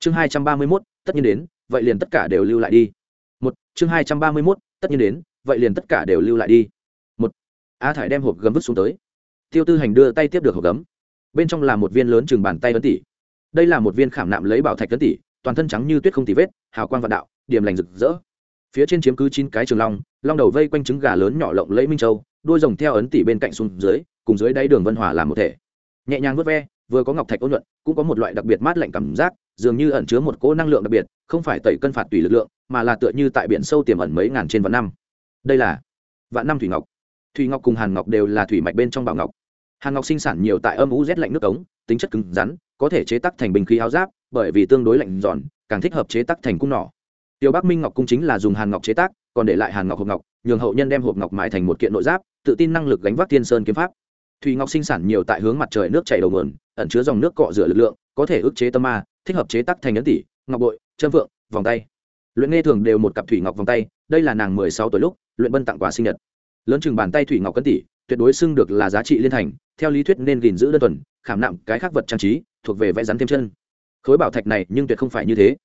chương hai trăm ba mươi mốt, tất nhiên đến, vậy liền tất cả đều lưu lại đi. Một, chương hai trăm ba mươi mốt, tất nhiên đến, vậy liền tất cả đều lưu lại đi. Một a thải đem hộp gấm vứt xuống tới. Tiêu tư hành đưa tay tiếp được hộp gấm. Bên trong là một viên lớn chừng bàn tay ấn tỷ đây là một viên khảm nạm lấy bảo thạch ấn tỷ toàn thân trắng như tuyết không tì vết, hào quang vạn đạo, điểm lành rực rỡ. Phía trên chiếm cứ chín cái trường long long đầu vây quanh trứng gà lớn nhỏ lộng lẫy minh châu, đuôi rồng theo ấn tỷ bên cạnh xuống dưới, cùng dưới đáy đường vân hòa làm một thể. Nhẹ nhàng vớt ve, vừa có ngọc thạch ôn nhuận, cũng có một loại đặc biệt mát lạnh cảm giác dường như ẩn chứa một cỗ năng lượng đặc biệt, không phải tẩy cân phạt tùy lực lượng, mà là tựa như tại biển sâu tiềm ẩn mấy ngàn trên vạn năm. Đây là vạn năm thủy ngọc. Thủy ngọc cùng hàn ngọc đều là thủy mạch bên trong bảo ngọc. Hàn ngọc sinh sản nhiều tại âm u rét lạnh nước ống, tính chất cứng rắn, có thể chế tác thành bình khí áo giáp, bởi vì tương đối lạnh giòn, càng thích hợp chế tác thành cung nỏ. Tiêu bắc minh ngọc cung chính là dùng hàn ngọc chế tác, còn để lại hàn ngọc hộp ngọc, nhường hậu nhân đem hộp ngọc mãi thành một kiện nội giáp, tự tin năng lực gánh vác thiên sơn kiếm pháp. Thủy ngọc sinh sản nhiều tại hướng mặt trời nước chảy đầu nguồn, ẩn chứa dòng nước cọ rửa lực lượng, có thể ức chế tâm ma thích hợp chế tác thành ấn tỷ, ngọc bội châm vượng vòng tay. Luyện nghe thường đều một cặp thủy ngọc vòng tay, đây là nàng mười sáu tuổi lúc, luyện bân tặng quà sinh nhật. Lớn chừng bàn tay thủy ngọc cân tỷ, tuyệt đối xưng được là giá trị liên thành, theo lý thuyết nên gìn giữ đơn thuần, khảm nặng cái khác vật trang trí, thuộc về vẽ rắn thêm chân. Khối bảo thạch này nhưng tuyệt không phải như thế.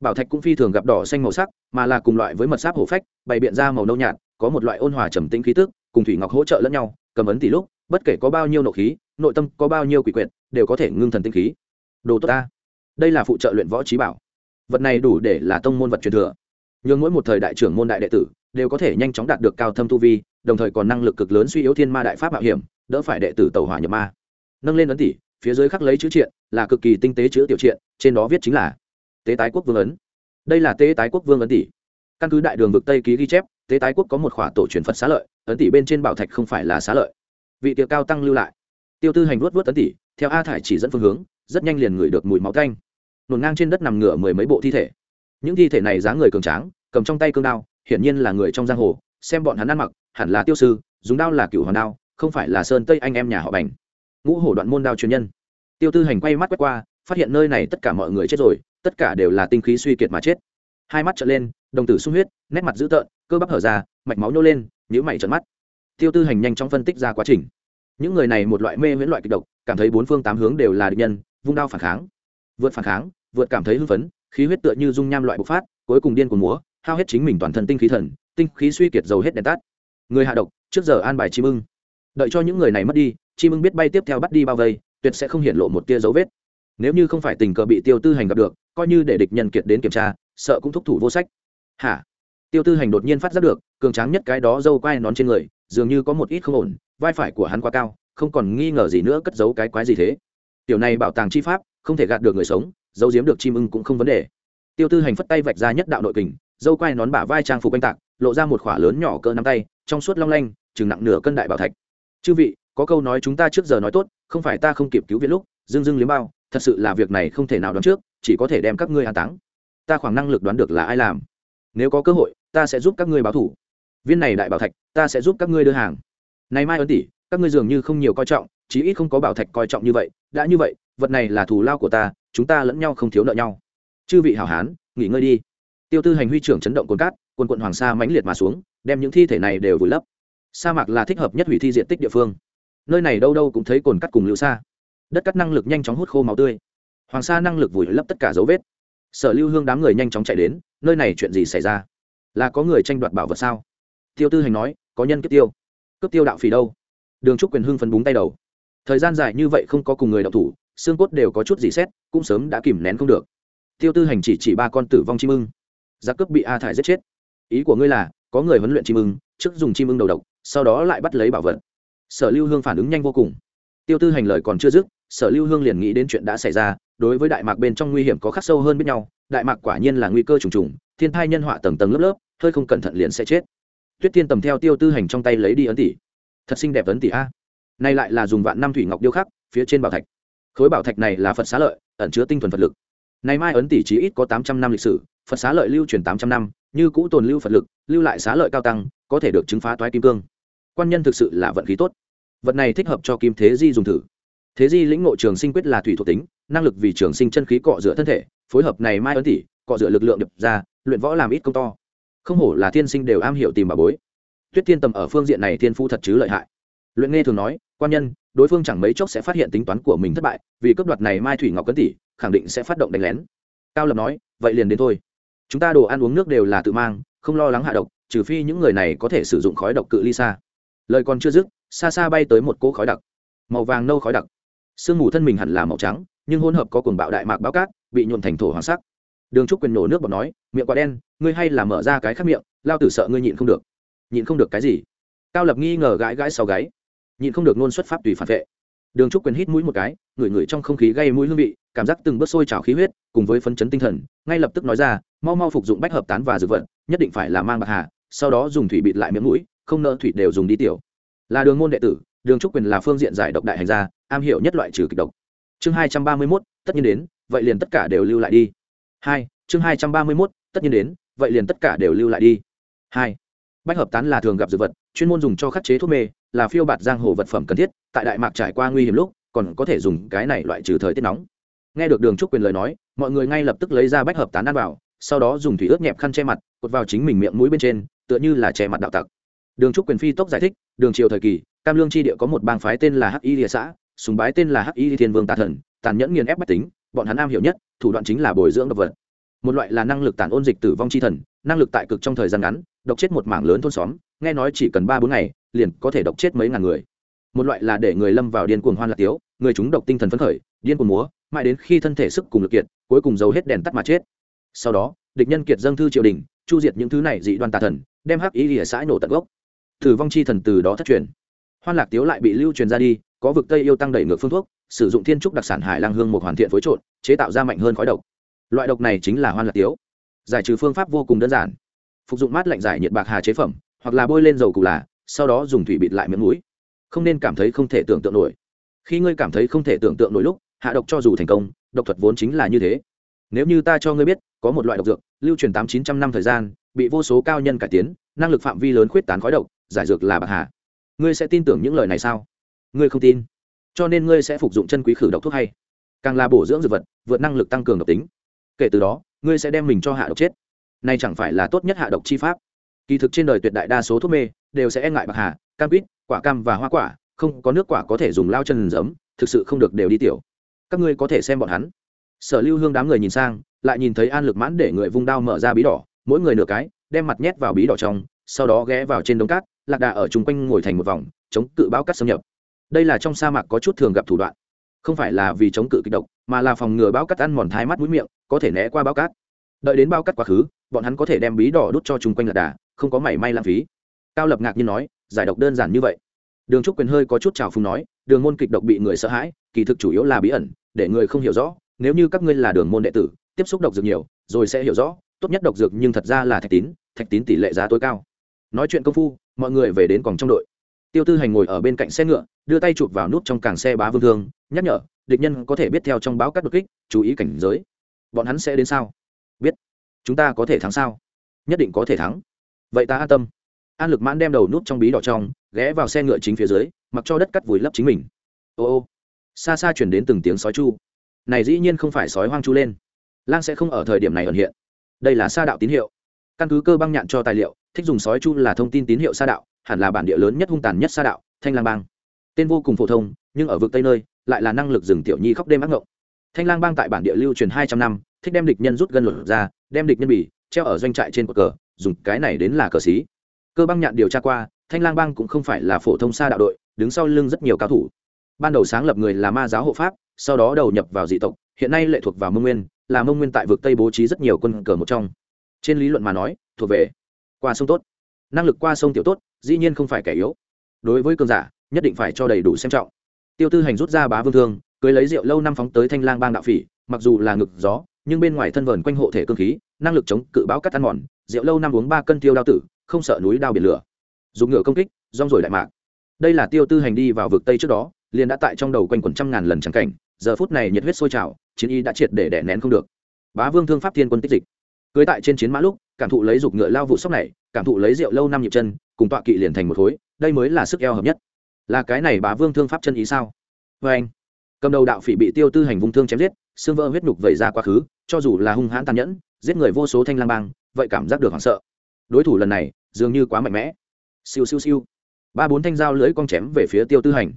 Bảo thạch cũng phi thường gặp đỏ xanh màu sắc, mà là cùng loại với mật sáp hổ phách, bày biện ra màu nâu nhạt, có một loại ôn hòa trầm tĩnh khí tức, cùng thủy ngọc hỗ trợ lẫn nhau, cầm ấn tỷ lúc, bất kể có bao nhiêu nộ khí, nội tâm có bao nhiêu quỷ quyệt, đều có thể ngưng thần tinh khí. Đồ tốt ta đây là phụ trợ luyện võ trí bảo. Vật này đủ để là tông môn vật truyền thừa. Nhưng mỗi một thời đại trưởng môn đại đệ tử đều có thể nhanh chóng đạt được cao thâm tu vi, đồng thời còn năng lực cực lớn suy yếu thiên ma đại pháp mạo hiểm, đỡ phải đệ tử tàu hỏa nhập ma. Nâng lên ấn tỷ, phía dưới khắc lấy chữ triện, là cực kỳ tinh tế chữ tiểu triện, trên đó viết chính là tế tái quốc vương ấn. Đây là tế tái quốc vương ấn tỷ. Căn cứ đại đường vực tây ký ghi chép, tế tái quốc có một khỏa tổ truyền phật xá lợi, ấn tỷ bên trên bảo thạch không phải là xá lợi. Vị tiệc cao tăng lưu lại. Tiêu tư hành vuốt vuốt ấn tỷ, theo a thải chỉ dẫn phương hướng, rất nhanh liền ngửi được mùi máu tanh nổn ngang trên đất nằm ngửa mười mấy bộ thi thể. Những thi thể này dáng người cường tráng, cầm trong tay cương đao, hiển nhiên là người trong giang hồ, xem bọn hắn ăn mặc, hẳn là tiêu sư, dùng đao là cựu hoàn đao, không phải là sơn tây anh em nhà họ bành. Ngũ hổ đoạn môn đao truyền nhân. Tiêu tư hành quay mắt quét qua, phát hiện nơi này tất cả mọi người chết rồi, tất cả đều là tinh khí suy kiệt mà chết. Hai mắt trợn lên, đồng tử sung huyết, nét mặt dữ tợn, cơ bắp hở ra, mạch máu nhô lên nhữ mày trợn mắt. Tiêu tư hành nhanh chóng phân tích ra quá trình. Những người này một loại mê miễn loại kịch độc, cảm thấy bốn phương tám hướng đều là địch nhân, vung đao phản kháng vượt phản kháng, vượt cảm thấy hưng phấn, khí huyết tựa như dung nham loại bộc phát, cuối cùng điên cuồng múa, hao hết chính mình toàn thân tinh khí thần, tinh khí suy kiệt dầu hết đèn tắt. Người hạ độc, trước giờ an bài chim ưng. Đợi cho những người này mất đi, chim ưng biết bay tiếp theo bắt đi bao vây, tuyệt sẽ không hiện lộ một tia dấu vết. Nếu như không phải tình cờ bị tiêu tư hành gặp được, coi như để địch nhân kiệt đến kiểm tra, sợ cũng thúc thủ vô sách. Hả? Tiêu tư hành đột nhiên phát giác được, cường tráng nhất cái đó dâu quai nón trên người, dường như có một ít không ổn, vai phải của hắn quá cao, không còn nghi ngờ gì nữa cất giấu cái quái gì thế. Tiểu này bảo tàng chi pháp không thể gạt được người sống giấu giếm được chim ưng cũng không vấn đề. Tiêu tư hành phất tay vạch ra nhất đạo nội kình, dâu quai nón bả vai trang phục quanh tạc, lộ ra một khỏa lớn nhỏ cỡ nắm tay, trong suốt long lanh, chừng nặng nửa cân đại bảo thạch. Chư vị, có câu nói chúng ta trước giờ nói tốt, không phải ta không kịp cứu viện lúc dưng dưng liếm bao, thật sự là việc này không thể nào đoán trước, chỉ có thể đem các ngươi an táng. Ta khoảng năng lực đoán được là ai làm. Nếu có cơ hội, ta sẽ giúp các ngươi báo thủ. Viên này đại bảo thạch, ta sẽ giúp các ngươi đưa hàng. Này mai ấn tỷ, các ngươi dường như không nhiều coi trọng chí ít không có bảo thạch coi trọng như vậy, đã như vậy, vật này là thù lao của ta, chúng ta lẫn nhau không thiếu nợ nhau. Chư vị hảo hán, nghỉ ngơi đi. Tiêu tư hành huy trưởng chấn động cồn cát quân quận hoàng sa mãnh liệt mà xuống, đem những thi thể này đều vùi lấp. Sa mạc là thích hợp nhất hủy thi diện tích địa phương. Nơi này đâu đâu cũng thấy cồn cắt cùng lưu xa đất cắt năng lực nhanh chóng hút khô máu tươi. Hoàng sa năng lực vùi lấp tất cả dấu vết. Sở lưu hương đám người nhanh chóng chạy đến, nơi này chuyện gì xảy ra? Là có người tranh đoạt bảo vật sao? Tiêu tư hành nói, có nhân kiếp tiêu. Cướp tiêu đạo phì đâu? Đường trúc quyền hưng phấn búng tay đầu thời gian dài như vậy không có cùng người đọc thủ, xương cốt đều có chút gì xét, cũng sớm đã kìm nén không được. Tiêu tư hành chỉ chỉ ba con tử vong chim ưng. Giá cướp bị a thải giết chết. Ý của ngươi là, có người huấn luyện chim ưng, trước dùng chim ưng đầu độc, sau đó lại bắt lấy bảo vật. Sở lưu hương phản ứng nhanh vô cùng. Tiêu tư hành lời còn chưa dứt, sở lưu hương liền nghĩ đến chuyện đã xảy ra, đối với đại mạc bên trong nguy hiểm có khắc sâu hơn biết nhau, đại mạc quả nhiên là nguy cơ trùng trùng, thiên thai nhân họa tầng tầng lớp lớp, hơi không cẩn thận liền sẽ chết. Tuyết thiên tầm theo tiêu tư hành trong tay lấy đi ấn tỷ. Thật xinh đẹp ấn tỷ a nay lại là dùng vạn năm thủy ngọc điêu khắc, phía trên bảo thạch. Khối bảo thạch này là phật xá lợi, ẩn chứa tinh thuần phật lực. Nay mai ấn tỷ trí ít có tám trăm năm lịch sử, phật xá lợi lưu truyền tám trăm năm, như cũ tồn lưu phật lực, lưu lại xá lợi cao tăng, có thể được chứng phá toái kim cương. Quan nhân thực sự là vận khí tốt. Vật này thích hợp cho kim thế di dùng thử. Thế di lĩnh ngộ trường sinh quyết là thủy thuộc tính, năng lực vì trường sinh chân khí cọ rửa thân thể, phối hợp này mai ấn tỷ, cọ rửa lực lượng đập ra, luyện võ làm ít công to. Không hổ là thiên sinh đều am hiểu tìm bà bối. Tuyết thiên tầm ở phương diện này thiên phu thật chứ lợi hại luyện nghe thường nói, quan nhân, đối phương chẳng mấy chốc sẽ phát hiện tính toán của mình thất bại, vì cấp đoạt này mai thủy ngọc cấn tỷ, khẳng định sẽ phát động đánh lén. Cao lập nói, vậy liền đến thôi. Chúng ta đồ ăn uống nước đều là tự mang, không lo lắng hạ độc, trừ phi những người này có thể sử dụng khói độc cự ly xa. Lời còn chưa dứt, xa xa bay tới một cỗ khói đặc. Màu vàng nâu khói đặc. Sương mù thân mình hẳn là màu trắng, nhưng hỗn hợp có cuồng bạo đại mạc báo cát, bị nhuộm thành thổ hoàng sắc. Đường trúc quyền nổ nước bọt nói, miệng quá đen, ngươi hay là mở ra cái khác miệng, lao tử sợ ngươi nhịn không được. Nhịn không được cái gì? Cao lập nghi ngờ gãi gãi sau gáy nhịn không được nôn xuất pháp tùy phản vệ. Đường trúc quyền hít mũi một cái, ngửi ngửi trong không khí gây mũi hương vị, cảm giác từng bước sôi trào khí huyết, cùng với phấn chấn tinh thần, ngay lập tức nói ra, mau mau phục dụng bách hợp tán và dược vật, nhất định phải là mang bạc hà, sau đó dùng thủy bịt lại miệng mũi, không nợ thủy đều dùng đi tiểu. Là đường môn đệ tử, đường trúc quyền là phương diện giải độc đại hành gia, am hiểu nhất loại trừ kịch độc. Chương hai trăm ba mươi mốt, tất nhiên đến, vậy liền tất cả đều lưu lại đi. Hai, chương hai trăm ba mươi mốt, tất nhiên đến, vậy liền tất cả đều lưu lại đi. Hai, bách hợp tán là thường gặp dược vật, chuyên môn dùng cho khắc chế thuốc mê là phiêu bạt giang hồ vật phẩm cần thiết, tại đại mạc trải qua nguy hiểm lúc, còn có thể dùng cái này loại trừ thời tiết nóng. Nghe được đường trúc quyền lời nói, mọi người ngay lập tức lấy ra bách hợp tán ăn vào, sau đó dùng thủy ướt nhẹp khăn che mặt, cột vào chính mình miệng mũi bên trên, tựa như là che mặt đạo tặc. Đường trúc quyền phi tốc giải thích, đường triều thời kỳ, cam lương tri địa có một bang phái tên là hắc y địa xã súng bái tên là hắc y thiên vương tà thần, tàn nhẫn nghiền ép bách tính, bọn hắn am hiểu nhất, thủ đoạn chính là bồi dưỡng độc vật. Một loại là năng lực tàn ôn dịch tử vong chi thần, năng lực tại cực trong thời gian ngắn, độc chết một mảng lớn thôn xóm nghe nói chỉ cần ba bốn ngày, liền có thể độc chết mấy ngàn người. Một loại là để người lâm vào điên cuồng hoan lạc tiếu, người chúng độc tinh thần phấn khởi, điên cuồng múa, mãi đến khi thân thể sức cùng lực kiệt, cuối cùng giấu hết đèn tắt mà chết. Sau đó, địch nhân kiệt dâng thư triều đình, chu diệt những thứ này dị đoan tà thần, đem hắc ý lìa sãi nổ tận gốc. Thử vong chi thần từ đó thất truyền. Hoan lạc tiếu lại bị lưu truyền ra đi, có vực tây yêu tăng đẩy ngược phương thuốc, sử dụng thiên trúc đặc sản hải lang hương một hoàn thiện phối trộn, chế tạo ra mạnh hơn khói độc. Loại độc này chính là hoan lạc tiếu. Giải trừ phương pháp vô cùng đơn giản. Phục dụng mát lạnh giải nhiệt bạc hà chế phẩm hoặc là bôi lên dầu cù là, sau đó dùng thủy bịt lại miệng mũi. Không nên cảm thấy không thể tưởng tượng nổi. Khi ngươi cảm thấy không thể tưởng tượng nổi lúc, hạ độc cho dù thành công, độc thuật vốn chính là như thế. Nếu như ta cho ngươi biết, có một loại độc dược, lưu truyền tám chín trăm năm thời gian, bị vô số cao nhân cải tiến, năng lực phạm vi lớn khuyết tán khói độc, giải dược là bạc hà. Ngươi sẽ tin tưởng những lời này sao? Ngươi không tin. Cho nên ngươi sẽ phục dụng chân quý khử độc thuốc hay. Càng là bổ dưỡng dược vật, vượt năng lực tăng cường độc tính. Kể từ đó, ngươi sẽ đem mình cho hạ độc chết. Này chẳng phải là tốt nhất hạ độc chi pháp kỳ thực trên đời tuyệt đại đa số thuốc mê đều sẽ e ngại bạc hà, cam quýt, quả cam và hoa quả, không có nước quả có thể dùng lao chân giấm thực sự không được đều đi tiểu. Các ngươi có thể xem bọn hắn. Sở lưu hương đám người nhìn sang, lại nhìn thấy an lực mãn để người vung đao mở ra bí đỏ, mỗi người nửa cái, đem mặt nhét vào bí đỏ trong, sau đó ghé vào trên đống cát, lạc đà ở chung quanh ngồi thành một vòng, chống cự bão cát xâm nhập. Đây là trong sa mạc có chút thường gặp thủ đoạn. Không phải là vì chống cự kịch độc, mà là phòng ngừa bão cát ăn mòn thái mắt mũi miệng, có thể né qua bão cát. Đợi đến bao cát quá khứ, bọn hắn có thể đem bí đỏ đút cho chung quanh lạc đà không có mảy may lãng phí. Cao lập ngạc nhiên nói, giải độc đơn giản như vậy. Đường trúc quyền hơi có chút trào phung nói, đường môn kịch độc bị người sợ hãi, kỳ thực chủ yếu là bí ẩn, để người không hiểu rõ. Nếu như các ngươi là đường môn đệ tử, tiếp xúc độc dược nhiều, rồi sẽ hiểu rõ. Tốt nhất độc dược nhưng thật ra là thạch tín thạch tín tỷ lệ giá tối cao. Nói chuyện công phu, mọi người về đến còn trong đội. Tiêu tư hành ngồi ở bên cạnh xe ngựa, đưa tay chụp vào nút trong càng xe bá vương thương, nhắc nhở, địch nhân có thể biết theo trong báo các đột kích, chú ý cảnh giới. Bọn hắn sẽ đến sao? Biết. Chúng ta có thể thắng sao? Nhất định có thể thắng vậy ta an tâm. An lực mãn đem đầu nút trong bí đỏ trong, ghé vào xe ngựa chính phía dưới, mặc cho đất cắt vùi lấp chính mình. Ô ô. Xa xa chuyển đến từng tiếng sói chu. Này dĩ nhiên không phải sói hoang chu lên. Lang sẽ không ở thời điểm này ẩn hiện. Đây là sa đạo tín hiệu. Căn cứ cơ băng nhạn cho tài liệu, thích dùng sói chu là thông tin tín hiệu sa đạo, hẳn là bản địa lớn nhất hung tàn nhất sa đạo, thanh lang bang. Tên vô cùng phổ thông, nhưng ở vực tây nơi, lại là năng lực rừng tiểu nhi khóc đêm ác ngộng. Thanh lang bang tại bản địa lưu truyền hai trăm năm, thích đem địch nhân rút gân luật ra, đem địch nhân bỉ, treo ở doanh trại trên cột cờ dùng cái này đến là cờ xí. Cơ băng nhạn điều tra qua, thanh lang bang cũng không phải là phổ thông xa đạo đội, đứng sau lưng rất nhiều cao thủ. Ban đầu sáng lập người là ma giáo hộ pháp, sau đó đầu nhập vào dị tộc, hiện nay lệ thuộc vào mông nguyên, là mông nguyên tại vực tây bố trí rất nhiều quân cờ một trong. Trên lý luận mà nói, thuộc về qua sông tốt. Năng lực qua sông tiểu tốt, dĩ nhiên không phải kẻ yếu. Đối với cường giả, nhất định phải cho đầy đủ xem trọng. Tiêu tư hành rút ra bá vương thương, cưới lấy rượu lâu năm phóng tới thanh lang bang đạo phỉ, mặc dù là ngực gió nhưng bên ngoài thân vờn quanh hộ thể cơ khí, năng lực chống cự báo cắt ăn mòn, rượu lâu năm uống ba cân tiêu đao tử, không sợ núi đao biển lửa. Dùng ngựa công kích, rong rồi đại mạc. Đây là tiêu tư hành đi vào vực tây trước đó, liền đã tại trong đầu quanh quần trăm ngàn lần trắng cảnh, giờ phút này nhiệt huyết sôi trào, chiến y đã triệt để đẻ nén không được. Bá vương thương pháp thiên quân tích dịch. Cưới tại trên chiến mã lúc, cảm thụ lấy dục ngựa lao vụ sóc này, cảm thụ lấy rượu lâu năm nhịp chân, cùng tọa kỵ liền thành một khối, đây mới là sức eo hợp nhất. Là cái này bá vương thương pháp chân ý sao? Vê anh cầm đầu đạo phỉ bị tiêu tư hành vung thương chém giết, xương vỡ huyết nhục vẩy ra quá khứ cho dù là hung hãn tàn nhẫn, giết người vô số thanh lang bang, vậy cảm giác được hoảng sợ. Đối thủ lần này, dường như quá mạnh mẽ. Siêu siêu siêu. Ba bốn thanh dao lưỡi cong chém về phía tiêu tư hành.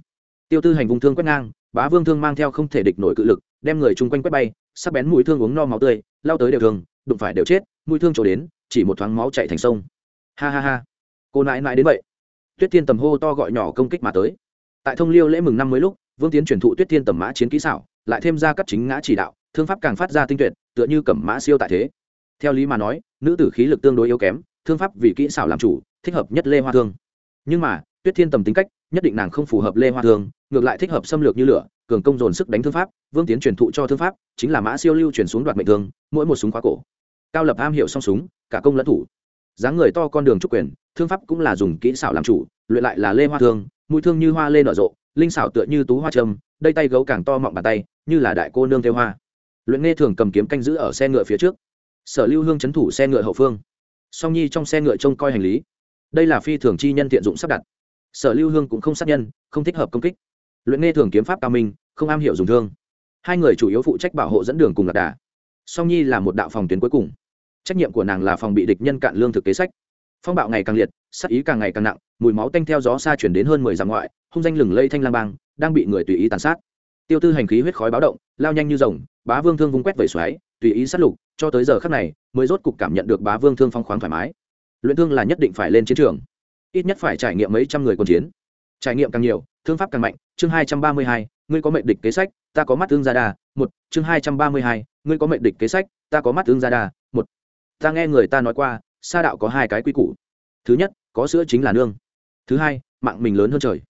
Tiêu tư hành vùng thương quét ngang, bá vương thương mang theo không thể địch nổi cự lực, đem người chung quanh quét bay, sắc bén mũi thương uống no máu tươi, lao tới đều thường đụng phải đều chết, mũi thương trổ đến, chỉ một thoáng máu chạy thành sông. Ha ha ha. Cô nãi nãi đến vậy. Tuyết thiên tầm hô to gọi nhỏ công kích mà tới. Tại thông liêu lễ mừng năm mới lúc, vương tiến truyền thụ tuyết thiên tầm mã chiến kỹ xảo, lại thêm ra các chính ngã chỉ đạo thương pháp càng phát ra tinh tuyệt, tựa như cẩm mã siêu tại thế. Theo lý mà nói, nữ tử khí lực tương đối yếu kém, thương pháp vì kỹ xảo làm chủ, thích hợp nhất lê hoa thương. Nhưng mà, tuyết thiên tầm tính cách, nhất định nàng không phù hợp lê hoa thương, ngược lại thích hợp xâm lược như lửa, cường công dồn sức đánh thương pháp, vương tiến truyền thụ cho thương pháp, chính là mã siêu lưu truyền xuống đoạt mệnh thương, mỗi một súng khóa cổ. Cao lập am hiểu song súng, cả công lẫn thủ. Dáng người to con đường trúc quyền, thương pháp cũng là dùng kỹ xảo làm chủ, luyện lại là lê hoa thương, mũi thương như hoa lê nở rộ, linh xảo tựa như tú hoa trâm, đây tay gấu càng to mọng bàn tay, như là đại cô nương theo hoa luyện nghe thường cầm kiếm canh giữ ở xe ngựa phía trước. Sở lưu hương c thủ xe ngựa hậu phương. Song nhi trong xe ngựa trông coi hành lý. Đây là phi thường chi nhân tiện dụng sắp đặt. Sở lưu hương cũng không sát nhân, không thích hợp công kích. Luyện nghe thường kiếm pháp cao minh, không am hiểu dùng thương. Hai người chủ yếu phụ trách bảo hộ dẫn đường cùng lạc đà. Song nhi là một đạo phòng tuyến cuối cùng. Trách nhiệm của nàng là phòng bị địch nhân cạn lương thực kế sách. Phong bạo ngày càng liệt sắc ý càng ngày càng nặng, mùi máu tanh theo gió xa chuyển đến hơn mười dặm ngoại, hung danh lừng lây thanh lang bang, đang bị người tùy ý tàn sát. Tiêu tư hành khí huyết khói báo động, lao nhanh như rồng bá vương thương vung quét vẩy xoáy, tùy ý sát lục, cho tới giờ khắc này, mới rốt cục cảm nhận được bá vương thương phong khoáng thoải mái. Luyện thương là nhất định phải lên chiến trường, ít nhất phải trải nghiệm mấy trăm người quân chiến. Trải nghiệm càng nhiều, thương pháp càng mạnh. Chương hai trăm ba mươi hai, ngươi có mệnh địch kế sách, ta có mắt thương gia đà một, chương hai trăm ba mươi hai, ngươi có mệnh địch kế sách, ta có mắt thương gia đà một, ta nghe người ta nói qua, sa đạo có hai cái quy củ. Thứ nhất, có sữa chính là nương. Thứ hai, mạng mình lớn hơn trời.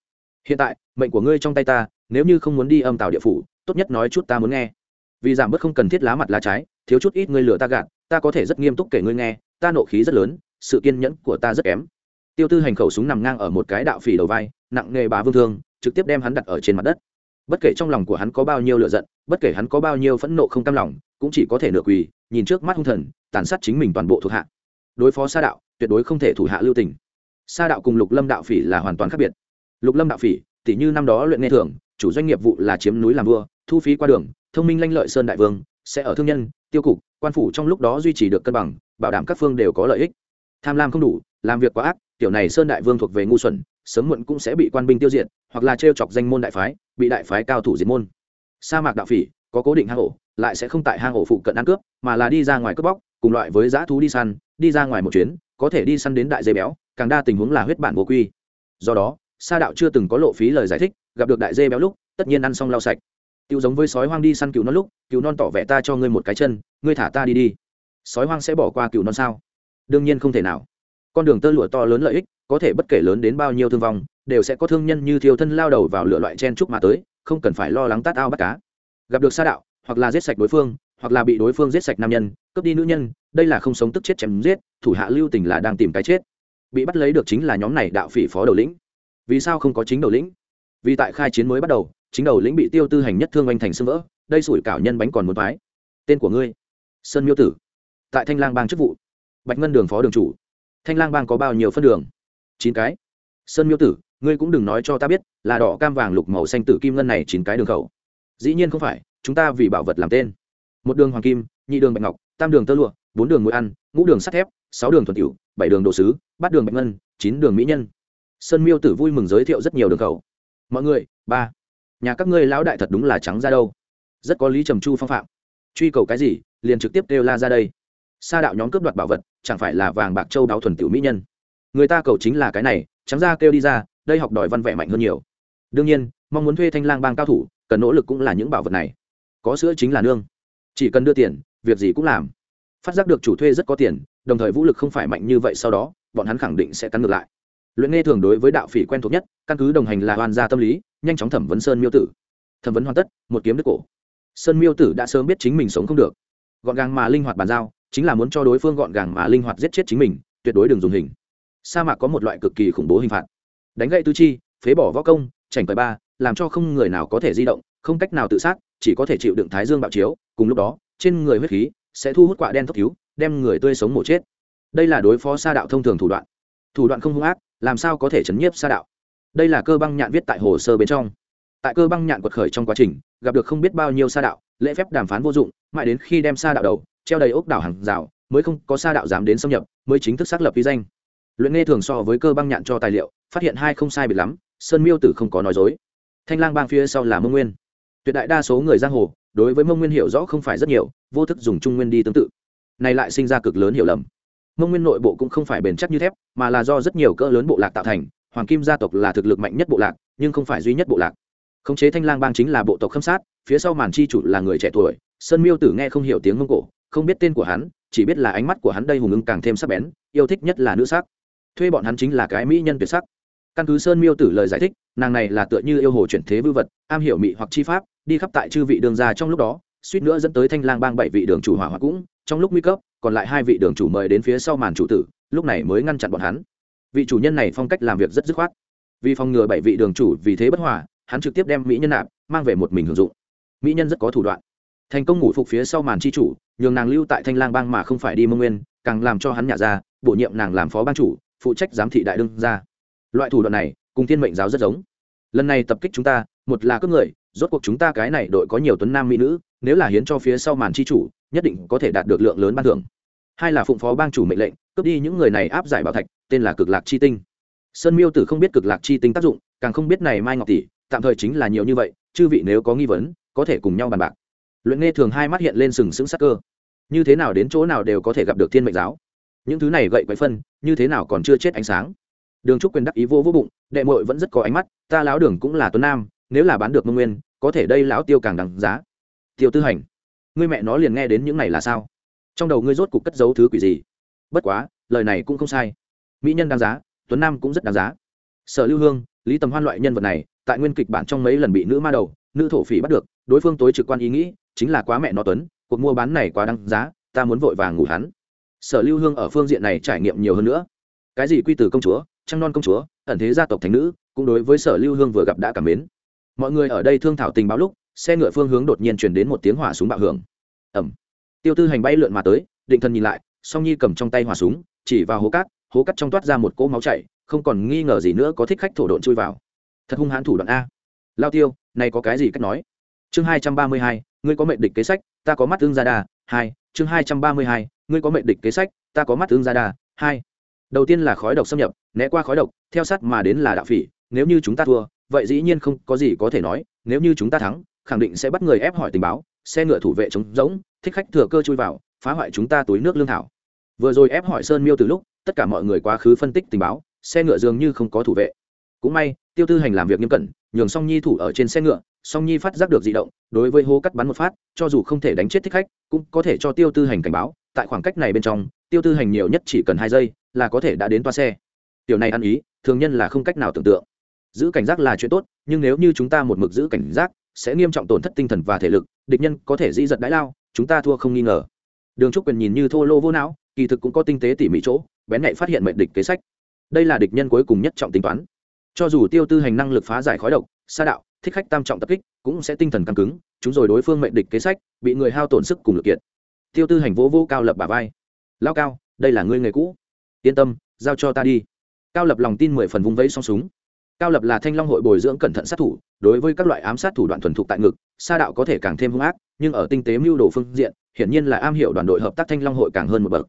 Hiện tại, mệnh của ngươi trong tay ta, nếu như không muốn đi âm tàu địa phủ, tốt nhất nói chút ta muốn nghe vì giảm bớt không cần thiết lá mặt lá trái, thiếu chút ít ngươi lừa ta gạt, ta có thể rất nghiêm túc kể ngươi nghe, ta nộ khí rất lớn, sự kiên nhẫn của ta rất kém. Tiêu tư hành khẩu súng nằm ngang ở một cái đạo phỉ đầu vai, nặng nghề bá vương thương, trực tiếp đem hắn đặt ở trên mặt đất. Bất kể trong lòng của hắn có bao nhiêu lựa giận, bất kể hắn có bao nhiêu phẫn nộ không cam lòng, cũng chỉ có thể nửa quỳ, nhìn trước mắt hung thần, tàn sát chính mình toàn bộ thuộc hạ. Đối phó sa đạo, tuyệt đối không thể thủ hạ lưu tình. Sa đạo cùng lục lâm đạo phỉ là hoàn toàn khác biệt. Lục lâm đạo phỉ tỷ như năm đó luyện nghe thường chủ doanh nghiệp vụ là chiếm núi làm vua, thu phí qua đường thông minh lanh lợi sơn đại vương, sẽ ở thương nhân, tiêu cục, quan phủ trong lúc đó duy trì được cân bằng, bảo đảm các phương đều có lợi ích. Tham lam không đủ, làm việc quá ác, tiểu này sơn đại vương thuộc về ngu xuẩn, sớm muộn cũng sẽ bị quan binh tiêu diệt, hoặc là trêu chọc danh môn đại phái, bị đại phái cao thủ diệt môn. Sa mạc đạo phỉ, có cố định hang ổ, lại sẽ không tại hang ổ phụ cận ăn cướp, mà là đi ra ngoài cướp bóc, cùng loại với dã thú đi săn, đi ra ngoài một chuyến, có thể đi săn đến đại dây béo, càng đa tình huống là huyết bản vô quy. Do đó, sa đạo chưa từng có lộ phí lời giải thích, gặp được đại dê béo lúc, tất nhiên ăn xong lau sạch tiêu giống với sói hoang đi săn cừu non lúc, cừu non tỏ vẻ ta cho ngươi một cái chân, ngươi thả ta đi đi. Sói hoang sẽ bỏ qua cừu non sao? Đương nhiên không thể nào. Con đường tơ lụa to lớn lợi ích, có thể bất kể lớn đến bao nhiêu thương vong, đều sẽ có thương nhân như thiêu thân lao đầu vào lửa loại chen trúc mà tới, không cần phải lo lắng tát ao bắt cá. Gặp được sa đạo, hoặc là giết sạch đối phương, hoặc là bị đối phương giết sạch nam nhân, cướp đi nữ nhân, đây là không sống tức chết chém giết, thủ hạ lưu tình là đang tìm cái chết. Bị bắt lấy được chính là nhóm này đạo phỉ phó đầu lĩnh. Vì sao không có chính đầu lĩnh? Vì tại khai chiến mới bắt đầu chính đầu lĩnh bị tiêu tư hành nhất thương oanh thành sưng vỡ, đây sủi cảo nhân bánh còn một thoái. Tên của ngươi, sơn miêu tử. Tại thanh lang bang chức vụ. Bạch ngân đường phó đường chủ. Thanh lang bang có bao nhiêu phân đường? Chín cái. Sơn miêu tử, ngươi cũng đừng nói cho ta biết, là đỏ, cam, vàng, lục, màu, xanh, tử, kim, ngân này chín cái đường khẩu. Dĩ nhiên không phải, chúng ta vì bảo vật làm tên. Một đường hoàng kim, nhị đường bạch ngọc, tam đường tơ lụa, bốn đường mũi ăn, ngũ đường sắt thép, sáu đường thuần tiểu, bảy đường đồ sứ, bát đường bạch ngân, chín đường mỹ nhân. Sơn miêu tử vui mừng giới thiệu rất nhiều đường khẩu. Mọi người, ba nhà các ngươi lão đại thật đúng là trắng ra đâu. Rất có lý trầm chu phong phạm. Truy cầu cái gì, liền trực tiếp kêu la ra đây. Sa đạo nhóm cướp đoạt bảo vật, chẳng phải là vàng bạc châu đáo thuần tiểu mỹ nhân. Người ta cầu chính là cái này, trắng ra kêu đi ra, đây học đòi văn vẻ mạnh hơn nhiều. Đương nhiên, mong muốn thuê thanh lang bang cao thủ, cần nỗ lực cũng là những bảo vật này. Có sữa chính là nương. Chỉ cần đưa tiền, việc gì cũng làm. Phát giác được chủ thuê rất có tiền, đồng thời vũ lực không phải mạnh như vậy sau đó, bọn hắn khẳng định sẽ cắn ngược lại luyện nghe thường đối với đạo phỉ quen thuộc nhất, căn cứ đồng hành là hoàn gia tâm lý, nhanh chóng thẩm vấn sơn miêu tử. Thẩm vấn hoàn tất, một kiếm đứt cổ. Sơn miêu tử đã sớm biết chính mình sống không được. Gọn gàng mà linh hoạt bàn giao, chính là muốn cho đối phương gọn gàng mà linh hoạt giết chết chính mình, tuyệt đối đừng dùng hình. Sa mạc có một loại cực kỳ khủng bố hình phạt. Đánh gậy tư chi, phế bỏ võ công, chảnh cởi ba, làm cho không người nào có thể di động, không cách nào tự sát, chỉ có thể chịu đựng thái dương bạo chiếu, cùng lúc đó, trên người huyết khí sẽ thu hút quạ đen thốc cứu, đem người tươi sống mổ chết. Đây là đối phó sa đạo thông thường thủ đoạn. Thủ đoạn không hung ác làm sao có thể chấn nhiếp sa đạo? Đây là cơ băng nhạn viết tại hồ sơ bên trong. Tại cơ băng nhạn quật khởi trong quá trình, gặp được không biết bao nhiêu sa đạo, lễ phép đàm phán vô dụng, mãi đến khi đem sa đạo đầu, treo đầy ốc đảo hàng rào, mới không có sa đạo dám đến xâm nhập, mới chính thức xác lập vi danh. Luyện nghe thường so với cơ băng nhạn cho tài liệu, phát hiện hai không sai biệt lắm, sơn miêu tử không có nói dối. Thanh lang bang phía sau là mông nguyên. Tuyệt đại đa số người giang hồ, đối với mông nguyên hiểu rõ không phải rất nhiều, vô thức dùng trung nguyên đi tương tự. Này lại sinh ra cực lớn hiểu lầm mông nguyên nội bộ cũng không phải bền chắc như thép, mà là do rất nhiều cỡ lớn bộ lạc tạo thành, hoàng kim gia tộc là thực lực mạnh nhất bộ lạc, nhưng không phải duy nhất bộ lạc. Khống chế thanh lang bang chính là bộ tộc khâm sát, phía sau màn chi chủ là người trẻ tuổi, sơn miêu tử nghe không hiểu tiếng mông cổ, không biết tên của hắn, chỉ biết là ánh mắt của hắn đây hùng ưng càng thêm sắc bén, yêu thích nhất là nữ sắc. Thuê bọn hắn chính là cái mỹ nhân tuyệt sắc. Căn cứ sơn miêu tử lời giải thích, nàng này là tựa như yêu hồ chuyển thế vư vật, am hiểu mỹ hoặc chi pháp, đi khắp tại chư vị đường ra trong lúc đó, suýt nữa dẫn tới thanh lang bang bảy vị đường chủ hỏa hoặc cũng trong lúc nguy cấp, còn lại hai vị đường chủ mời đến phía sau màn chủ tử, lúc này mới ngăn chặn bọn hắn. Vị chủ nhân này phong cách làm việc rất dứt khoát. Vì phòng ngừa bảy vị đường chủ vì thế bất hòa, hắn trực tiếp đem mỹ nhân nạp, mang về một mình hưởng dụng. Mỹ nhân rất có thủ đoạn. Thành công ngủ phục phía sau màn chi chủ, nhường nàng lưu tại thanh lang bang mà không phải đi mông nguyên, càng làm cho hắn nhả ra, bổ nhiệm nàng làm phó ban chủ, phụ trách giám thị đại đương ra loại thủ đoạn này, cùng thiên mệnh giáo rất giống. Lần này tập kích chúng ta, một là cướp người, rốt cuộc chúng ta cái này đội có nhiều tuấn nam mỹ nữ, nếu là hiến cho phía sau màn chi chủ nhất định có thể đạt được lượng lớn ban thưởng. Hai là phụng phó bang chủ mệnh lệnh, cướp đi những người này áp giải bảo thạch, tên là cực lạc chi tinh. Sơn miêu tử không biết cực lạc chi tinh tác dụng, càng không biết này mai ngọc tỷ, tạm thời chính là nhiều như vậy, chư vị nếu có nghi vấn, có thể cùng nhau bàn bạc. Luyện nghe thường hai mắt hiện lên sừng sững sắc cơ. Như thế nào đến chỗ nào đều có thể gặp được thiên mệnh giáo. Những thứ này gậy quấy phân, như thế nào còn chưa chết ánh sáng. Đường trúc quyền đắc ý vô vô bụng, đệ mội vẫn rất có ánh mắt, ta lão đường cũng là tuấn nam, nếu là bán được mông nguyên, có thể đây lão tiêu càng đằng giá. Tiêu tư hành ngươi mẹ nó liền nghe đến những này là sao? Trong đầu ngươi rốt cục cất giấu thứ quỷ gì? Bất quá, lời này cũng không sai. Mỹ nhân đáng giá, tuấn nam cũng rất đáng giá. Sở lưu hương, lý tầm hoan loại nhân vật này, tại nguyên kịch bản trong mấy lần bị nữ ma đầu, nữ thổ phỉ bắt được, đối phương tối trực quan ý nghĩ, chính là quá mẹ nó tuấn, cuộc mua bán này quá đáng giá, ta muốn vội vàng ngủ hắn. Sở lưu hương ở phương diện này trải nghiệm nhiều hơn nữa. Cái gì quy từ công chúa, trăng non công chúa, ẩn thế gia tộc thành nữ, cũng đối với sở lưu hương vừa gặp đã cảm mến. Mọi người ở đây thương thảo tình báo lúc xe ngựa phương hướng đột nhiên chuyển đến một tiếng hỏa súng bạo hưởng. Ẩm tiêu tư hành bay lượn mà tới, định thần nhìn lại, song nhi cầm trong tay hỏa súng, chỉ vào hố cát, hố cắt trong toát ra một cỗ máu chảy, không còn nghi ngờ gì nữa có thích khách thổ độn chui vào. Thật hung hãn thủ đoạn a. Lao tiêu, này có cái gì cách nói? Chương hai trăm ba mươi hai, ngươi có mệnh địch kế sách, ta có mắt tương gia đà, hai, chương hai trăm ba mươi hai, ngươi có mệnh địch kế sách, ta có mắt tương gia đà, hai. Đầu tiên là khói độc xâm nhập, né qua khói độc, theo sát mà đến là đạo phỉ, nếu như chúng ta thua, vậy dĩ nhiên không có gì có thể nói, nếu như chúng ta thắng khẳng định sẽ bắt người ép hỏi tình báo, xe ngựa thủ vệ trống rỗng, thích khách thừa cơ chui vào, phá hoại chúng ta túi nước lương thảo. Vừa rồi ép hỏi sơn miêu từ lúc, tất cả mọi người quá khứ phân tích tình báo, xe ngựa dường như không có thủ vệ. Cũng may, tiêu tư hành làm việc nghiêm cẩn, nhường song nhi thủ ở trên xe ngựa, song nhi phát giác được di động, đối với hố cắt bắn một phát, cho dù không thể đánh chết thích khách, cũng có thể cho tiêu tư hành cảnh báo, tại khoảng cách này bên trong, tiêu tư hành nhiều nhất chỉ cần hai giây là có thể đã đến toa xe. Điều này ăn ý, thường nhân là không cách nào tưởng tượng. Giữ cảnh giác là chuyện tốt, nhưng nếu như chúng ta một mực giữ cảnh giác sẽ nghiêm trọng tổn thất tinh thần và thể lực, địch nhân có thể dĩ giật đãi lao, chúng ta thua không nghi ngờ. Đường trúc quyền nhìn như thô lô vô não, kỳ thực cũng có tinh tế tỉ mỉ chỗ, bén nhạy phát hiện mệnh địch kế sách. Đây là địch nhân cuối cùng nhất trọng tính toán. Cho dù tiêu tư hành năng lực phá giải khói độc xa đạo, thích khách tam trọng tập kích, cũng sẽ tinh thần căng cứng, chúng rồi đối phương mệnh địch kế sách, bị người hao tổn sức cùng lực kiện tiêu tư hành vỗ vô cao lập bà vai. Lao cao, đây là ngươi nghề cũ. Yên tâm, giao cho ta đi. Cao lập lòng tin mười phần vung vẫy song súng cao lập là thanh long hội bồi dưỡng cẩn thận sát thủ, đối với các loại ám sát thủ đoạn thuần thục tại ngực, sa đạo có thể càng thêm hung ác, nhưng ở tinh tế mưu đồ phương diện, hiển nhiên là am hiểu đoàn đội hợp tác thanh long hội càng hơn một bậc.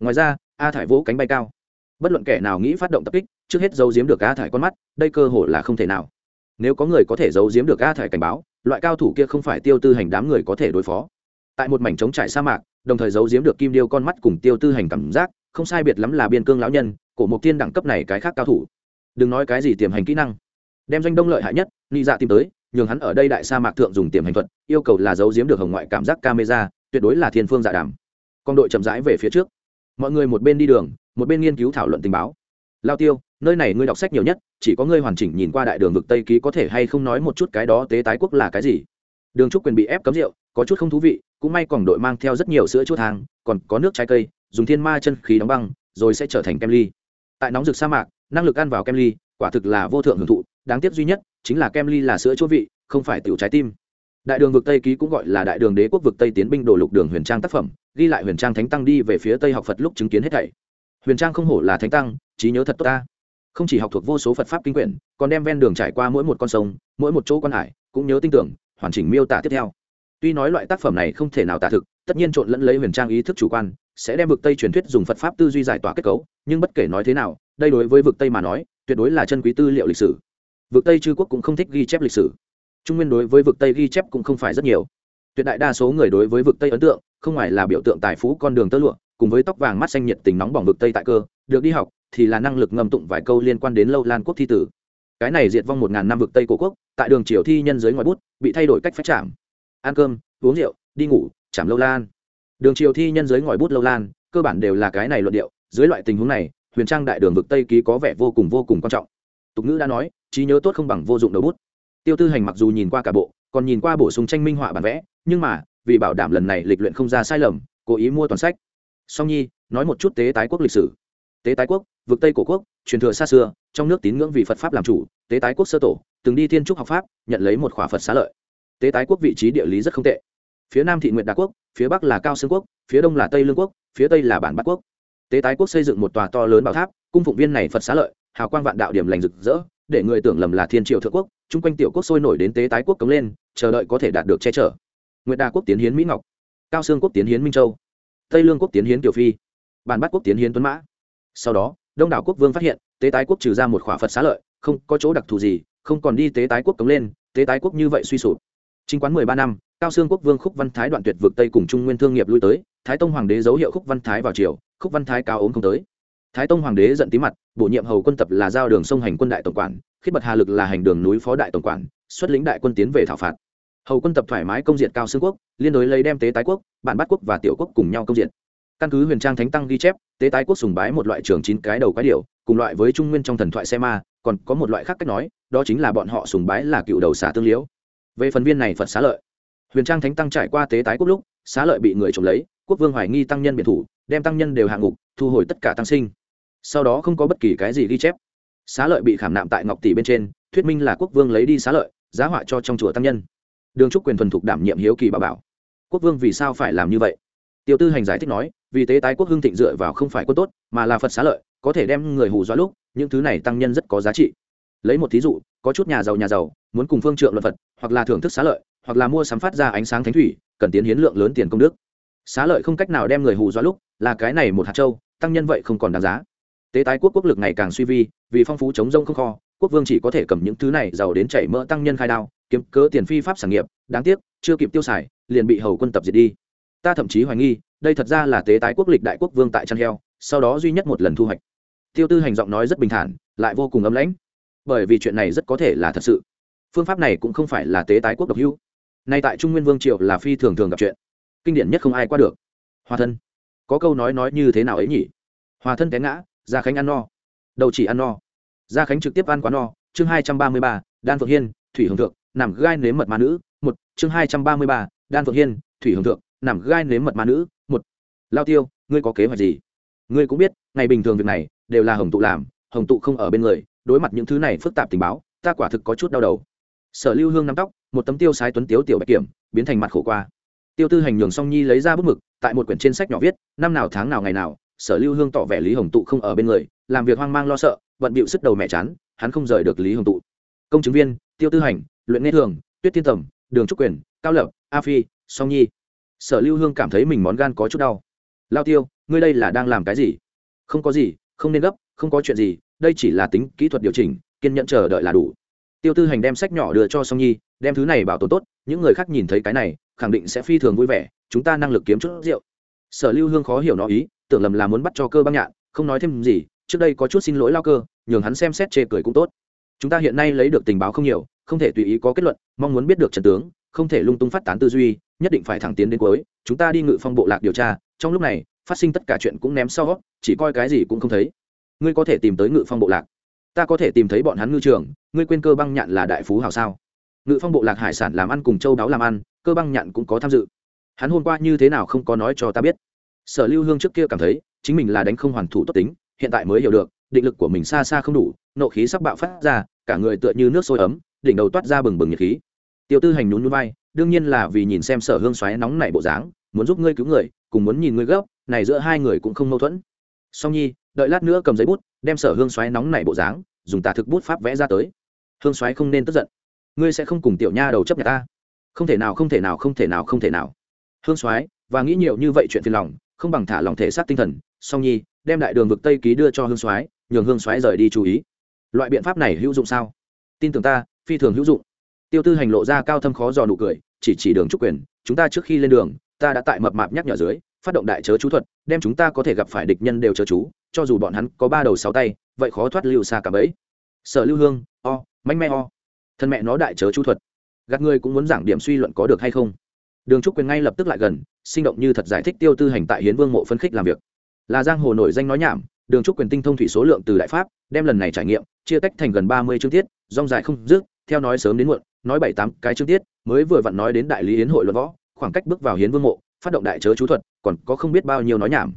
Ngoài ra, a thải vỗ cánh bay cao. Bất luận kẻ nào nghĩ phát động tập kích, trước hết giấu giếm được a thải con mắt, đây cơ hội là không thể nào. Nếu có người có thể giấu giếm được a thải cảnh báo, loại cao thủ kia không phải tiêu tư hành đám người có thể đối phó. Tại một mảnh trống trải sa mạc, đồng thời giấu giếm được kim điêu con mắt cùng tiêu tư hành cảm giác, không sai biệt lắm là biên cương lão nhân của một tiên đẳng cấp này cái khác cao thủ đừng nói cái gì tiềm hành kỹ năng. Đem doanh đông lợi hại nhất ni dạ tìm tới, nhường hắn ở đây đại sa mạc thượng dùng tiềm hành thuật, yêu cầu là giấu giếm được hồng ngoại cảm giác camera, tuyệt đối là thiên phương dạ đàm. Con đội chậm rãi về phía trước. Mọi người một bên đi đường, một bên nghiên cứu thảo luận tình báo. Lao tiêu, nơi này ngươi đọc sách nhiều nhất, chỉ có ngươi hoàn chỉnh nhìn qua đại đường vực tây ký có thể hay không nói một chút cái đó tế tái quốc là cái gì? Đường trúc quyền bị ép cấm rượu, có chút không thú vị, cũng may còn đội mang theo rất nhiều sữa chua thang, còn có nước trái cây, dùng thiên ma chân khí đóng băng, rồi sẽ trở thành kem ly. Tại nóng rực sa mạc năng lực ăn vào kem ly, quả thực là vô thượng hưởng thụ, đáng tiếc duy nhất chính là kem ly là sữa chua vị, không phải tiểu trái tim. Đại đường vực tây ký cũng gọi là đại đường đế quốc vực tây tiến binh đồ lục đường huyền trang tác phẩm, ghi lại huyền trang thánh tăng đi về phía tây học phật lúc chứng kiến hết thảy. Huyền trang không hổ là thánh tăng, trí nhớ thật tốt ta. Không chỉ học thuộc vô số phật pháp kinh quyển, còn đem ven đường trải qua mỗi một con sông, mỗi một chỗ quan hải, cũng nhớ tin tưởng, hoàn chỉnh miêu tả tiếp theo. Tuy nói loại tác phẩm này không thể nào tả thực, tất nhiên trộn lẫn lấy huyền trang ý thức chủ quan, sẽ đem vực tây truyền thuyết dùng phật pháp tư duy giải tỏa kết cấu, nhưng bất kể nói thế nào đây đối với vực tây mà nói, tuyệt đối là chân quý tư liệu lịch sử. Vực tây chư quốc cũng không thích ghi chép lịch sử. Trung nguyên đối với vực tây ghi chép cũng không phải rất nhiều. Tuyệt đại đa số người đối với vực tây ấn tượng, không ngoài là biểu tượng tài phú con đường tơ lụa, cùng với tóc vàng mắt xanh nhiệt tình nóng bỏng vực tây tại cơ, được đi học, thì là năng lực ngâm tụng vài câu liên quan đến lâu lan quốc thi tử. Cái này diệt vong một ngàn năm vực tây cổ quốc, tại đường triều thi nhân dưới ngoài bút, bị thay đổi cách phép chạm ăn cơm, uống rượu, đi ngủ chạm lâu lan. Đường triều thi nhân dưới ngòi bút lâu lan, cơ bản đều là cái này luận điệu. Dưới loại tình huống này huyền trang đại đường vực tây ký có vẻ vô cùng vô cùng quan trọng tục ngữ đã nói trí nhớ tốt không bằng vô dụng đầu bút tiêu tư hành mặc dù nhìn qua cả bộ còn nhìn qua bổ sung tranh minh họa bản vẽ nhưng mà vì bảo đảm lần này lịch luyện không ra sai lầm cố ý mua toàn sách song nhi nói một chút tế tái quốc lịch sử tế tái quốc vực tây cổ quốc truyền thừa xa xưa trong nước tín ngưỡng vì phật pháp làm chủ tế tái quốc sơ tổ từng đi thiên trúc học pháp nhận lấy một khỏa phật xá lợi tế tái quốc vị trí địa lý rất không tệ phía nam thị nguyện đà quốc phía bắc là cao sơn quốc phía đông là tây lương quốc phía tây là bản bắc quốc tế tái quốc xây dựng một tòa to lớn bảo tháp, cung phụng viên này phật xá lợi, hào quang vạn đạo điểm lành rực rỡ, để người tưởng lầm là thiên triệu thượng quốc, chung quanh tiểu quốc sôi nổi đến tế tái quốc cống lên, chờ đợi có thể đạt được che chở. Nguyệt đà quốc tiến hiến mỹ ngọc, cao sương quốc tiến hiến minh châu, tây lương quốc tiến hiến kiều phi, bản Bát quốc tiến hiến tuấn mã. Sau đó, đông đảo quốc vương phát hiện, tế tái quốc trừ ra một khỏa phật xá lợi, không có chỗ đặc thù gì, không còn đi tế tái quốc cống lên, tế tái quốc như vậy suy sụp. Chính quán mười ba năm, cao sương quốc vương khúc văn thái đoạn tuyệt vực tây cùng trung nguyên thương nghiệp lui tới, thái tông hoàng đế dấu hiệu khúc văn thái vào triều khúc văn thái cao ốm không tới. Thái tông hoàng đế giận tí mặt, bổ nhiệm hầu quân tập là giao đường sông hành quân đại tổng quản, khiết bật hà lực là hành đường núi phó đại tổng quản, xuất lĩnh đại quân tiến về thảo phạt. Hầu quân tập thoải mái công diện cao xương quốc, liên đối lấy đem tế tái quốc, bản bát quốc và tiểu quốc cùng nhau công diện căn cứ huyền trang thánh tăng ghi chép, tế tái quốc sùng bái một loại trường chín cái đầu quái điệu cùng loại với trung nguyên trong thần thoại xe ma, còn có một loại khác cách nói, đó chính là bọn họ sùng bái là cựu đầu xả tương liễu. Về phần viên này phật xá lợi, huyền trang thánh tăng trải qua tế tái quốc lúc, xá lợi bị người trộm lấy, quốc vương hoài nghi tăng nhân biệt thủ đem tăng nhân đều hạ ngục, thu hồi tất cả tăng sinh. Sau đó không có bất kỳ cái gì ghi chép. Xá lợi bị khảm nạm tại ngọc tỷ bên trên, thuyết minh là quốc vương lấy đi xá lợi, giá họa cho trong chùa tăng nhân. Đường trúc quyền thuần thục đảm nhiệm hiếu kỳ bảo bảo. Quốc vương vì sao phải làm như vậy? Tiêu tư hành giải thích nói, vì tế tái quốc hưng thịnh dựa vào không phải quân tốt, mà là phật xá lợi, có thể đem người hù dọa lúc, những thứ này tăng nhân rất có giá trị. Lấy một thí dụ, có chút nhà giàu nhà giàu, muốn cùng phương trượng luật phật, hoặc là thưởng thức xá lợi, hoặc là mua sắm phát ra ánh sáng thánh thủy, cần tiến hiến lượng lớn tiền công đức xá lợi không cách nào đem người hù dọa lúc, là cái này một hạt châu, tăng nhân vậy không còn đáng giá. Tế tái quốc quốc lực ngày càng suy vi, vì phong phú chống rông không kho, quốc vương chỉ có thể cầm những thứ này giàu đến chảy mỡ tăng nhân khai đao, kiếm cớ tiền phi pháp sản nghiệp, đáng tiếc, chưa kịp tiêu xài, liền bị hầu quân tập diệt đi. Ta thậm chí hoài nghi, đây thật ra là tế tái quốc lịch đại quốc vương tại chăn heo, sau đó duy nhất một lần thu hoạch. Tiêu tư hành giọng nói rất bình thản, lại vô cùng ấm lãnh. Bởi vì chuyện này rất có thể là thật sự. Phương pháp này cũng không phải là tế tái quốc độc hữu. Nay tại trung nguyên vương triều là phi thường thường gặp chuyện kinh điển nhất không ai qua được. Hòa thân. Có câu nói nói như thế nào ấy nhỉ? Hòa thân té ngã, gia khánh ăn no. Đầu chỉ ăn no. Gia khánh trực tiếp ăn quá no. Chương hai trăm ba mươi ba, đan phượng hiên, thủy hưởng thượng, nằm gai nếm mật ma nữ, một. Chương hai trăm ba mươi ba, đan phượng hiên, thủy hưởng thượng, nằm gai nếm mật ma nữ, một. Lao tiêu, ngươi có kế hoạch gì? Ngươi cũng biết, ngày bình thường việc này đều là hồng tụ làm, hồng tụ không ở bên người, đối mặt những thứ này phức tạp tình báo, ta quả thực có chút đau đầu. Sở lưu hương nắm tóc, một tấm tiêu sái tuấn tiếu tiểu bạch kiểm, biến thành mặt khổ qua tiêu tư hành nhường song nhi lấy ra bút mực, tại một quyển trên sách nhỏ viết, năm nào tháng nào ngày nào, sở lưu hương tỏ vẻ lý hồng tụ không ở bên người, làm việc hoang mang lo sợ, bận bịu sức đầu mẹ chán, hắn không rời được lý hồng tụ. Công chứng viên, tiêu tư hành, luyện nghe thường, tuyết thiên tầm, đường trúc quyền, cao lập, a phi, song nhi. Sở lưu hương cảm thấy mình món gan có chút đau. Lao tiêu, ngươi đây là đang làm cái gì? Không có gì, không nên gấp, không có chuyện gì, đây chỉ là tính kỹ thuật điều chỉnh, kiên nhẫn chờ đợi là đủ. Tiêu tư hành đem sách nhỏ đưa cho song nhi, đem thứ này bảo tồn tốt, những người khác nhìn thấy cái này khẳng định sẽ phi thường vui vẻ, chúng ta năng lực kiếm chút rượu. Sở lưu hương khó hiểu nó ý, tưởng lầm là muốn bắt cho cơ băng nhạn, không nói thêm gì, trước đây có chút xin lỗi lao cơ, nhường hắn xem xét chê cười cũng tốt. Chúng ta hiện nay lấy được tình báo không nhiều, không thể tùy ý có kết luận, mong muốn biết được trần tướng, không thể lung tung phát tán tư duy, nhất định phải thẳng tiến đến cuối. Chúng ta đi ngự phong bộ lạc điều tra, trong lúc này, phát sinh tất cả chuyện cũng ném sau, chỉ coi cái gì cũng không thấy. Ngươi có thể tìm tới ngự phong bộ lạc. Ta có thể tìm thấy bọn hắn ngư trường, ngươi quên cơ băng nhạn là đại phú hào sao? Ngự phong bộ lạc hải sản làm ăn cùng châu đáo làm ăn, cơ băng nhạn cũng có tham dự. Hắn hôm qua như thế nào không có nói cho ta biết. Sở lưu hương trước kia cảm thấy, chính mình là đánh không hoàn thủ tốt tính, hiện tại mới hiểu được, định lực của mình xa xa không đủ, nộ khí sắc bạo phát ra, cả người tựa như nước sôi ấm, đỉnh đầu toát ra bừng bừng nhiệt khí. Tiêu tư hành nhún núi vai, đương nhiên là vì nhìn xem sở hương xoáy nóng nảy bộ dáng, muốn giúp ngươi cứu người, cùng muốn nhìn ngươi gấp, này giữa hai người cũng không mâu thuẫn. Song nhi, đợi lát nữa cầm giấy bút, đem sở hương xoáy nóng nảy bộ dáng, dùng tà thực bút pháp vẽ ra tới. Hương xoáy không nên tức giận ngươi sẽ không cùng tiểu nha đầu chấp nhận ta. Không thể nào, không thể nào, không thể nào, không thể nào. Hương xoáy và nghĩ nhiều như vậy chuyện phiền lòng, không bằng thả lòng thể xác tinh thần. Song nhi, đem đại đường vực tây ký đưa cho hương soái, nhường hương soái rời đi chú ý. Loại biện pháp này hữu dụng sao? Tin tưởng ta, phi thường hữu dụng. Tiêu tư hành lộ ra cao thâm khó dò nụ cười, chỉ chỉ đường trúc quyền, chúng ta trước khi lên đường, ta đã tại mập mạp nhắc nhở dưới, phát động đại chớ chú thuật, đem chúng ta có thể gặp phải địch nhân đều chớ chú, cho dù bọn hắn có ba đầu sáu tay, vậy khó thoát lưu xa cả bấy sở lưu hương, o, manh me o thân mẹ nó đại chớ chu thuật. Gạt ngươi cũng muốn giảng điểm suy luận có được hay không? Đường trúc quyền ngay lập tức lại gần, sinh động như thật giải thích tiêu tư hành tại hiến vương mộ phân khích làm việc. Là giang hồ nổi danh nói nhảm, đường trúc quyền tinh thông thủy số lượng từ đại pháp, đem lần này trải nghiệm, chia tách thành gần ba mươi chương tiết, rong dài không dứt, theo nói sớm đến muộn, nói bảy tám cái chương tiết, mới vừa vặn nói đến đại lý hiến hội luận võ, khoảng cách bước vào hiến vương mộ, phát động đại chớ chú thuật, còn có không biết bao nhiêu nói nhảm.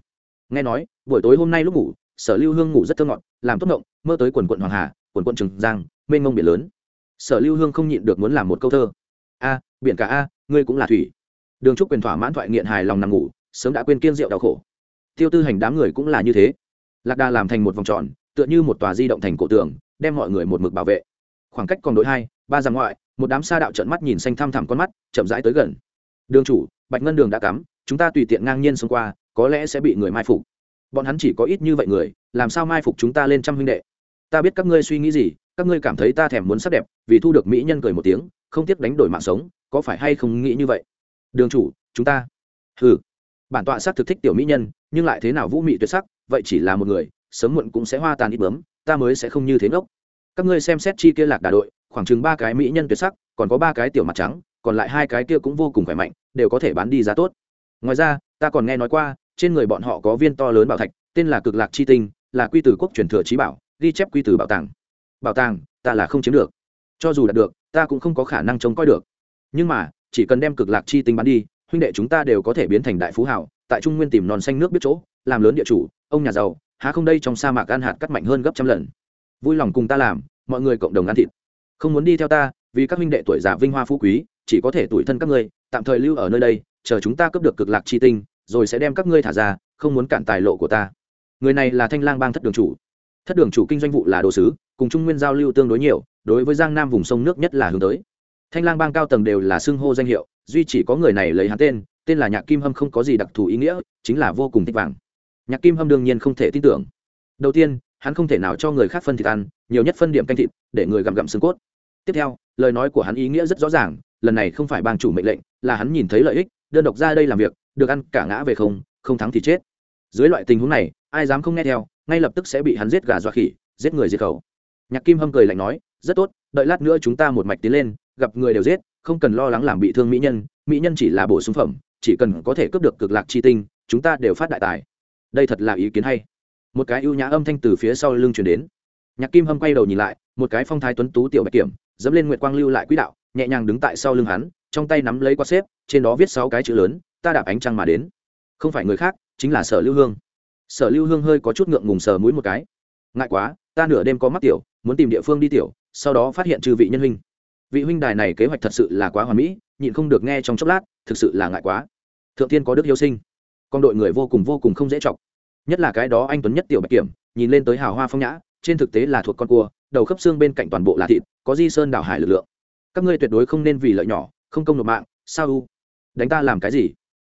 Nghe nói, buổi tối hôm nay lúc ngủ, sở lưu hương ngủ rất thơ ngọt, làm tốt ngộng, mơ tới quần quận hoàng hà, quần quận trường giang, mênh mông biển lớn sở lưu hương không nhịn được muốn làm một câu thơ. A, biển cả a, ngươi cũng là thủy. Đường trúc quyền thỏa mãn thoại nghiện hài lòng nằm ngủ, sớm đã quên kiên rượu đau khổ. Tiêu tư hành đám người cũng là như thế. Lạc đà làm thành một vòng tròn, tựa như một tòa di động thành cổ tường, đem mọi người một mực bảo vệ. Khoảng cách còn đội hai, ba dặm ngoại, một đám sa đạo trận mắt nhìn xanh thăm thẳm con mắt, chậm rãi tới gần. Đường chủ, bạch ngân đường đã cắm, chúng ta tùy tiện ngang nhiên xông qua, có lẽ sẽ bị người mai phục. Bọn hắn chỉ có ít như vậy người, làm sao mai phục chúng ta lên trăm huynh đệ? Ta biết các ngươi suy nghĩ gì các ngươi cảm thấy ta thèm muốn sắc đẹp, vì thu được mỹ nhân cười một tiếng, không tiếc đánh đổi mạng sống, có phải hay không nghĩ như vậy? Đường chủ, chúng ta. Ừ bản tọa sắc thực thích tiểu mỹ nhân, nhưng lại thế nào vũ mị tuyệt sắc, vậy chỉ là một người, sớm muộn cũng sẽ hoa tàn ít bướm, ta mới sẽ không như thế ngốc. Các ngươi xem xét chi kia lạc đà đội, khoảng chừng ba cái mỹ nhân tuyệt sắc, còn có ba cái tiểu mặt trắng, còn lại hai cái kia cũng vô cùng khỏe mạnh, đều có thể bán đi giá tốt. Ngoài ra, ta còn nghe nói qua, trên người bọn họ có viên to lớn bảo thạch, tên là cực lạc chi tinh, là quy tử quốc truyền thừa trí bảo, ghi chép quy tử bảo tàng bảo tàng, ta là không chiếm được. Cho dù đạt được, ta cũng không có khả năng trông coi được. Nhưng mà, chỉ cần đem cực lạc chi tinh bán đi, huynh đệ chúng ta đều có thể biến thành đại phú hảo tại trung nguyên tìm non xanh nước biết chỗ, làm lớn địa chủ, ông nhà giàu, há không đây trong sa mạc ăn hạt cắt mạnh hơn gấp trăm lần. Vui lòng cùng ta làm, mọi người cộng đồng ăn thịt. Không muốn đi theo ta, vì các huynh đệ tuổi già vinh hoa phú quý, chỉ có thể tuổi thân các ngươi, tạm thời lưu ở nơi đây, chờ chúng ta cướp được cực lạc chi tinh, rồi sẽ đem các ngươi thả ra, không muốn cản tài lộ của ta. Người này là thanh lang bang thất đường chủ. Thất đường chủ kinh doanh vụ là đồ sứ cùng trung nguyên giao lưu tương đối nhiều, đối với giang nam vùng sông nước nhất là hướng tới. Thanh lang bang cao tầng đều là xưng hô danh hiệu, duy chỉ có người này lấy hắn tên tên là nhạc kim hâm không có gì đặc thù ý nghĩa, chính là vô cùng thích vàng. Nhạc kim hâm đương nhiên không thể tin tưởng. Đầu tiên, hắn không thể nào cho người khác phân thịt ăn, nhiều nhất phân điểm canh thịt, để người gặm gặm xương cốt. Tiếp theo, lời nói của hắn ý nghĩa rất rõ ràng, lần này không phải bang chủ mệnh lệnh, là hắn nhìn thấy lợi ích, đơn độc ra đây làm việc, được ăn cả ngã về không không thắng thì chết. Dưới loại tình huống này, ai dám không nghe theo, ngay lập tức sẽ bị hắn giết gà dọa khỉ, giết người diệt khẩu nhạc kim hâm cười lạnh nói, rất tốt, đợi lát nữa chúng ta một mạch tiến lên, gặp người đều giết, không cần lo lắng làm bị thương mỹ nhân mỹ nhân chỉ là bổ sung phẩm, chỉ cần có thể cướp được cực lạc chi tinh, chúng ta đều phát đại tài. Đây thật là ý kiến hay. Một cái ưu nhã âm thanh từ phía sau lưng truyền đến. Nhạc kim hâm quay đầu nhìn lại, một cái phong thái tuấn tú tiểu bạch kiểm, dẫm lên nguyệt quang lưu lại quỹ đạo, nhẹ nhàng đứng tại sau lưng hắn, trong tay nắm lấy quạt xếp, trên đó viết sáu cái chữ lớn, ta đạp ánh trăng mà đến. Không phải người khác, chính là sở lưu hương. Sở lưu hương hơi có chút ngượng ngùng sờ mũi một cái. Ngại quá, ta nửa đêm có mắc tiểu muốn tìm địa phương đi tiểu, sau đó phát hiện trừ vị nhân huynh. Vị huynh đài này kế hoạch thật sự là quá hoàn mỹ, nhịn không được nghe trong chốc lát, thực sự là ngại quá. Thượng tiên có đức yêu sinh. Con đội người vô cùng vô cùng không dễ chọc. Nhất là cái đó anh tuấn nhất tiểu bạch kiểm, nhìn lên tới hào hoa phong nhã, trên thực tế là thuộc con cua, đầu khớp xương bên cạnh toàn bộ là thịt, có di sơn đảo hải lực lượng. Các ngươi tuyệt đối không nên vì lợi nhỏ, không công nộp mạng, sao u? Đánh ta làm cái gì?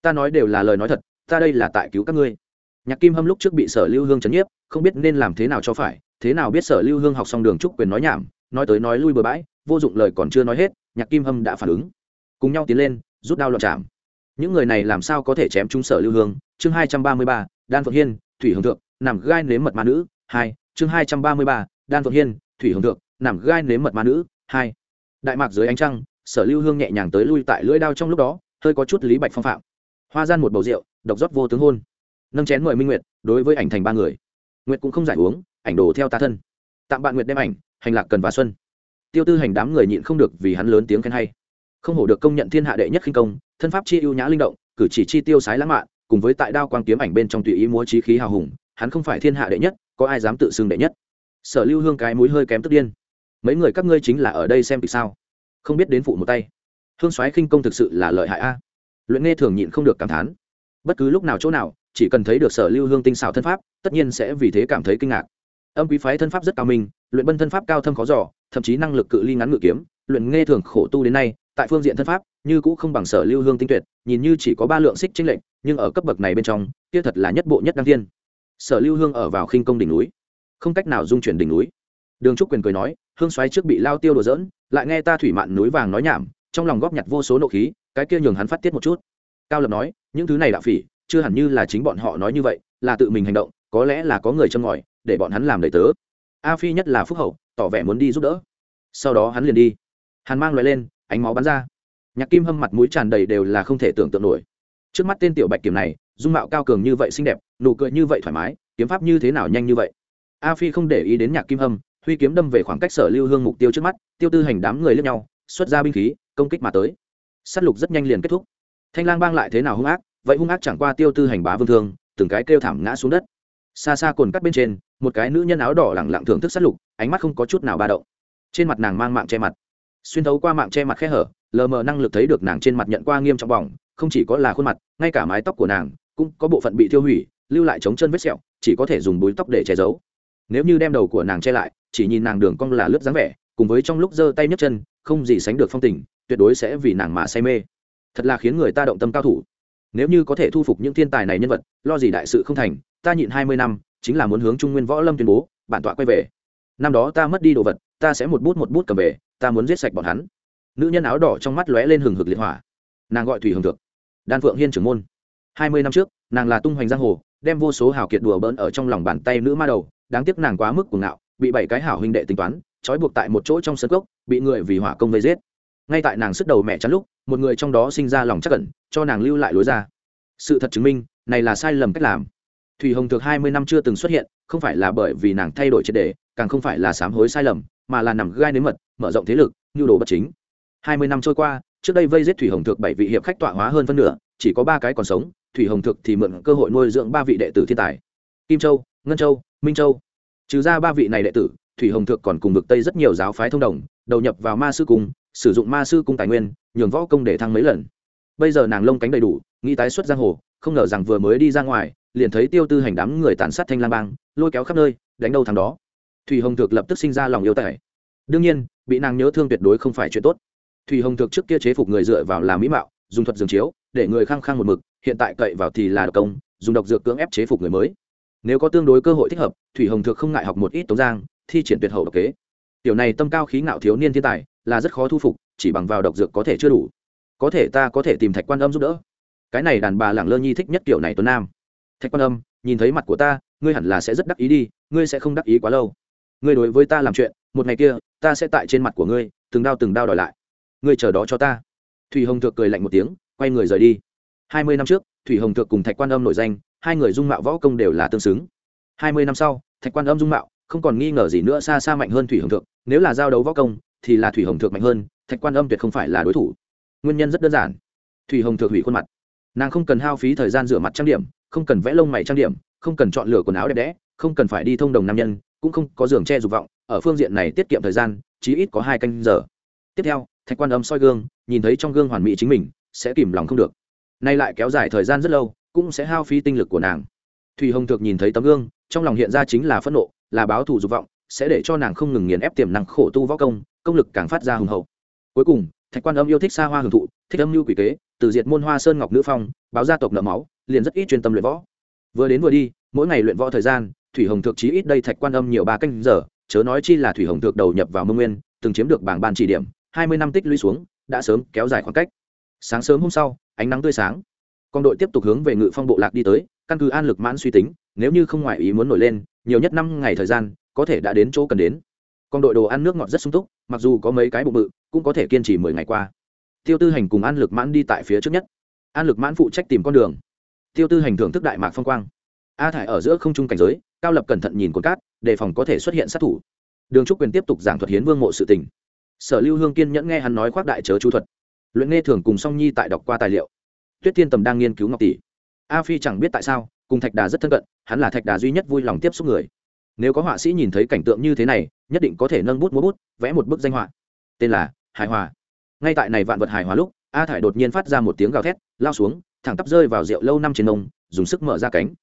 Ta nói đều là lời nói thật, ta đây là tại cứu các ngươi. Nhạc kim hâm lúc trước bị sở lưu hương chấn nhiếp, không biết nên làm thế nào cho phải thế nào biết sở lưu hương học xong đường trúc quyền nói nhảm, nói tới nói lui bừa bãi, vô dụng lời còn chưa nói hết, nhạc kim hâm đã phản ứng. Cùng nhau tiến lên, rút đao loạn chạm. Những người này làm sao có thể chém trúng sở lưu hương? Chương hai trăm ba mươi ba, đan phượng hiên, thủy hồng thượng, nằm gai nếm mật ma nữ, hai, chương hai trăm ba mươi ba, đan phượng hiên, thủy hồng thượng, nằm gai nếm mật ma nữ, hai. Đại mạc dưới ánh trăng, sở lưu hương nhẹ nhàng tới lui tại lưỡi đao trong lúc đó, hơi có chút lý bạch phong phạm. Hoa gian một bầu rượu, độc rót vô tướng hôn. Nâng chén mời minh nguyệt, đối với ảnh thành ba người. Nguyệt cũng không giải uống ảnh đồ theo ta thân. Tạm bạn nguyệt đem ảnh, hành lạc cần và xuân. Tiêu tư hành đám người nhịn không được vì hắn lớn tiếng khen hay. Không hổ được công nhận thiên hạ đệ nhất khinh công, thân pháp chi ưu nhã linh động, cử chỉ chi tiêu sái lãng mạn, cùng với tại đao quang kiếm ảnh bên trong tùy ý múa trí khí hào hùng, hắn không phải thiên hạ đệ nhất, có ai dám tự xưng đệ nhất. Sở lưu hương cái mũi hơi kém tức điên. Mấy người các ngươi chính là ở đây xem thì sao? Không biết đến phụ một tay. Hương soái khinh công thực sự là lợi hại a. Luyện nghe thường nhịn không được cảm thán. Bất cứ lúc nào chỗ nào, chỉ cần thấy được sở lưu hương tinh xảo thân pháp, tất nhiên sẽ vì thế cảm thấy kinh ngạc âm quý phái thân pháp rất cao minh, luyện bân thân pháp cao thâm khó giỏ thậm chí năng lực cự ly ngắn ngự kiếm, luyện nghe thường khổ tu đến nay, tại phương diện thân pháp, như cũ không bằng sở lưu hương tinh tuyệt, nhìn như chỉ có ba lượng xích tranh lệnh nhưng ở cấp bậc này bên trong, kia thật là nhất bộ nhất đăng thiên. Sở lưu hương ở vào khinh công đỉnh núi, không cách nào dung chuyển đỉnh núi. Đường trúc quyền cười nói, hương xoáy trước bị lao tiêu đồ dỡn lại nghe ta thủy mạn núi vàng nói nhảm, trong lòng góp nhặt vô số nộ khí, cái kia nhường hắn phát tiết một chút. Cao lập nói, những thứ này đạo phỉ, chưa hẳn như là chính bọn họ nói như vậy, là tự mình hành động có lẽ là có người châm ngòi, để bọn hắn làm đầy tớ. A phi nhất là phúc hậu, tỏ vẻ muốn đi giúp đỡ. Sau đó hắn liền đi. Hắn mang loại lên, ánh máu bắn ra. Nhạc kim hâm mặt mũi tràn đầy đều là không thể tưởng tượng nổi. Trước mắt tên tiểu bạch kiểm này, dung mạo cao cường như vậy xinh đẹp, nụ cười như vậy thoải mái, kiếm pháp như thế nào nhanh như vậy? A phi không để ý đến nhạc kim hâm, huy kiếm đâm về khoảng cách sở lưu hương mục tiêu trước mắt, tiêu tư hành đám người lướt nhau, xuất ra binh khí, công kích mà tới. S á t lục rất nhanh liền kết thúc. Thanh lang bang lại thế nào hung ác? Vậy hung ác chẳng qua tiêu tư hành bá vương thương, từng cái kêu thảm ngã xuống đất xa xa cồn cắt bên trên, một cái nữ nhân áo đỏ lẳng lặng thưởng thức sát lục, ánh mắt không có chút nào ba động. Trên mặt nàng mang mạng che mặt. Xuyên thấu qua mạng che mặt khe hở, lờ mờ năng lực thấy được nàng trên mặt nhận qua nghiêm trọng bỏng, không chỉ có là khuôn mặt, ngay cả mái tóc của nàng, cũng có bộ phận bị tiêu hủy, lưu lại chống chân vết sẹo, chỉ có thể dùng búi tóc để che giấu. Nếu như đem đầu của nàng che lại, chỉ nhìn nàng đường cong là lướt dáng vẻ, cùng với trong lúc giơ tay nhấc chân, không gì sánh được phong tình, tuyệt đối sẽ vì nàng mà say mê. Thật là khiến người ta động tâm cao thủ. Nếu như có thể thu phục những thiên tài này nhân vật, lo gì đại sự không thành ta nhịn hai mươi năm, chính là muốn hướng trung nguyên võ lâm tuyên bố, bản tọa quay về. Năm đó ta mất đi đồ vật, ta sẽ một bút một bút cầm về, ta muốn giết sạch bọn hắn. Nữ nhân áo đỏ trong mắt lóe lên hừng hực liệt hỏa. Nàng gọi thủy hồng thực đan phượng hiên trưởng môn. hai mươi năm trước, nàng là tung hoành giang hồ, đem vô số hào kiệt đùa bỡn ở trong lòng bàn tay nữ ma đầu, đáng tiếc nàng quá mức cuồng ngạo, bị bảy cái hảo huynh đệ tính toán, trói buộc tại một chỗ trong sân cốc, bị người vì hỏa công vây giết. Ngay tại nàng sức đầu mẹ chắn lúc, một người trong đó sinh ra lòng chắc cẩn cho nàng lưu lại lối ra. Sự thật chứng minh, này là sai lầm cách làm thủy hồng thực hai mươi năm chưa từng xuất hiện, không phải là bởi vì nàng thay đổi triệt đề, càng không phải là sám hối sai lầm, mà là nằm gai nếm mật, mở rộng thế lực, nhu đồ bất chính. Hai mươi năm trôi qua, trước đây vây giết thủy hồng thực bảy vị hiệp khách tọa hóa hơn phân nửa, chỉ có ba cái còn sống, thủy hồng thực thì mượn cơ hội nuôi dưỡng ba vị đệ tử thiên tài. Kim châu, ngân châu, minh châu. Trừ ra ba vị này đệ tử, thủy hồng thực còn cùng vực tây rất nhiều giáo phái thông đồng, đầu nhập vào ma sư cung, sử dụng ma sư cung tài nguyên, nhường võ công để thăng mấy lần. Bây giờ nàng lông cánh đầy đủ nghĩ tái xuất giang hồ không ngờ rằng vừa mới đi ra ngoài, liền thấy tiêu tư hành đám người tàn sát thanh lang bang, lôi kéo khắp nơi, đánh đâu thằng đó. Thủy hồng thực lập tức sinh ra lòng yêu tải đương nhiên, bị nàng nhớ thương tuyệt đối không phải chuyện tốt. Thủy hồng thực trước kia chế phục người dựa vào làm mỹ mạo, dùng thuật dường chiếu, để người khăng khăng một mực, hiện tại cậy vào thì là độc công, dùng độc dược cưỡng ép chế phục người mới. Nếu có tương đối cơ hội thích hợp, thủy hồng thực không ngại học một ít tống giang, thi triển tuyệt hậu độc kế. Tiểu này tâm cao khí ngạo thiếu niên thiên tài, là rất khó thu phục, chỉ bằng vào độc dược có thể chưa đủ. Có thể ta có thể tìm thạch quan âm giúp đỡ cái này đàn bà lẳng lơ nhi thích nhất kiểu này tuấn nam. Thạch quan âm, nhìn thấy mặt của ta, ngươi hẳn là sẽ rất đắc ý đi, ngươi sẽ không đắc ý quá lâu. Ngươi đối với ta làm chuyện, một ngày kia, ta sẽ tại trên mặt của ngươi, từng đao từng đao đòi lại. Ngươi chờ đó cho ta. Thủy hồng thượng cười lạnh một tiếng, quay người rời đi. Hai mươi năm trước, thủy hồng thượng cùng thạch quan âm nổi danh, hai người dung mạo võ công đều là tương xứng. Hai mươi năm sau, thạch quan âm dung mạo, không còn nghi ngờ gì nữa xa xa mạnh hơn thủy hồng thượng nếu là giao đấu võ công, thì là thủy hồng thượng mạnh hơn, thạch quan âm tuyệt không phải là đối thủ. Nguyên nhân rất đơn giản. Thủy hồng thượng hủy khuôn mặt nàng không cần hao phí thời gian rửa mặt trang điểm, không cần vẽ lông mày trang điểm, không cần chọn lựa quần áo đẹp đẽ, không cần phải đi thông đồng nam nhân, cũng không có giường che dục vọng, ở phương diện này tiết kiệm thời gian, chí ít có hai canh giờ. Tiếp theo, thạch quan âm soi gương, nhìn thấy trong gương hoàn mỹ chính mình, sẽ kìm lòng không được. Nay lại kéo dài thời gian rất lâu, cũng sẽ hao phí tinh lực của nàng. Thùy hồng thực nhìn thấy tấm gương, trong lòng hiện ra chính là phẫn nộ, là báo thù dục vọng, sẽ để cho nàng không ngừng nghiền ép tiềm năng khổ tu võ công công lực càng phát ra hùng hậu. Cuối cùng, thạch quan âm yêu thích xa hoa hưởng thụ, thích âm mưu quỷ kế từ diệt môn hoa sơn ngọc nữ phong, báo gia tộc nợ máu, liền rất ít chuyên tâm luyện võ. Vừa đến vừa đi, mỗi ngày luyện võ thời gian, thủy hồng thượng trí ít đây thạch quan âm nhiều ba canh giờ, chớ nói chi là thủy hồng thượng đầu nhập vào mông nguyên, từng chiếm được bảng ban chỉ điểm, hai mươi năm tích lũy xuống, đã sớm kéo dài khoảng cách. Sáng sớm hôm sau, ánh nắng tươi sáng. Con đội tiếp tục hướng về ngự phong bộ lạc đi tới, căn cứ an lực mãn suy tính, nếu như không ngoại ý muốn nổi lên, nhiều nhất năm ngày thời gian, có thể đã đến chỗ cần đến. Con đội đồ ăn nước ngọt rất sung túc, mặc dù có mấy cái bụng bự, cũng có thể kiên trì mười ngày qua tiêu tư hành cùng an lực mãn đi tại phía trước nhất. An lực mãn phụ trách tìm con đường. Tiêu tư hành thưởng thức đại mạc phong quang. A thải ở giữa không trung cảnh giới, cao lập cẩn thận nhìn cột cát, đề phòng có thể xuất hiện sát thủ. Đường trúc quyền tiếp tục giảng thuật hiến vương mộ sự tình. Sở lưu hương kiên nhẫn nghe hắn nói khoác đại chớ chú thuật. Luyện nghe thường cùng song nhi tại đọc qua tài liệu. Tuyết thiên tầm đang nghiên cứu ngọc tỷ. A phi chẳng biết tại sao, cùng thạch đà rất thân cận, hắn là thạch đà duy nhất vui lòng tiếp xúc người. Nếu có họa sĩ nhìn thấy cảnh tượng như thế này, nhất định có thể nâng bút múa bút, vẽ một bức danh họa. Tên là hài hòa ngay tại này vạn vật hài hòa lúc, a thải đột nhiên phát ra một tiếng gào thét, lao xuống, thẳng tắp rơi vào rượu lâu năm trên nông dùng sức mở ra cánh.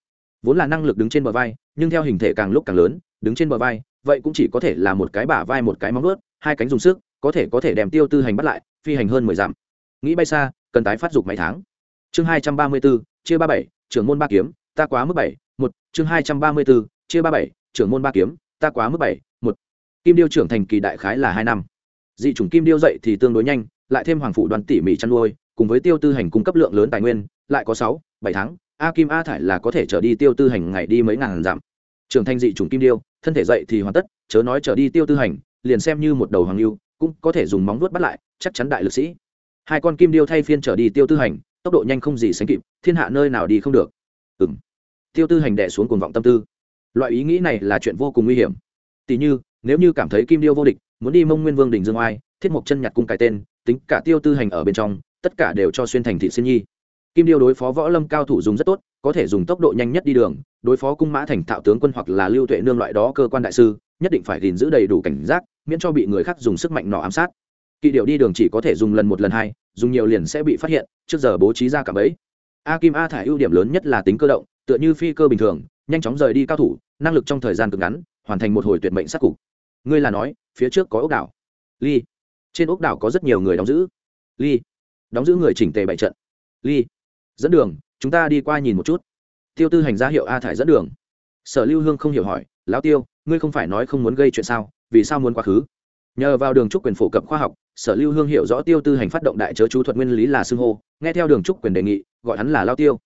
Vốn là năng lực đứng trên bờ vai, nhưng theo hình thể càng lúc càng lớn, đứng trên bờ vai, vậy cũng chỉ có thể là một cái bả vai một cái móng ướt hai cánh dùng sức, có thể có thể đem tiêu tư hành bắt lại, phi hành hơn mười dặm. Nghĩ bay xa, cần tái phát dục mấy tháng. Chương hai trăm ba mươi bốn, chia ba bảy, trưởng môn ba kiếm, ta quá mức bảy, một. Chương hai trăm ba mươi bốn, chia ba bảy, trưởng môn ba kiếm, ta quá mức bảy, một. Kim điêu trưởng thành kỳ đại khái là hai năm dị chủng kim điêu dậy thì tương đối nhanh, lại thêm hoàng phủ đoàn tỉ mỉ chăn nuôi, cùng với tiêu tư hành cung cấp lượng lớn tài nguyên, lại có sáu, bảy tháng, a kim a thải là có thể trở đi tiêu tư hành ngày đi mấy ngàn dặm. Trưởng thành dị chủng kim điêu, thân thể dậy thì hoàn tất, chớ nói trở đi tiêu tư hành, liền xem như một đầu hoàng lưu, cũng có thể dùng móng vuốt bắt lại, chắc chắn đại lực sĩ. Hai con kim điêu thay phiên trở đi tiêu tư hành, tốc độ nhanh không gì sánh kịp, thiên hạ nơi nào đi không được. Ừ m tiêu tư hành đẻ xuống cuồng vọng tâm tư. Loại ý nghĩ này là chuyện vô cùng nguy hiểm. Tỉ như, nếu như cảm thấy kim điêu vô địch muốn đi mông nguyên vương đình dương oai, thiết mộc chân nhặt cung cái tên, tính cả tiêu tư hành ở bên trong, tất cả đều cho xuyên thành thị xuyên nhi. Kim điêu đối phó võ lâm cao thủ dùng rất tốt, có thể dùng tốc độ nhanh nhất đi đường, đối phó cung mã thành thạo tướng quân hoặc là lưu tuệ nương loại đó cơ quan đại sư, nhất định phải gìn giữ đầy đủ cảnh giác, miễn cho bị người khác dùng sức mạnh nọ ám sát. Kỵ điệu đi đường chỉ có thể dùng lần một lần hai, dùng nhiều liền sẽ bị phát hiện, trước giờ bố trí ra cả bẫy. A kim a thải ưu điểm lớn nhất là tính cơ động, tựa như phi cơ bình thường, nhanh chóng rời đi cao thủ, năng lực trong thời gian cực ngắn, hoàn thành một hồi tuyệt mệnh sát cục ngươi là nói, phía trước có ốc đảo. Ly. Trên ốc đảo có rất nhiều người đóng giữ. Ly. Đóng giữ người chỉnh tề bại trận. Ly. Dẫn đường, chúng ta đi qua nhìn một chút. Tiêu tư hành ra hiệu a thải dẫn đường. Sở lưu hương không hiểu hỏi, lão tiêu, ngươi không phải nói không muốn gây chuyện sao? Vì sao muốn quá khứ? Nhờ vào đường trúc quyền phổ cập khoa học, sở lưu hương hiểu rõ tiêu tư hành phát động đại chớ chú thuật nguyên lý là xưng hô. Nghe theo đường trúc quyền đề nghị, gọi hắn là lao tiêu.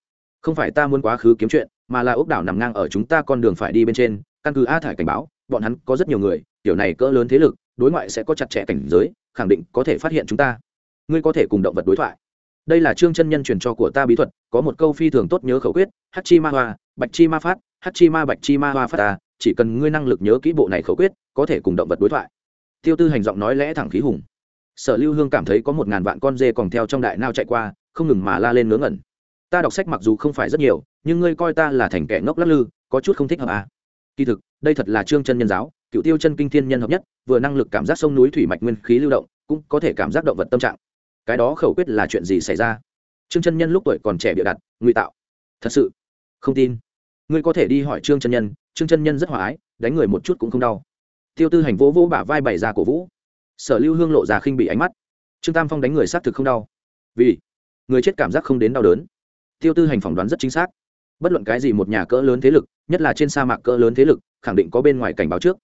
Không phải ta muốn quá khứ kiếm chuyện, mà là ốc đảo nằm ngang ở chúng ta con đường phải đi bên trên. Căn cứ a thải cảnh báo, bọn hắn có rất nhiều người kiểu này cỡ lớn thế lực, đối ngoại sẽ có chặt chẽ cảnh giới, khẳng định có thể phát hiện chúng ta. Ngươi có thể cùng động vật đối thoại. Đây là trương chân nhân truyền cho của ta bí thuật, có một câu phi thường tốt nhớ khẩu quyết hát chi ma hoa, bạch chi ma phát hát chi ma bạch chi ma hoa phát ta, chỉ cần ngươi năng lực nhớ kỹ bộ này khẩu quyết, có thể cùng động vật đối thoại. Tiêu tư hành giọng nói lẽ thẳng khí hùng. Sở lưu hương cảm thấy có một ngàn vạn con dê còn theo trong đại nao chạy qua, không ngừng mà la lên ngớ ngẩn. Ta đọc sách mặc dù không phải rất nhiều, nhưng ngươi coi ta là thành kẻ ngốc lắc lư, có chút không thích hợp à. kỳ thực, đây thật là trương chân nhân giáo cựu tiêu chân kinh thiên nhân hợp nhất, vừa năng lực cảm giác sông núi thủy mạch nguyên khí lưu động, cũng có thể cảm giác động vật tâm trạng. Cái đó khẩu quyết là chuyện gì xảy ra? Trương chân nhân lúc tuổi còn trẻ bịa đặt, ngụy tạo. Thật sự, không tin. Ngươi có thể đi hỏi trương chân nhân, trương chân nhân rất hòa ái, đánh người một chút cũng không đau. Tiêu tư hành vỗ vỗ bả vai bày ra cổ vũ. Sở lưu hương lộ ra khinh bị ánh mắt. Trương tam phong đánh người xác thực không đau. Vì người chết cảm giác không đến đau đớn. Tiêu tư hành phỏng đoán rất chính xác. Bất luận cái gì một nhà cỡ lớn thế lực, nhất là trên sa mạc cỡ lớn thế lực, khẳng định có bên ngoài cảnh báo trước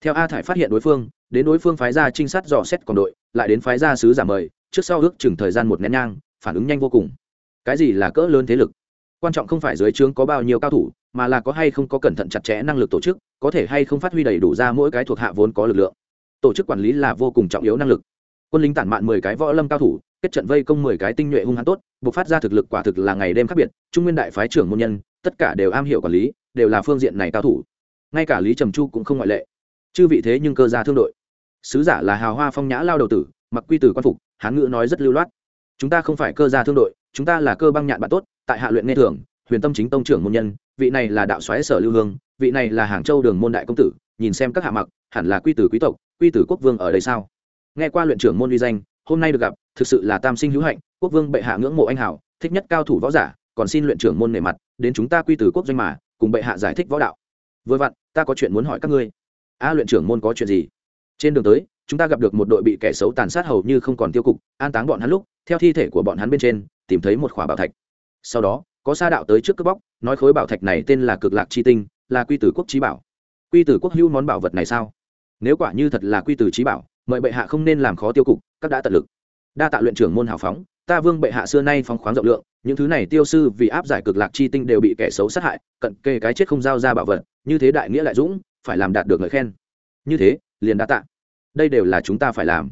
theo a thải phát hiện đối phương, đến đối phương phái ra trinh sát dò xét còn đội, lại đến phái ra sứ giả mời, trước sau ước chừng thời gian một nén nhang, phản ứng nhanh vô cùng. Cái gì là cỡ lớn thế lực? Quan trọng không phải dưới trướng có bao nhiêu cao thủ, mà là có hay không có cẩn thận chặt chẽ năng lực tổ chức, có thể hay không phát huy đầy đủ ra mỗi cái thuộc hạ vốn có lực lượng. Tổ chức quản lý là vô cùng trọng yếu năng lực. Quân lính tản mạn mười cái võ lâm cao thủ, kết trận vây công mười cái tinh nhuệ hung hãn tốt buộc phát ra thực lực quả thực là ngày đêm khác biệt, trung nguyên đại phái trưởng môn nhân, tất cả đều am hiểu quản lý, đều là phương diện này cao thủ. Ngay cả lý trầm chu cũng không ngoại lệ chư vị thế nhưng cơ gia thương đội. Sứ giả là hào hoa phong nhã lao đầu tử, mặc quy tử quan phục, hán ngữ nói rất lưu loát. Chúng ta không phải cơ gia thương đội, chúng ta là cơ băng nhạn bạn tốt, tại hạ luyện nghe thường huyền tâm chính tông trưởng môn nhân, vị này là đạo xoáy sở lưu hương, vị này là hàng châu đường môn đại công tử, nhìn xem các hạ mặc, hẳn là quy tử quý tộc, quy tử quốc vương ở đây sao? Nghe qua luyện trưởng môn uy danh, hôm nay được gặp, thực sự là tam sinh hữu hạnh, quốc vương bệ hạ ngưỡng mộ anh hảo thích nhất cao thủ võ giả, còn xin luyện trưởng môn nề mặt, đến chúng ta quy tử quốc doanh mà, cùng bệ hạ giải thích võ đạo. Vừa vặn, ta có chuyện muốn hỏi các ngươi a luyện trưởng môn có chuyện gì? Trên đường tới, chúng ta gặp được một đội bị kẻ xấu tàn sát hầu như không còn tiêu cục, an táng bọn hắn lúc, theo thi thể của bọn hắn bên trên, tìm thấy một khỏa bảo thạch. Sau đó, có sa đạo tới trước cướp bóc, nói khối bảo thạch này tên là cực lạc chi tinh, là quy tử quốc trí bảo. Quy tử quốc hữu món bảo vật này sao? Nếu quả như thật là quy tử trí bảo, mời bệ hạ không nên làm khó tiêu cục, các đã tận lực. Đa tạ luyện trưởng môn hào phóng, ta vương bệ hạ xưa nay phóng khoáng rộng lượng, những thứ này tiêu sư vì áp giải cực lạc chi tinh đều bị kẻ xấu sát hại, cận kề cái chết không giao ra bảo vật, như thế đại nghĩa lại dũng phải làm đạt được lời khen. Như thế, liền đã tạ. Đây đều là chúng ta phải làm.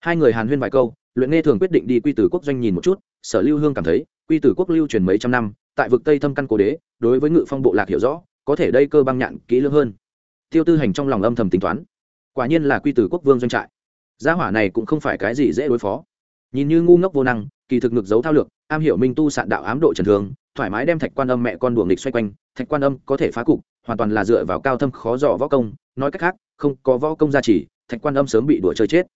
Hai người hàn huyên vài câu, luyện nghe thường quyết định đi quy tử quốc doanh nhìn một chút, sở lưu hương cảm thấy, quy tử quốc lưu truyền mấy trăm năm, tại vực tây thâm căn cố đế, đối với ngự phong bộ lạc hiểu rõ, có thể đây cơ băng nhạn kỹ lưỡng hơn. Tiêu tư hành trong lòng âm thầm tính toán. Quả nhiên là quy tử quốc vương doanh trại. Gia hỏa này cũng không phải cái gì dễ đối phó. Nhìn như ngu ngốc vô năng, kỳ thực ngực giấu thao lược, am hiểu minh tu sạn đạo ám độ trần thường thoải mái đem thạch quan âm mẹ con đuồng nghịch xoay quanh, thạch quan âm có thể phá cục, hoàn toàn là dựa vào cao thâm khó dò võ công, nói cách khác, không có võ công gia trì, thạch quan âm sớm bị đuổi chơi chết.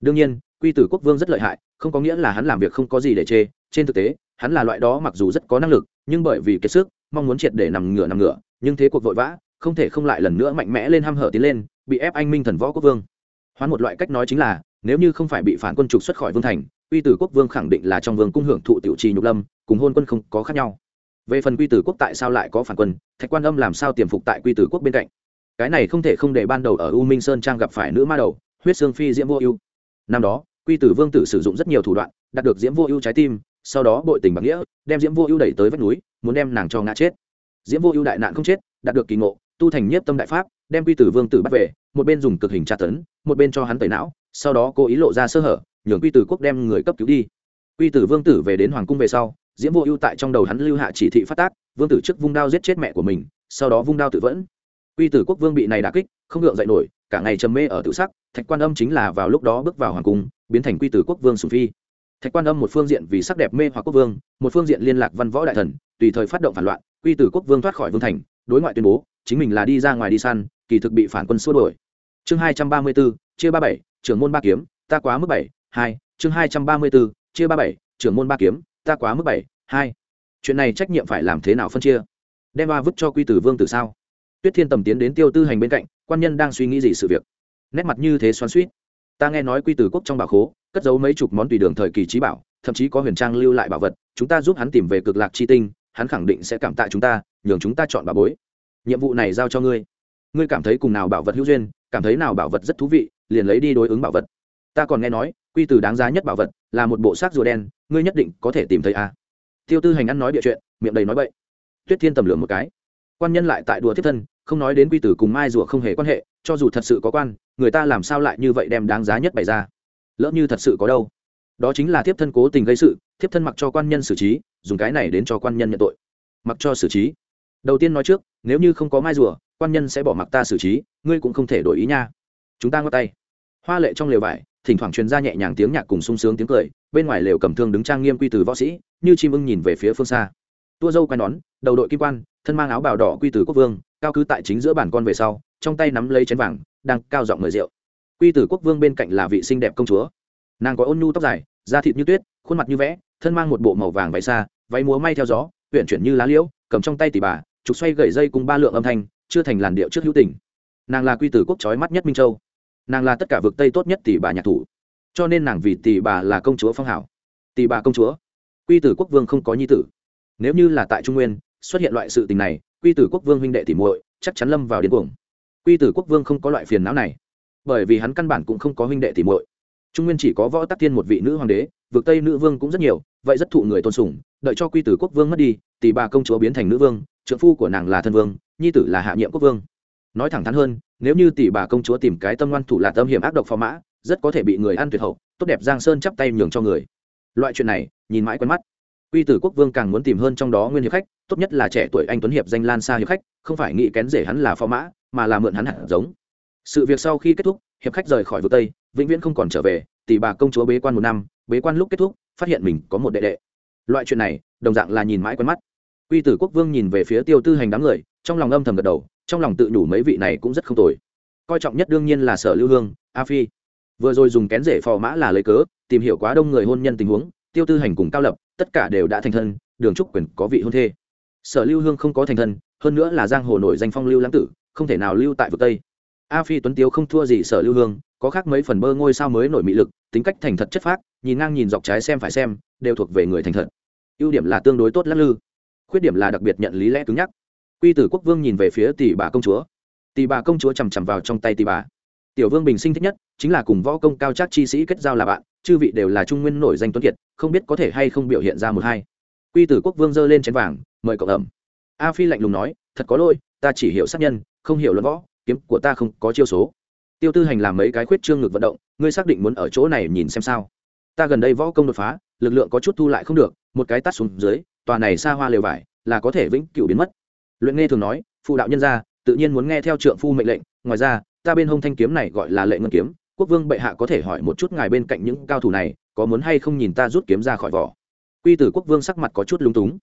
Đương nhiên, quy tử quốc vương rất lợi hại, không có nghĩa là hắn làm việc không có gì để chê, trên thực tế, hắn là loại đó mặc dù rất có năng lực, nhưng bởi vì kiệt sức, mong muốn triệt để nằm ngửa nằm ngửa, nhưng thế cuộc vội vã, không thể không lại lần nữa mạnh mẽ lên ham hở tiến lên, bị ép anh minh thần võ quốc vương. Hoán một loại cách nói chính là, nếu như không phải bị phản quân trục xuất khỏi vương thành, quy tử quốc vương khẳng định là trong vương cung hưởng thụ tiểu trì nhục lâm, cùng hôn quân không có khác nhau về phần quy tử quốc tại sao lại có phản quân, thạch quan âm làm sao tiềm phục tại quy tử quốc bên cạnh? Cái này không thể không để ban đầu ở u minh sơn trang gặp phải nữ ma đầu, huyết sương phi diễm vô ưu. Năm đó, quy tử vương tử sử dụng rất nhiều thủ đoạn, đạt được diễm vô ưu trái tim, sau đó bội tình bạc nghĩa, đem diễm vô ưu đẩy tới vách núi, muốn đem nàng cho ngã chết. Diễm vô ưu đại nạn không chết, đạt được kỳ ngộ, tu thành nhiếp tâm đại pháp, đem quy tử vương tử bắt về, một bên dùng cực hình tra tấn, một bên cho hắn tẩy não, sau đó cố ý lộ ra sơ hở, nhường quy tử quốc đem người cấp cứu đi. Quy tử vương tử về đến hoàng cung về sau diễm vô ưu tại trong đầu hắn lưu hạ chỉ thị phát tác, vương tử trước vung đao giết chết mẹ của mình, sau đó vung đao tự vẫn. Quy tử quốc vương bị này đà kích, không ngượng dậy nổi, cả ngày trầm mê ở tự sắc, thạch quan âm chính là vào lúc đó bước vào hoàng cung, biến thành quy tử quốc vương sùng phi. Thạch quan âm một phương diện vì sắc đẹp mê hoặc quốc vương, một phương diện liên lạc văn võ đại thần, tùy thời phát động phản loạn, quy tử quốc vương thoát khỏi vương thành, đối ngoại tuyên bố, chính mình là đi ra ngoài đi săn, kỳ thực bị phản quân xua đổi chương hai trăm ba mươi bốn, chia ba bảy, trưởng môn ba kiếm, ta quá mức bảy, hai, chương hai trăm ba mươi bốn, chia ba bảy, trưởng môn ba kiếm ta quá mức bảy, hai. Chuyện này trách nhiệm phải làm thế nào phân chia? Đem ba vứt cho quy tử vương tử sao? Tuyết thiên tầm tiến đến tiêu tư hành bên cạnh, quan nhân đang suy nghĩ gì sự việc? Nét mặt như thế xoắn suýt ta nghe nói quy tử quốc trong bảo khố, cất giấu mấy chục món tùy đường thời kỳ trí bảo, thậm chí có huyền trang lưu lại bảo vật, chúng ta giúp hắn tìm về cực lạc chi tinh, hắn khẳng định sẽ cảm tạ chúng ta, nhường chúng ta chọn bà bối. Nhiệm vụ này giao cho ngươi. Ngươi cảm thấy cùng nào bảo vật hữu duyên, cảm thấy nào bảo vật rất thú vị, liền lấy đi đối ứng bảo vật. Ta còn nghe nói quy từ đáng giá nhất bảo vật là một bộ xác rùa đen, ngươi nhất định có thể tìm thấy a. À. tiêu tư hành ăn nói địa chuyện, miệng đầy nói bậy. Tuyết thiên tầm lửa một cái. Quan nhân lại tại đùa thiết thân, không nói đến quy tử cùng mai rùa không hề quan hệ, cho dù thật sự có quan, người ta làm sao lại như vậy đem đáng giá nhất bày ra? Lỡ như thật sự có đâu. Đó chính là thiếp thân cố tình gây sự, thiếp thân mặc cho quan nhân xử trí, dùng cái này đến cho quan nhân nhận tội. Mặc cho xử trí. Đầu tiên nói trước, nếu như không có mai rùa, quan nhân sẽ bỏ mặc ta xử trí, ngươi cũng không thể đổi ý nha. Chúng ta ngót tay. Hoa lệ trong lều vải thỉnh thoảng truyền ra nhẹ nhàng tiếng nhạc cùng sung sướng tiếng cười, bên ngoài lều cầm thương đứng trang nghiêm quy từ võ sĩ, như chim ưng nhìn về phía phương xa. Tua dâu quay nón, đầu đội kim quan, thân mang áo bào đỏ quy từ quốc vương, cao cứ tại chính giữa bàn con về sau, trong tay nắm lấy chén vàng, đang cao giọng mời rượu. Quy tử quốc vương bên cạnh là vị xinh đẹp công chúa. Nàng có ôn nhu tóc dài, da thịt như tuyết, khuôn mặt như vẽ, thân mang một bộ màu vàng váy xa, váy múa may theo gió huyện chuyển như lá liễu, cầm trong tay tỷ bà, trục xoay gậy dây cùng ba lượng âm thanh, chưa thành làn điệu trước hữu tình. Nàng là quy tử quốc trói mắt nhất minh châu nàng là tất cả vực tây tốt nhất tỷ bà nhạc thủ. Cho nên nàng vì tỷ bà là công chúa phong hảo. Tỷ bà công chúa. Quy tử quốc vương không có nhi tử. Nếu như là tại trung nguyên, xuất hiện loại sự tình này, quy tử quốc vương huynh đệ tỷ muội chắc chắn lâm vào điên cuồng. Quy tử quốc vương không có loại phiền não này. Bởi vì hắn căn bản cũng không có huynh đệ tỷ muội. Trung nguyên chỉ có võ tắc tiên một vị nữ hoàng đế, vực tây nữ vương cũng rất nhiều, vậy rất thụ người tôn sùng, đợi cho quy tử quốc vương mất đi, tỷ bà công chúa biến thành nữ vương trượng phu của nàng là thân vương, nhi tử là hạ nhiệm quốc vương nói thẳng thắn hơn, nếu như tỷ bà công chúa tìm cái tâm ngoan thủ là tâm hiểm ác độc phò mã, rất có thể bị người ăn tuyệt hậu, tốt đẹp giang sơn chắp tay nhường cho người. Loại chuyện này, nhìn mãi quen mắt. Quy tử quốc vương càng muốn tìm hơn trong đó nguyên hiệp khách, tốt nhất là trẻ tuổi anh tuấn hiệp danh lan xa hiệp khách, không phải nghĩ kén rể hắn là phò mã, mà là mượn hắn hạt giống. Sự việc sau khi kết thúc, hiệp khách rời khỏi vực tây, vĩnh viễn không còn trở về, tỷ bà công chúa bế quan một năm, bế quan lúc kết thúc, phát hiện mình có một đệ đệ. Loại chuyện này, đồng dạng là nhìn mãi quen mắt. Quy tử quốc vương nhìn về phía tiêu tư hành đám người, trong lòng âm thầm gật đầu trong lòng tự nhủ mấy vị này cũng rất không tồi. Coi trọng nhất đương nhiên là sở lưu hương, a phi. Vừa rồi dùng kén rể phò mã là lấy cớ, tìm hiểu quá đông người hôn nhân tình huống, tiêu tư hành cùng cao lập, tất cả đều đã thành thân, đường trúc quyền có vị hôn thê. Sở lưu hương không có thành thân, hơn nữa là giang hồ nổi danh phong lưu lãng tử, không thể nào lưu tại vực tây. A phi tuấn tiếu không thua gì sở lưu hương, có khác mấy phần bơ ngôi sao mới nổi mị lực, tính cách thành thật chất phác, nhìn ngang nhìn dọc trái xem phải xem, đều thuộc về người thành thật. Ưu điểm là tương đối tốt lắc lư. Khuyết điểm là đặc biệt nhận lý lẽ cứng nhắc quy tử quốc vương nhìn về phía tỷ bà công chúa. Tỷ bà công chúa chằm chằm vào trong tay tỷ bà. Tiểu vương bình sinh thích nhất chính là cùng võ công cao chắc chi sĩ kết giao là bạn, chư vị đều là trung nguyên nổi danh tuấn kiệt, không biết có thể hay không biểu hiện ra một hai. Quy tử quốc vương giơ lên chén vàng, mời cậu ẩm. A phi lạnh lùng nói, thật có lỗi, ta chỉ hiểu sát nhân, không hiểu luận võ, kiếm của ta không có chiêu số. Tiêu tư hành làm mấy cái khuyết trương ngực vận động, ngươi xác định muốn ở chỗ này nhìn xem sao? Ta gần đây võ công đột phá, lực lượng có chút thu lại không được, một cái tắt xuống dưới, tòa này xa hoa lều vải, là có thể vĩnh cửu biến mất luyện nghe thường nói, phụ đạo nhân gia, tự nhiên muốn nghe theo trượng phu mệnh lệnh. Ngoài ra, ta bên hông thanh kiếm này gọi là lệ ngân kiếm, quốc vương bệ hạ có thể hỏi một chút ngài bên cạnh những cao thủ này, có muốn hay không nhìn ta rút kiếm ra khỏi vỏ? Quy tử quốc vương sắc mặt có chút lúng túng.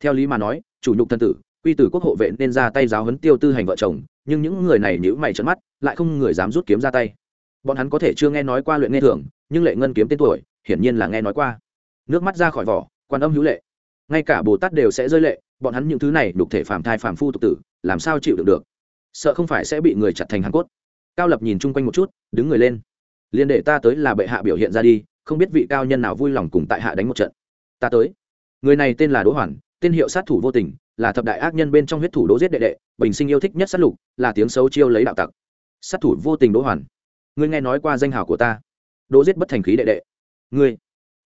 Theo lý mà nói, chủ nhục thân tử, quy tử quốc hộ vệ nên ra tay giáo huấn tiêu tư hành vợ chồng, nhưng những người này nhữ mày trợn mắt, lại không người dám rút kiếm ra tay. Bọn hắn có thể chưa nghe nói qua luyện nghe thường, nhưng lệ ngân kiếm tên tuổi, hiển nhiên là nghe nói qua. Nước mắt ra khỏi vỏ, quan âm hữu lệ ngay cả bồ tát đều sẽ rơi lệ, bọn hắn những thứ này đục thể phàm thai phàm phu tục tử, làm sao chịu được được? Sợ không phải sẽ bị người chặt thành hàn cốt. Cao lập nhìn chung quanh một chút, đứng người lên. Liền để ta tới là bệ hạ biểu hiện ra đi, không biết vị cao nhân nào vui lòng cùng tại hạ đánh một trận. Ta tới. Người này tên là đỗ hoàn, tên hiệu sát thủ vô tình, là thập đại ác nhân bên trong huyết thủ đỗ giết đệ đệ, bình sinh yêu thích nhất sát lục, là tiếng xấu chiêu lấy đạo tặc. Sát thủ vô tình đỗ hoàn. Ngươi nghe nói qua danh hào của ta. Đỗ giết bất thành khí đệ đệ. Ngươi.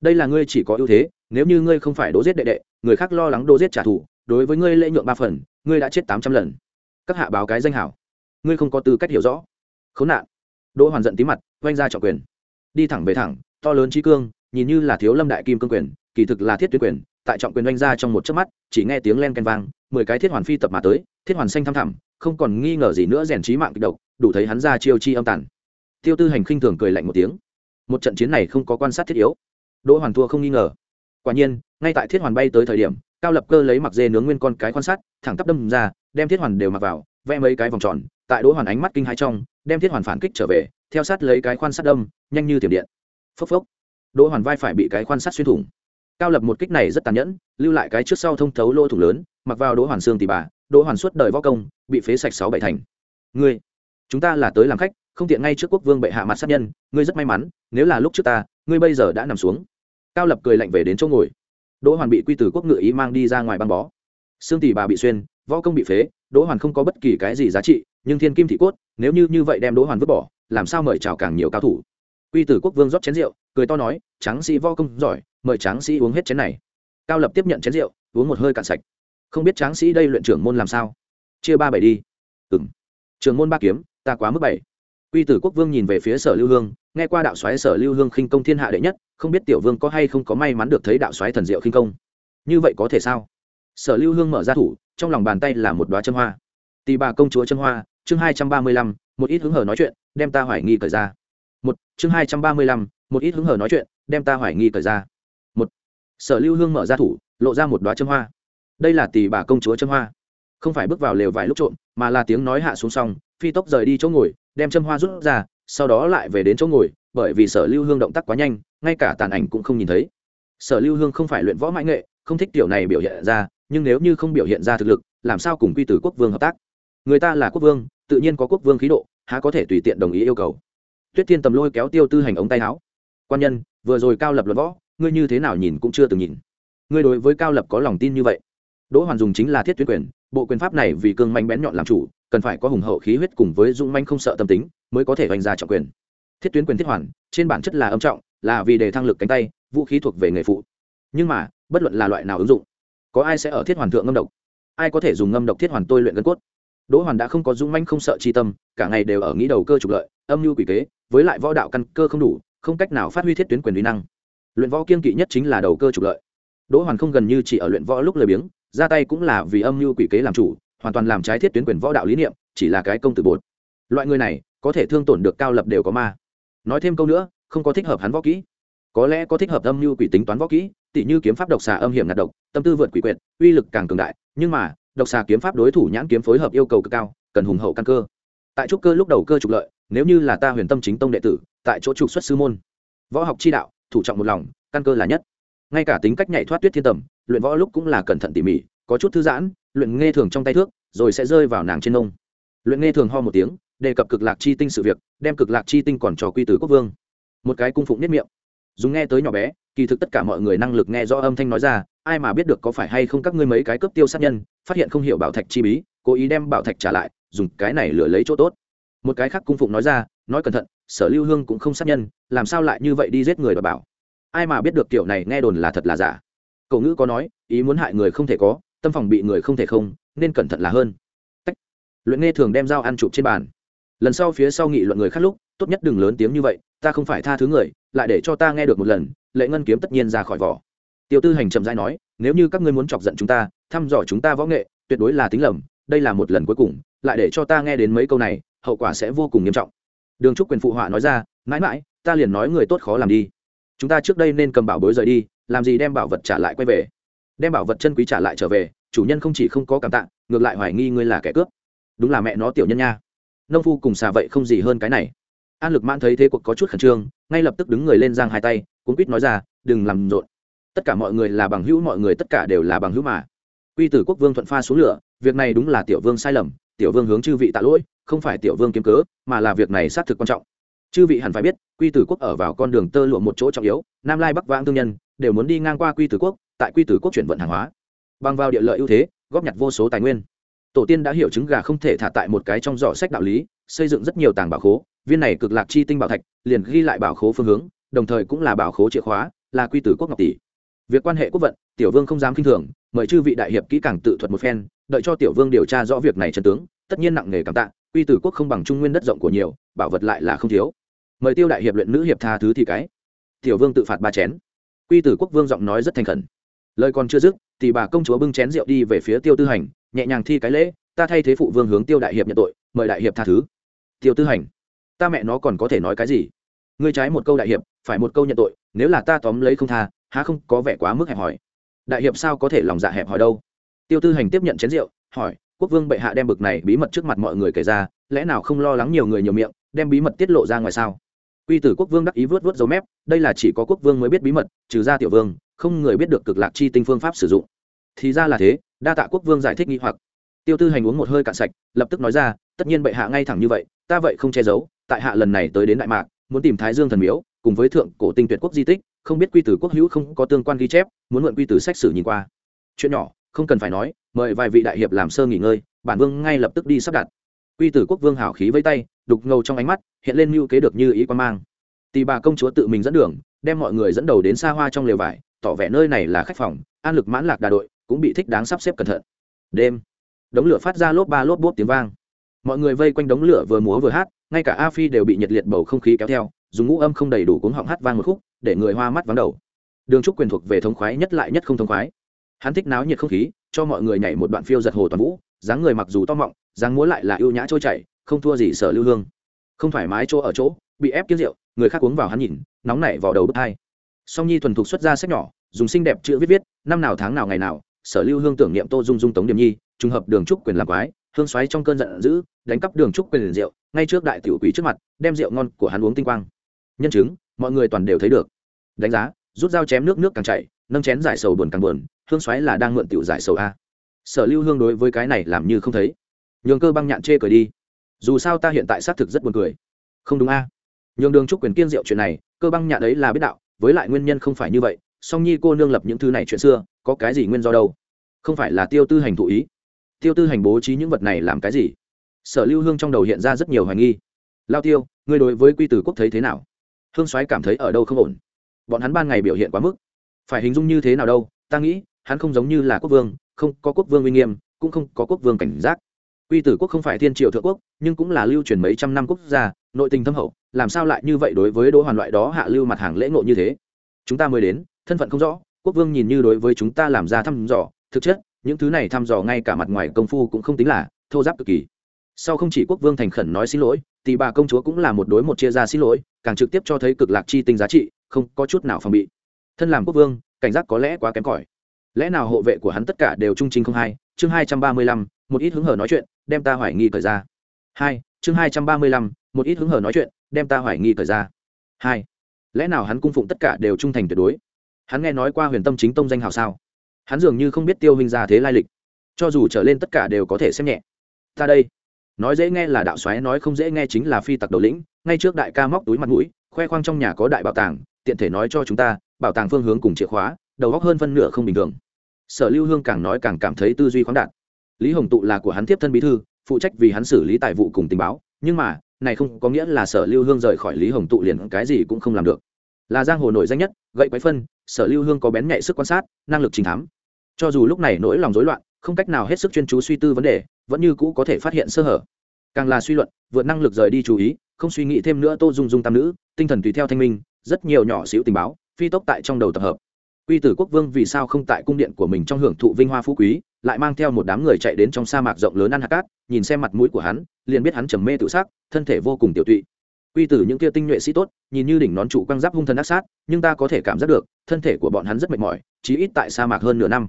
Đây là ngươi chỉ có ưu thế nếu như ngươi không phải đỗ giết đệ đệ, người khác lo lắng đỗ giết trả thù, đối với ngươi lễ nhượng ba phần, ngươi đã chết tám trăm lần. Các hạ báo cái danh hảo. Ngươi không có tư cách hiểu rõ. Khốn nạn. Đỗ hoàn giận tí mặt oanh ra trọng quyền. Đi thẳng về thẳng, to lớn trí cương, nhìn như là thiếu lâm đại kim cương quyền, kỳ thực là thiết tuyến quyền, tại trọng quyền oanh ra trong một chớp mắt, chỉ nghe tiếng len ken vang, mười cái thiết hoàn phi tập mà tới, thiết hoàn xanh thăm thẳm, không còn nghi ngờ gì nữa rèn trí mạng kịch độc, đủ thấy hắn ra chiêu chi âm tàn. Tiêu tư hành khinh thường cười lạnh một tiếng. Một trận chiến này không có quan sát thiết yếu. Đỗ hoàn thua không nghi ngờ quả nhiên, ngay tại thiết hoàn bay tới thời điểm, cao lập cơ lấy mặc dê nướng nguyên con cái quan sát, thẳng tắp đâm ra, đem thiết hoàn đều mặc vào, vẽ mấy cái vòng tròn, tại đỗ hoàn ánh mắt kinh hai trong, đem thiết hoàn phản kích trở về, theo sát lấy cái quan sát đâm, nhanh như tiềm điện. Phốc phốc. Đỗ hoàn vai phải bị cái quan sát xuyên thủng. Cao lập một kích này rất tàn nhẫn, lưu lại cái trước sau thông thấu lỗ thủng lớn, mặc vào đỗ hoàn xương tỉ bà, đỗ hoàn suốt đời võ công, bị phế sạch sáu bảy thành. Ngươi, chúng ta là tới làm khách, không tiện ngay trước quốc vương bệ hạ mặt sát nhân, ngươi rất may mắn, nếu là lúc trước ta, ngươi bây giờ đã nằm xuống cao lập cười lạnh về đến chỗ ngồi. Đỗ hoàn bị quy tử quốc ngự ý mang đi ra ngoài băng bó. Xương tỷ bà bị xuyên, võ công bị phế, đỗ hoàn không có bất kỳ cái gì giá trị, nhưng thiên kim thị cốt, nếu như như vậy đem đỗ hoàn vứt bỏ, làm sao mời chào càng nhiều cao thủ? Quy tử quốc vương rót chén rượu, cười to nói, tráng sĩ võ công giỏi, mời tráng sĩ uống hết chén này. Cao lập tiếp nhận chén rượu, uống một hơi cạn sạch. Không biết tráng sĩ đây luyện trưởng môn làm sao? Chia ba bảy đi. Ừng trường môn ba kiếm, ta quá mức bảy quy tử quốc vương nhìn về phía sở lưu hương, nghe qua đạo xoáy sở lưu hương khinh công thiên hạ đệ nhất, không biết tiểu vương có hay không có may mắn được thấy đạo xoáy thần diệu khinh công. Như vậy có thể sao? Sở lưu hương mở ra thủ, trong lòng bàn tay là một đoá chân hoa. Tì bà công chúa chân hoa, chương hai trăm ba mươi lăm, một ít hứng hở nói chuyện, đem ta hoài nghi cởi ra. Một, chương hai trăm ba mươi lăm, một ít hứng hở nói chuyện, đem ta hoài nghi cởi ra. Một, sở lưu hương mở ra thủ, lộ ra một đoá chân hoa. Đây là tỷ bà công chúa chân hoa. Không phải bước vào lều vài lúc trộm, mà là tiếng nói hạ xuống xong phi tốc rời đi chỗ ngồi đem châm hoa rút ra, sau đó lại về đến chỗ ngồi, bởi vì sở lưu hương động tác quá nhanh, ngay cả tàn ảnh cũng không nhìn thấy. Sở lưu hương không phải luyện võ mãi nghệ, không thích tiểu này biểu hiện ra, nhưng nếu như không biểu hiện ra thực lực, làm sao cùng quy tử quốc vương hợp tác? Người ta là quốc vương, tự nhiên có quốc vương khí độ, há có thể tùy tiện đồng ý yêu cầu. Tuyết thiên tầm lôi kéo tiêu tư hành ống tay áo. Quan nhân, vừa rồi cao lập luận võ, ngươi như thế nào nhìn cũng chưa từng nhìn. Ngươi đối với cao lập có lòng tin như vậy? Đỗ hoàn dùng chính là thiết tuyến quyền, bộ quyền pháp này vì cương mạnh bén nhọn làm chủ cần phải có hùng hậu khí huyết cùng với dũng manh không sợ tâm tính mới có thể hoành ra trọng quyền. Thiết tuyến quyền thiết hoàn, trên bản chất là âm trọng, là vì để thăng lực cánh tay, vũ khí thuộc về nghề phụ. Nhưng mà, bất luận là loại nào ứng dụng, có ai sẽ ở thiết hoàn thượng ngâm độc? Ai có thể dùng ngâm độc thiết hoàn tôi luyện gân cốt? Đỗ hoàn đã không có dũng manh không sợ chi tâm, cả ngày đều ở nghĩ đầu cơ trục lợi, âm mưu quỷ kế, với lại võ đạo căn cơ không đủ, không cách nào phát huy thiết tuyến quyền uy năng. Luyện võ kiên kỵ nhất chính là đầu cơ trục lợi. Đỗ hoàn không gần như chỉ ở luyện võ lúc lười biếng, ra tay cũng là vì âm mưu quỷ kế làm chủ hoàn toàn làm trái thiết tuyến quyền võ đạo lý niệm, chỉ là cái công tử bột. Loại người này, có thể thương tổn được cao lập đều có ma. Nói thêm câu nữa, không có thích hợp hắn võ kỹ. Có lẽ có thích hợp âm mưu quỷ tính toán võ kỹ, tỉ như kiếm pháp độc xà âm hiểm ngạt độc, tâm tư vượt quỷ quyệt, uy lực càng cường đại, nhưng mà, độc xà kiếm pháp đối thủ nhãn kiếm phối hợp yêu cầu cực cao, cần hùng hậu căn cơ. Tại trúc cơ lúc đầu cơ trục lợi, nếu như là ta huyền tâm chính tông đệ tử, tại chỗ trục xuất sư môn, võ học chi đạo, thủ trọng một lòng, căn cơ là nhất. Ngay cả tính cách nhảy thoát tuyết thiên tầm, luyện võ lúc cũng là cẩn thận tỉ mỉ có chút thư giãn, luyện nghe thường trong tay thước, rồi sẽ rơi vào nàng trên nông. Luyện nghe thường ho một tiếng, đề cập cực lạc chi tinh sự việc, đem cực lạc chi tinh còn cho quy tử quốc vương. Một cái cung phụng nếp miệng. Dùng nghe tới nhỏ bé, kỳ thực tất cả mọi người năng lực nghe rõ âm thanh nói ra, ai mà biết được có phải hay không các ngươi mấy cái cấp tiêu sát nhân, phát hiện không hiểu bảo thạch chi bí, cố ý đem bảo thạch trả lại, dùng cái này lừa lấy chỗ tốt. Một cái khác cung phụng nói ra, nói cẩn thận, sở lưu hương cũng không sát nhân, làm sao lại như vậy đi giết người và bảo? Ai mà biết được kiểu này nghe đồn là thật là giả? Cậu ngữ có nói, ý muốn hại người không thể có tâm phòng bị người không thể không, nên cẩn thận là hơn. Tách. luyện nghe thường đem dao ăn chụp trên bàn. Lần sau phía sau nghị luận người khác lúc, tốt nhất đừng lớn tiếng như vậy, ta không phải tha thứ người, lại để cho ta nghe được một lần, lệ ngân kiếm tất nhiên ra khỏi vỏ. Tiêu tư hành chậm rãi nói, nếu như các ngươi muốn chọc giận chúng ta, thăm dò chúng ta võ nghệ, tuyệt đối là tính lầm, đây là một lần cuối cùng, lại để cho ta nghe đến mấy câu này, hậu quả sẽ vô cùng nghiêm trọng. Đường trúc quyền phụ họa nói ra, mãi mãi, ta liền nói người tốt khó làm đi. Chúng ta trước đây nên cầm bảo bối rời đi, làm gì đem bảo vật trả lại quay về? Đem bảo vật chân quý trả lại trở về, chủ nhân không chỉ không có cảm tạ, ngược lại hoài nghi ngươi là kẻ cướp. Đúng là mẹ nó tiểu nhân nha. Nông phu cùng xà vậy không gì hơn cái này. An lực mãn thấy thế cuộc có chút khẩn trương, ngay lập tức đứng người lên giang hai tay cuốn quýt nói ra, đừng làm rộn. Tất cả mọi người là bằng hữu, mọi người tất cả đều là bằng hữu mà. Quy tử quốc vương thuận pha xuống lửa, việc này đúng là tiểu vương sai lầm, tiểu vương hướng chư vị tạ lỗi, không phải tiểu vương kiếm cớ, mà là việc này xác thực quan trọng. Chư vị hẳn phải biết, quy tử quốc ở vào con đường tơ lụa một chỗ trọng yếu, nam lai bắc vãng thương nhân đều muốn đi ngang qua quy tử quốc, tại quy tử quốc chuyển vận hàng hóa. Bằng vào địa lợi ưu thế, góp nhặt vô số tài nguyên. Tổ tiên đã hiểu trứng gà không thể thả tại một cái trong giỏ sách đạo lý, xây dựng rất nhiều tàng bảo khố, viên này cực lạc chi tinh bảo thạch, liền ghi lại bảo khố phương hướng, đồng thời cũng là bảo khố chìa khóa, là quy tử quốc ngọc tỷ. Việc quan hệ quốc vận, tiểu vương không dám k i n h thường, mời chư vị đại hiệp kỹ càng tự thuật một phen, đợi cho tiểu vương điều tra rõ việc này trần tướng, tất nhiên nặng nề cảm tạ, quy tử quốc không bằng trung nguyên đất rộng của nhiều, bảo vật lại là không thiếu. Mời tiêu đại hiệp luyện nữ hiệp tha thứ thì cái. Tiểu vương tự phạt ba chén quy tử quốc vương giọng nói rất thành khẩn. Lời còn chưa dứt, thì bà công chúa bưng chén rượu đi về phía tiêu tư hành, nhẹ nhàng thi cái lễ, ta thay thế phụ vương hướng tiêu đại hiệp nhận tội, mời đại hiệp tha thứ. Tiêu tư hành, ta mẹ nó còn có thể nói cái gì? Ngươi trái một câu đại hiệp, phải một câu nhận tội, nếu là ta tóm lấy không tha, há không có vẻ quá mức hẹp hòi? Đại hiệp sao có thể lòng dạ hẹp hòi đâu? Tiêu tư hành tiếp nhận chén rượu, hỏi, quốc vương bệ hạ đem bực này bí mật trước mặt mọi người kể ra, lẽ nào không lo lắng nhiều người nhiều miệng, đem bí mật tiết lộ ra ngoài sao? Quy tử quốc vương đắc ý vớt vớt dấu mép, đây là chỉ có quốc vương mới biết bí mật, trừ ra tiểu vương, không người biết được cực lạc chi tinh phương pháp sử dụng. Thì ra là thế, đa tạ quốc vương giải thích nghi hoặc. Tiêu tư hành uống một hơi cạn sạch, lập tức nói ra, tất nhiên bệ hạ ngay thẳng như vậy, ta vậy không che giấu, tại hạ lần này tới đến đại mạc, muốn tìm thái dương thần miếu, cùng với thượng cổ tinh tuyệt quốc di tích, không biết quy tử quốc hữu không có tương quan ghi chép, muốn mượn quy tử sách sử nhìn qua. Chuyện nhỏ, không cần phải nói, mời vài vị đại hiệp làm sơ nghỉ ngơi, bản vương ngay lập tức đi sắp đặt. Quy tử quốc vương hảo khí vẫy tay đục ngầu trong ánh mắt, hiện lên mưu kế được như ý quan mang. Tì bà công chúa tự mình dẫn đường, đem mọi người dẫn đầu đến xa hoa trong lều vải, tỏ vẻ nơi này là khách phòng, an lực mãn lạc đà đội, cũng bị thích đáng sắp xếp cẩn thận. Đêm, đống lửa phát ra lốp ba lốp bốp tiếng vang. Mọi người vây quanh đống lửa vừa múa vừa hát, ngay cả a phi đều bị nhiệt liệt bầu không khí kéo theo, dùng ngũ âm không đầy đủ cuống họng hát vang một khúc, để người hoa mắt vắng đầu. Đường trúc quyền thuộc về thống khoái nhất lại nhất không thống khoái. Hắn thích náo nhiệt không khí, cho mọi người nhảy một đoạn phiêu giật hồ toàn vũ, dáng người mặc dù to mọng, dáng múa lại là ưu nhã trôi chảy không thua gì sở lưu hương. Không thoải mái chỗ ở chỗ, bị ép kiếm rượu, người khác uống vào hắn nhìn, nóng nảy vào đầu bức hai. Song nhi thuần thục xuất ra sách nhỏ, dùng xinh đẹp chữ viết viết, năm nào tháng nào ngày nào, sở lưu hương tưởng niệm tô dung dung tống điểm nhi, trùng hợp đường trúc quyền làm quái, hương xoáy trong cơn giận dữ, đánh cắp đường trúc quyền rượu, ngay trước đại tiểu quỷ trước mặt, đem rượu ngon của hắn uống tinh quang. Nhân chứng, mọi người toàn đều thấy được. Đánh giá, rút dao chém nước nước càng chảy, nâng chén giải sầu buồn càng buồn, hương xoáy là đang mượn tiểu giải sầu a. Sở lưu hương đối với cái này làm như không thấy. Nhường cơ băng nhạn chê cười đi dù sao ta hiện tại xác thực rất buồn cười. Không đúng a. Nhường đường trúc quyền kiên rượu chuyện này, cơ băng nhạn ấy là biết đạo, với lại nguyên nhân không phải như vậy, song nhi cô nương lập những thứ này chuyện xưa, có cái gì nguyên do đâu? Không phải là tiêu tư hành thụ ý. Tiêu tư hành bố trí những vật này làm cái gì? Sở lưu hương trong đầu hiện ra rất nhiều hoài nghi. Lao tiêu, ngươi đối với quy tử quốc thấy thế nào? Hương soái cảm thấy ở đâu không ổn? Bọn hắn ban ngày biểu hiện quá mức. Phải hình dung như thế nào đâu? Ta nghĩ, hắn không giống như là quốc vương, không có quốc vương uy nghiêm, cũng không có quốc vương cảnh giác quy tử quốc không phải thiên triều thượng quốc, nhưng cũng là lưu truyền mấy trăm năm quốc gia, nội tình thâm hậu, làm sao lại như vậy đối với đỗ hoàn loại đó hạ lưu mặt hàng lễ ngộ như thế? Chúng ta mới đến, thân phận không rõ, quốc vương nhìn như đối với chúng ta làm ra thăm dò, thực chất, những thứ này thăm dò ngay cả mặt ngoài công phu cũng không tính là thô giáp cực kỳ. Sau không chỉ quốc vương thành khẩn nói xin lỗi, thì bà công chúa cũng là một đối một chia ra xin lỗi, càng trực tiếp cho thấy cực lạc chi tinh giá trị, không có chút nào phòng bị. Thân làm quốc vương, cảnh giác có lẽ quá kém cỏi. Lẽ nào hộ vệ của hắn tất cả đều trung trinh không hai? Chương hai trăm ba mươi lăm một ít hứng hở nói chuyện, đem ta hoài nghi cởi ra. Hai, chương hai trăm ba mươi lăm, một ít hứng hở nói chuyện, đem ta hoài nghi cởi ra. Hai, lẽ nào hắn cung phụng tất cả đều trung thành tuyệt đối? Hắn nghe nói qua huyền tâm chính tông danh hào sao? Hắn dường như không biết tiêu hình ra thế lai lịch. Cho dù trở lên tất cả đều có thể xem nhẹ. Ta đây. Nói dễ nghe là đạo xoáy nói không dễ nghe chính là phi tặc đầu lĩnh, ngay trước đại ca móc túi mặt mũi, khoe khoang trong nhà có đại bảo tàng, tiện thể nói cho chúng ta, bảo tàng phương hướng cùng chìa khóa, đầu góc hơn phân nửa không bình thường. Sở lưu hương càng nói càng cảm thấy tư duy khoáng đạt lý hồng tụ là của hắn tiếp thân bí thư, phụ trách vì hắn xử lý tài vụ cùng tình báo, nhưng mà, này không có nghĩa là sở lưu hương rời khỏi lý hồng tụ liền cái gì cũng không làm được. Là giang hồ nổi danh nhất, gậy quái phân, sở lưu hương có bén nhạy sức quan sát, năng lực trình thám. Cho dù lúc này nỗi lòng rối loạn, không cách nào hết sức chuyên chú suy tư vấn đề, vẫn như cũ có thể phát hiện sơ hở. Càng là suy luận, vượt năng lực rời đi chú ý, không suy nghĩ thêm nữa tô dung dung tam nữ, tinh thần tùy theo thanh minh, rất nhiều nhỏ xíu tình báo, phi tốc tại trong đầu tập hợp. Quy tử quốc vương vì sao không tại cung điện của mình trong hưởng thụ vinh hoa phú quý? Lại mang theo một đám người chạy đến trong sa mạc rộng lớn ăn hạt cát, nhìn xem mặt mũi của hắn, liền biết hắn trầm mê tự sát, thân thể vô cùng tiểu tụy. Quy tử những kia tinh nhuệ sĩ tốt, nhìn như đỉnh nón trụ quang giáp hung thần ác sát, nhưng ta có thể cảm giác được, thân thể của bọn hắn rất mệt mỏi, chí ít tại sa mạc hơn nửa năm.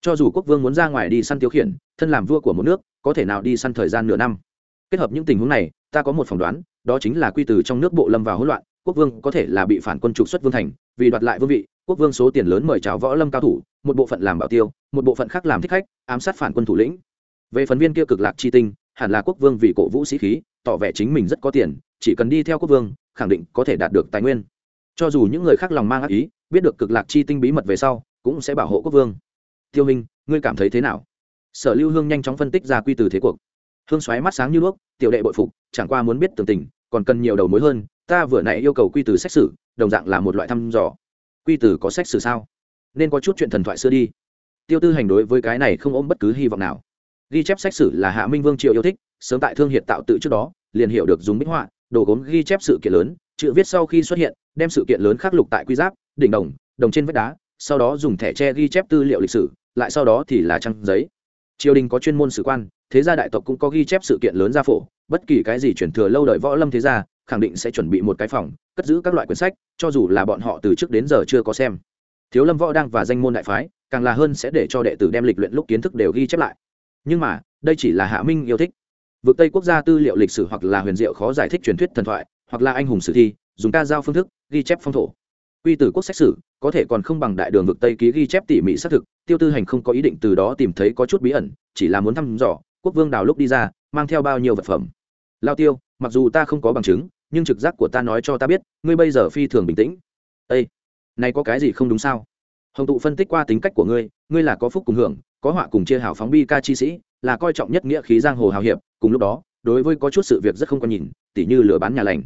Cho dù quốc vương muốn ra ngoài đi săn tiêu khiển, thân làm vua của một nước, có thể nào đi săn thời gian nửa năm? Kết hợp những tình huống này, ta có một phỏng đoán, đó chính là quy tử trong nước bộ lâm vào hỗn loạn, quốc vương có thể là bị phản quân trục xuất vương thành, vì đoạt lại vương vị, quốc vương số tiền lớn mời chào võ lâm cao thủ một bộ phận làm bảo tiêu, một bộ phận khác làm thích khách, ám sát phản quân thủ lĩnh. Về phần viên kia cực lạc chi tinh, hẳn là quốc vương vì cổ vũ sĩ khí, tỏ vẻ chính mình rất có tiền, chỉ cần đi theo quốc vương, khẳng định có thể đạt được tài nguyên. Cho dù những người khác lòng mang ác ý, biết được cực lạc chi tinh bí mật về sau, cũng sẽ bảo hộ quốc vương. Tiêu minh, ngươi cảm thấy thế nào? Sở lưu hương nhanh chóng phân tích ra quy từ thế cuộc. Hương xoáy mắt sáng như đuốc, tiểu đệ bội phục, chẳng qua muốn biết tường tình, còn cần nhiều đầu mối hơn, ta vừa nãy yêu cầu quy từ xét xử, đồng dạng là một loại thăm dò. Quy từ có xét xử sao? Nên có chút chuyện thần thoại xưa đi. Tiêu tư hành đối với cái này không ôm bất cứ hy vọng nào. Ghi chép sách sử là hạ minh vương triệu yêu thích, sớm tại thương hiện tạo tự trước đó, liền hiểu được dùng bích họa, đồ gốm ghi chép sự kiện lớn, chữ viết sau khi xuất hiện, đem sự kiện lớn khắc lục tại quy giáp, đỉnh đồng đồng trên vách đá, sau đó dùng thẻ tre ghi chép tư liệu lịch sử, lại sau đó thì là trang giấy. Triều đình có chuyên môn sử quan, thế gia đại tộc cũng có ghi chép sự kiện lớn gia phổ, bất kỳ cái gì chuyển thừa lâu đời võ lâm thế gia, khẳng định sẽ chuẩn bị một cái phòng, cất giữ các loại quyển sách, cho dù là bọn họ từ trước đến giờ chưa có xem thiếu lâm võ đang và danh môn đại phái, càng là hơn sẽ để cho đệ tử đem lịch luyện lúc kiến thức đều ghi chép lại. Nhưng mà, đây chỉ là hạ minh yêu thích. Vực tây quốc gia tư liệu lịch sử hoặc là huyền diệu khó giải thích truyền thuyết thần thoại, hoặc là anh hùng sử thi, dùng ca giao phương thức, ghi chép phong thổ. Quy tử quốc xét xử, có thể còn không bằng đại đường vực tây ký ghi chép tỉ mỉ xác thực, tiêu tư hành không có ý định từ đó tìm thấy có chút bí ẩn, chỉ là muốn thăm dò, quốc vương đào lúc đi ra, mang theo bao nhiêu vật phẩm. Lao tiêu, mặc dù ta không có bằng chứng, nhưng trực giác của ta nói cho ta biết, ngươi bây giờ phi thường bình tĩnh. Ây này có cái gì không đúng sao? Hồng tụ phân tích qua tính cách của ngươi ngươi là có phúc cùng hưởng, có họa cùng chia hảo phóng bi ca chi sĩ, là coi trọng nhất nghĩa khí giang hồ hào hiệp, cùng lúc đó, đối với có chút sự việc rất không có nhìn, tỉ như lừa bán nhà lành.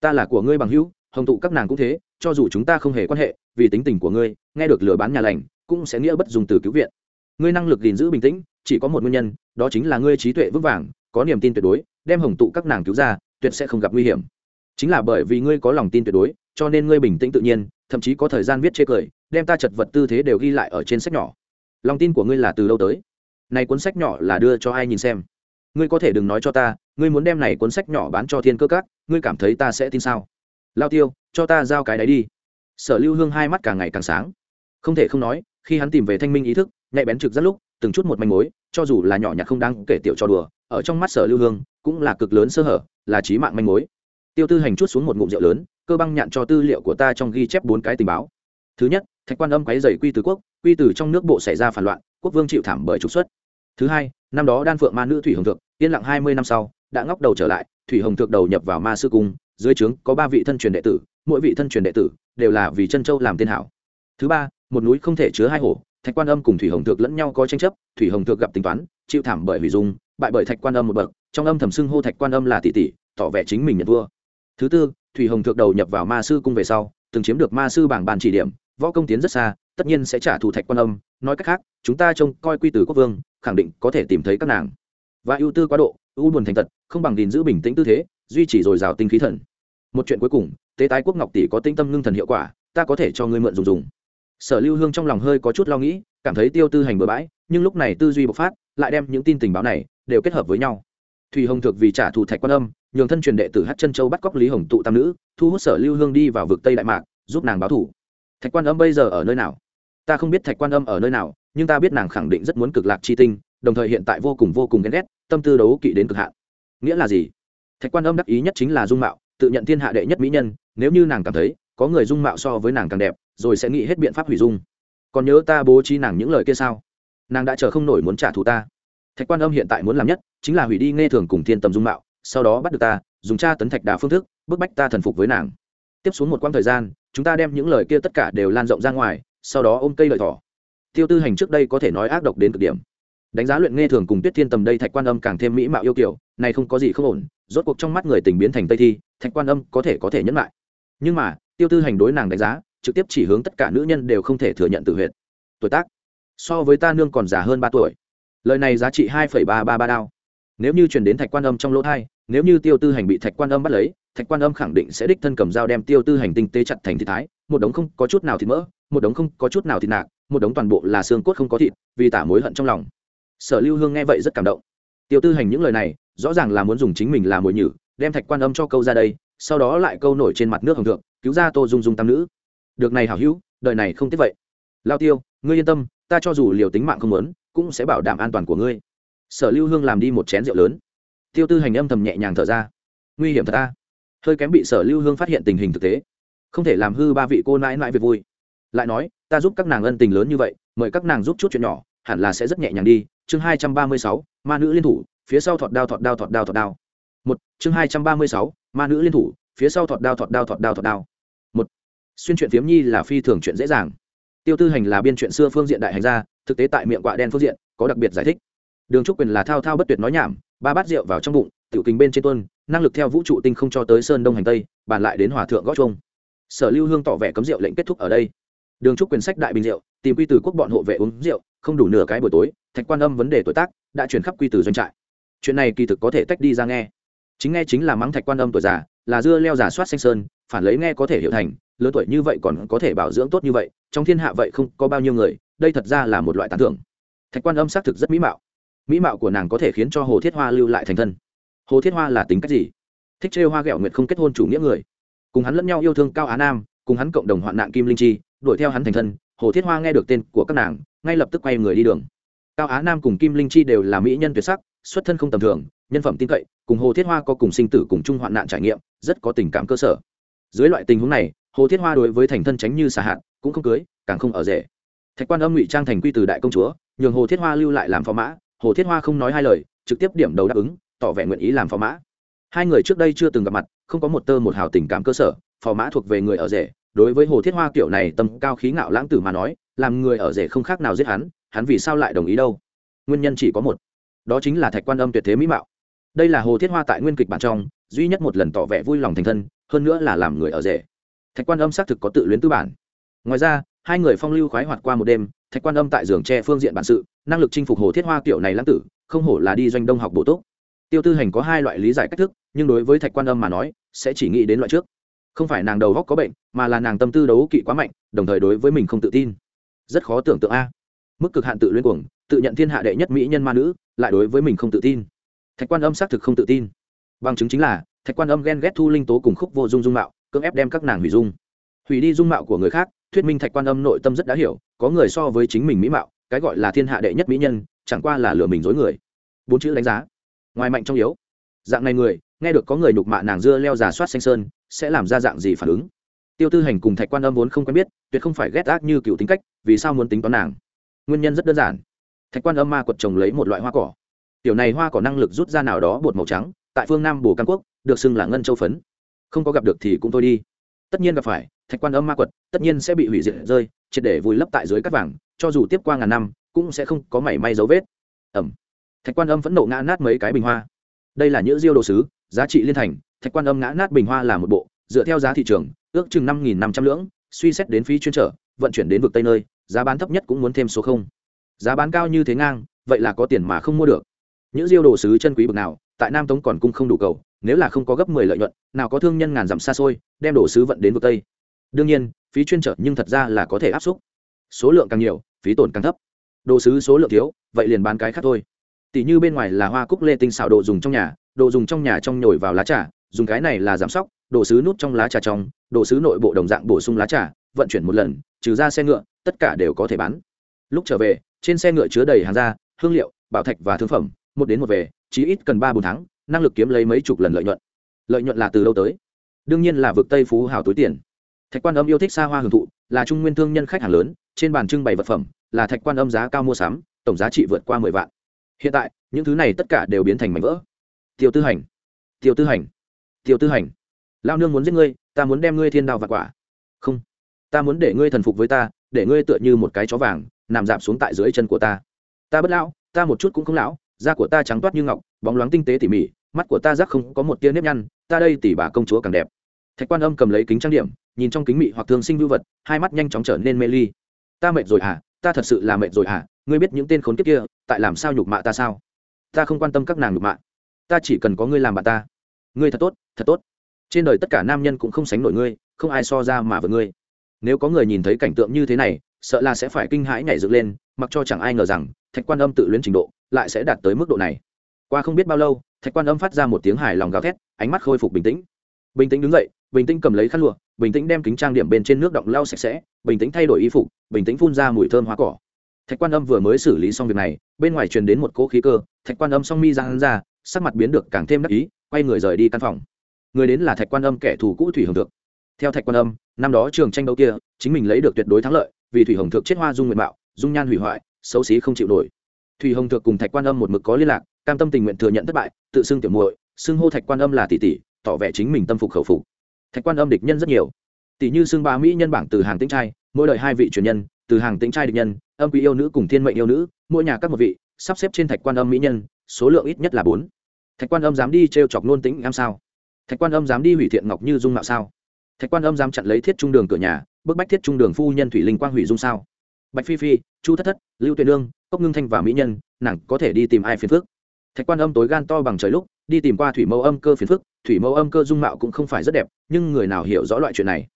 Ta là của ngươi bằng hữu, hồng tụ các nàng cũng thế, cho dù chúng ta không hề quan hệ, vì tính tình của ngươi, nghe được lừa bán nhà lành, cũng sẽ nghĩa bất dùng từ cứu viện. Ngươi năng lực gìn giữ bình tĩnh, chỉ có một nguyên nhân, đó chính là ngươi trí tuệ vững vàng, có niềm tin tuyệt đối, đem hồng tụ các nàng cứu ra, tuyệt sẽ không gặp nguy hiểm. Chính là bởi vì ngươi có lòng tin tuyệt đối cho nên ngươi bình tĩnh tự nhiên, thậm chí có thời gian viết chê cười, đem ta chật vật tư thế đều ghi lại ở trên sách nhỏ. Lòng tin của ngươi là từ lâu tới? Này cuốn sách nhỏ là đưa cho ai nhìn xem? Ngươi có thể đừng nói cho ta, ngươi muốn đem này cuốn sách nhỏ bán cho thiên cơ các, ngươi cảm thấy ta sẽ tin sao? Lao tiêu, cho ta giao cái đấy đi. Sở lưu hương hai mắt càng ngày càng sáng. Không thể không nói, khi hắn tìm về thanh minh ý thức, nhạy bén trực rất lúc, từng chút một manh mối, cho dù là nhỏ nhặt không đáng kể tiểu cho đùa, ở trong mắt sở lưu hương cũng là cực lớn sơ hở, là trí mạng manh mối. Tiêu tư hành chút xuống một ngụm rượu lớn cơ băng nhạn cho tư liệu của ta trong ghi chép bốn cái tình báo. Thứ nhất, thạch quan âm quấy dày quy từ quốc, quy từ trong nước bộ xảy ra phản loạn, quốc vương chịu thảm bởi trục xuất. Thứ hai, năm đó đan phượng ma nữ thủy hồng thượng, yên lặng hai mươi năm sau, đã ngóc đầu trở lại, thủy hồng thượng đầu nhập vào ma sư cung, dưới trướng có ba vị thân truyền đệ tử, mỗi vị thân truyền đệ tử đều là vì chân châu làm tên hảo. Thứ ba, một núi không thể chứa hai hổ thạch quan âm cùng thủy hồng thượng lẫn nhau có tranh chấp, thủy hồng thượng gặp tính toán, chịu thảm bởi hủy dung, bại bởi thạch quan âm một bậc, trong âm thầm xưng hô thạch quan âm là tỷ tỷ, tỏ vẻ chính mình nhận vua. Thứ tư thủy hồng thượng đầu nhập vào ma sư cung về sau, từng chiếm được ma sư bảng bàn chỉ điểm, võ công tiến rất xa, tất nhiên sẽ trả thù thạch quan âm. Nói cách khác, chúng ta trông coi quy tử quốc vương, khẳng định có thể tìm thấy các nàng. Và ưu tư quá độ, ưu buồn thành tật, không bằng gìn giữ bình tĩnh tư thế, duy trì dồi dào tinh khí thần. Một chuyện cuối cùng, tế tái quốc ngọc tỷ có tinh tâm ngưng thần hiệu quả, ta có thể cho ngươi mượn dùng dùng. Sở lưu hương trong lòng hơi có chút lo nghĩ, cảm thấy tiêu tư hành bừa bãi, nhưng lúc này tư duy bộc phát, lại đem những tin tình báo này đều kết hợp với nhau thùy hồng thực vì trả thù thạch quan âm, nhường thân truyền đệ tử hát chân châu bắt cóc lý hồng tụ tam nữ, thu hút sở lưu hương đi vào vực tây đại mạc, giúp nàng báo thủ thạch quan âm bây giờ ở nơi nào? Ta không biết thạch quan âm ở nơi nào, nhưng ta biết nàng khẳng định rất muốn cực lạc chi tinh, đồng thời hiện tại vô cùng vô cùng ghen ghét, tâm tư đấu kỵ đến cực hạn. Nghĩa là gì? Thạch quan âm đắc ý nhất chính là dung mạo, tự nhận thiên hạ đệ nhất mỹ nhân, nếu như nàng cảm thấy có người dung mạo so với nàng càng đẹp, rồi sẽ nghĩ hết biện pháp hủy dung. Còn nhớ ta bố trí nàng những lời kia sao? Nàng đã chờ không nổi muốn trả thù ta thạch quan âm hiện tại muốn làm nhất chính là hủy đi nghe thường cùng thiên tầm dung mạo, sau đó bắt được ta, dùng tra tấn thạch đà phương thức, bức bách ta thần phục với nàng. Tiếp xuống một quãng thời gian, chúng ta đem những lời kia tất cả đều lan rộng ra ngoài, sau đó ôm cây lợi thỏ. Tiêu tư hành trước đây có thể nói ác độc đến cực điểm. Đánh giá luyện nghe thường cùng tuyết thiên tầm đây thạch quan âm càng thêm mỹ mạo yêu kiểu này không có gì không ổn, rốt cuộc trong mắt người tình biến thành tây thi, thạch quan âm có thể có thể nhẫn lại. Nhưng mà, tiêu tư hành đối nàng đánh giá, trực tiếp chỉ hướng tất cả nữ nhân đều không thể thừa nhận tự huyệt. Tuổi tác so với ta nương còn già hơn ba tuổi lời này giá trị hai ba ba ba đao. Nếu như truyền đến thạch quan âm trong lỗ thai, nếu như tiêu tư hành bị thạch quan âm bắt lấy, thạch quan âm khẳng định sẽ đích thân cầm dao đem tiêu tư hành tinh tế chặt thành thịt thái, một đống không có chút nào thịt mỡ, một đống không có chút nào thịt nạc, một đống toàn bộ là xương cốt không có thịt, vì tả mối hận trong lòng. Sở lưu hương nghe vậy rất cảm động. Tiêu tư hành những lời này, rõ ràng là muốn dùng chính mình làm mồi nhử, đem thạch quan âm cho câu ra đây, sau đó lại câu nổi trên mặt nước hồng thượng, cứu ra tô dung dung tam nữ. Được này hảo hữu, đời này không tiếc vậy. Lao tiêu, ngươi yên tâm, ta cho dù liều tính mạng không muốn cũng sẽ bảo đảm an toàn của ngươi. Sở lưu hương làm đi một chén rượu lớn. Tiêu tư hành âm thầm nhẹ nhàng thở ra. Nguy hiểm thật ta. Hơi kém bị sở lưu hương phát hiện tình hình thực tế. Không thể làm hư ba vị cô nãi nãi việc vui. Lại nói, ta giúp các nàng ân tình lớn như vậy, mời các nàng giúp chút chuyện nhỏ, hẳn là sẽ rất nhẹ nhàng đi. Chương hai trăm ba mươi sáu, ma nữ liên thủ, phía sau thọt đao thọt đao thọt đao thọt đao. Một, chương hai trăm ba mươi sáu, ma nữ liên thủ, phía sau thọt đao thọt đao thọt đao thọt đao. Một, xuyên chuyện phiếm nhi là phi thường chuyện dễ dàng tiêu tư hành là biên chuyện xưa phương diện đại hành gia, thực tế tại miệng quạ đen phương diện có đặc biệt giải thích. Đường trúc quyền là thao thao bất tuyệt nói nhảm, ba bát rượu vào trong bụng, tiểu kính bên trên tuân năng lực theo vũ trụ tinh không cho tới sơn đông hành tây, bàn lại đến hòa thượng gõ trung sở lưu hương tỏ vẻ cấm rượu lệnh kết thúc ở đây. Đường trúc quyền sách đại bình rượu, tìm quy từ quốc bọn hộ vệ uống rượu, không đủ nửa cái buổi tối, thạch quan âm vấn đề tuổi tác đã chuyển khắp quy từ doanh trại. Chuyện này kỳ thực có thể tách đi ra nghe. Chính nghe chính là mắng thạch quan âm tuổi già, là dưa leo giả soát xanh sơn, phản lấy nghe có thể hiểu thành lớn tuổi như vậy còn có thể bảo dưỡng tốt như vậy, trong thiên hạ vậy không có bao nhiêu người, đây thật ra là một loại tán thưởng. Thạch quan âm xác thực rất mỹ mạo. Mỹ mạo của nàng có thể khiến cho hồ thiết hoa lưu lại thành thân. Hồ thiết hoa là tính cách gì? Thích trêu hoa ghẹo nguyệt không kết hôn chủ nghĩa người. Cùng hắn lẫn nhau yêu thương cao á nam, cùng hắn cộng đồng hoạn nạn kim linh chi, đuổi theo hắn thành thân, hồ thiết hoa nghe được tên của các nàng, ngay lập tức quay người đi đường. Cao á nam cùng kim linh chi đều là mỹ nhân tuyệt sắc, xuất thân không tầm thường, nhân phẩm tin cậy, cùng hồ thiết hoa có cùng sinh tử cùng chung hoạn nạn trải nghiệm, rất có tình cảm cơ sở. Dưới loại tình huống này hồ thiết hoa đối với thành thân tránh như xà hạn cũng không cưới, càng không ở rể. Thạch quan âm ngụy trang thành quy từ đại công chúa, nhường hồ thiết hoa lưu lại làm phó mã. Hồ thiết hoa không nói hai lời, trực tiếp điểm đầu đáp ứng, tỏ vẻ nguyện ý làm phó mã. Hai người trước đây chưa từng gặp mặt, không có một tơ một hào tình cảm cơ sở phò mã thuộc về người ở rể. Đối với hồ thiết hoa kiểu này tầm cao khí ngạo lãng tử mà nói, làm người ở rể không khác nào giết hắn hắn vì sao lại đồng ý đâu? Nguyên nhân chỉ có một. Đó chính là thạch quan âm tuyệt thế mỹ mạo. Đây là hồ thiết hoa tại nguyên kịch bản trong, duy nhất một lần tỏ vẻ vui lòng thành thân, hơn nữa là làm người ở rể thạch quan âm xác thực có tự luyến tư bản. Ngoài ra, hai người phong lưu khoái hoạt qua một đêm, thạch quan âm tại giường tre phương diện bản sự, năng lực chinh phục hồ thiết hoa kiểu này lãng tử, không hổ là đi doanh đông học bổ túc. Tiêu tư hành có hai loại lý giải cách thức, nhưng đối với thạch quan âm mà nói, sẽ chỉ nghĩ đến loại trước. Không phải nàng đầu góc có bệnh, mà là nàng tâm tư đấu kỵ quá mạnh, đồng thời đối với mình không tự tin. Rất khó tưởng tượng a. Mức cực hạn tự luyến cuồng, tự nhận thiên hạ đệ nhất mỹ nhân ma nữ, lại đối với mình không tự tin. Thạch quan âm xác thực không tự tin. Bằng chứng chính là, thạch quan âm ghen ghét thu linh tố cùng khúc vô dung dung mạo cưỡng ép đem các nàng hủy dung. Hủy đi dung mạo của người khác, thuyết minh thạch quan âm nội tâm rất đã hiểu, có người so với chính mình mỹ mạo, cái gọi là thiên hạ đệ nhất mỹ nhân, chẳng qua là lừa mình dối người. Bốn chữ đánh giá. Ngoài mạnh trong yếu. Dạng này người, nghe được có người nhục mạ nàng dưa leo giả soát xanh sơn, sẽ làm ra dạng gì phản ứng? Tiêu tư hành cùng thạch quan âm vốn không quen biết, tuyệt không phải ghét ác như cựu tính cách, vì sao muốn tính toán nàng? Nguyên nhân rất đơn giản. Thạch quan âm ma quật trồng lấy một loại hoa cỏ. Tiểu này hoa cỏ năng lực rút ra nào đó bột màu trắng, tại phương nam bồ căn quốc, được xưng là ngân châu phấn không có gặp được thì cũng thôi đi. Tất nhiên gặp phải, thạch quan âm ma quật, tất nhiên sẽ bị hủy diệt rơi, triệt để vùi lấp tại dưới cắt vàng, cho dù tiếp qua ngàn năm, cũng sẽ không có mảy may dấu vết. Ẩm. Thạch quan âm phẫn nộ ngã nát mấy cái bình hoa. Đây là những diêu đồ sứ, giá trị liên thành, thạch quan âm ngã nát bình hoa là một bộ, dựa theo giá thị trường, ước chừng năm nghìn năm trăm lưỡng, suy xét đến phí chuyên trở, vận chuyển đến vực tây nơi, giá bán thấp nhất cũng muốn thêm số không. Giá bán cao như thế ngang, vậy là có tiền mà không mua được. Những diêu đồ sứ chân quý bực nào, tại nam tống còn cung không đủ cầu nếu là không có gấp mười lợi nhuận, nào có thương nhân ngàn dặm xa xôi, đem đồ sứ vận đến vực tây. Đương nhiên, phí chuyên trở nhưng thật ra là có thể áp xúc. Số lượng càng nhiều, phí tổn càng thấp. Đồ sứ số lượng thiếu, vậy liền bán cái khác thôi. Tỷ như bên ngoài là hoa cúc lê tinh xảo đồ dùng trong nhà, đồ dùng trong nhà trong nhồi vào lá trà, dùng cái này là giảm sóc, đồ sứ nút trong lá trà trong, đồ sứ nội bộ đồng dạng bổ sung lá trà, vận chuyển một lần, trừ ra xe ngựa, tất cả đều có thể bán. Lúc trở về, trên xe ngựa chứa đầy hàng da, hương liệu, bảo thạch và thương phẩm, một đến một về, chí ít cần ba bốn tháng năng lực kiếm lấy mấy chục lần lợi nhuận. Lợi nhuận là từ đâu tới? Đương nhiên là vực tây phú hào túi tiền. Thạch quan âm yêu thích xa hoa hưởng thụ, là trung nguyên thương nhân khách hàng lớn, trên bàn trưng bày vật phẩm, là thạch quan âm giá cao mua sắm, tổng giá trị vượt qua mười vạn. Hiện tại, những thứ này tất cả đều biến thành mảnh vỡ. Tiêu tư hành tiêu tư hành tiêu tư hành lao nương muốn giết ngươi, ta muốn đem ngươi thiên đao và quả. Không, ta muốn để ngươi thần phục với ta, để ngươi tựa như một cái chó vàng, nằm dạp xuống tại dưới chân của ta. Ta bất lão, ta một chút cũng không lão, da của ta trắng toát như ngọc, bóng loáng tinh tế tỉ mỉ mắt của ta giác không có một tia nếp nhăn, ta đây tỷ bà công chúa càng đẹp. Thạch quan âm cầm lấy kính trang điểm, nhìn trong kính mị hoặc thương sinh vưu vật, hai mắt nhanh chóng trở nên mê ly. Ta mệt rồi à ta thật sự là mệt rồi à ngươi biết những tên khốn kiếp kia, tại làm sao nhục mạ ta sao? Ta không quan tâm các nàng nhục mạ. Ta chỉ cần có ngươi làm bạn ta. Ngươi thật tốt thật tốt. Trên đời tất cả nam nhân cũng không sánh nổi ngươi, không ai so ra mà với ngươi. Nếu có người nhìn thấy cảnh tượng như thế này, sợ là sẽ phải kinh hãi nhảy dựng lên, mặc cho chẳng ai ngờ rằng, thạch quan âm tự luyến trình độ, lại sẽ đạt tới mức độ này qua không biết bao lâu, thạch quan âm phát ra một tiếng hài lòng gào thét, ánh mắt khôi phục bình tĩnh. Bình tĩnh đứng dậy, bình tĩnh cầm lấy khăn lụa, bình tĩnh đem kính trang điểm bên trên nước động lau sạch sẽ, bình tĩnh thay đổi y phục, bình tĩnh phun ra mùi thơm hoa cỏ. Thạch quan âm vừa mới xử lý xong việc này, bên ngoài truyền đến một cỗ khí cơ, thạch quan âm song mi ra hắn ra, sắc mặt biến được càng thêm đắc ý, quay người rời đi căn phòng. Người đến là thạch quan âm kẻ thù cũ thủy hồng thượng. Theo thạch quan âm, năm đó trường tranh đấu kia, chính mình lấy được tuyệt đối thắng lợi, vì thủy hồng thượng chết hoa dung nguyện mạo, dung nhan hủy hoại, xấu xí không chịu nổi. Thủy hồng thượng cùng thạch quan âm một mực có liên lạc cam tâm tình nguyện thừa nhận thất bại, tự xưng tiểu muội, xưng hô thạch quan âm là tỷ tỷ, tỏ vẻ chính mình tâm phục khẩu phục. Thạch quan âm địch nhân rất nhiều. Tỷ như xưng ba mỹ nhân bảng từ hàng tĩnh trai, mỗi đời hai vị truyền nhân, từ hàng tĩnh trai địch nhân, âm quý yêu nữ cùng thiên mệnh yêu nữ, mỗi nhà các một vị, sắp xếp trên thạch quan âm mỹ nhân, số lượng ít nhất là bốn. Thạch quan âm dám đi t r e o chọc nôn tĩnh am sao? Thạch quan âm dám đi hủy thiện ngọc như dung mạo sao? Thạch quan âm dám chặn lấy thiết trung đường cửa nhà, bức bách thiết trung đường phu nhân thủy linh quang hủy dung sao? Bạch phi phi, chu thất thất, lưu tuyệt lương cốc ngưng thanh và mỹ nhân, nàng có thể đi tìm ai phiền phức? Thạch quan âm tối gan to bằng trời lúc, đi tìm qua thủy mẫu âm cơ phiền phức, thủy mẫu âm cơ dung mạo cũng không phải rất đẹp, nhưng người nào hiểu rõ loại chuyện này?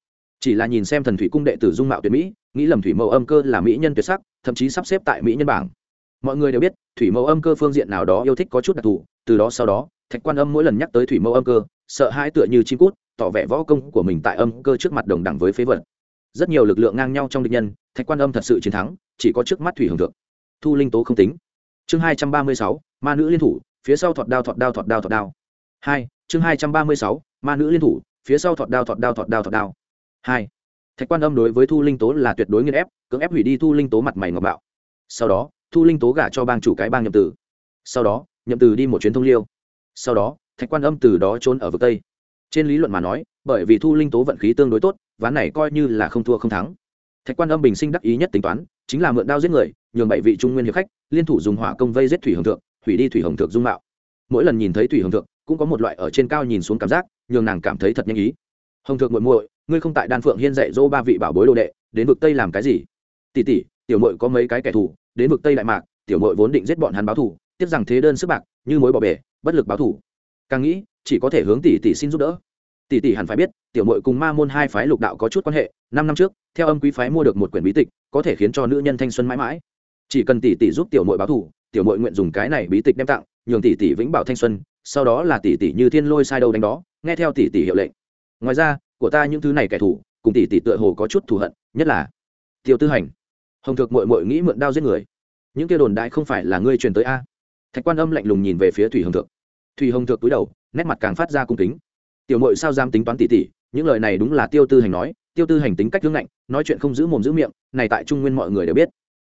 Chỉ là nhìn xem thần thủy cung đệ tử dung mạo tuyệt mỹ, nghĩ lầm thủy mẫu âm cơ là mỹ nhân tuyệt sắc, thậm chí sắp xếp tại mỹ nhân bảng. Mọi người đều biết, thủy mẫu âm cơ phương diện nào đó yêu thích có chút đặc thù, từ đó sau đó, thạch quan âm mỗi lần nhắc tới thủy mẫu âm cơ, sợ hãi tựa như chim cút, tỏ vẻ võ công của mình tại âm cơ trước mặt đồng đẳng với phế vật. Rất nhiều lực lượng ngang nhau trong địch nhân, thạch quan âm thật sự chiến thắng, chỉ có trước mắt thủy hưởng thượng. Thu linh tố không tính chương hai trăm ba mươi sáu, ma nữ liên thủ, phía sau thọt đao thọt đao thọt đao thọt đao. Hai, chương hai trăm ba mươi sáu, ma nữ liên thủ, phía sau thọt đao thọt đao thọt đao thọt đao. Hai, thạch quan âm đối với thu linh tố là tuyệt đối nghiên ép, cưỡng ép hủy đi thu linh tố mặt mày ngọc bạo. Sau đó, thu linh tố gả cho bang chủ cái bang nhậm tử. Sau đó, nhậm tử đi một chuyến thông liêu. Sau đó, thạch quan âm từ đó trốn ở vực tây. Trên lý luận mà nói, bởi vì thu linh tố vận khí tương đối tốt, ván này coi như là không thua không thắng. Thạch quan âm bình sinh đắc ý nhất tính toán chính là mượn đao giết người, nhường bảy vị trung nguyên hiệp khách, liên thủ dùng hỏa công vây giết thủy hồng thượng, hủy đi thủy hồng thượng dung mạo. Mỗi lần nhìn thấy thủy hồng thượng, cũng có một loại ở trên cao nhìn xuống cảm giác, nhường nàng cảm thấy thật nhanh ý. Hồng thượng muội muội, ngươi không tại đan phượng hiên dạy dỗ ba vị bảo bối đồ đệ, đến vực tây làm cái gì? Tỷ tỷ, tiểu muội có mấy cái kẻ thù, đến vực tây đại mạc, tiểu muội vốn định giết bọn hắn báo thù, tiếc rằng thế đơn sức bạc, như mối bỏ bể, bất lực báo thù. Càng nghĩ, chỉ có thể hướng tỷ tỷ xin giúp đỡ tỷ tỷ hẳn phải biết, tiểu muội cùng ma môn hai phái lục đạo có chút quan hệ, năm năm trước, theo âm quý phái mua được một quyển bí tịch, có thể khiến cho nữ nhân thanh xuân mãi mãi. Chỉ cần tỷ tỷ giúp tiểu muội báo thù, tiểu muội nguyện dùng cái này bí tịch đem tặng, nhường tỷ tỷ vĩnh bảo thanh xuân, sau đó là tỷ tỷ như thiên lôi sai đâu đánh đó, nghe theo tỷ tỷ hiệu lệnh. Ngoài ra, của ta những thứ này kẻ thù, cùng tỷ tỷ tựa hồ có chút thù hận, nhất là tiêu tư hành. Hồng thực muội muội nghĩ mượn đao giết người. Những kia đồn đại không phải là ngươi truyền tới a? Thạch quan âm lạnh lùng nhìn về phía thủy hồng thượng thủy hồng thượng cúi đầu, nét mặt càng phát ra cung kính tiểu mội sao dám tính toán tỉ tỉ? những lời này đúng là tiêu tư hành nói, tiêu tư hành tính cách hướng ngạnh, nói chuyện không giữ mồm giữ miệng, này tại trung nguyên mọi người đều biết.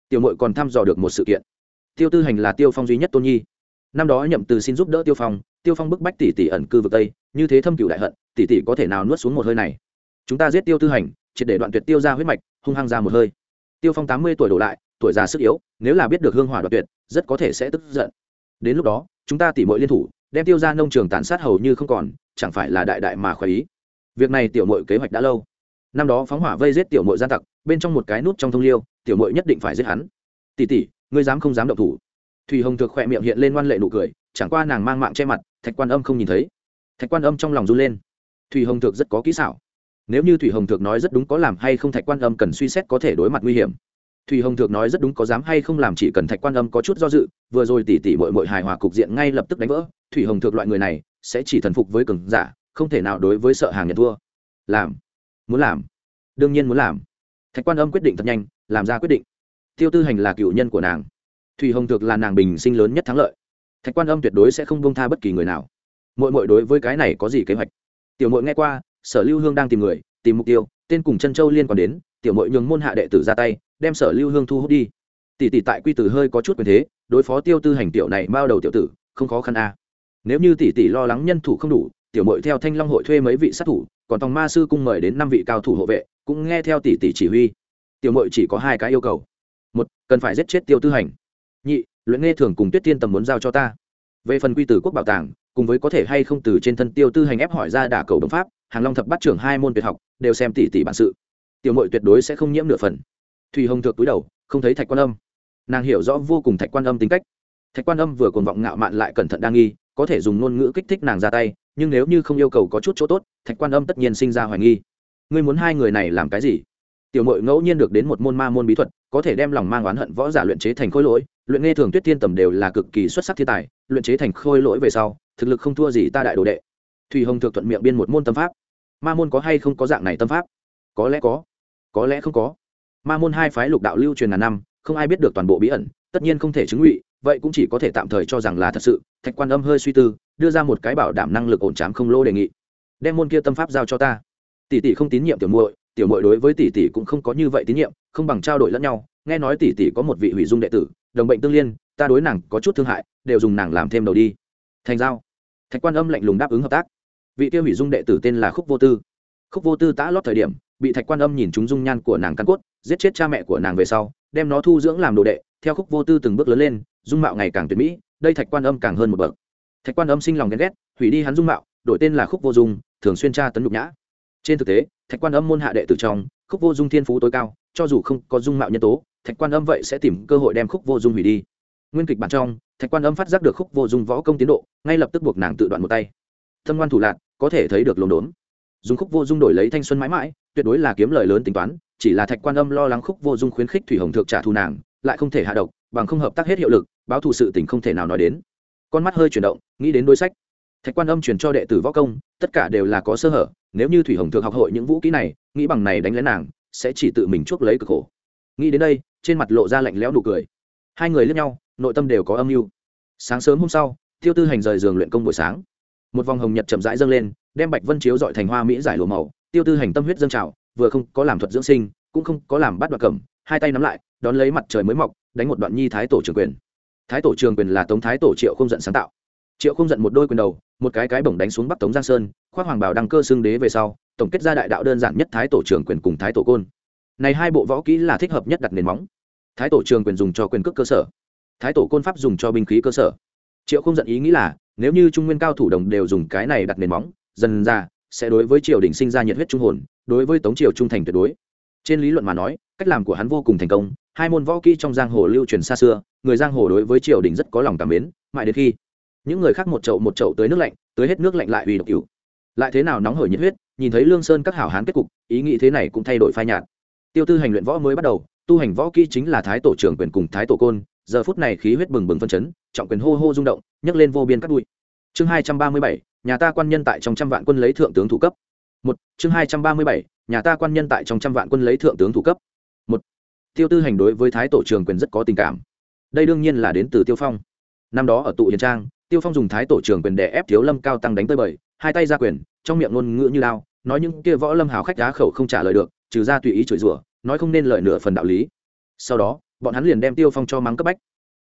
Tiểu mội còn thăm dò được một sự kiện. Tiêu tư hành là tiêu phong duy nhất tôn nhi. Năm đó nhậm từ xin giúp đỡ tiêu phong tiêu phong bức bách tỷ tỷ ẩn cư vực tây, như thế thâm cựu đại hận tỷ tỷ có thể nào nuốt xuống một hơi này? Chúng ta giết tiêu tư hành, triệt để đoạn tuyệt tiêu ra huyết mạch, hung hăng ra một hơi. Tiêu phong tám mươi tuổi đổ lại, tuổi già sức yếu, nếu là biết được hương hỏa đoạn tuyệt, rất có thể sẽ tức giận. Đến lúc đó, chúng ta tỉ mọi liên thủ đem tiêu ra nông trường tàn sát hầu như không còn, chẳng phải là đại đại mà khoái ý. Việc này tiểu mội kế hoạch đã lâu. Năm đó phóng hỏa vây giết tiểu mội gian tặc, bên trong một cái nút trong thông liêu, tiểu mội nhất định phải giết hắn. Tỷ tỷ, ngươi dám không dám động thủ? Thùy hồng thực khỏe miệng hiện lên ngoan lệ nụ cười, chẳng qua nàng mang mạng che mặt, thạch quan âm không nhìn thấy. Thạch quan âm trong lòng run lên. Thùy hồng thực rất có kỹ xảo. Nếu như thủy hồng thực nói rất đúng có làm hay không, thạch quan âm cần suy xét có thể đối mặt nguy hiểm thủy hồng thược nói rất đúng, có dám hay không làm chỉ cần thạch quan âm có chút do dự, vừa rồi tỉ tỉ mội mội hài hòa cục diện ngay lập tức đánh vỡ. Thủy hồng thược loại người này, sẽ chỉ thần phục với cường giả, không thể nào đối với sợ hàng nhận thua. Làm. Muốn làm. Đương nhiên muốn làm. Thạch quan âm quyết định thật nhanh, làm ra quyết định. Tiêu tư hành là cựu nhân của nàng. Thủy hồng thược là nàng bình sinh lớn nhất thắng lợi. Thạch quan âm tuyệt đối sẽ không bông tha bất kỳ người nào. Mội mội đối với cái này có gì kế hoạch? Tiểu mội nghe qua, sở lưu hương đang tìm người, tìm mục tiêu, tên cùng chân châu liên quan đến, tiểu mội nhường môn hạ đệ tử ra tay đem sở lưu hương thu hút đi. Tỷ tỷ tại quy tử hơi có chút quyền thế, đối phó tiêu tư hành tiểu này bao đầu tiểu tử, không khó khăn a. Nếu như tỷ tỷ lo lắng nhân thủ không đủ, tiểu mội theo thanh long hội thuê mấy vị sát thủ, còn tòng ma sư cung mời đến năm vị cao thủ hộ vệ, cũng nghe theo tỷ tỷ chỉ huy. Tiểu mội chỉ có hai cái yêu cầu. Một, cần phải giết chết tiêu tư hành. Nhị, luyện nghe thường cùng tuyết tiên tầm muốn giao cho ta. Về phần quy tử quốc bảo tàng, cùng với có thể hay không từ trên thân tiêu tư hành ép hỏi ra đả cầu đồng pháp, hàng long thập bắt trưởng hai môn tuyệt học, đều xem tỷ tỷ bản sự. Tiểu mội tuyệt đối sẽ không nhiễm nửa phần thùy hồng thược túi đầu, không thấy thạch quan âm. Nàng hiểu rõ vô cùng thạch quan âm tính cách. Thạch quan âm vừa còn vọng ngạo mạn lại cẩn thận đa nghi, có thể dùng ngôn ngữ kích thích nàng ra tay, nhưng nếu như không yêu cầu có chút chỗ tốt, thạch quan âm tất nhiên sinh ra hoài nghi. Ngươi muốn hai người này làm cái gì? Tiểu mội ngẫu nhiên được đến một môn ma môn bí thuật, có thể đem lòng mang oán hận võ giả luyện chế thành khôi lỗi, luyện nghe thường tuyết tiên tầm đều là cực kỳ xuất sắc thiên tài, luyện chế thành khôi lỗi về sau, thực lực không thua gì ta đại đồ đệ. Thùy hồng thượng thuận miệng biên một môn tâm pháp. Ma môn có hay không có dạng này tâm pháp? Có lẽ có. Có lẽ không có ma môn hai phái lục đạo lưu truyền ngàn năm, không ai biết được toàn bộ bí ẩn, tất nhiên không thể chứng ngụy, vậy cũng chỉ có thể tạm thời cho rằng là thật sự, thạch quan âm hơi suy tư, đưa ra một cái bảo đảm năng lực ổn trám không lô đề nghị. Đem môn kia tâm pháp giao cho ta. Tỷ tỷ không tín nhiệm tiểu muội tiểu muội đối với tỷ tỷ cũng không có như vậy tín nhiệm, không bằng trao đổi lẫn nhau, nghe nói tỷ tỷ có một vị hủy dung đệ tử, đồng bệnh tương liên, ta đối nàng có chút thương hại, đều dùng nàng làm thêm đầu đi. Thành giao. Thạch quan âm lạnh lùng đáp ứng hợp tác. Vị kia hủy dung đệ tử tên là khúc vô tư khúc vô tư tã lót thời điểm, bị thạch quan âm nhìn chúng dung nhan của nàng căn cốt, giết chết cha mẹ của nàng về sau, đem nó thu dưỡng làm đồ đệ, theo khúc vô tư từng bước lớn lên, dung mạo ngày càng tuyệt mỹ, đây thạch quan âm càng hơn một bậc. Thạch quan âm sinh lòng ghen ghét, hủy đi hắn dung mạo, đổi tên là khúc vô dung, thường xuyên tra tấn nhục nhã. Trên thực tế, thạch quan âm môn hạ đệ tử trong, khúc vô dung thiên phú tối cao, cho dù không có dung mạo nhân tố, thạch quan âm vậy sẽ tìm cơ hội đem khúc vô dung hủy đi. Nguyên kịch bản trong, thạch quan âm phát giác được khúc vô dung võ công tiến độ, ngay lập tức buộc nàng tự đoạn một tay. Thâm ngoan thủ lạc, có thể thấy được lồn đốn dùng khúc vô dung đổi lấy thanh xuân mãi mãi, tuyệt đối là kiếm lời lớn tính toán, chỉ là thạch quan âm lo lắng khúc vô dung khuyến khích thủy hồng thượng trả thù nàng, lại không thể hạ độc, bằng không hợp tác hết hiệu lực, báo thù sự tình không thể nào nói đến. Con mắt hơi chuyển động, nghĩ đến đối sách. Thạch quan âm truyền cho đệ tử võ công, tất cả đều là có sơ hở, nếu như thủy hồng thượng học hội những vũ kỹ này, nghĩ bằng này đánh lén nàng, sẽ chỉ tự mình chuốc lấy cực khổ. Nghĩ đến đây, trên mặt lộ ra lạnh lẽo nụ cười. Hai người lướt nhau, nội tâm đều có âm mưu. Sáng sớm hôm sau, tiêu tư hành rời giường luyện công buổi sáng. Một vòng hồng nhật chậm rãi dâng lên đem bạch vân chiếu dọi thành hoa mỹ giải lùa màu, tiêu tư hành tâm huyết dâng trào, vừa không có làm thuật dưỡng sinh, cũng không có làm bắt đoạt cẩm, hai tay nắm lại, đón lấy mặt trời mới mọc, đánh một đoạn nhi thái tổ trường quyền. Thái tổ trường quyền là tống thái tổ triệu không giận sáng tạo. Triệu không giận một đôi quyền đầu, một cái cái bổng đánh xuống bắc tống giang sơn, khoác hoàng bảo đăng cơ xương đế về sau, tổng kết ra đại đạo đơn giản nhất thái tổ trường quyền cùng thái tổ côn. Này hai bộ võ kỹ là thích hợp nhất đặt nền móng. Thái tổ trường quyền dùng cho quyền cước cơ sở, thái tổ côn pháp dùng cho binh khí cơ sở. Triệu không giận ý nghĩ là, nếu như trung nguyên cao thủ đồng đều dùng cái này đặt nền móng dần ra, sẽ đối với triều đình sinh ra nhiệt huyết trung hồn, đối với tống triều trung thành tuyệt đối. Trên lý luận mà nói, cách làm của hắn vô cùng thành công, hai môn võ kỹ trong giang hồ lưu truyền xa xưa, người giang hồ đối với triều đình rất có lòng cảm mến, mãi đến khi những người khác một chậu một chậu tới nước lạnh, tới hết nước lạnh lại vì độc cửu. Lại thế nào nóng hổi nhiệt huyết, nhìn thấy lương sơn các hảo hán kết cục, ý nghĩ thế này cũng thay đổi phai nhạt. Tiêu tư hành luyện võ mới bắt đầu, tu hành võ kỹ chính là thái tổ trưởng quyền cùng thái tổ côn, giờ phút này khí huyết bừng bừng phân chấn, trọng quyền hô hô rung động, nhấc lên vô biên cắt bụi. Chương hai trăm ba mươi bảy nhà ta quan nhân tại trong trăm vạn quân lấy thượng tướng thủ cấp. Một, chương hai trăm ba mươi bảy, nhà ta quan nhân tại trong trăm vạn quân lấy thượng tướng thủ cấp. Một, tiêu tư hành đối với thái tổ trường quyền rất có tình cảm. Đây đương nhiên là đến từ tiêu phong. Năm đó ở tụ hiền trang, tiêu phong dùng thái tổ trường quyền để ép thiếu lâm cao tăng đánh tới bời, hai tay ra quyền, trong miệng ngôn ngữ như lao, nói những kia võ lâm hào khách đá khẩu không trả lời được, trừ ra tùy ý chửi rủa, nói không nên lời nửa phần đạo lý. Sau đó, bọn hắn liền đem tiêu phong cho mắng cấp bách.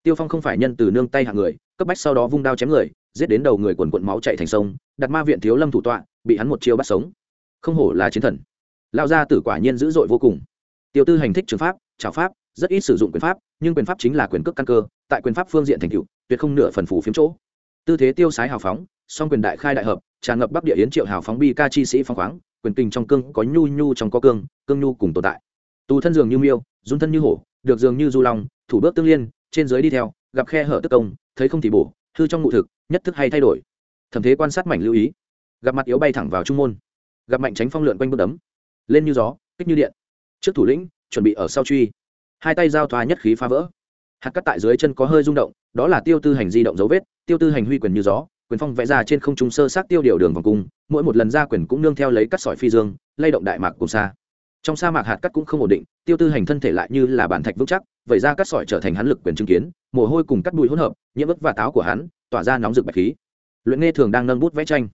Tiêu phong không phải nhân từ nương tay hạng người, cấp bách sau đó vung đao chém người giết đến đầu người quần quận máu chạy thành sông, đặt ma viện thiếu lâm thủ tọa, bị hắn một chiêu bắt sống. Không hổ là chiến thần. Lao ra tử quả nhiên dữ dội vô cùng. Tiêu tư hành thích trường pháp trào pháp, rất ít sử dụng quyền pháp, nhưng quyền pháp chính là quyền cước căn cơ, tại quyền pháp phương diện thành cựu tuyệt không nửa phần phủ phiếm chỗ. Tư thế tiêu sái hào phóng, song quyền đại khai đại hợp, tràn ngập bắc địa yến triệu hào phóng bi ca chi sĩ phong khoáng, quyền kinh trong cương có nhu nhu trong có cương cương nhu cùng tồn tại. Tù thân dường như miêu, dung thân như hổ, được dường như du long, thủ bước tương liên, trên dưới đi theo, gặp khe hở tức công, thấy không thì bổ hư trong ngụ thực, nhất thức hay thay đổi. Thẩm thế quan sát mảnh lưu ý. Gặp mặt yếu bay thẳng vào trung môn. Gặp mạnh tránh phong lượn quanh bước đấm lên như gió, kích như điện. Trước thủ lĩnh, chuẩn bị ở sau truy. Hai tay giao thoa nhất khí phá vỡ. Hạt cắt tại dưới chân có hơi rung động, đó là tiêu tư hành di động dấu vết, tiêu tư hành huy quyền như gió, quyền phong vẽ ra trên không trung sơ sát tiêu điều đường vòng cung, mỗi một lần ra quyền cũng nương theo lấy cắt sỏi phi dương, lay động đại mạc cùng xa. Trong sa mạc hạt cắt cũng không ổn định, tiêu tư hành thân thể lại như là bản thạch vững chắc vậy ra cắt sỏi trở thành hắn lực quyền chứng kiến, mồ hôi cùng cắt bụi hỗn hợp, nhiễm ức và táo của hắn, tỏa ra nóng rực bạch khí. Luyện nghe thường đang nâng bút vẽ tranh.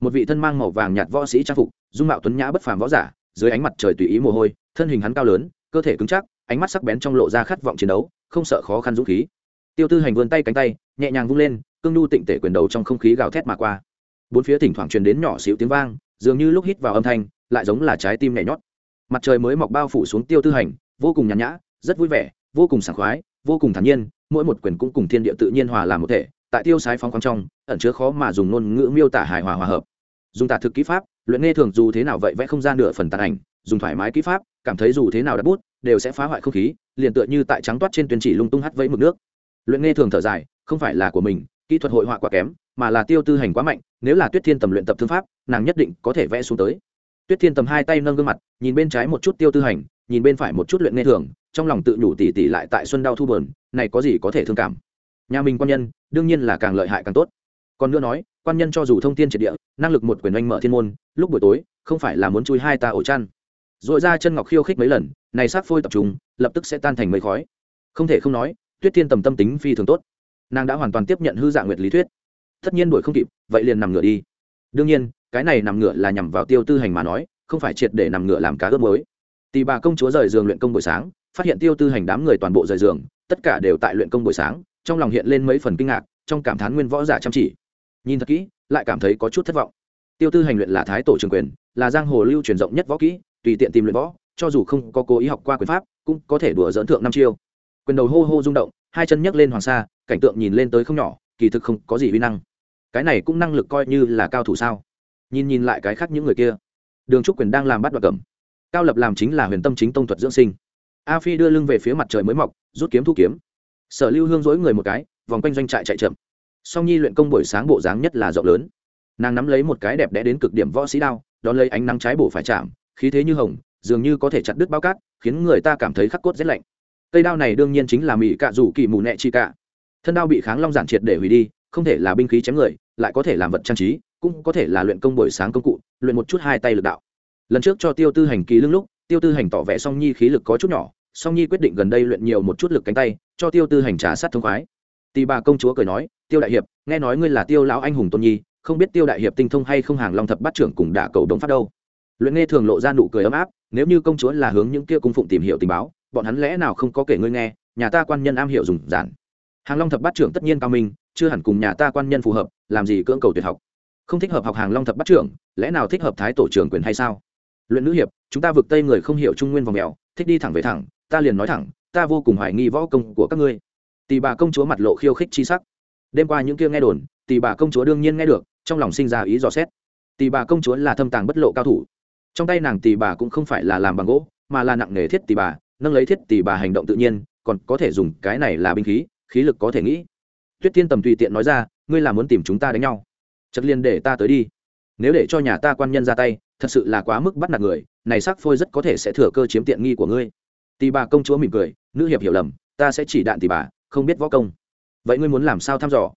Một vị thân mang màu vàng nhạt võ sĩ trang phục, dung mạo tuấn nhã bất phàm võ giả, dưới ánh mặt trời tùy ý mồ hôi, thân hình hắn cao lớn, cơ thể cứng chắc, ánh mắt sắc bén trong lộ ra khát vọng chiến đấu, không sợ khó khăn dũng khí. Tiêu tư hành vươn tay cánh tay, nhẹ nhàng vung lên, cương nhu tịnh tể quyền đầu trong không khí gào thét mà qua. Bốn phía thỉnh thoảng truyền đến nhỏ xíu tiếng vang, dường như lúc hít vào âm thanh, lại giống là trái tim nhảy nhót. Mặt trời mới mọc bao phủ xuống tiêu tư hành, vô cùng nhàn nhã, rất vui vẻ vô cùng sảng khoái, vô cùng thản nhiên, mỗi một quyền cũng cùng thiên địa tự nhiên hòa làm một thể, tại tiêu sái phóng khoáng trong, ẩn chứa khó mà dùng ngôn ngữ miêu tả hài hòa hòa hợp. Dùng tả thực kỹ pháp, luyện nghe thường dù thế nào vậy vẽ không gian nửa phần tàn ảnh, dùng thoải mái kỹ pháp, cảm thấy dù thế nào đặt bút, đều sẽ phá hoại không khí, liền tựa như tại trắng toát trên tuyên chỉ lung tung hắt vẫy mực nước. Luyện nghe thường thở dài, không phải là của mình, kỹ thuật hội họa quá kém, mà là tiêu tư hành quá mạnh, nếu là tuyết thiên tầm luyện tập thương pháp, nàng nhất định có thể vẽ xuống tới. Tuyết thiên tầm hai tay nâng gương mặt, nhìn bên trái một chút tiêu tư hành, nhìn bên phải một chút luyện nghe thường trong lòng tự nhủ tỉ tỉ lại tại xuân đau thu bờn này có gì có thể thương cảm? Nhà mình quan nhân, đương nhiên là càng lợi hại càng tốt. Còn nữa nói, quan nhân cho dù thông tin triệt địa, năng lực một quyền oanh mở thiên môn, lúc buổi tối, không phải là muốn chui hai ta ổ chăn. Rồi ra chân ngọc khiêu khích mấy lần, này sát phôi tập trung, lập tức sẽ tan thành mây khói. Không thể không nói, tuyết thiên tầm tâm tính phi thường tốt. Nàng đã hoàn toàn tiếp nhận hư dạng nguyệt lý thuyết. Tất nhiên đuổi không kịp, vậy liền nằm ngửa đi. Đương nhiên, cái này nằm ngửa là nhằm vào tiêu tư hành mà nói, không phải triệt để nằm ngửa làm cá ướp mới tì bà công chúa rời giường luyện công buổi sáng, phát hiện tiêu tư hành đám người toàn bộ rời giường, tất cả đều tại luyện công buổi sáng, trong lòng hiện lên mấy phần kinh ngạc, trong cảm thán nguyên võ giả chăm chỉ. Nhìn thật kỹ, lại cảm thấy có chút thất vọng. Tiêu tư hành luyện là thái tổ trường quyền, là giang hồ lưu truyền rộng nhất võ kỹ, tùy tiện tìm luyện võ, cho dù không có cố ý học qua quyền pháp, cũng có thể đùa dỡn thượng năm chiêu. Quyền đầu hô hô rung động, hai chân nhấc lên hoàng sa, cảnh tượng nhìn lên tới không nhỏ, kỳ thực không có gì uy năng. Cái này cũng năng lực coi như là cao thủ sao? Nhìn nhìn lại cái khác những người kia. Đường trúc quyền đang làm bắt đoạt cầm cao lập làm chính là huyền tâm chính tông thuật dưỡng sinh. A phi đưa lưng về phía mặt trời mới mọc, rút kiếm thu kiếm. Sở lưu hương dối người một cái, vòng quanh doanh trại chạy chậm. Song nhi luyện công buổi sáng bộ dáng nhất là rộng lớn. Nàng nắm lấy một cái đẹp đẽ đến cực điểm võ sĩ đao, đón lấy ánh nắng trái bổ phải chạm, khí thế như hồng, dường như có thể chặt đứt bao cát, khiến người ta cảm thấy khắc cốt rét lạnh. Cây đao này đương nhiên chính là mỹ cạ rủ kỳ mù nẹ chi cạ. Thân đao bị kháng long giản triệt để hủy đi, không thể là binh khí chém người, lại có thể làm vật trang trí, cũng có thể là luyện công buổi sáng công cụ, luyện một chút hai tay lực đạo lần trước cho tiêu tư hành kỳ lưng lúc, tiêu tư hành tỏ vẻ song nhi khí lực có chút nhỏ, song nhi quyết định gần đây luyện nhiều một chút lực cánh tay, cho tiêu tư hành trả sát thông khoái. Tì bà công chúa cười nói, tiêu đại hiệp, nghe nói ngươi là tiêu lão anh hùng tôn nhi, không biết tiêu đại hiệp tinh thông hay không hàng long thập bắt trưởng cùng đả cầu đống phát đâu? Luyện nghe thường lộ ra nụ cười ấm áp, nếu như công chúa là hướng những kia cung phụng tìm hiểu tình báo, bọn hắn lẽ nào không có kể ngươi nghe, nhà ta quan nhân am hiểu dùng giản. Hàng long thập bát trưởng tất nhiên cao minh, chưa hẳn cùng nhà ta quan nhân phù hợp, làm gì cưỡng cầu tuyệt học. Không thích hợp học hàng long thập bát trưởng, lẽ nào thích hợp thái tổ trưởng quyền hay sao? Luyện nữ hiệp, chúng ta vực tây người không hiểu trung nguyên vòng mèo, thích đi thẳng về thẳng, ta liền nói thẳng, ta vô cùng hoài nghi võ công của các ngươi. Tỷ bà công chúa mặt lộ khiêu khích chi sắc. Đêm qua những kia nghe đồn tỷ bà công chúa đương nhiên nghe được, trong lòng sinh ra ý dò xét. Tỷ bà công chúa là thâm tàng bất lộ cao thủ. Trong tay nàng tỷ bà cũng không phải là làm bằng gỗ, mà là nặng nghề thiết tỷ bà, nâng lấy thiết tỷ bà hành động tự nhiên, còn có thể dùng cái này là binh khí khí lực có thể nghĩ. Tuyết thiên tầm tùy tiện nói ra, ngươi là muốn tìm chúng ta đánh nhau. Chất liên để ta tới đi. Nếu để cho nhà ta quan nhân ra tay thật sự là quá mức bắt nạt người, này sắc phôi rất có thể sẽ thừa cơ chiếm tiện nghi của ngươi. Tì bà công chúa mỉm cười, nữ hiệp hiểu lầm, ta sẽ chỉ đạn tỷ bà, không biết võ công. Vậy ngươi muốn làm sao thăm dò?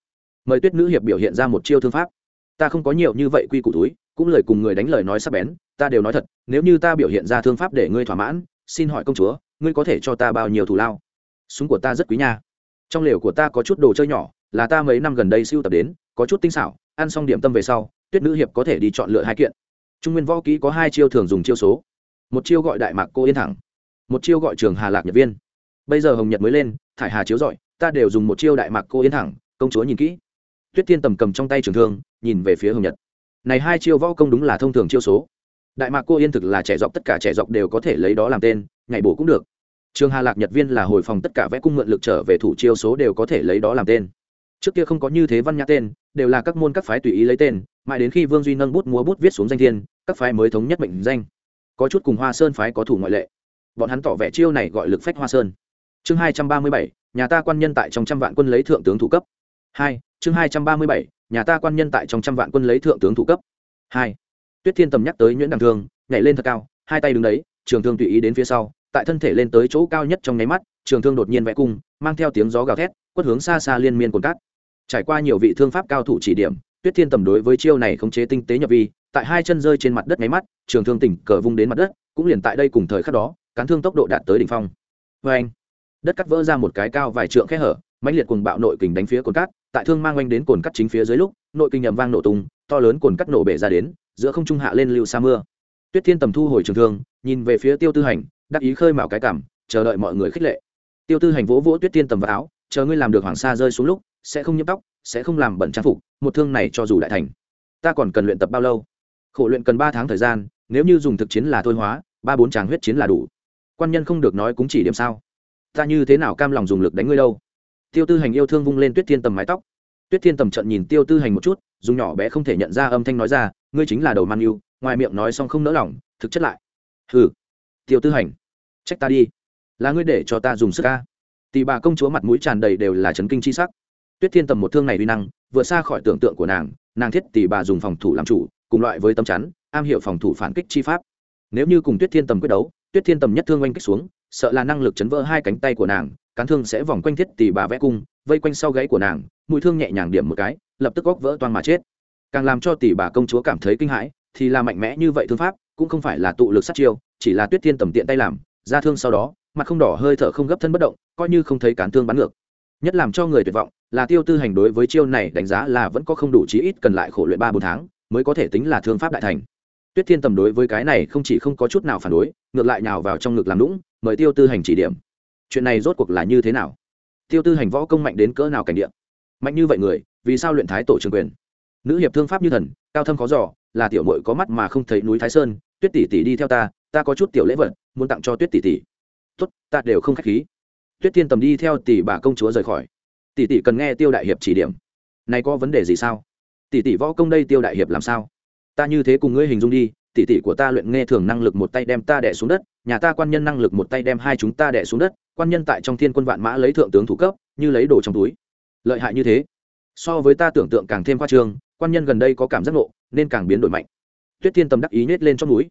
Mời tuyết nữ hiệp biểu hiện ra một chiêu thương pháp. Ta không có nhiều như vậy quy củ túi, cũng lời cùng người đánh lời nói sắc bén, ta đều nói thật, nếu như ta biểu hiện ra thương pháp để ngươi thỏa mãn, xin hỏi công chúa, ngươi có thể cho ta bao nhiêu thù lao? Súng của ta rất quý nha. Trong lều của ta có chút đồ chơi nhỏ, là ta mấy năm gần đây siêu tập đến, có chút tinh xảo, ăn xong điểm tâm về sau, tuyết nữ hiệp có thể đi chọn lựa hai kiện trung nguyên võ kỹ có hai chiêu thường dùng chiêu số. Một chiêu gọi đại mạc cô yên thẳng, một chiêu gọi trường hà lạc nhật viên. Bây giờ hồng nhật mới lên, thải hà chiếu giỏi ta đều dùng một chiêu đại mạc cô yên thẳng, công chúa nhìn kỹ. Tuyết thiên tầm cầm trong tay trường thương, nhìn về phía hồng nhật. Này hai chiêu võ công đúng là thông thường chiêu số. Đại mạc cô yên thực là trẻ dọc, tất cả trẻ dọc đều có thể lấy đó làm tên ngày bổ cũng được. Trường hà lạc nhật viên là hồi phòng tất cả vẽ cung mượn lực trở về thủ chiêu số đều có thể lấy đó làm tên. Trước kia không có như thế văn nhã tên, đều là các môn các phái tùy ý lấy tên, mãi đến khi vương duy nâng bút múa bút viết xuống danh thiên các phái mới thống nhất mệnh danh. Có chút cùng hoa sơn phái có thủ ngoại lệ. Bọn hắn tỏ vẻ chiêu này gọi lực phách hoa sơn. Chương hai trăm ba mươi bảy, nhà ta quan nhân tại trong trăm vạn quân lấy thượng tướng thủ cấp. Hai, chương hai trăm ba mươi bảy, nhà ta quan nhân tại trong trăm vạn quân lấy thượng tướng thủ cấp. Hai, tuyết thiên tầm nhắc tới nhuyễn đằng thương, nhảy lên thật cao, hai tay đứng đấy, trường thương tùy ý đến phía sau, tại thân thể lên tới chỗ cao nhất trong nháy mắt, trường thương đột nhiên vẽ cung, mang theo tiếng gió gào thét, quất hướng xa xa liên miên cồn cát. Trải qua nhiều vị thương pháp cao thủ chỉ điểm, tuyết thiên tầm đối với chiêu này khống chế tinh tế nhập vi tại hai chân rơi trên mặt đất nháy mắt, trường thương tỉnh cờ vung đến mặt đất, cũng liền tại đây cùng thời khắc đó, cán thương tốc độ đạt tới đỉnh phong. Vê anh, đất cắt vỡ ra một cái cao vài trượng khe hở, mãnh liệt cùng bạo nội kình đánh phía cồn cát, tại thương mang oanh đến cồn cắt chính phía dưới lúc, nội kinh nhầm vang nổ tung, to lớn cồn cắt nổ bể ra đến, giữa không trung hạ lên lưu xa mưa. Tuyết thiên tầm thu hồi trường thương, nhìn về phía tiêu tư hành, đắc ý khơi mào cái cảm, chờ đợi mọi người khích lệ. Tiêu tư hành vỗ vỗ tuyết thiên tầm vào áo, chờ ngươi làm được hoàng sa rơi xuống lúc, sẽ không nhiễm tóc, sẽ không làm bẩn trang phục, một thương này cho dù đại thành. Ta còn cần luyện tập bao lâu? Khổ luyện cần ba tháng thời gian, nếu như dùng thực chiến là thôi hóa, ba bốn tràng huyết chiến là đủ. Quan nhân không được nói cũng chỉ điểm sao. Ta như thế nào cam lòng dùng lực đánh ngươi đâu? Tiêu tư hành yêu thương vung lên tuyết thiên tầm mái tóc. Tuyết thiên tầm trận nhìn tiêu tư hành một chút, dùng nhỏ bé không thể nhận ra âm thanh nói ra, ngươi chính là đầu man yêu, ngoài miệng nói xong không nỡ lòng, thực chất lại. Hừ. Tiêu tư hành. Trách ta đi. Là ngươi để cho ta dùng sức ca tỷ bà công chúa mặt mũi tràn đầy đều là chấn kinh chi sắc. Tuyết thiên tầm một thương này uy năng, vượt xa khỏi tưởng tượng của nàng nàng thiết tỷ bà dùng phòng thủ làm chủ cùng loại với tâm chắn, am hiểu phòng thủ phản kích chi pháp. Nếu như cùng tuyết thiên tầm quyết đấu, tuyết thiên tầm nhất thương oanh kích xuống, sợ là năng lực chấn vỡ hai cánh tay của nàng, cán thương sẽ vòng quanh thiết tỷ bà vẽ cung, vây quanh sau gáy của nàng, mũi thương nhẹ nhàng điểm một cái, lập tức góc vỡ toan mà chết. Càng làm cho tỷ bà công chúa cảm thấy kinh hãi, thì là mạnh mẽ như vậy thương pháp, cũng không phải là tụ lực sát chiêu, chỉ là tuyết thiên tầm tiện tay làm, ra thương sau đó, mặt không đỏ hơi thở không gấp thân bất động, coi như không thấy cán thương bắn ngược. Nhất làm cho người tuyệt vọng, là tiêu tư hành đối với chiêu này đánh giá là vẫn có không đủ chí ít cần lại khổ luyện ba bốn tháng mới có thể tính là thương pháp đại thành. Tuyết thiên tầm đối với cái này không chỉ không có chút nào phản đối, ngược lại nào vào trong ngực làm lũng mời tiêu tư hành chỉ điểm. Chuyện này rốt cuộc là như thế nào? Tiêu tư hành võ công mạnh đến cỡ nào cảnh địa? Mạnh như vậy người, vì sao luyện thái tổ trường quyền? Nữ hiệp thương pháp như thần, cao thâm khó giỏ là tiểu mội có mắt mà không thấy núi thái sơn, tuyết tỷ tỷ đi theo ta ta có chút tiểu lễ vật, muốn tặng cho tuyết tỷ tỷ. Tốt, ta đều không khách khí. Tuyết thiên tầm đi theo tỷ bà công chúa rời khỏi. Tỷ tỷ cần nghe tiêu đại hiệp chỉ điểm. Này có vấn đề gì sao? Tỷ tỷ võ công đây tiêu đại hiệp làm sao? Ta như thế cùng ngươi hình dung đi, tỷ tỷ của ta luyện nghe thường năng lực một tay đem ta đẻ xuống đất, nhà ta quan nhân năng lực một tay đem hai chúng ta đẻ xuống đất, quan nhân tại trong thiên quân vạn mã lấy thượng tướng thủ cấp, như lấy đồ trong túi. Lợi hại như thế. So với ta tưởng tượng càng thêm khoa trương, quan nhân gần đây có cảm giác ngộ, nên càng biến đổi mạnh. Tuyết thiên tầm đắc ý nhét lên trong núi.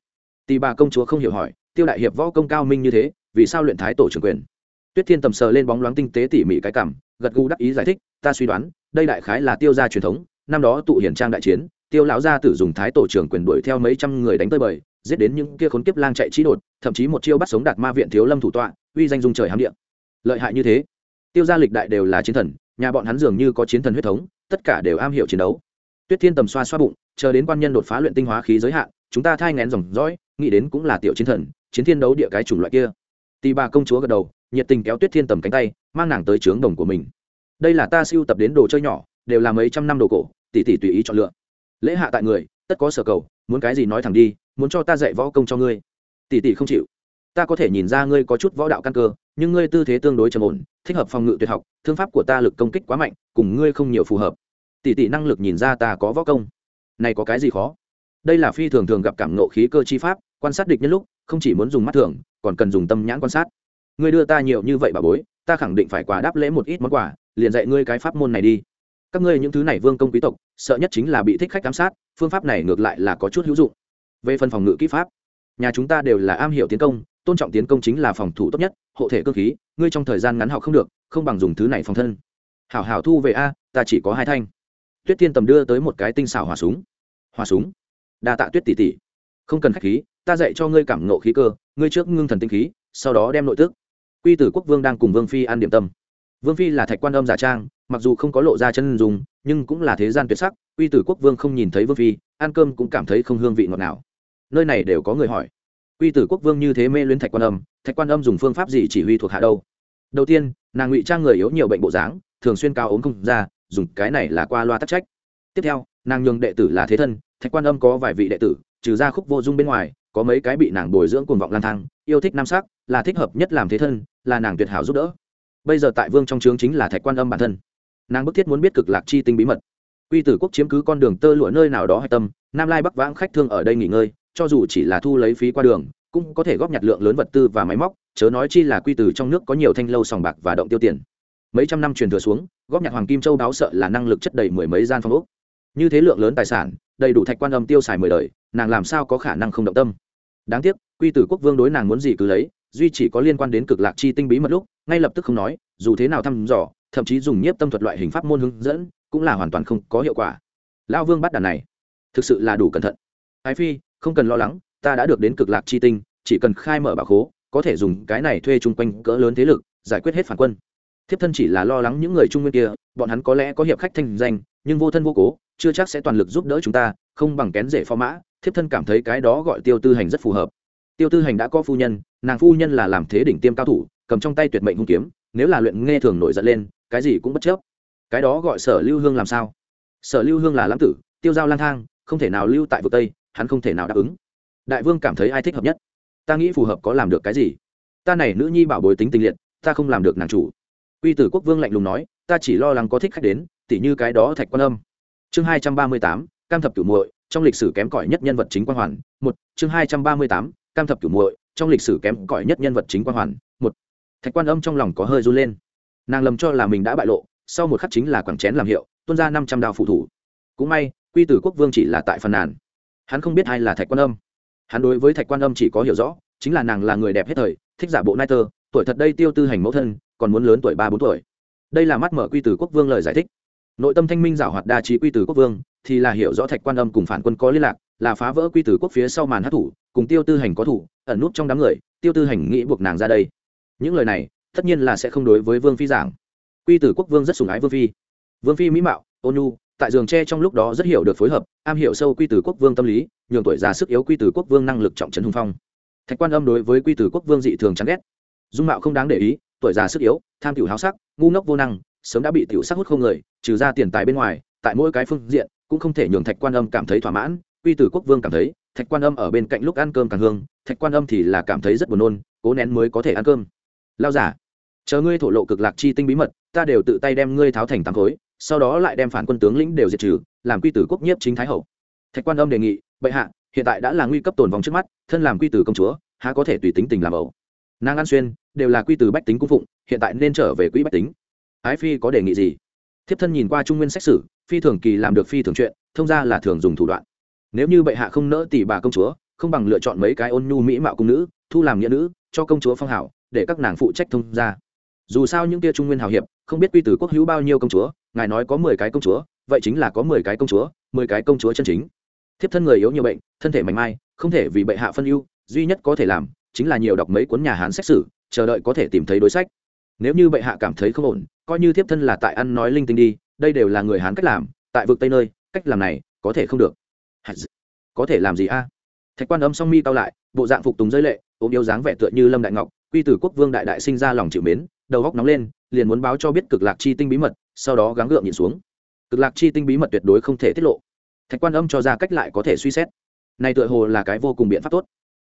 Tì bà công chúa không hiểu hỏi, tiêu đại hiệp võ công cao minh như thế, vì sao luyện thái tổ trưởng quyền? Tuyết thiên tầm sờ lên bóng loáng tinh tế tỉ mỉ cái cảm, gật gù đắc ý giải thích, ta suy đoán, đây đại khái là tiêu gia truyền thống năm đó tụ hiển trang đại chiến, tiêu lão gia tử dùng thái tổ trưởng quyền đuổi theo mấy trăm người đánh tới bời, giết đến những kia khốn kiếp lang chạy trí đột, thậm chí một chiêu bắt sống đạt ma viện thiếu lâm thủ tọa, uy danh dung trời hám địa. Lợi hại như thế, tiêu gia lịch đại đều là chiến thần, nhà bọn hắn dường như có chiến thần huyết thống, tất cả đều am hiểu chiến đấu. Tuyết thiên tầm xoa xoa bụng, chờ đến quan nhân đột phá luyện tinh hóa khí giới hạn, chúng ta thai ngén dòng dõi, nghĩ đến cũng là tiểu chiến thần, chiến thiên đấu địa cái chủng loại kia. Tì bà công chúa gật đầu, nhiệt tình kéo tuyết thiên tầm cánh tay, mang nàng tới trướng đồng của mình. Đây là ta siêu tập đến đồ chơi nhỏ đều là mấy trăm năm đồ cổ tỷ tỷ tùy ý chọn lựa. Lễ hạ tại người, tất có sở cầu, muốn cái gì nói thẳng đi, muốn cho ta dạy võ công cho ngươi. Tỷ tỷ không chịu. Ta có thể nhìn ra ngươi có chút võ đạo căn cơ, nhưng ngươi tư thế tương đối trầm ổn, thích hợp phòng ngự tuyệt học, thương pháp của ta lực công kích quá mạnh, cùng ngươi không nhiều phù hợp. Tỷ tỷ năng lực nhìn ra ta có võ công. Này có cái gì khó? Đây là phi thường thường gặp cảm nộ khí cơ chi pháp, quan sát địch nhân lúc, không chỉ muốn dùng mắt thường, còn cần dùng tâm nhãn quan sát. Ngươi đưa ta nhiều như vậy bà bối, ta khẳng định phải quả đáp lễ một ít món quà, liền dạy ngươi cái pháp môn này đi các ngươi những thứ này vương công quý tộc, sợ nhất chính là bị thích khách giám sát, phương pháp này ngược lại là có chút hữu dụng. Về phần phòng ngự kỹ pháp, nhà chúng ta đều là am hiểu tiến công, tôn trọng tiến công chính là phòng thủ tốt nhất, hộ thể cơ khí, ngươi trong thời gian ngắn học không được, không bằng dùng thứ này phòng thân. Hảo hảo thu về a, ta chỉ có hai thanh. Tuyết thiên tầm đưa tới một cái tinh xảo hỏa súng. Hỏa súng? Đa tạ tuyết tỷ tỷ. Không cần khách khí, ta dạy cho ngươi cảm ngộ khí cơ, ngươi trước ngưng thần tinh khí, sau đó đem nội tức. Quy tử quốc vương đang cùng vương phi ăn điểm tâm vương phi là thạch quan âm giả trang, mặc dù không có lộ ra chân dùng nhưng cũng là thế gian tuyệt sắc, uy tử quốc vương không nhìn thấy vương phi, ăn cơm cũng cảm thấy không hương vị ngọt nào nơi này đều có người hỏi, uy tử quốc vương như thế mê luyến thạch quan âm, thạch quan âm dùng phương pháp gì chỉ huy thuộc hạ đâu? Đầu tiên, nàng ngụy trang người yếu nhiều bệnh bộ dáng, thường xuyên cao ốm không ra, dùng cái này là qua loa tắc trách. Tiếp theo, nàng nhường đệ tử là thế thân, thạch quan âm có vài vị đệ tử, trừ ra khúc vô dung bên ngoài, có mấy cái bị nàng bồi dưỡng cuồng vọng lang thang, yêu thích nam sắc, là thích hợp nhất làm thế thân, là nàng tuyệt hảo giúp đỡ bây giờ tại vương trong trướng chính là thạch quan âm bản thân. Nàng bức thiết muốn biết cực lạc chi tinh bí mật. Quy tử quốc chiếm cứ con đường tơ lụa nơi nào đó hay tâm, nam lai bắc vãng khách thương ở đây nghỉ ngơi, cho dù chỉ là thu lấy phí qua đường, cũng có thể góp nhặt lượng lớn vật tư và máy móc, chớ nói chi là quy tử trong nước có nhiều thanh lâu sòng bạc và động tiêu tiền. Mấy trăm năm truyền thừa xuống, góp nhặt hoàng kim châu đáo sợ là năng lực chất đầy mười mấy gian phòng ốc. Như thế lượng lớn tài sản, đầy đủ thạch quan âm tiêu xài mười đời, nàng làm sao có khả năng không động tâm? Đáng tiếc, quy tử quốc vương đối nàng muốn gì cứ lấy duy chỉ có liên quan đến cực lạc chi tinh bí mật lúc, ngay lập tức không nói, dù thế nào thăm dò, thậm chí dùng nhiếp tâm thuật loại hình pháp môn hướng dẫn, cũng là hoàn toàn không có hiệu quả. Lão vương bắt đàn này, thực sự là đủ cẩn thận. Ái phi, không cần lo lắng, ta đã được đến cực lạc chi tinh, chỉ cần khai mở bà khố, có thể dùng cái này thuê chung quanh cỡ lớn thế lực, giải quyết hết phản quân. Thiếp thân chỉ là lo lắng những người trung nguyên kia, bọn hắn có lẽ có hiệp khách thanh danh, nhưng vô thân vô cố, chưa chắc sẽ toàn lực giúp đỡ chúng ta, không bằng kén rể phó mã, thiếp thân cảm thấy cái đó gọi tiêu tư hành rất phù hợp. Tiêu tư hành đã có phu nhân nàng phu nhân là làm thế đỉnh tiêm cao thủ, cầm trong tay tuyệt mệnh hung kiếm, nếu là luyện nghe thường nổi giận lên, cái gì cũng bất chấp. Cái đó gọi sở lưu hương làm sao? Sở lưu hương là lãng tử, tiêu giao lang thang, không thể nào lưu tại vực tây, hắn không thể nào đáp ứng. Đại vương cảm thấy ai thích hợp nhất? Ta nghĩ phù hợp có làm được cái gì? Ta này nữ nhi bảo bối tính tình liệt, ta không làm được nàng chủ. Uy tử quốc vương lạnh lùng nói, ta chỉ lo lắng có thích khách đến, tỉ như cái đó thạch quan âm. Chương hai trăm ba mươi tám, cam thập cửu muội, trong lịch sử kém cỏi nhất nhân vật chính quan hoàn. Một, chương hai trăm ba mươi tám, cam thập cửu muội trong lịch sử kém cỏi nhất nhân vật chính quan hoàn, một, thạch quan âm trong lòng có hơi run lên. Nàng lầm cho là mình đã bại lộ, sau một khắc chính là quảng chén làm hiệu, tuôn ra năm trăm đao phụ thủ. Cũng may, quy tử quốc vương chỉ là tại phần nàn. Hắn không biết ai là thạch quan âm. Hắn đối với thạch quan âm chỉ có hiểu rõ, chính là nàng là người đẹp hết thời, thích giả bộ nai tơ, tuổi thật đây tiêu tư hành mẫu thân, còn muốn lớn tuổi ba bốn tuổi. Đây là mắt mở quy tử quốc vương lời giải thích. Nội tâm thanh minh giảo hoạt đa trí quy tử quốc vương, thì là hiểu rõ thạch quan âm cùng phản quân có liên lạc là phá vỡ quy tử quốc phía sau màn hát thủ, cùng tiêu tư hành có thủ, ẩn nút trong đám người, tiêu tư hành nghĩ buộc nàng ra đây. Những lời này, tất nhiên là sẽ không đối với vương phi giảng. Quy tử quốc vương rất sùng ái vương phi. Vương phi mỹ mạo, ôn nhu, tại giường tre trong lúc đó rất hiểu được phối hợp, am hiểu sâu quy tử quốc vương tâm lý, nhường tuổi già sức yếu quy tử quốc vương năng lực trọng trấn hùng phong. Thạch quan âm đối với quy tử quốc vương dị thường chán ghét. Dung mạo không đáng để ý, tuổi già sức yếu, tham tiểu háo sắc, ngu ngốc vô năng, sớm đã bị tiểu sắc hút không người, trừ ra tiền tài bên ngoài, tại mỗi cái phương diện, cũng không thể nhường thạch quan âm cảm thấy thỏa mãn quy tử quốc vương cảm thấy, thạch quan âm ở bên cạnh lúc ăn cơm càng hương, thạch quan âm thì là cảm thấy rất buồn nôn, cố nén mới có thể ăn cơm. Lao giả chờ ngươi thổ lộ cực lạc chi tinh bí mật, ta đều tự tay đem ngươi tháo thành tám khối, sau đó lại đem phản quân tướng lĩnh đều diệt trừ, làm quy tử quốc nhiếp chính thái hậu. Thạch quan âm đề nghị, bệ hạ, hiện tại đã là nguy cấp tồn vong trước mắt, thân làm quy tử công chúa, há có thể tùy tính tình làm ẩu? Nàng an xuyên, đều là quy tử bách tính cung phụng, hiện tại nên trở về quỹ bách tính. Ái phi có đề nghị gì? Thiếp thân nhìn qua trung nguyên xét xử phi thường kỳ làm được phi thường chuyện, thông ra là thường dùng thủ đoạn nếu như bệ hạ không nỡ tỷ bà công chúa, không bằng lựa chọn mấy cái ôn nhu mỹ mạo cung nữ, thu làm nghĩa nữ, cho công chúa phong hảo, để các nàng phụ trách thông ra dù sao những kia trung nguyên hào hiệp, không biết quy tử quốc hữu bao nhiêu công chúa, ngài nói có mười cái công chúa, vậy chính là có mười cái công chúa, mười cái công chúa chân chính. Thiếp thân người yếu nhiều bệnh, thân thể mạnh mai, không thể vì bệ hạ phân ưu, duy nhất có thể làm, chính là nhiều đọc mấy cuốn nhà hán xét xử chờ đợi có thể tìm thấy đối sách. Nếu như bệ hạ cảm thấy không ổn, coi như thiếp thân là tại ăn nói linh tinh đi, đây đều là người hán cách làm, tại vực tây nơi, cách làm này, có thể không được có thể làm gì a? Thạch quan âm song mi cao lại, bộ dạng phục tùng giới lệ ôm yêu dáng vẻ tựa như lâm đại ngọc, quy tử quốc vương đại đại sinh ra lòng chịu mến, đầu góc nóng lên, liền muốn báo cho biết cực lạc chi tinh bí mật, sau đó gắng gượng nhìn xuống. Cực lạc chi tinh bí mật tuyệt đối không thể tiết lộ. Thạch quan âm cho ra cách lại có thể suy xét. Này tựa hồ là cái vô cùng biện pháp tốt.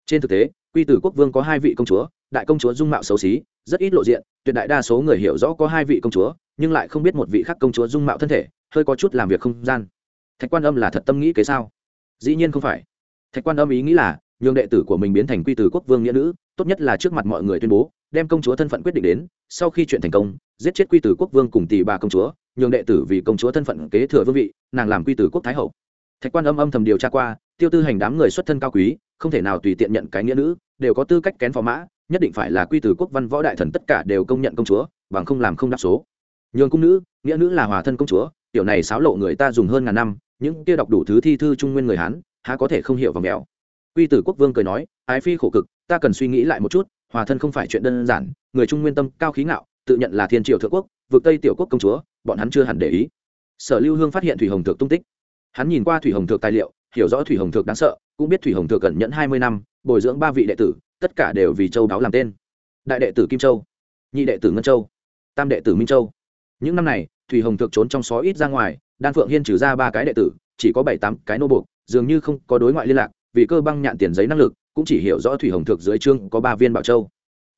Trên thực tế, quy tử quốc vương có hai vị công chúa, đại công chúa dung mạo xấu xí, rất ít lộ diện, tuyệt đại đa số người hiểu rõ có hai vị công chúa, nhưng lại không biết một vị khác công chúa dung mạo thân thể, hơi có chút làm việc không gian. Thạch quan âm là thật tâm nghĩ kế sao? Dĩ nhiên không phải. Thạch quan âm ý nghĩ là, nhường đệ tử của mình biến thành quy tử quốc vương nghĩa nữ, tốt nhất là trước mặt mọi người tuyên bố, đem công chúa thân phận quyết định đến, sau khi chuyện thành công, giết chết quy tử quốc vương cùng tỷ bà công chúa, nhường đệ tử vì công chúa thân phận kế thừa vương vị, nàng làm quy tử quốc thái hậu. Thạch quan âm âm thầm điều tra qua, tiêu tư hành đám người xuất thân cao quý, không thể nào tùy tiện nhận cái nghĩa nữ, đều có tư cách kén phò mã, nhất định phải là quy tử quốc văn võ đại thần tất cả đều công nhận công chúa, bằng không làm không đáp số. Nhường cung nữ, nghĩa nữ là hòa thân công chúa, tiểu này xáo lộ người ta dùng hơn ngàn năm những kia đọc đủ thứ thi thư trung nguyên người hán, há có thể không hiểu và mèo. Quy tử quốc vương cười nói, ái phi khổ cực, ta cần suy nghĩ lại một chút, hòa thân không phải chuyện đơn giản, người trung nguyên tâm cao khí ngạo, tự nhận là thiên triều thượng quốc vượt tây tiểu quốc công chúa, bọn hắn chưa hẳn để ý. Sở lưu hương phát hiện thủy hồng thượng tung tích. Hắn nhìn qua thủy hồng thượng tài liệu, hiểu rõ thủy hồng thượng đáng sợ, cũng biết thủy hồng thượng cẩn nhẫn hai mươi năm, bồi dưỡng ba vị đệ tử, tất cả đều vì châu đáo làm tên. Đại đệ tử kim châu, nhị đệ tử ngân châu, tam đệ tử minh châu. Những năm này, thủy hồng thượng trốn trong xó ít ra ngoài đan phượng hiên trừ ra ba cái đệ tử, chỉ có bảy tám cái nô buộc, dường như không có đối ngoại liên lạc, vì cơ băng nhạn tiền giấy năng lực, cũng chỉ hiểu rõ thủy hồng thượng dưới trương có ba viên bảo châu.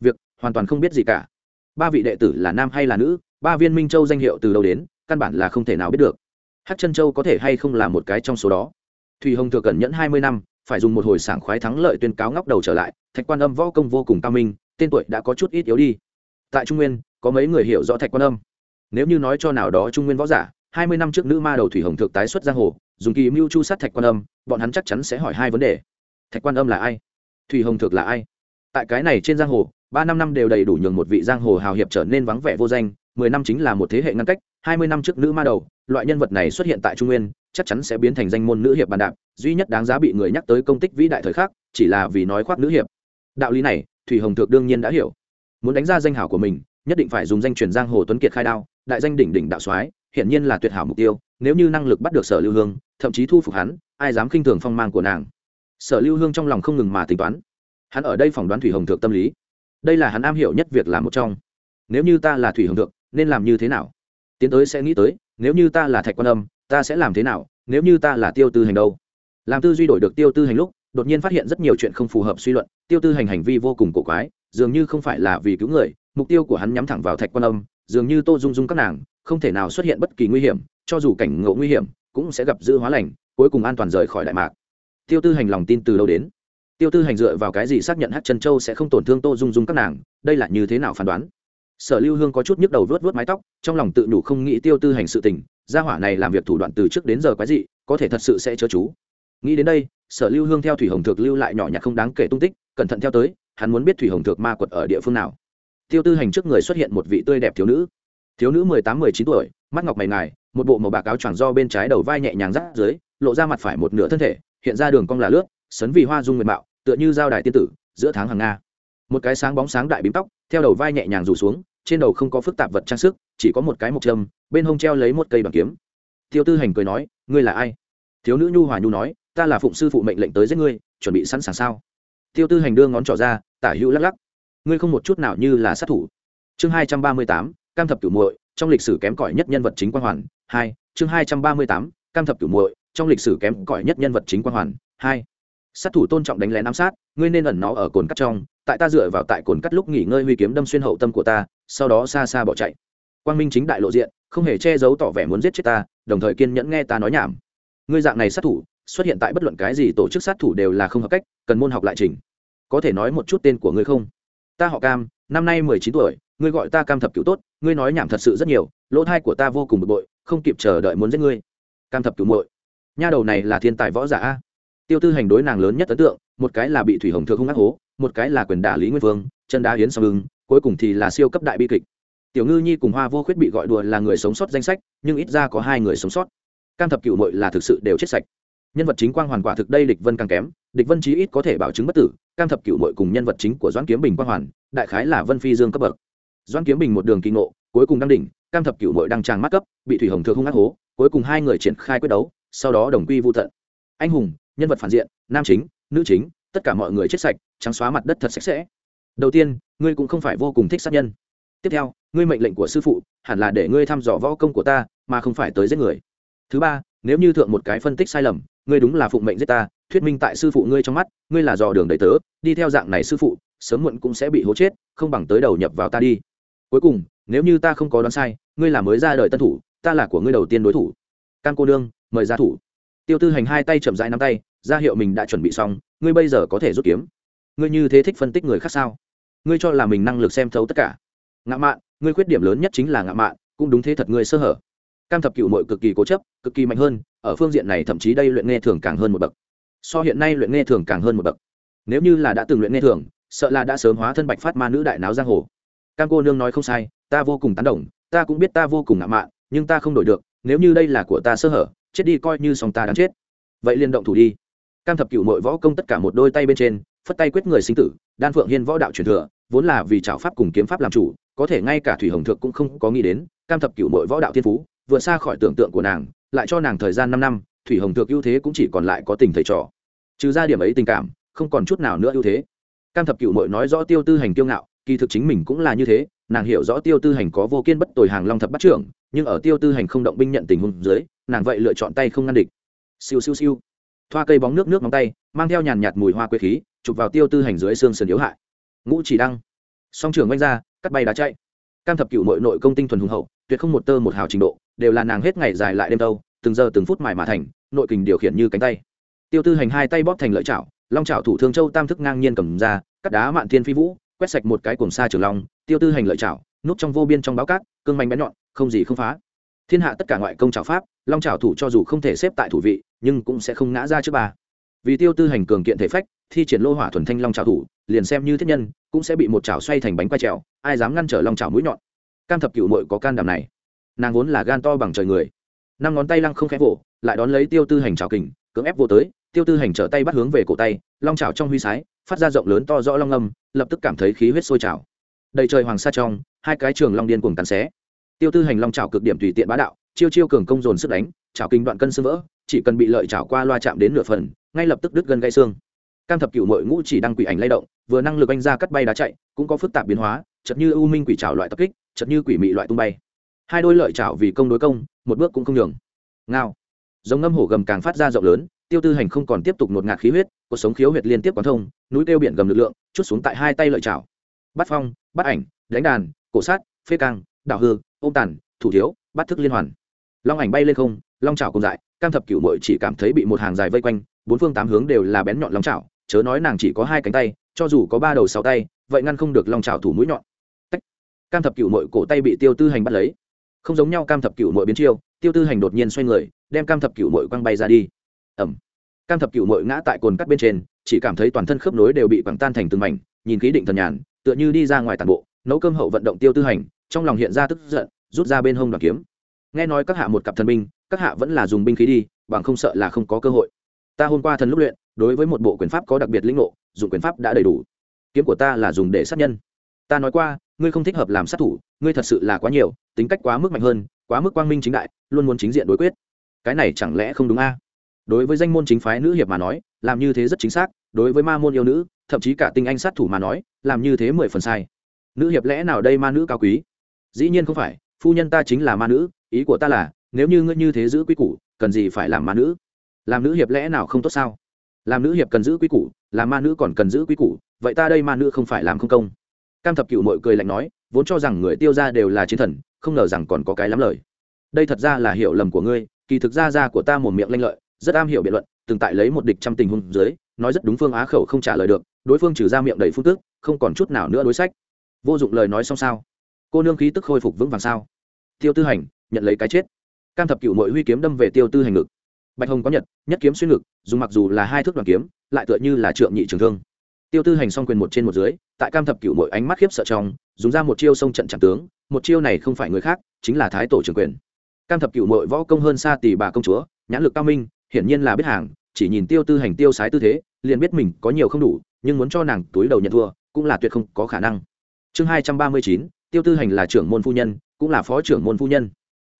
Việc hoàn toàn không biết gì cả. Ba vị đệ tử là nam hay là nữ, ba viên minh châu danh hiệu từ đâu đến, căn bản là không thể nào biết được. Hát chân châu có thể hay không là một cái trong số đó. Thủy hồng thừa cần nhẫn hai mươi năm, phải dùng một hồi sảng khoái thắng lợi tuyên cáo ngóc đầu trở lại, thạch quan âm võ công vô cùng cao minh, tên tuổi đã có chút ít yếu đi. Tại trung nguyên, có mấy người hiểu rõ thạch quan âm. Nếu như nói cho nào đó trung nguyên võ giả hai mươi năm trước nữ ma đầu thủy hồng thượng tái xuất giang hồ, dùng kỳ mưu chu sát thạch quan âm, bọn hắn chắc chắn sẽ hỏi hai vấn đề. Thạch quan âm là ai? Thủy hồng thượng là ai? Tại cái này trên giang hồ, ba năm năm đều đầy đủ nhường một vị giang hồ hào hiệp trở nên vắng vẻ vô danh, mười năm chính là một thế hệ ngăn cách, hai mươi năm trước nữ ma đầu, loại nhân vật này xuất hiện tại trung nguyên, chắc chắn sẽ biến thành danh môn nữ hiệp bàn đạp, duy nhất đáng giá bị người nhắc tới công tích vĩ đại thời khắc, chỉ là vì nói khoác nữ hiệp. Đạo lý này, thủy hồng thượng đương nhiên đã hiểu. Muốn đánh ra danh hảo của mình, nhất định phải dùng danh truyền giang hồ tuấn kiệt khai đao, đại danh đỉnh đỉnh đạo soái hiển nhiên là tuyệt hảo mục tiêu, nếu như năng lực bắt được sở lưu hương, thậm chí thu phục hắn, ai dám khinh thường phong mang của nàng? Sở lưu hương trong lòng không ngừng mà tính toán. Hắn ở đây phỏng đoán thủy hồng thượng tâm lý. Đây là hắn am hiểu nhất việc làm một trong. Nếu như ta là thủy hồng thượng, nên làm như thế nào? Tiến tới sẽ nghĩ tới, nếu như ta là thạch quan âm, ta sẽ làm thế nào? Nếu như ta là tiêu tư hành đâu? Làm tư duy đổi được tiêu tư hành lúc, đột nhiên phát hiện rất nhiều chuyện không phù hợp suy luận, tiêu tư hành hành vi vô cùng cổ quái, dường như không phải là vì cứu người, mục tiêu của hắn nhắm thẳng vào thạch quan âm dường như tô dung dung các nàng, không thể nào xuất hiện bất kỳ nguy hiểm, cho dù cảnh ngộ nguy hiểm, cũng sẽ gặp dư hóa lành, cuối cùng an toàn rời khỏi đại mạc. Tiêu tư hành lòng tin từ lâu đến? Tiêu tư hành dựa vào cái gì xác nhận hát chân châu sẽ không tổn thương tô dung dung các nàng? Đây là như thế nào phán đoán? Sở lưu hương có chút nhức đầu vớt vớt mái tóc, trong lòng tự đủ không nghĩ tiêu tư hành sự tình, gia hỏa này làm việc thủ đoạn từ trước đến giờ quái dị, có thể thật sự sẽ chớ chú. Nghĩ đến đây, sở lưu hương theo thủy hồng thược lưu lại nhỏ nhặt không đáng kể tung tích, cẩn thận theo tới, hắn muốn biết thủy hồng thược ma quật ở địa phương nào tiêu tư hành trước người xuất hiện một vị tươi đẹp thiếu nữ. Thiếu nữ mười tám, mười chín tuổi, mắt ngọc mày ngài, một bộ màu bạc áo choàng do bên trái đầu vai nhẹ nhàng rắt dưới, lộ ra mặt phải một nửa thân thể, hiện ra đường cong là lướt, sấn vì hoa dung nguyện mạo, tựa như dao đài tiên tử, giữa tháng hàng nga. Một cái sáng bóng sáng đại bím tóc, theo đầu vai nhẹ nhàng rủ xuống, trên đầu không có phức tạp vật trang sức, chỉ có một cái mộc trâm bên hông treo lấy một cây bằng kiếm. Tiêu tư hành cười nói, ngươi là ai? Thiếu nữ nhu hòa nhu nói, ta là phụng sư phụ mệnh lệnh tới giết ngươi, chuẩn bị sẵn sàng sao? Tiêu tư hành đưa ngón trỏ ra, tả hữu lắc lắc ngươi không một chút nào như là sát thủ. Chương hai trăm ba mươi tám, cam thập cửu muội, trong lịch sử kém cỏi nhất nhân vật chính quang hoàn, hai, chương hai trăm ba mươi tám, cam thập cửu muội, trong lịch sử kém cỏi nhất nhân vật chính quang hoàn, hai. Sát thủ tôn trọng đánh lén ám sát, ngươi nên ẩn nó ở cồn cắt trong, tại ta dựa vào tại cồn cắt lúc nghỉ ngơi huy kiếm đâm xuyên hậu tâm của ta, sau đó xa xa bỏ chạy. Quang minh chính đại lộ diện, không hề che giấu tỏ vẻ muốn giết chết ta, đồng thời kiên nhẫn nghe ta nói nhảm. Ngươi dạng này sát thủ, xuất hiện tại bất luận cái gì tổ chức sát thủ đều là không hợp cách, cần môn học lại trình có thể nói một chút tên của ngươi không? Ta họ cam, năm nay mười chín tuổi, ngươi gọi ta cam thập cựu tốt, ngươi nói nhảm thật sự rất nhiều, lỗ thai của ta vô cùng bực bội, không kịp chờ đợi muốn giết ngươi. Cam thập cựu muội. Nha đầu này là thiên tài võ giả a. Tiêu tư hành đối nàng lớn nhất ấn tượng, một cái là bị thủy hồng thượng hung ác hố, một cái là quyền đả lý nguyên vương, chân đá hiến song ứng cuối cùng thì là siêu cấp đại bi kịch. Tiểu ngư nhi cùng hoa vô khuyết bị gọi đùa là người sống sót danh sách, nhưng ít ra có hai người sống sót. Cam thập cựu mội là thực sự đều chết sạch. Nhân vật chính quang hoàn quả thực đây địch vân càng kém địch vân chí ít có thể bảo chứng bất tử, cam thập cựu mội cùng nhân vật chính của doãn kiếm bình quang hoàn, đại khái là vân phi dương cấp bậc. Doãn kiếm bình một đường kỳ ngộ, cuối cùng đăng đỉnh, cam thập cựu mội đăng tràng mắc cấp, bị thủy hồng thượng hung ác hố, cuối cùng hai người triển khai quyết đấu, sau đó đồng quy vô tận. Anh hùng, nhân vật phản diện, nam chính, nữ chính, tất cả mọi người chết sạch, trắng xóa mặt đất thật sạch sẽ. Đầu tiên, ngươi cũng không phải vô cùng thích sát nhân. Tiếp theo, ngươi mệnh lệnh của sư phụ, hẳn là để ngươi thăm dò võ công của ta, mà không phải tới giết người. Thứ ba, nếu như thượng một cái phân tích sai lầm ngươi đúng là phụng mệnh giết ta, thuyết minh tại sư phụ ngươi trong mắt, ngươi là dò đường đầy tớ, đi theo dạng này sư phụ, sớm muộn cũng sẽ bị hố chết, không bằng tới đầu nhập vào ta đi. Cuối cùng, nếu như ta không có đoán sai, ngươi là mới ra đời tân thủ, ta là của ngươi đầu tiên đối thủ. Cam cô nương, mời ra thủ. Tiêu tư hành hai tay chậm rãi nắm tay, ra hiệu mình đã chuẩn bị xong, ngươi bây giờ có thể rút kiếm. Ngươi như thế thích phân tích người khác sao? Ngươi cho là mình năng lực xem thấu tất cả. Ngã mạn, ngươi khuyết điểm lớn nhất chính là ngã mạn, cũng đúng thế thật ngươi sơ hở. Cam thập cựu mội cực kỳ cố chấp, cực kỳ mạnh hơn ở phương diện này thậm chí đây luyện nghe thường càng hơn một bậc. So hiện nay luyện nghe thường càng hơn một bậc. Nếu như là đã từng luyện nghe thường, sợ là đã sớm hóa thân bạch phát ma nữ đại náo giang hồ. Cam cô nương nói không sai, ta vô cùng tán đồng, ta cũng biết ta vô cùng ngạo mạn, nhưng ta không đổi được, nếu như đây là của ta sơ hở, chết đi coi như song ta đáng chết. Vậy liên động thủ đi. Cam thập cựu mội võ công tất cả một đôi tay bên trên, phất tay quyết người sinh tử, đan phượng hiên võ đạo truyền thừa, vốn là vì trảo pháp cùng kiếm pháp làm chủ, có thể ngay cả thủy hồng thượng cũng không có nghĩ đến, cam thập cựu mội võ đạo thiên phú, vượt xa khỏi tưởng tượng của nàng lại cho nàng thời gian năm năm, thủy hồng thượng ưu thế cũng chỉ còn lại có tình thầy trò. Trừ ra điểm ấy tình cảm, không còn chút nào nữa ưu thế. Cam thập cựu mội nói rõ tiêu tư hành kiêu ngạo, kỳ thực chính mình cũng là như thế, nàng hiểu rõ tiêu tư hành có vô kiên bất tồi hàng long thập bắt trưởng, nhưng ở tiêu tư hành không động binh nhận tình huống dưới, nàng vậy lựa chọn tay không ngăn địch. Siêu siêu siêu. Thoa cây bóng nước nước móng tay, mang theo nhàn nhạt mùi hoa quế khí, chụp vào tiêu tư hành dưới xương sườn yếu hại. Ngũ chỉ đăng. Song trường oanh ra, cắt bay đá chạy cam thập cựu nội nội công tinh thuần hùng hậu, tuyệt không một tơ một hào trình độ, đều là nàng hết ngày dài lại đêm đâu từng giờ từng phút mài mà thành, nội kình điều khiển như cánh tay. Tiêu tư hành hai tay bóp thành lợi chảo, long chảo thủ thương châu tam thức ngang nhiên cầm ra, cắt đá mạn thiên phi vũ, quét sạch một cái cuồng xa trường long, tiêu tư hành lợi chảo, núp trong vô biên trong báo cát, cương manh bén nhọn, không gì không phá. Thiên hạ tất cả ngoại công chảo pháp, long Chảo thủ cho dù không thể xếp tại thủ vị, nhưng cũng sẽ không ngã ra trước bà vì tiêu tư hành cường kiện thể phách, thi triển lô hỏa thuần thanh long Chảo thủ, liền xem như thiết nhân, cũng sẽ bị một chảo xoay thành bánh quay trèo ai dám ngăn trở long Chảo mũi nhọn? Cam thập cựu mội có can đảm này. Nàng vốn là gan to bằng trời người. Năm ngón tay lăng không khép vỗ, lại đón lấy tiêu tư hành trào kình, cưỡng ép vô tới, tiêu tư hành trở tay bắt hướng về cổ tay, long trào trong huy sái, phát ra rộng lớn to rõ long âm, lập tức cảm thấy khí huyết sôi trào. Đầy trời hoàng sa trong, hai cái trường long điên cuồng cắn xé. Tiêu tư hành long trào cực điểm tùy tiện bá đạo, chiêu chiêu cường công dồn sức đánh, chảo kinh đoạn cân xương vỡ, chỉ cần bị lợi chảo qua loa chạm đến nửa phần, ngay lập tức đứt gân gãy xương cam thập cựu mội ngũ chỉ đăng quỷ ảnh lay động, vừa năng lực anh ra cắt bay đá chạy, cũng có phức tạp biến hóa chật như u minh quỷ trảo loại tập kích chật như quỷ mị loại tung bay. Hai đôi lợi chảo vì công đối công, một bước cũng không nhường. Ngao. Giống ngâm hổ gầm càng phát ra rộng lớn, tiêu tư hành không còn tiếp tục nột ngạt khí huyết, cuộc sống khiếu huyệt liên tiếp quán thông, núi tiêu biển gầm lực lượng, chút xuống tại hai tay lợi chảo bắt phong, bắt ảnh, đánh đàn, cổ sát phê căng đảo hư, ôm tàn, thủ thiếu, bắt thức liên hoàn. Long ảnh bay lên không, long trào cùng dại, cam thập cựu mội chỉ cảm thấy bị một hàng dài vây quanh, bốn phương tám hướng đều là bén nhọn long trào chớ nói nàng chỉ có hai cánh tay, cho dù có ba đầu sáu tay, vậy ngăn không được long trào thủ mũi nhọn. Tách. cam thập cựu mội cổ tay bị tiêu tư hành bắt lấy. Không giống nhau, cam thập cựu mội biến chiêu, tiêu tư hành đột nhiên xoay người, đem cam thập cựu mội quăng bay ra đi. Ẩm cam thập cựu mội ngã tại cồn cắt bên trên, chỉ cảm thấy toàn thân khớp nối đều bị quẳng tan thành từng mảnh, nhìn khí định thần nhàn, tựa như đi ra ngoài tàn bộ, nấu cơm hậu vận động tiêu tư hành, trong lòng hiện ra tức giận, rút ra bên hông đoàn kiếm. Nghe nói các hạ một cặp thần binh, các hạ vẫn là dùng binh khí đi, bằng không sợ là không có cơ hội. Ta hôm qua thần lúc luyện đối với một bộ quyền pháp có đặc biệt lĩnh ngộ dùng quyền pháp đã đầy đủ. Kiếm của ta là dùng để sát nhân. Ta nói qua, ngươi không thích hợp làm sát thủ, ngươi thật sự là quá nhiều, tính cách quá mức mạnh hơn, quá mức quang minh chính đại, luôn muốn chính diện đối quyết. Cái này chẳng lẽ không đúng a? Đối với danh môn chính phái nữ hiệp mà nói, làm như thế rất chính xác, đối với ma môn yêu nữ, thậm chí cả tinh anh sát thủ mà nói, làm như thế mười phần sai. Nữ hiệp lẽ nào đây ma nữ cao quý? Dĩ nhiên không phải, phu nhân ta chính là ma nữ, ý của ta là, nếu như ngươi như thế giữ quy củ, cần gì phải làm ma nữ? Làm nữ hiệp lẽ nào không tốt sao? Làm nữ hiệp cần giữ quy củ, làm ma nữ còn cần giữ quy củ, vậy ta đây ma nữ không phải làm không công. Cam thập cựu mội cười lạnh nói, vốn cho rằng người tiêu ra đều là chiến thần, không ngờ rằng còn có cái lắm lời. Đây thật ra là hiểu lầm của ngươi, kỳ thực ra ra của ta một miệng lanh lợi, rất am hiểu biện luận, từng tại lấy một địch trăm tình huống dưới, nói rất đúng phương á khẩu không trả lời được, đối phương trừ ra miệng đầy phun tức, không còn chút nào nữa đối sách. Vô dụng lời nói xong sao? Cô nương khí tức khôi phục vững vàng sao? Tiêu tư hành, nhận lấy cái chết. Cam thập cựu mội huy kiếm đâm về tiêu tư hành ngực bạch hồng có nhật, nhất kiếm xuyên ngực, dùng mặc dù là hai thước đoàn kiếm, lại tựa như là trượng nhị trường thương. Tiêu tư hành song quyền một trên một dưới, tại cam thập cựu mội ánh mắt khiếp sợ trong, dùng ra một chiêu sông trận chẳng tướng, một chiêu này không phải người khác, chính là thái tổ trường quyền. Cam thập cựu mội võ công hơn xa tỷ bà công chúa, nhãn lực cao minh, hiển nhiên là biết hàng, chỉ nhìn tiêu tư hành tiêu sái tư thế, liền biết mình có nhiều không đủ, nhưng muốn cho nàng túi đầu nhận thua, cũng là tuyệt không có khả năng. Chương hai trăm ba mươi chín, tiêu tư hành là trưởng môn phu nhân, cũng là phó trưởng môn phu nhân.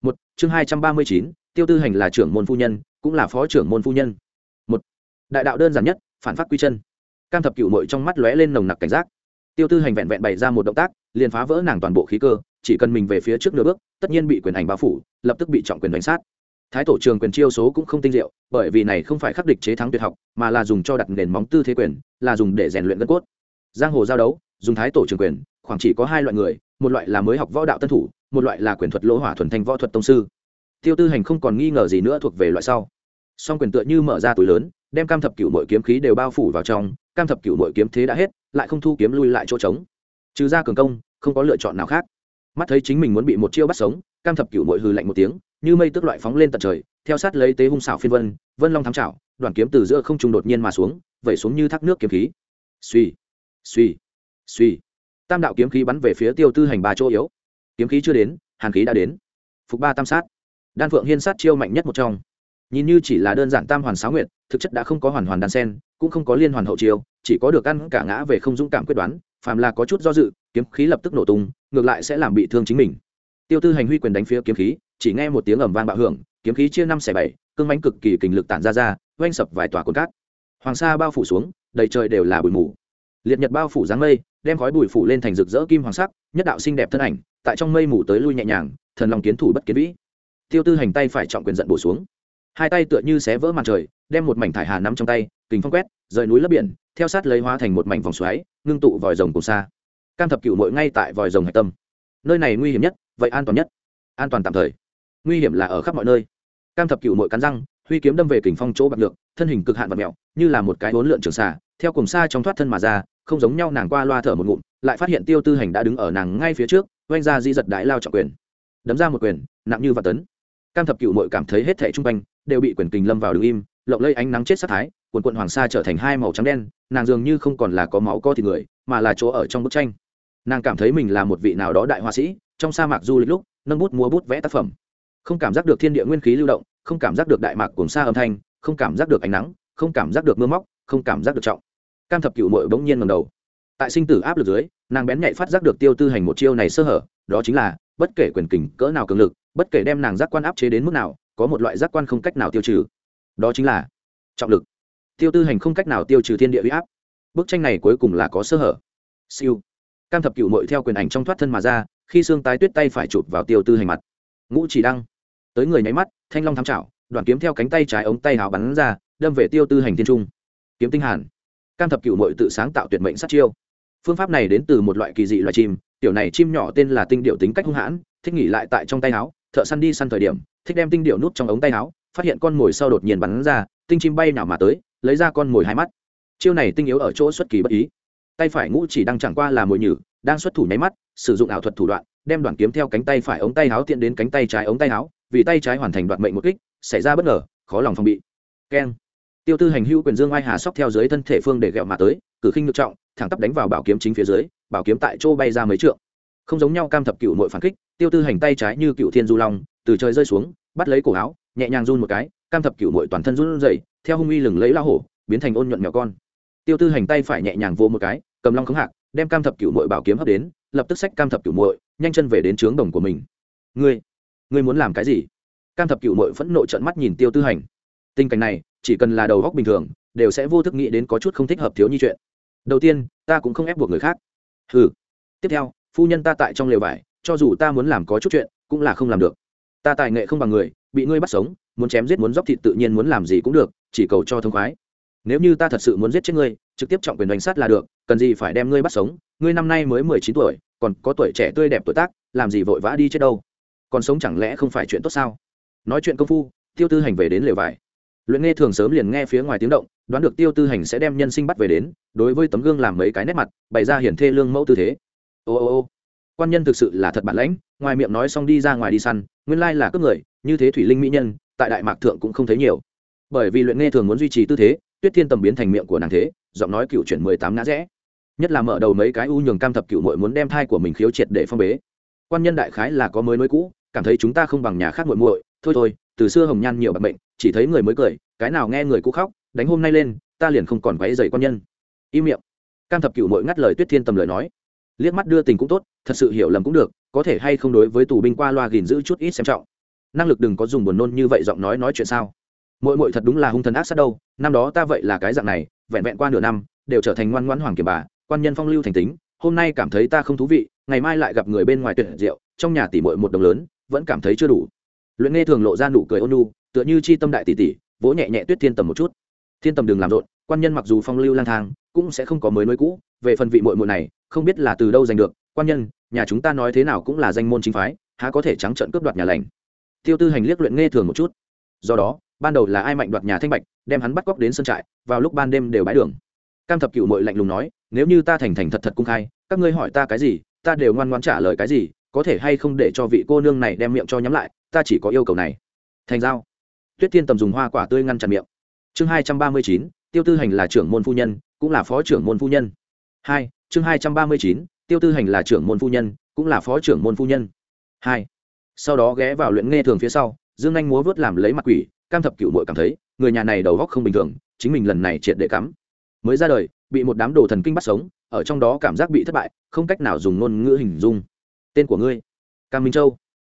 Một, chương hai trăm ba mươi chín, tiêu tư hành là trưởng môn phu nhân cũng là phó trưởng môn phu nhân. Một, đại đạo đơn giản nhất, phản phát quy chân. Cam thập cựu mội trong mắt lóe lên nồng nặc cảnh giác. Tiêu tư hành vẹn vẹn bày ra một động tác, liền phá vỡ nàng toàn bộ khí cơ, chỉ cần mình về phía trước nửa bước, tất nhiên bị quyền ảnh bao phủ, lập tức bị trọng quyền đánh sát. Thái tổ trường quyền chiêu số cũng không tinh diệu, bởi vì này không phải khắc địch chế thắng tuyệt học, mà là dùng cho đặt nền móng tư thế quyền, là dùng để rèn luyện gân cốt. Giang hồ giao đấu, dùng thái tổ trường quyền, khoảng chỉ có hai loại người, một loại là mới học võ đạo tân thủ, một loại là quyền thuật lỗ hỏa thuần thanh võ thuật tông sư tiêu tư hành không còn nghi ngờ gì nữa thuộc về loại sau. Song quyền tựa như mở ra túi lớn, đem cam thập cựu mọi kiếm khí đều bao phủ vào trong, cam thập cựu mọi kiếm thế đã hết, lại không thu kiếm lui lại chỗ trống. Trừ ra cường công, không có lựa chọn nào khác. Mắt thấy chính mình muốn bị một chiêu bắt sống, cam thập cựu mội hừ lạnh một tiếng, như mây tức loại phóng lên tận trời, theo sát lấy tế hung xảo phiên vân vân long thám trảo, đoàn kiếm từ giữa không trung đột nhiên mà xuống, vẩy xuống như thác nước kiếm khí. Suy suy suy tam đạo kiếm khí bắn về phía tiêu tư hành ba chỗ yếu. Kiếm khí chưa đến, hàn khí đã đến. Phục ba tam sát đan phượng hiên sát chiêu mạnh nhất một trong. Nhìn như chỉ là đơn giản tam hoàn sáu nguyện thực chất đã không có hoàn hoàn đan sen, cũng không có liên hoàn hậu chiêu, chỉ có được ăn cả ngã về không dũng cảm quyết đoán, phàm là có chút do dự, kiếm khí lập tức nổ tung, ngược lại sẽ làm bị thương chính mình. Tiêu tư hành huy quyền đánh phía kiếm khí, chỉ nghe một tiếng ầm vang bạo hưởng, kiếm khí chia năm xẻ bảy, cương mánh cực kỳ kình lực tản ra ra, oanh sập vài tòa cồn cát. Hoàng sa bao phủ xuống, đầy trời đều là bụi mù. Liệt nhật bao phủ dáng mây, đem khói bụi phủ lên thành rực rỡ kim hoàng sắc, nhất đạo xinh đẹp thân ảnh, tại trong mây mù tới lui nhẹ nhàng, thần lòng kiến thủ bất kiến vĩ tiêu tư hành tay phải trọng quyền giận bổ xuống. Hai tay tựa như xé vỡ màn trời đem một mảnh thải hà nắm trong tay kình phong quét rời núi lấp biển theo sát lấy hóa thành một mảnh vòng xoáy ngưng tụ vòi rồng cùng xa. Cam thập cựu mội ngay tại vòi rồng hạch tâm. Nơi này nguy hiểm nhất vậy an toàn nhất. An toàn tạm thời. Nguy hiểm là ở khắp mọi nơi. Cam thập cựu mội cắn răng huy kiếm đâm về kình phong chỗ bạc lượng, thân hình cực hạn và mẹo như là một cái hốn lượn trường xà theo cùng xa trong thoát thân mà ra không giống nhau nàng qua loa thở một ngụm lại phát hiện tiêu tư hành đã đứng ở nàng ngay phía trước oanh ra di giật đại lao trọng quyền. Đấm ra một quyền nặng như và tấn cam thập cựu mội cảm thấy hết thẻ chung quanh đều bị quyền kình lâm vào đứng im, lộng lây ánh nắng chết sát thái, quần quận hoàng sa trở thành hai màu trắng đen, nàng dường như không còn là có máu co thịt người, mà là chỗ ở trong bức tranh. Nàng cảm thấy mình là một vị nào đó đại họa sĩ, trong sa mạc du lịch lúc, nâng bút múa bút vẽ tác phẩm. Không cảm giác được thiên địa nguyên khí lưu động, không cảm giác được đại mạc cùng xa âm thanh, không cảm giác được ánh nắng, không cảm giác được mưa móc, không cảm giác được trọng. Cam thập cựu mội bỗng nhiên ngầm đầu. Tại sinh tử áp lực dưới, nàng bén nhạy phát giác được tiêu tư hành một chiêu này sơ hở, đó chính là, bất kể quyền kình cỡ nào cường lực bất kể đem nàng giác quan áp chế đến mức nào, có một loại giác quan không cách nào tiêu trừ. Đó chính là trọng lực. Tiêu tư hành không cách nào tiêu trừ thiên địa huy áp. Bức tranh này cuối cùng là có sơ hở. Siêu. Cam thập cựu mội theo quyền ảnh trong thoát thân mà ra, khi xương tái tuyết tay phải chụp vào tiêu tư hành mặt. Ngũ chỉ đăng. Tới người nháy mắt, thanh long thám trảo đoàn kiếm theo cánh tay trái ống tay hào bắn ra, đâm về tiêu tư hành thiên trung. Kiếm tinh hàn. Cam thập cựu mội tự sáng tạo tuyệt mệnh sát chiêu. Phương pháp này đến từ một loại kỳ dị loài chim, tiểu này chim nhỏ tên là tinh điệu tính cách hung hãn, thích nghỉ lại tại trong tay áo thợ săn đi săn thời điểm, thích đem tinh điệu nút trong ống tay áo, phát hiện con mồi sau đột nhiên bắn ra, tinh chim bay nào mà tới, lấy ra con mồi hai mắt. Chiêu này tinh yếu ở chỗ xuất kỳ bất ý. Tay phải ngũ chỉ đang chẳng qua là mồi nhử, đang xuất thủ nháy mắt, sử dụng ảo thuật thủ đoạn, đem đoạn kiếm theo cánh tay phải ống tay áo tiện đến cánh tay trái ống tay áo, vì tay trái hoàn thành đoạn mệnh một kích, xảy ra bất ngờ, khó lòng phòng bị. Keng. Tiêu tư hành hữu quyền dương ai hà sóc theo dưới thân thể phương để ghẹo mà tới, cử khinh ngược trọng, thẳng tắp đánh vào bảo kiếm chính phía dưới, bảo kiếm tại chỗ bay ra mấy trượng không giống nhau cam thập cựu nội phản kích, tiêu tư hành tay trái như cựu thiên du long, từ trời rơi xuống, bắt lấy cổ áo, nhẹ nhàng run một cái, cam thập cựu nội toàn thân run rẩy, theo hung uy lừng lấy la hổ, biến thành ôn nhuận mèo con. Tiêu tư hành tay phải nhẹ nhàng vô một cái, cầm long khống hạc, đem cam thập cựu nội bảo kiếm hấp đến, lập tức xách cam thập cựu nội, nhanh chân về đến trướng đồng của mình. Ngươi ngươi muốn làm cái gì? Cam thập cựu nội phẫn nộ trận mắt nhìn tiêu tư hành. Tình cảnh này, chỉ cần là đầu góc bình thường, đều sẽ vô thức nghĩ đến có chút không thích hợp thiếu như chuyện. Đầu tiên, ta cũng không ép buộc người khác. Ừ tiếp theo phu nhân ta tại trong lều vải, cho dù ta muốn làm có chút chuyện, cũng là không làm được. Ta tài nghệ không bằng người, bị ngươi bắt sống, muốn chém giết muốn dóc thịt tự nhiên muốn làm gì cũng được, chỉ cầu cho thông khoái. Nếu như ta thật sự muốn giết chết ngươi, trực tiếp trọng quyền đánh sát là được, cần gì phải đem ngươi bắt sống? Ngươi năm nay mới mười chín tuổi, còn có tuổi trẻ tươi đẹp tuổi tác, làm gì vội vã đi chết đâu? Còn sống chẳng lẽ không phải chuyện tốt sao? Nói chuyện công phu, tiêu tư hành về đến lều vải. Luyện nghe thường sớm liền nghe phía ngoài tiếng động, đoán được tiêu tư hành sẽ đem nhân sinh bắt về đến, đối với tấm gương làm mấy cái nét mặt, bày ra hiển thê lương mẫu tư thế ô ô ô. Quan nhân thực sự là thật bản lãnh, ngoài miệng nói xong đi ra ngoài đi săn, nguyên lai là cướp người, như thế thủy linh mỹ nhân, tại đại mạc thượng cũng không thấy nhiều. Bởi vì luyện nghe thường muốn duy trì tư thế, tuyết thiên tầm biến thành miệng của nàng thế, giọng nói cựu chuyển mười tám ngã rẽ. Nhất là mở đầu mấy cái u nhường cam thập cựu mội muốn đem thai của mình khiếu triệt để phong bế. Quan nhân đại khái là có mới mới cũ, cảm thấy chúng ta không bằng nhà khác muội muội, thôi thôi, từ xưa hồng nhan nhiều bạc bệnh chỉ thấy người mới cười, cái nào nghe người cũ khóc, đánh hôm nay lên, ta liền không còn váy dày quan nhân. Im miệng. Cam thập cựu mội ngắt lời tuyết thiên tầm lời nói liếc mắt đưa tình cũng tốt, thật sự hiểu lầm cũng được, có thể hay không đối với tù binh qua loa gìn giữ chút ít xem trọng. Năng lực đừng có dùng buồn nôn như vậy giọng nói nói chuyện sao? Mội mội thật đúng là hung thần ác sát đâu, năm đó ta vậy là cái dạng này, vẹn vẹn qua nửa năm, đều trở thành ngoan ngoãn hoàng kiểm bà, quan nhân phong lưu thành tính, hôm nay cảm thấy ta không thú vị, ngày mai lại gặp người bên ngoài tuyệt diệu, trong nhà tỷ mội một đồng lớn, vẫn cảm thấy chưa đủ. Luyện nghe thường lộ ra nụ cười ôn nu tựa như chi tâm đại tỷ tỷ, vỗ nhẹ nhẹ tuyết thiên tầm một chút. Thiên tầm đừng làm rộn, quan nhân mặc dù phong lưu lang thang, cũng sẽ không có mới nối cũ, về phần vị mội mội này không biết là từ đâu giành được, quan nhân, nhà chúng ta nói thế nào cũng là danh môn chính phái, há có thể trắng trợn cướp đoạt nhà lành. Tiêu tư hành liếc luyện nghe thường một chút. Do đó, ban đầu là ai mạnh đoạt nhà thanh bạch, đem hắn bắt cóc đến sân trại, vào lúc ban đêm đều bãi đường. Cam thập cựu mội lạnh lùng nói, nếu như ta thành thành thật thật cung khai, các ngươi hỏi ta cái gì, ta đều ngoan ngoan trả lời cái gì, có thể hay không để cho vị cô nương này đem miệng cho nhắm lại, ta chỉ có yêu cầu này. Thành giao. Tuyết tiên tầm dùng hoa quả tươi ngăn chặn miệng. Chương hai trăm ba mươi chín, tiêu tư hành là trưởng môn phu nhân, cũng là phó trưởng môn phu nhân. Hai chương hai trăm ba mươi chín, tiêu tư hành là trưởng môn phu nhân, cũng là phó trưởng môn phu nhân. Hai, sau đó ghé vào luyện nghe thường phía sau, dương anh múa vớt làm lấy mặt quỷ, cam thập cựu mội cảm thấy, người nhà này đầu góc không bình thường, chính mình lần này triệt để cắm. Mới ra đời, bị một đám đồ thần kinh bắt sống, ở trong đó cảm giác bị thất bại, không cách nào dùng ngôn ngữ hình dung. Tên của ngươi, cam minh châu.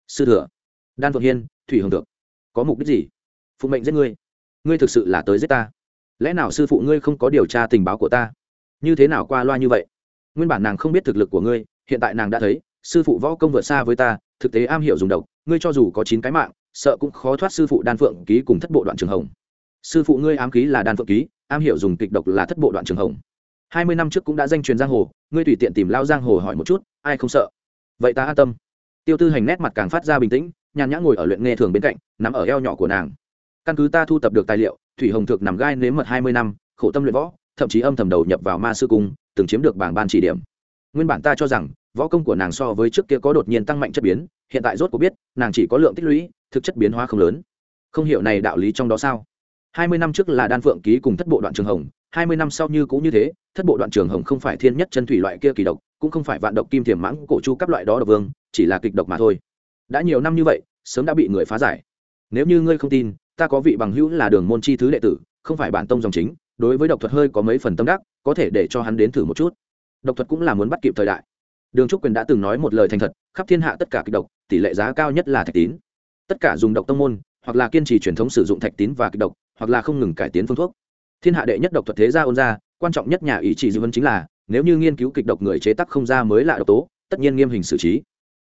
Sư thừa, đan phượng hiên, thủy hồng được có mục đích gì? Phụ mệnh giết ngươi. Ngươi thực sự là tới giết ta. Lẽ nào sư phụ ngươi không có điều tra tình báo của ta? Như thế nào qua loa như vậy? Nguyên bản nàng không biết thực lực của ngươi, hiện tại nàng đã thấy, sư phụ võ công vượt xa với ta, thực tế am hiểu dùng độc, ngươi cho dù có chín cái mạng, sợ cũng khó thoát sư phụ đan phượng ký cùng thất bộ đoạn trường hồng. Sư phụ ngươi ám ký là đan phượng ký, am hiểu dùng kịch độc là thất bộ đoạn trường hồng. Hai mươi năm trước cũng đã danh truyền giang hồ, ngươi tùy tiện tìm lao giang hồ hỏi một chút, ai không sợ? Vậy ta an tâm. Tiêu tư hành nét mặt càng phát ra bình tĩnh, nhàn nhã ngồi ở luyện nghe thường bên cạnh nằm ở eo nhỏ của nàng. Căn cứ ta thu tập được tài liệu, thủy hồng thực nằm gai nếm mật hai mươi năm, khổ tâm luyện võ, thậm chí âm thầm đầu nhập vào ma sư cung từng chiếm được bảng ban chỉ điểm. Nguyên bản ta cho rằng, võ công của nàng so với trước kia có đột nhiên tăng mạnh chất biến, hiện tại rốt cuộc biết, nàng chỉ có lượng tích lũy, thực chất biến hóa không lớn. Không hiểu này đạo lý trong đó sao? Hai mươi năm trước là đan phượng ký cùng thất bộ đoạn trường hồng, hai mươi năm sau như cũng như thế, thất bộ đoạn trường hồng không phải thiên nhất chân thủy loại kia kỳ độc, cũng không phải vạn độc kim thiềm mãng cổ chu các loại đó độc vương, chỉ là kịch độc mà thôi. Đã nhiều năm như vậy, sớm đã bị người phá giải. Nếu như ngươi không tin, ta có vị bằng hữu là đường môn chi thứ đệ tử, không phải bản tông dòng chính đối với độc thuật hơi có mấy phần tâm đắc, có thể để cho hắn đến thử một chút. Độc thuật cũng là muốn bắt kịp thời đại. Đường trúc quyền đã từng nói một lời thành thật, khắp thiên hạ tất cả kịch độc, tỷ lệ giá cao nhất là thạch tín. Tất cả dùng độc tông môn, hoặc là kiên trì truyền thống sử dụng thạch tín và kịch độc, hoặc là không ngừng cải tiến phương thuốc. Thiên hạ đệ nhất độc thuật thế gia ôn gia quan trọng nhất nhà ý chỉ dư vấn chính là, nếu như nghiên cứu kịch độc người chế tác không ra mới là độc tố, tất nhiên nghiêm hình xử trí.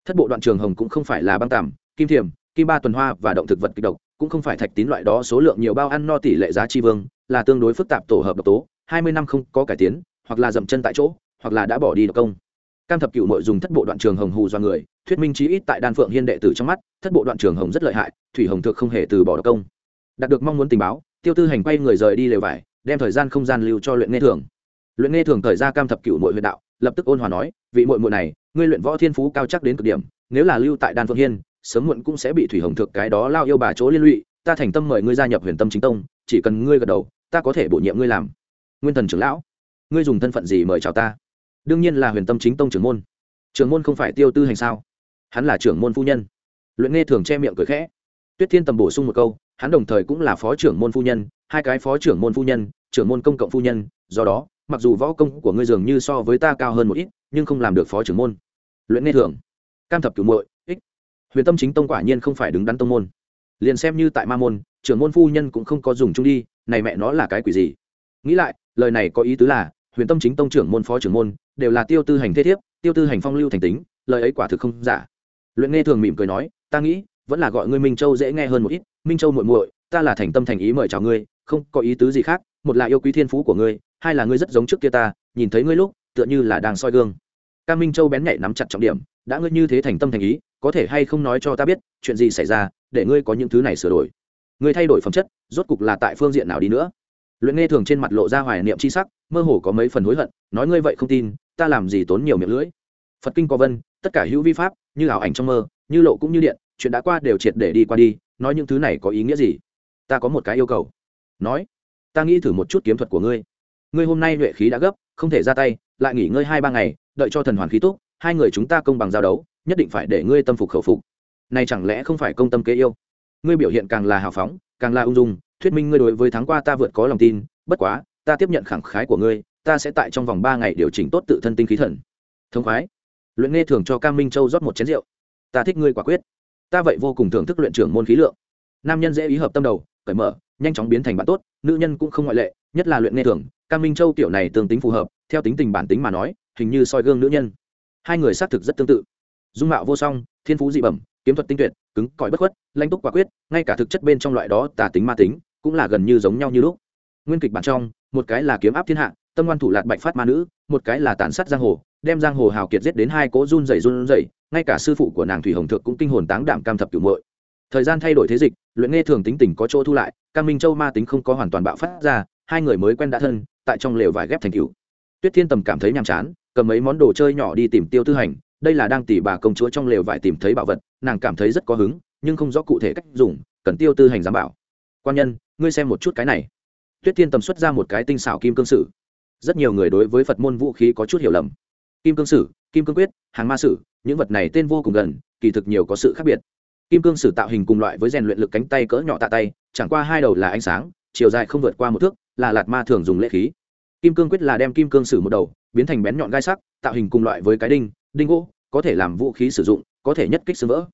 Thất bộ đoạn trường hồng cũng không phải là băng tàm kim thiềm kim ba tuần hoa và động thực vật kịch độc cũng không phải thạch tín loại đó, số lượng nhiều bao ăn no tỷ lệ giá chi vương, là tương đối phức tạp tổ hợp độc tố, hai mươi năm không có cải tiến, hoặc là dậm chân tại chỗ, hoặc là đã bỏ đi độc công. Cam thập cựu nội dùng thất bộ đoạn trường hồng hù do người, thuyết minh chí ít tại đan phượng hiên đệ tử trong mắt, thất bộ đoạn trường hồng rất lợi hại, thủy hồng thực không hề từ bỏ độc công. Đạt được mong muốn tình báo, tiêu tư hành quay người rời đi lều vải, đem thời gian không gian lưu cho luyện nghe thường. Luyện nghe thường thời ra cam thập cựu nội huyện đạo, lập tức ôn hòa nói, vị muội muội này, ngươi luyện võ thiên phú cao chắc đến cực điểm, nếu là lưu tại đan phượng hiên sớm muộn cũng sẽ bị thủy hồng thực cái đó lao yêu bà chỗ liên lụy, ta thành tâm mời ngươi gia nhập huyền tâm chính tông, chỉ cần ngươi gật đầu, ta có thể bổ nhiệm ngươi làm. Nguyên thần trưởng lão, ngươi dùng thân phận gì mời chào ta? Đương nhiên là huyền tâm chính tông trưởng môn. Trưởng môn không phải tiêu tư hành sao? Hắn là trưởng môn phu nhân. Luyện nghe thường che miệng cười khẽ. Tuyết thiên tầm bổ sung một câu, hắn đồng thời cũng là phó trưởng môn phu nhân, hai cái phó trưởng môn phu nhân, trưởng môn công cộng phu nhân, do đó, mặc dù võ công của ngươi dường như so với ta cao hơn một ít, nhưng không làm được phó trưởng môn. Luyện nghe thường. Cam thập cửu muội huyền tâm chính tông quả nhiên không phải đứng đắn tông môn. Liền xem như tại ma môn, trưởng môn phu nhân cũng không có dùng chung đi, này mẹ nó là cái quỷ gì? Nghĩ lại, lời này có ý tứ là, huyền tâm chính tông trưởng môn phó trưởng môn, đều là tiêu tư hành thế thiếp, tiêu tư hành phong lưu thành tính, lời ấy quả thực không giả. Luyện nghe thường mỉm cười nói, ta nghĩ, vẫn là gọi ngươi minh châu dễ nghe hơn một ít, minh châu muội muội, ta là thành tâm thành ý mời chào ngươi, không có ý tứ gì khác, một là yêu quý thiên phú của ngươi, hai là ngươi rất giống trước kia ta, nhìn thấy ngươi lúc, tựa như là đang soi gương. Ca minh châu bén nhạy nắm chặt trọng điểm đã ngươi như thế thành tâm thành ý, có thể hay không nói cho ta biết, chuyện gì xảy ra, để ngươi có những thứ này sửa đổi. Ngươi thay đổi phẩm chất, rốt cục là tại phương diện nào đi nữa? Luyện nghe thường trên mặt lộ ra hoài niệm c h i sắc, mơ hồ có mấy phần hối hận, nói ngươi vậy không tin, ta làm gì tốn nhiều miệng lưỡi. Phật kinh có vân, tất cả hữu vi pháp, như ảo ảnh trong mơ, như lộ cũng như điện, chuyện đã qua đều triệt để đi qua đi, nói những thứ này có ý nghĩa gì? Ta có một cái yêu cầu. Nói, ta nghĩ thử một chút kiếm thuật của ngươi. Ngươi hôm nay nhuệ khí đã gấp, không thể ra tay, lại nghỉ ngơi hai ba ngày, đợi cho thần hoàn khí tốt hai người chúng ta công bằng giao đấu, nhất định phải để ngươi tâm phục khẩu phục. Này chẳng lẽ không phải công tâm kế yêu? Ngươi biểu hiện càng là hào phóng, càng là ung dung, thuyết minh ngươi đối với tháng qua ta vượt có lòng tin, bất quá, ta tiếp nhận khẳng khái của ngươi, ta sẽ tại trong vòng ba ngày điều chỉnh tốt tự thân tinh khí thần. Thông khoái. Luyện nghe thường cho cam minh châu rót một chén rượu. Ta thích ngươi quả quyết. Ta vậy vô cùng thưởng thức luyện trưởng môn khí lượng. Nam nhân dễ ý hợp tâm đầu, cởi mở, nhanh chóng biến thành bạn tốt, nữ nhân cũng không ngoại lệ, nhất là luyện nghe thường cam minh châu tiểu này tương tính phù hợp, theo tính tình bản tính mà nói, hình như soi gương nữ nhân hai người xác thực rất tương tự. Dung mạo vô song, thiên phú dị bẩm, kiếm thuật tinh tuyệt, cứng, cỏi bất khuất, lanh túc quả quyết, ngay cả thực chất bên trong loại đó tà tính ma tính, cũng là gần như giống nhau như lúc. Nguyên kịch bản trong, một cái là kiếm áp thiên hạ, tâm ngoan thủ lạt bạch phát ma nữ, một cái là tàn sát giang hồ, đem giang hồ hào kiệt giết đến hai cỗ run rẩy run rẩy, ngay cả sư phụ của nàng thủy hồng thượng cũng kinh hồn táng đảm cam thập cửu muội. Thời gian thay đổi thế dịch, luyện nghe thường tính tình có chỗ thu lại, cam minh châu ma tính không có hoàn toàn bạo phát ra, hai người mới quen đã thân, tại trong lều vải ghép thành cửu tuyết thiên tầm cảm thấy nhàm chán cầm mấy món đồ chơi nhỏ đi tìm tiêu tư hành, đây là đang tỉ bà công chúa trong lều vải tìm thấy bảo vật, nàng cảm thấy rất có hứng, nhưng không rõ cụ thể cách dùng, cần tiêu tư hành giám bảo. Quan nhân, ngươi xem một chút cái này. Tuyết thiên tầm xuất ra một cái tinh xảo kim cương sử. Rất nhiều người đối với phật môn vũ khí có chút hiểu lầm. Kim cương sử, kim cương quyết, hàng ma sử, những vật này tên vô cùng gần, kỳ thực nhiều có sự khác biệt. Kim cương sử tạo hình cùng loại với rèn luyện lực cánh tay cỡ nhỏ tạ tay, chẳng qua hai đầu là ánh sáng, chiều dài không vượt qua một thước, là lạt ma thường dùng lễ khí. Kim cương quyết là đem kim cương sử một đầu biến thành bén nhọn gai sắc, tạo hình cùng loại với cái đinh đinh gỗ, có thể làm vũ khí sử dụng, có thể nhất kích xương vỡ.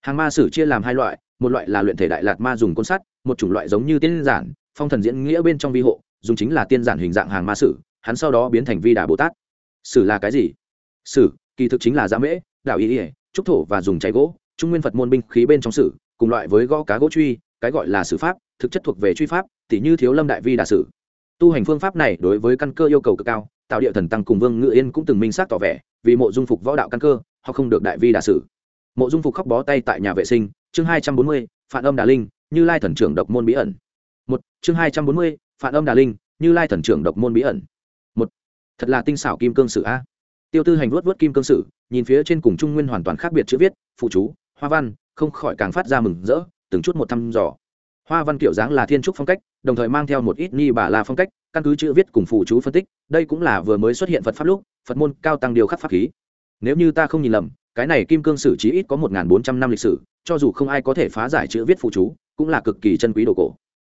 Hàng ma sử chia làm hai loại, một loại là luyện thể đại lạt ma dùng côn sắt, một chủng loại giống như tiên giản, phong thần diễn nghĩa bên trong vi hộ, dùng chính là tiên giản hình dạng hàng ma sử, hắn sau đó biến thành vi đà bồ tát. Sử là cái gì? Sử, kỳ thực chính là giá mễ, đạo ý ỉa trúc thổ và dùng cháy gỗ, trung nguyên phật môn binh khí bên trong sử, cùng loại với gõ cá gỗ truy, cái gọi là sử pháp, thực chất thuộc về truy pháp tỷ như thiếu lâm đại vi đà sử. Tu hành phương pháp này đối với căn cơ yêu cầu cực cao tạo địa thần tăng cùng vương ngự yên cũng từng minh xác tỏ vẻ, vì mộ dung phục võ đạo căn cơ, họ không được đại vi đà sử. Mộ dung phục khóc bó tay tại nhà vệ sinh, chương hai trăm bốn mươi phản âm đà linh, như lai thần trưởng độc môn bí ẩn. Một, chương hai trăm bốn mươi phản âm đà linh, như lai thần trưởng độc môn bí ẩn. Một, thật là tinh xảo kim cương sử a. Tiêu tư hành vuốt vuốt kim cương sử, nhìn phía trên cùng trung nguyên hoàn toàn khác biệt chữ viết, phụ chú, hoa văn không khỏi càng phát ra mừng rỡ, từng chút một thăm dò. Hoa văn kiểu dáng là thiên trúc phong cách đồng thời mang theo một ít ni bà la phong cách, căn cứ chữ viết cùng phụ chú phân tích, đây cũng là vừa mới xuất hiện phật pháp lúc, phật môn cao tăng điều khắc pháp khí. Nếu như ta không nhìn lầm, cái này kim cương sử chí ít có một bốn trăm năm lịch sử, cho dù không ai có thể phá giải chữ viết phụ chú, cũng là cực kỳ chân quý đồ cổ.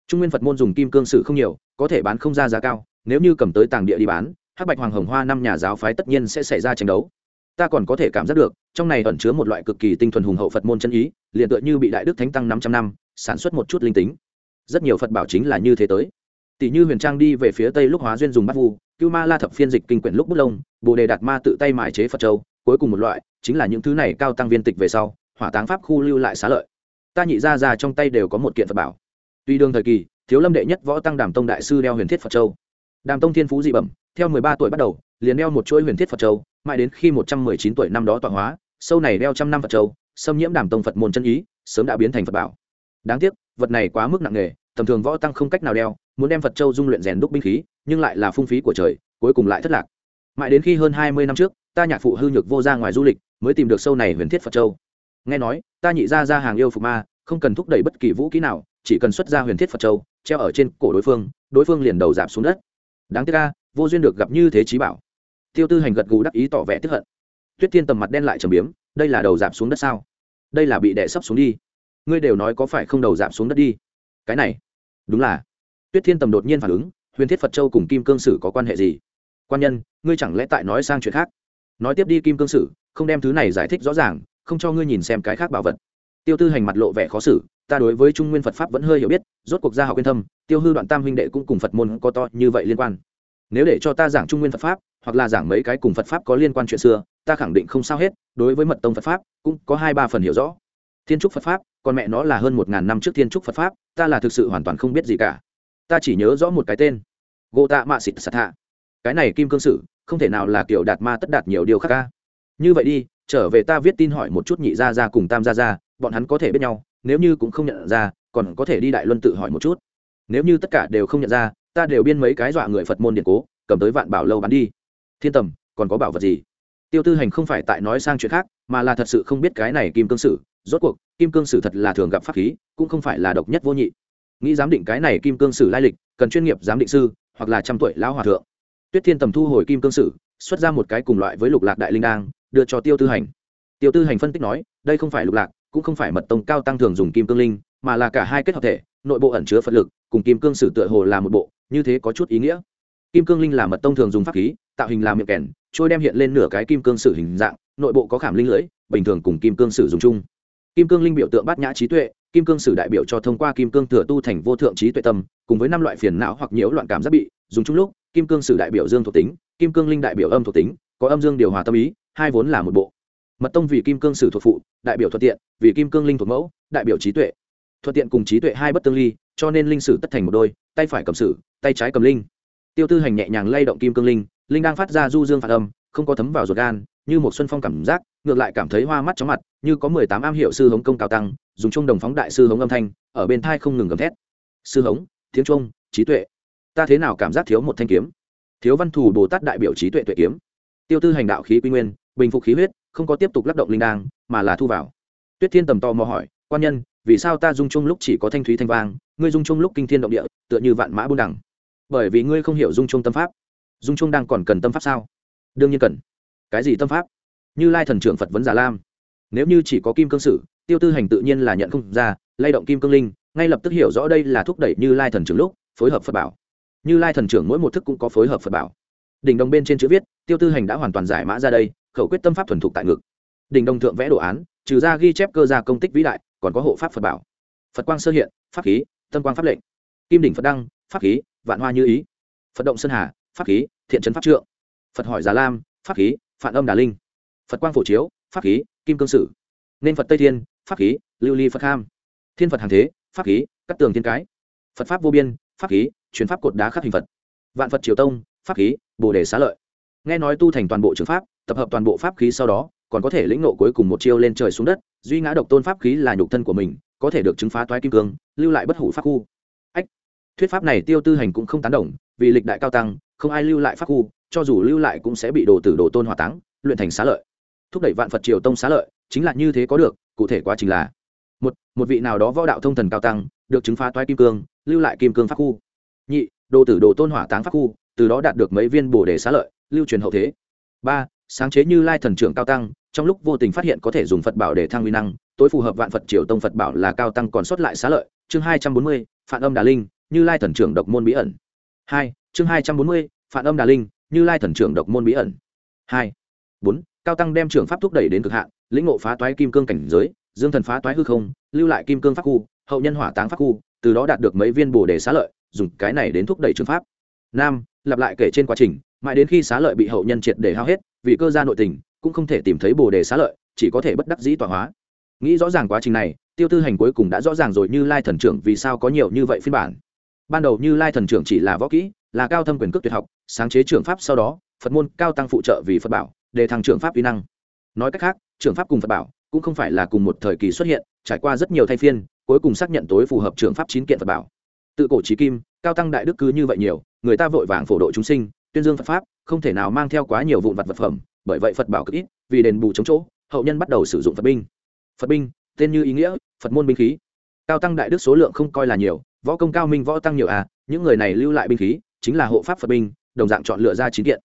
Trung nguyên phật môn dùng kim cương sử không nhiều, có thể bán không ra giá cao, nếu như cầm tới tàng địa đi bán, hắc bạch hoàng hồng hoa năm nhà giáo phái tất nhiên sẽ xảy ra tranh đấu. Ta còn có thể cảm giác được, trong này ẩn chứa một loại cực kỳ tinh thuần hùng hậu phật môn chân ý, liền tựa như bị đại đức thánh tăng năm trăm năm, sản xuất một chút linh tính rất nhiều phật bảo chính là như thế tới. Tỷ như huyền trang đi về phía tây lúc hóa duyên dùng bắt vu, cưu ma la thập phiên dịch kinh quyển lúc bút lông, bồ đề đạt ma tự tay mài chế phật châu, cuối cùng một loại, chính là những thứ này cao tăng viên tịch về sau, hỏa táng pháp khu lưu lại xá lợi. Ta nhị ra ra trong tay đều có một kiện phật bảo. Tuy đương thời kỳ, thiếu lâm đệ nhất võ tăng đàm tông đại sư đeo huyền thiết phật châu. Đàm tông thiên phú dị bẩm, theo mười ba tuổi bắt đầu, liền đeo một chuỗi huyền thiết phật châu, mãi đến khi một trăm mười chín tuổi năm đó tọa hóa sâu này đeo trăm năm phật châu, xâm nhiễm đàm tông phật môn chân ý, sớm đã biến thành phật bảo. Đáng tiếc vật này quá mức nặng nề, tầm thường võ tăng không cách nào đeo, muốn đem phật châu dung luyện rèn đúc binh khí, nhưng lại là phung phí của trời, cuối cùng lại thất lạc. Mãi đến khi hơn hai mươi năm trước, ta nhạc phụ hư nhược vô ra ngoài du lịch, mới tìm được sâu này huyền thiết phật châu. Nghe nói, ta nhị ra ra hàng yêu phục ma, không cần thúc đẩy bất kỳ vũ kỹ nào, chỉ cần xuất ra huyền thiết phật châu, treo ở trên cổ đối phương đối phương liền đầu giảm xuống đất. Đáng tiếc ca vô duyên được gặp như thế trí bảo. Tiêu tư hành gật gù đắc ý tỏ vẻ tức hận. Tuyết Thiên tầm mặt đen lại trầm biếm, đây là đầu giảm xuống đất sao? Đây là bị đẻ sấp xuống đi ngươi đều nói có phải không đầu giảm xuống đất đi? Cái này, đúng là. Tuyết thiên tầm đột nhiên phản ứng, huyền thiết phật châu cùng kim cương sử có quan hệ gì? Quan nhân, ngươi chẳng lẽ tại nói sang chuyện khác? Nói tiếp đi, kim cương sử, không đem thứ này giải thích rõ ràng, không cho ngươi nhìn xem cái khác bảo vật. Tiêu tư hành mặt lộ vẻ khó xử, ta đối với trung nguyên phật pháp vẫn hơi hiểu biết, rốt cuộc gia học yên tâm tiêu hư đoạn tam huynh đệ cũng cùng phật môn có to như vậy liên quan. Nếu để cho ta giảng trung nguyên phật pháp, hoặc là giảng mấy cái cùng phật pháp có liên quan chuyện xưa, ta khẳng định không sao hết, đối với mật tông phật pháp, cũng có hai ba phần hiểu rõ. Thiên trúc phật pháp còn mẹ nó là hơn một ngàn năm trước thiên trúc phật pháp, ta là thực sự hoàn toàn không biết gì cả. Ta chỉ nhớ rõ một cái tên, gô tạ mạ xịt sạt hạ. Cái này kim cương sử, không thể nào là kiểu đạt ma tất đạt nhiều điều khác ca như vậy đi, trở về ta viết tin hỏi một chút nhị gia gia cùng tam gia gia, bọn hắn có thể biết nhau, nếu như cũng không nhận ra, còn có thể đi đại luân tự hỏi một chút. Nếu như tất cả đều không nhận ra, ta đều biên mấy cái dọa người phật môn điện cố, cầm tới vạn bảo lâu bán đi. Thiên tầm, còn có bảo vật gì? Tiêu tư hành không phải tại nói sang chuyện khác, mà là thật sự không biết cái này kim cương sử rốt cuộc, kim cương sử thật là thường gặp pháp khí, cũng không phải là độc nhất vô nhị. Nghĩ giám định cái này kim cương sử lai lịch, cần chuyên nghiệp giám định sư, hoặc là trăm tuổi lão hòa thượng. Tuyết thiên tầm thu hồi kim cương sử, xuất ra một cái cùng loại với lục lạc đại linh đang đưa cho tiêu tư hành. Tiêu tư hành phân tích nói, đây không phải lục lạc, cũng không phải mật tông cao tăng thường dùng kim cương linh, mà là cả hai kết hợp thể, nội bộ ẩn chứa phật lực, cùng kim cương sử tựa hồ là một bộ, như thế có chút ý nghĩa. Kim cương linh là mật tông thường dùng pháp khí, tạo hình làm miệng kèn, trôi đem hiện lên nửa cái kim cương sử hình dạng, nội bộ có khảm linh lưỡi, bình thường cùng kim cương sử dùng chung kim cương linh biểu tượng bát nhã trí tuệ, kim cương sử đại biểu cho thông qua kim cương thừa tu thành vô thượng trí tuệ tâm, cùng với năm loại phiền não hoặc nhiễu loạn cảm giác bị, dùng chung lúc, kim cương sử đại biểu dương thuộc tính, kim cương linh đại biểu âm thuộc tính, có âm dương điều hòa tâm ý, hai vốn là một bộ. Mật tông vì kim cương sử thuộc phụ, đại biểu thuận tiện, vì kim cương linh thuộc mẫu, đại biểu trí tuệ. Thuận tiện cùng trí tuệ hai bất tương ly, cho nên linh sử tất thành một đôi, tay phải cầm sử, tay trái cầm linh. Tiêu tư hành nhẹ nhàng lay động kim cương linh linh đang phát ra du dương phạt âm, không có thấm vào ruột gan, như một xuân phong cảm giác ngược lại cảm thấy hoa mắt chóng mặt, như có mười tám am hiệu sư hống công cao tăng, dùng chung đồng phóng đại sư hống âm thanh, ở bên thai không ngừng gầm thét. Sư hống, tiếng trung trí tuệ. Ta thế nào cảm giác thiếu một thanh kiếm? Thiếu văn thù bồ tát đại biểu trí tuệ tuệ kiếm. Tiêu tư hành đạo khí quy nguyên, bình phục khí huyết, không có tiếp tục lắc động linh đang mà là thu vào. Tuyết thiên tầm to mò hỏi, quan nhân, vì sao ta dung chung lúc chỉ có thanh thúy thanh vang, ngươi dung chung lúc kinh thiên động địa, tựa như vạn mã buôn đẳng bởi vì ngươi không hiểu dung chung tâm pháp. Dung chung đang còn cần tâm pháp sao? Đương nhiên cần. Cái gì tâm pháp? Như lai thần trưởng phật vấn giả lam nếu như chỉ có kim cương sử tiêu tư hành tự nhiên là nhận không ra lay động kim cương linh ngay lập tức hiểu rõ đây là thúc đẩy như lai thần trưởng lúc phối hợp phật bảo như lai thần trưởng mỗi một thức cũng có phối hợp phật bảo đỉnh đồng bên trên chữ viết tiêu tư hành đã hoàn toàn giải mã ra đây khẩu quyết tâm pháp thuần thục tại ngực đỉnh đồng thượng vẽ đồ án trừ ra ghi chép cơ gia công tích vĩ đại còn có hộ pháp phật bảo phật quang sơ hiện pháp khí tâm quang pháp lệnh kim đỉnh phật đăng pháp khí vạn hoa như ý phật động sơn hà pháp khí thiện trấn pháp trượng phật hỏi già lam pháp khí phản âm đà linh phật quang phổ chiếu, pháp khí, kim cương sử. Nên phật tây thiên, pháp khí, lưu ly phật kham. Thiên phật hàng thế, pháp khí cắt tường thiên cái. Phật pháp vô biên, pháp khí chuyến pháp cột đá khắc hình phật. Vạn phật triều tông, pháp khí, bồ đề xá lợi. Nghe nói tu thành toàn bộ trường pháp, tập hợp toàn bộ pháp khí sau đó, còn có thể lĩnh nộ cuối cùng một chiêu lên trời xuống đất, duy ngã độc tôn pháp khí là nhục thân của mình, có thể được chứng phá toái kim cương, lưu lại bất hủ pháp khu. Ách! Thuyết pháp này tiêu tư hành cũng không tán đồng, vì lịch đại cao tăng, không ai lưu lại pháp khu, cho dù lưu lại cũng sẽ bị đồ tử đồ tôn hỏa táng, luyện thành xá lợi thúc đẩy vạn phật triều tông xá lợi, chính là như thế có được, cụ thể quá trình là, một một vị nào đó võ đạo thông thần cao tăng, được chứng phá toái kim cương, lưu lại kim cương pháp khu. Nhị, đồ tử đồ tôn hỏa táng pháp khu, từ đó đạt được mấy viên bồ đề xá lợi, lưu truyền hậu thế. Ba, sáng chế như lai thần trưởng cao tăng, trong lúc vô tình phát hiện có thể dùng phật bảo để thăng uy năng, tối phù hợp vạn phật triều tông phật bảo là cao tăng còn sót lại xá lợi. Chương hai trăm bốn mươi phản âm đà linh, như lai thần trưởng độc môn bí ẩn. Hai, chương hai trăm bốn mươi phản âm đà linh, như lai thần trưởng độc môn bí ẩn. Hai, bốn cao tăng đem trưởng pháp thúc đẩy đến cực hạn, lĩnh ngộ phá toái kim cương cảnh giới, dương thần phá toái hư không, lưu lại kim cương pháp khu, hậu nhân hỏa táng pháp khu, từ đó đạt được mấy viên bồ đề xá lợi, dùng cái này đến thúc đẩy trường pháp. Nam, lặp lại kể trên quá trình, mãi đến khi xá lợi bị hậu nhân triệt để hao hết, vì cơ gia nội tình, cũng không thể tìm thấy bồ đề xá lợi, chỉ có thể bất đắc dĩ tọa hóa. Nghĩ rõ ràng quá trình này, tiêu tư hành cuối cùng đã rõ ràng rồi như lai thần trưởng vì sao có nhiều như vậy phiên bản. Ban đầu như lai thần trưởng chỉ là võ kỹ, là cao thâm quyền cước tuyệt học, sáng chế trưởng pháp sau đó, phật môn cao tăng phụ trợ vì phật bảo để thằng trưởng pháp uy năng. Nói cách khác, trưởng pháp cùng phật bảo cũng không phải là cùng một thời kỳ xuất hiện, trải qua rất nhiều thay phiên, cuối cùng xác nhận tối phù hợp trưởng pháp chín kiện phật bảo. Tự cổ trí kim, cao tăng đại đức cứ như vậy nhiều, người ta vội vàng phổ độ chúng sinh, tuyên dương phật pháp, không thể nào mang theo quá nhiều vụn vật vật phẩm, bởi vậy phật bảo cực ít, vì đền bù chống chỗ, hậu nhân bắt đầu sử dụng phật binh. Phật binh, tên như ý nghĩa, phật môn binh khí. Cao tăng đại đức số lượng không coi là nhiều, võ công cao minh võ tăng nhiều à những người này lưu lại binh khí, chính là hộ pháp phật binh, đồng dạng chọn lựa ra chín kiện.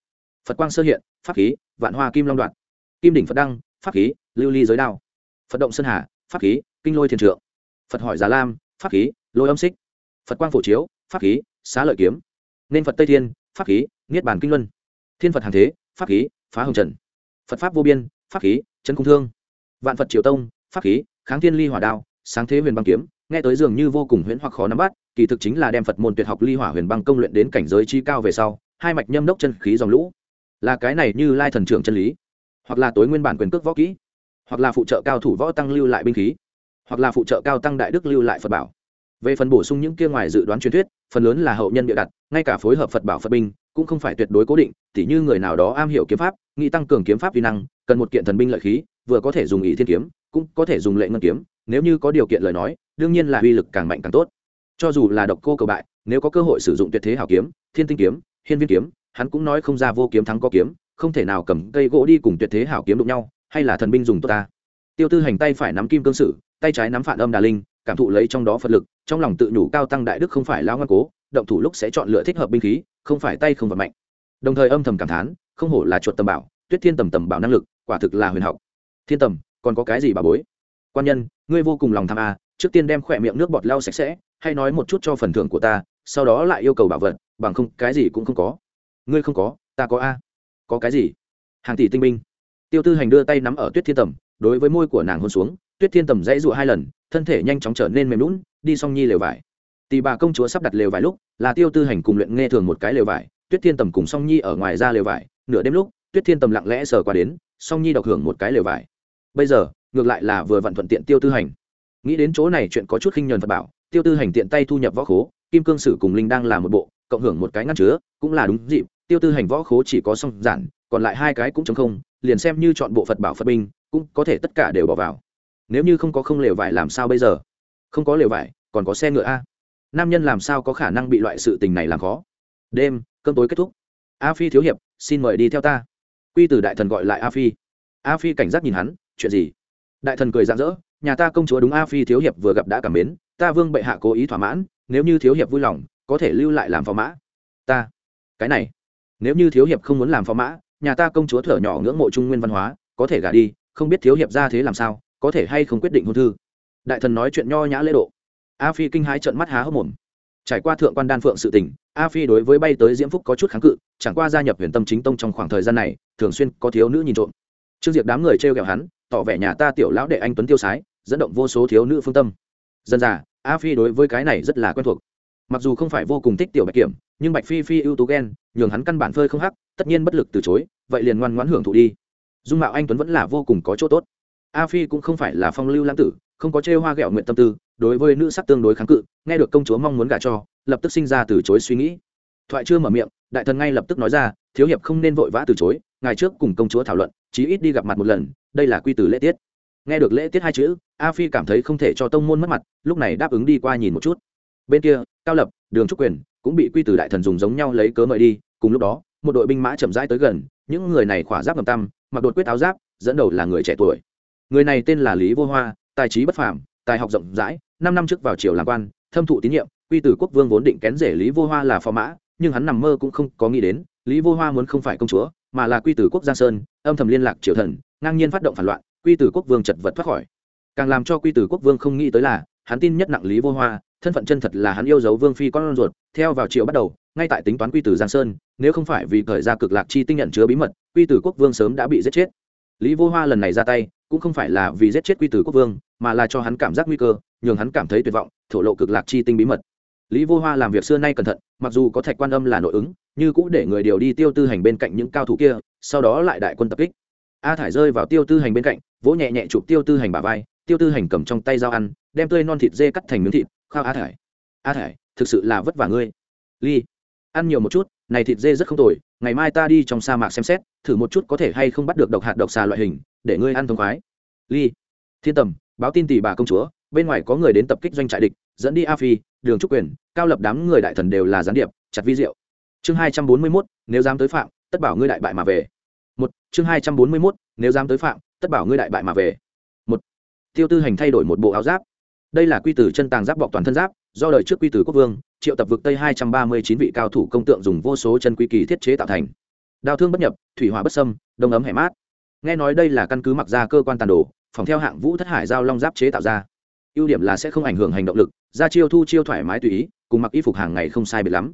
Phật quang sơ hiện pháp khí, vạn hoa kim long đoạn. Kim đỉnh phật đăng, pháp khí, lưu ly giới đao. Phật động sơn hà, pháp khí, kinh lôi thiền trượng. Phật hỏi già lam, pháp khí, lôi âm xích. Phật quang phổ chiếu, pháp khí, xá lợi kiếm. Nên phật tây thiên, pháp khí, niết bàn kinh luân. Thiên phật hàng thế, pháp khí, phá hồng trần. Phật pháp vô biên, pháp khí chân cung thương. Vạn phật triều tông, pháp khí, kháng thiên ly hỏa đao, sáng thế huyền băng kiếm. Nghe tới dường như vô cùng huyễn hoặc khó nắm bắt, kỳ thực chính là đem phật môn tuyệt học ly hỏa huyền băng công luyện đến cảnh giới chi cao về sau, hai mạch nhâm đốc chân khí dòng lũ là cái này như lai thần trưởng chân lý, hoặc là tối nguyên bản quyền cước võ kỹ, hoặc là phụ trợ cao thủ võ tăng lưu lại binh khí, hoặc là phụ trợ cao tăng đại đức lưu lại phật bảo. Về phần bổ sung những kia ngoài dự đoán truyền thuyết, phần lớn là hậu nhân địa đặt, ngay cả phối hợp phật bảo phật binh, cũng không phải tuyệt đối cố định, tỉ như người nào đó am hiểu kiếm pháp, nghĩ tăng cường kiếm pháp vi năng, cần một kiện thần binh lợi khí, vừa có thể dùng ý thiên kiếm, cũng có thể dùng lệ ngân kiếm, nếu như có điều kiện lời nói, đương nhiên là uy lực càng mạnh càng tốt. Cho dù là độc cô cầu bại, nếu có cơ hội sử dụng tuyệt thế hảo kiếm, thiên tinh kiếm, hiên viên kiếm hắn cũng nói không ra vô kiếm thắng có kiếm, không thể nào cầm cây gỗ đi cùng tuyệt thế hảo kiếm đụng nhau, hay là thần binh dùng tốt ta. Tiêu tư hành tay phải nắm kim cương sử, tay trái nắm phản âm đà linh, cảm thụ lấy trong đó phật lực, trong lòng tự nhủ cao tăng đại đức không phải lao ngoan cố, động thủ lúc sẽ chọn lựa thích hợp binh khí, không phải tay không vật mạnh đồng thời âm thầm cảm thán, không hổ là chuột tầm bảo, tuyết thiên tầm tầm bảo năng lực, quả thực là huyền học. Thiên tầm, còn có cái gì bà bối? Quan nhân, ngươi vô cùng lòng tham à trước tiên đem khỏe miệng nước bọt lau sạch sẽ, hay nói một chút cho phần thưởng của ta, sau đó lại yêu cầu bảo vật, bằng không, cái gì cũng không có ngươi không có, ta có a. Có cái gì? Hàng tỷ tinh binh. Tiêu tư hành đưa tay nắm ở tuyết thiên tầm, đối với môi của nàng hôn xuống, tuyết thiên tầm dãy dụa hai lần, thân thể nhanh chóng trở nên mềm lún đi song nhi lều vải. Tì bà công chúa sắp đặt lều vải lúc, là tiêu tư hành cùng luyện nghe thường một cái lều vải, tuyết thiên tầm cùng song nhi ở ngoài ra lều vải, nửa đêm lúc, tuyết thiên tầm lặng lẽ sờ qua đến, song nhi độc hưởng một cái lều vải. Bây giờ, ngược lại là vừa vặn thuận tiện tiêu tư hành. Nghĩ đến chỗ này chuyện có chút khinh nhờn phật bảo, tiêu tư hành tiện tay thu nhập võ khố, kim cương sử cùng linh đang làm một bộ cộng hưởng một cái ngăn chứa, cũng là đúng dịp, tiêu tư hành võ khố chỉ có song giản, còn lại hai cái cũng chống không, liền xem như chọn bộ phật bảo phật binh, cũng có thể tất cả đều bỏ vào. Nếu như không có không lều vải làm sao bây giờ? Không có lều vải, còn có xe ngựa a. Nam nhân làm sao có khả năng bị loại sự tình này làm khó? Đêm, cơm tối kết thúc. A phi thiếu hiệp, xin mời đi theo ta. Quy tử đại thần gọi lại a phi. A phi cảnh giác nhìn hắn, chuyện gì? Đại thần cười rạng rỡ, nhà ta công chúa đúng a phi thiếu hiệp vừa gặp đã cảm mến, ta vương bệ hạ cố ý thỏa mãn, nếu như thiếu hiệp vui lòng có thể lưu lại làm phò mã. Ta, cái này, nếu như thiếu hiệp không muốn làm phò mã, nhà ta công chúa thở nhỏ ngưỡng mộ trung nguyên văn hóa, có thể gả đi, không biết thiếu hiệp ra thế làm sao, có thể hay không quyết định hôn thư. Đại thần nói chuyện nho nhã lễ độ. A phi kinh hãi trợn mắt há hốc mồm. Trải qua thượng quan đan phượng sự tình, a phi đối với bay tới diễm phúc có chút kháng cự, chẳng qua gia nhập huyền tâm chính tông trong khoảng thời gian này, thường xuyên có thiếu nữ nhìn trộm. Trương diệp đám người trêu ghẹo hắn, tỏ vẻ nhà ta tiểu lão đệ anh tuấn tiêu sái, dẫn động vô số thiếu nữ phương tâm. Dân già, a phi đối với cái này rất là quen thuộc mặc dù không phải vô cùng thích tiểu bạch kiểm, nhưng bạch phi phi ưu tú ghen, nhường hắn căn bản phơi không hắc, tất nhiên bất lực từ chối, vậy liền ngoan ngoãn hưởng thụ đi. Dung mạo anh tuấn vẫn là vô cùng có chỗ tốt. A phi cũng không phải là phong lưu lãng tử, không có chê hoa ghẹo nguyện tâm tư, đối với nữ sắc tương đối kháng cự, nghe được công chúa mong muốn gả cho, lập tức sinh ra từ chối suy nghĩ. Thoại chưa mở miệng, đại thần ngay lập tức nói ra, thiếu hiệp không nên vội vã từ chối ngày trước cùng công chúa thảo luận, chí ít đi gặp mặt một lần, đây là quy tử lễ tiết. Nghe được lễ tiết hai chữ, a phi cảm thấy không thể cho tông môn mất mặt, lúc này đáp ứng đi qua nhìn một chút bên kia, cao lập, đường trúc quyền cũng bị quy tử đại thần dùng giống nhau lấy cớ mời đi. Cùng lúc đó, một đội binh mã chậm rãi tới gần. Những người này khỏa giáp ngầm tăm, mặc đột quyết áo giáp, dẫn đầu là người trẻ tuổi. Người này tên là lý vô hoa, tài trí bất phàm, tài học rộng rãi, năm năm trước vào triều làm quan, thâm thụ tín nhiệm, quy tử quốc vương vốn định kén rể lý vô hoa là phò mã, nhưng hắn nằm mơ cũng không có nghĩ đến, lý vô hoa muốn không phải công chúa, mà là quy tử quốc giang sơn, âm thầm liên lạc triều thần, ngang nhiên phát động phản loạn, quy tử quốc vương chật vật thoát khỏi. Càng làm cho quy tử quốc vương không nghĩ tới là, hắn tin nhất nặng lý vô hoa thân phận chân thật là hắn yêu dấu vương phi con ruột, theo vào triệu bắt đầu, ngay tại tính toán quy tử giang sơn, nếu không phải vì thời ra cực lạc chi tinh nhận chứa bí mật, quy tử quốc vương sớm đã bị giết chết. Lý vô hoa lần này ra tay, cũng không phải là vì giết chết quy tử quốc vương, mà là cho hắn cảm giác nguy cơ, nhường hắn cảm thấy tuyệt vọng, thổ lộ cực lạc chi tinh bí mật. Lý vô hoa làm việc xưa nay cẩn thận, mặc dù có thạch quan âm là nội ứng, như cũng để người điều đi tiêu tư hành bên cạnh những cao thủ kia, sau đó lại đại quân tập kích. A thải rơi vào tiêu tư hành bên cạnh, vỗ nhẹ nhẹ chụp tiêu tư hành bà vai, tiêu tư hành cầm trong tay dao ăn, đem tươi non thịt dê cắt thành miếng thịt khao a thải. A thải, thực sự là vất vả ngươi. Ly, ăn nhiều một chút, này thịt dê rất không tồi, ngày mai ta đi trong sa mạc xem xét, thử một chút có thể hay không bắt được độc hạt độc xà loại hình, để ngươi ăn thông khoái. Ly, thiên tầm, báo tin tỷ bà công chúa, bên ngoài có người đến tập kích doanh trại địch, dẫn đi a phi, đường trúc quyền, cao lập đám người đại thần đều là gián điệp, chặt vi diệu chương hai trăm bốn mươi mốt, nếu dám tới phạm, tất bảo ngươi đại bại mà về. Một, chương hai trăm bốn mươi mốt, nếu dám tới phạm, tất bảo ngươi đại bại mà về. Một, tiêu tư hành thay đổi một bộ áo giáp đây là quy tử chân tàng giáp bọc toàn thân giáp, do đời trước quy tử quốc vương, triệu tập vực tây hai trăm ba mươi chín vị cao thủ công tượng dùng vô số chân quy kỳ thiết chế tạo thành. Đao thương bất nhập, thủy hỏa bất sâm đông ấm hẻ mát nghe nói đây là căn cứ mặc ra cơ quan tàn đồ, phòng theo hạng vũ thất hải giao long giáp chế tạo ra. Ưu điểm là sẽ không ảnh hưởng hành động lực, ra chiêu thu chiêu thoải mái tùy ý, cùng mặc y phục hàng ngày không sai biệt lắm.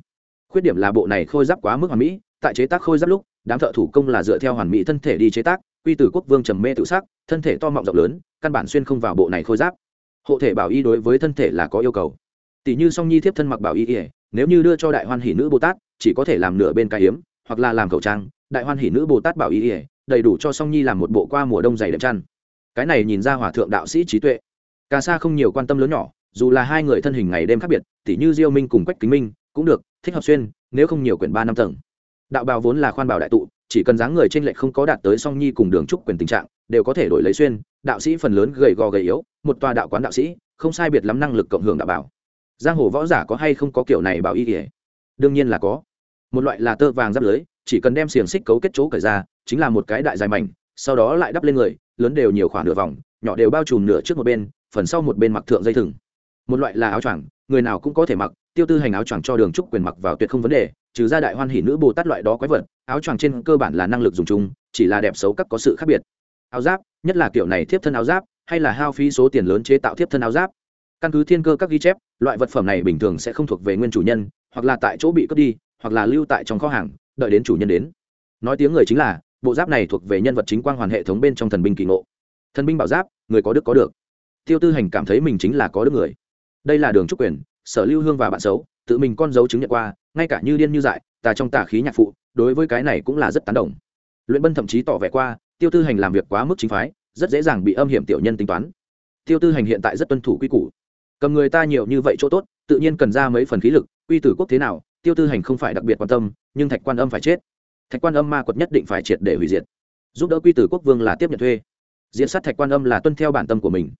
Khuyết điểm là bộ này khôi giáp quá mức hoàn mỹ, tại chế tác khôi giáp lúc, đám thợ thủ công là dựa theo hoàn mỹ thân thể đi chế tác, quy tử quốc vương trầm mê tự sắc, thân thể to mọng rộng lớn, căn bản xuyên không vào bộ này khôi giáp hộ thể bảo y đối với thân thể là có yêu cầu. Tỷ như song nhi thiếp thân mặc bảo y ỉa nếu như đưa cho đại hoan hỷ nữ bồ tát, chỉ có thể làm nửa bên cái hiếm hoặc là làm khẩu trang, đại hoan hỷ nữ bồ tát bảo y ỉa đầy đủ cho song nhi làm một bộ qua mùa đông dày đệm chăn. Cái này nhìn ra hòa thượng đạo sĩ trí tuệ. Cà sa không nhiều quan tâm lớn nhỏ, dù là hai người thân hình ngày đêm khác biệt, tỷ như diêu minh cùng quách kính minh, cũng được, thích hợp xuyên, nếu không nhiều quyển ba năm tầng. Đạo bào vốn là khoan bảo đại tụ, chỉ cần dáng người trên lệch không có đạt tới song nhi cùng đường trúc quyền tình trạng, đều có thể đổi lấy xuyên đạo sĩ phần lớn gầy gò gầy yếu, một tòa đạo quán đạo sĩ, không sai biệt lắm năng lực cộng hưởng đạo bảo. Giang hồ võ giả có hay không có kiểu này bảo y kỉa đương nhiên là có. Một loại là tơ vàng giáp lưới, chỉ cần đem xiềng xích cấu kết chỗ cởi ra, chính là một cái đại dài mảnh, sau đó lại đắp lên người, lớn đều nhiều khoảng nửa vòng, nhỏ đều bao trùm nửa trước một bên, phần sau một bên mặc thượng dây thừng. Một loại là áo choàng, người nào cũng có thể mặc, tiêu tư hành áo choàng cho đường trúc quyền mặc vào tuyệt không vấn đề, trừ ra đại hoan hỉ nữ bồ tát loại đó quái vật, áo choàng trên cơ bản là năng lực dùng chung, chỉ là đẹp xấu các có sự khác biệt áo giáp, nhất là kiểu này thiếp thân áo giáp, hay là hao phí số tiền lớn chế tạo thiếp thân áo giáp. Căn cứ thiên cơ các ghi chép, loại vật phẩm này bình thường sẽ không thuộc về nguyên chủ nhân, hoặc là tại chỗ bị cướp đi, hoặc là lưu tại trong kho hàng, đợi đến chủ nhân đến. Nói tiếng người chính là, bộ giáp này thuộc về nhân vật chính quang hoàn hệ thống bên trong thần binh kỳ ngộ. Thần binh bảo giáp, người có đức có được. Tiêu tư hành cảm thấy mình chính là có đức người. Đây là đường trúc quyền, sở lưu hương và bạn xấu, tự mình con dấu chứng nhận qua, ngay cả như điên như dại, tà trong tà khí nhạc phụ, đối với cái này cũng là rất tán đồng. Luyện bân thậm chí tỏ vẻ qua tiêu tư hành làm việc quá mức chính phái, rất dễ dàng bị âm hiểm tiểu nhân tính toán. Tiêu tư hành hiện tại rất tuân thủ quy củ. Cầm người ta nhiều như vậy chỗ tốt, tự nhiên cần ra mấy phần khí lực, quy tử quốc thế nào, tiêu tư hành không phải đặc biệt quan tâm, nhưng thạch quan âm phải chết. Thạch quan âm ma quật nhất định phải triệt để hủy diệt. Giúp đỡ quy tử quốc vương là tiếp nhận thuê. Diễn sát thạch quan âm là tuân theo bản tâm của mình.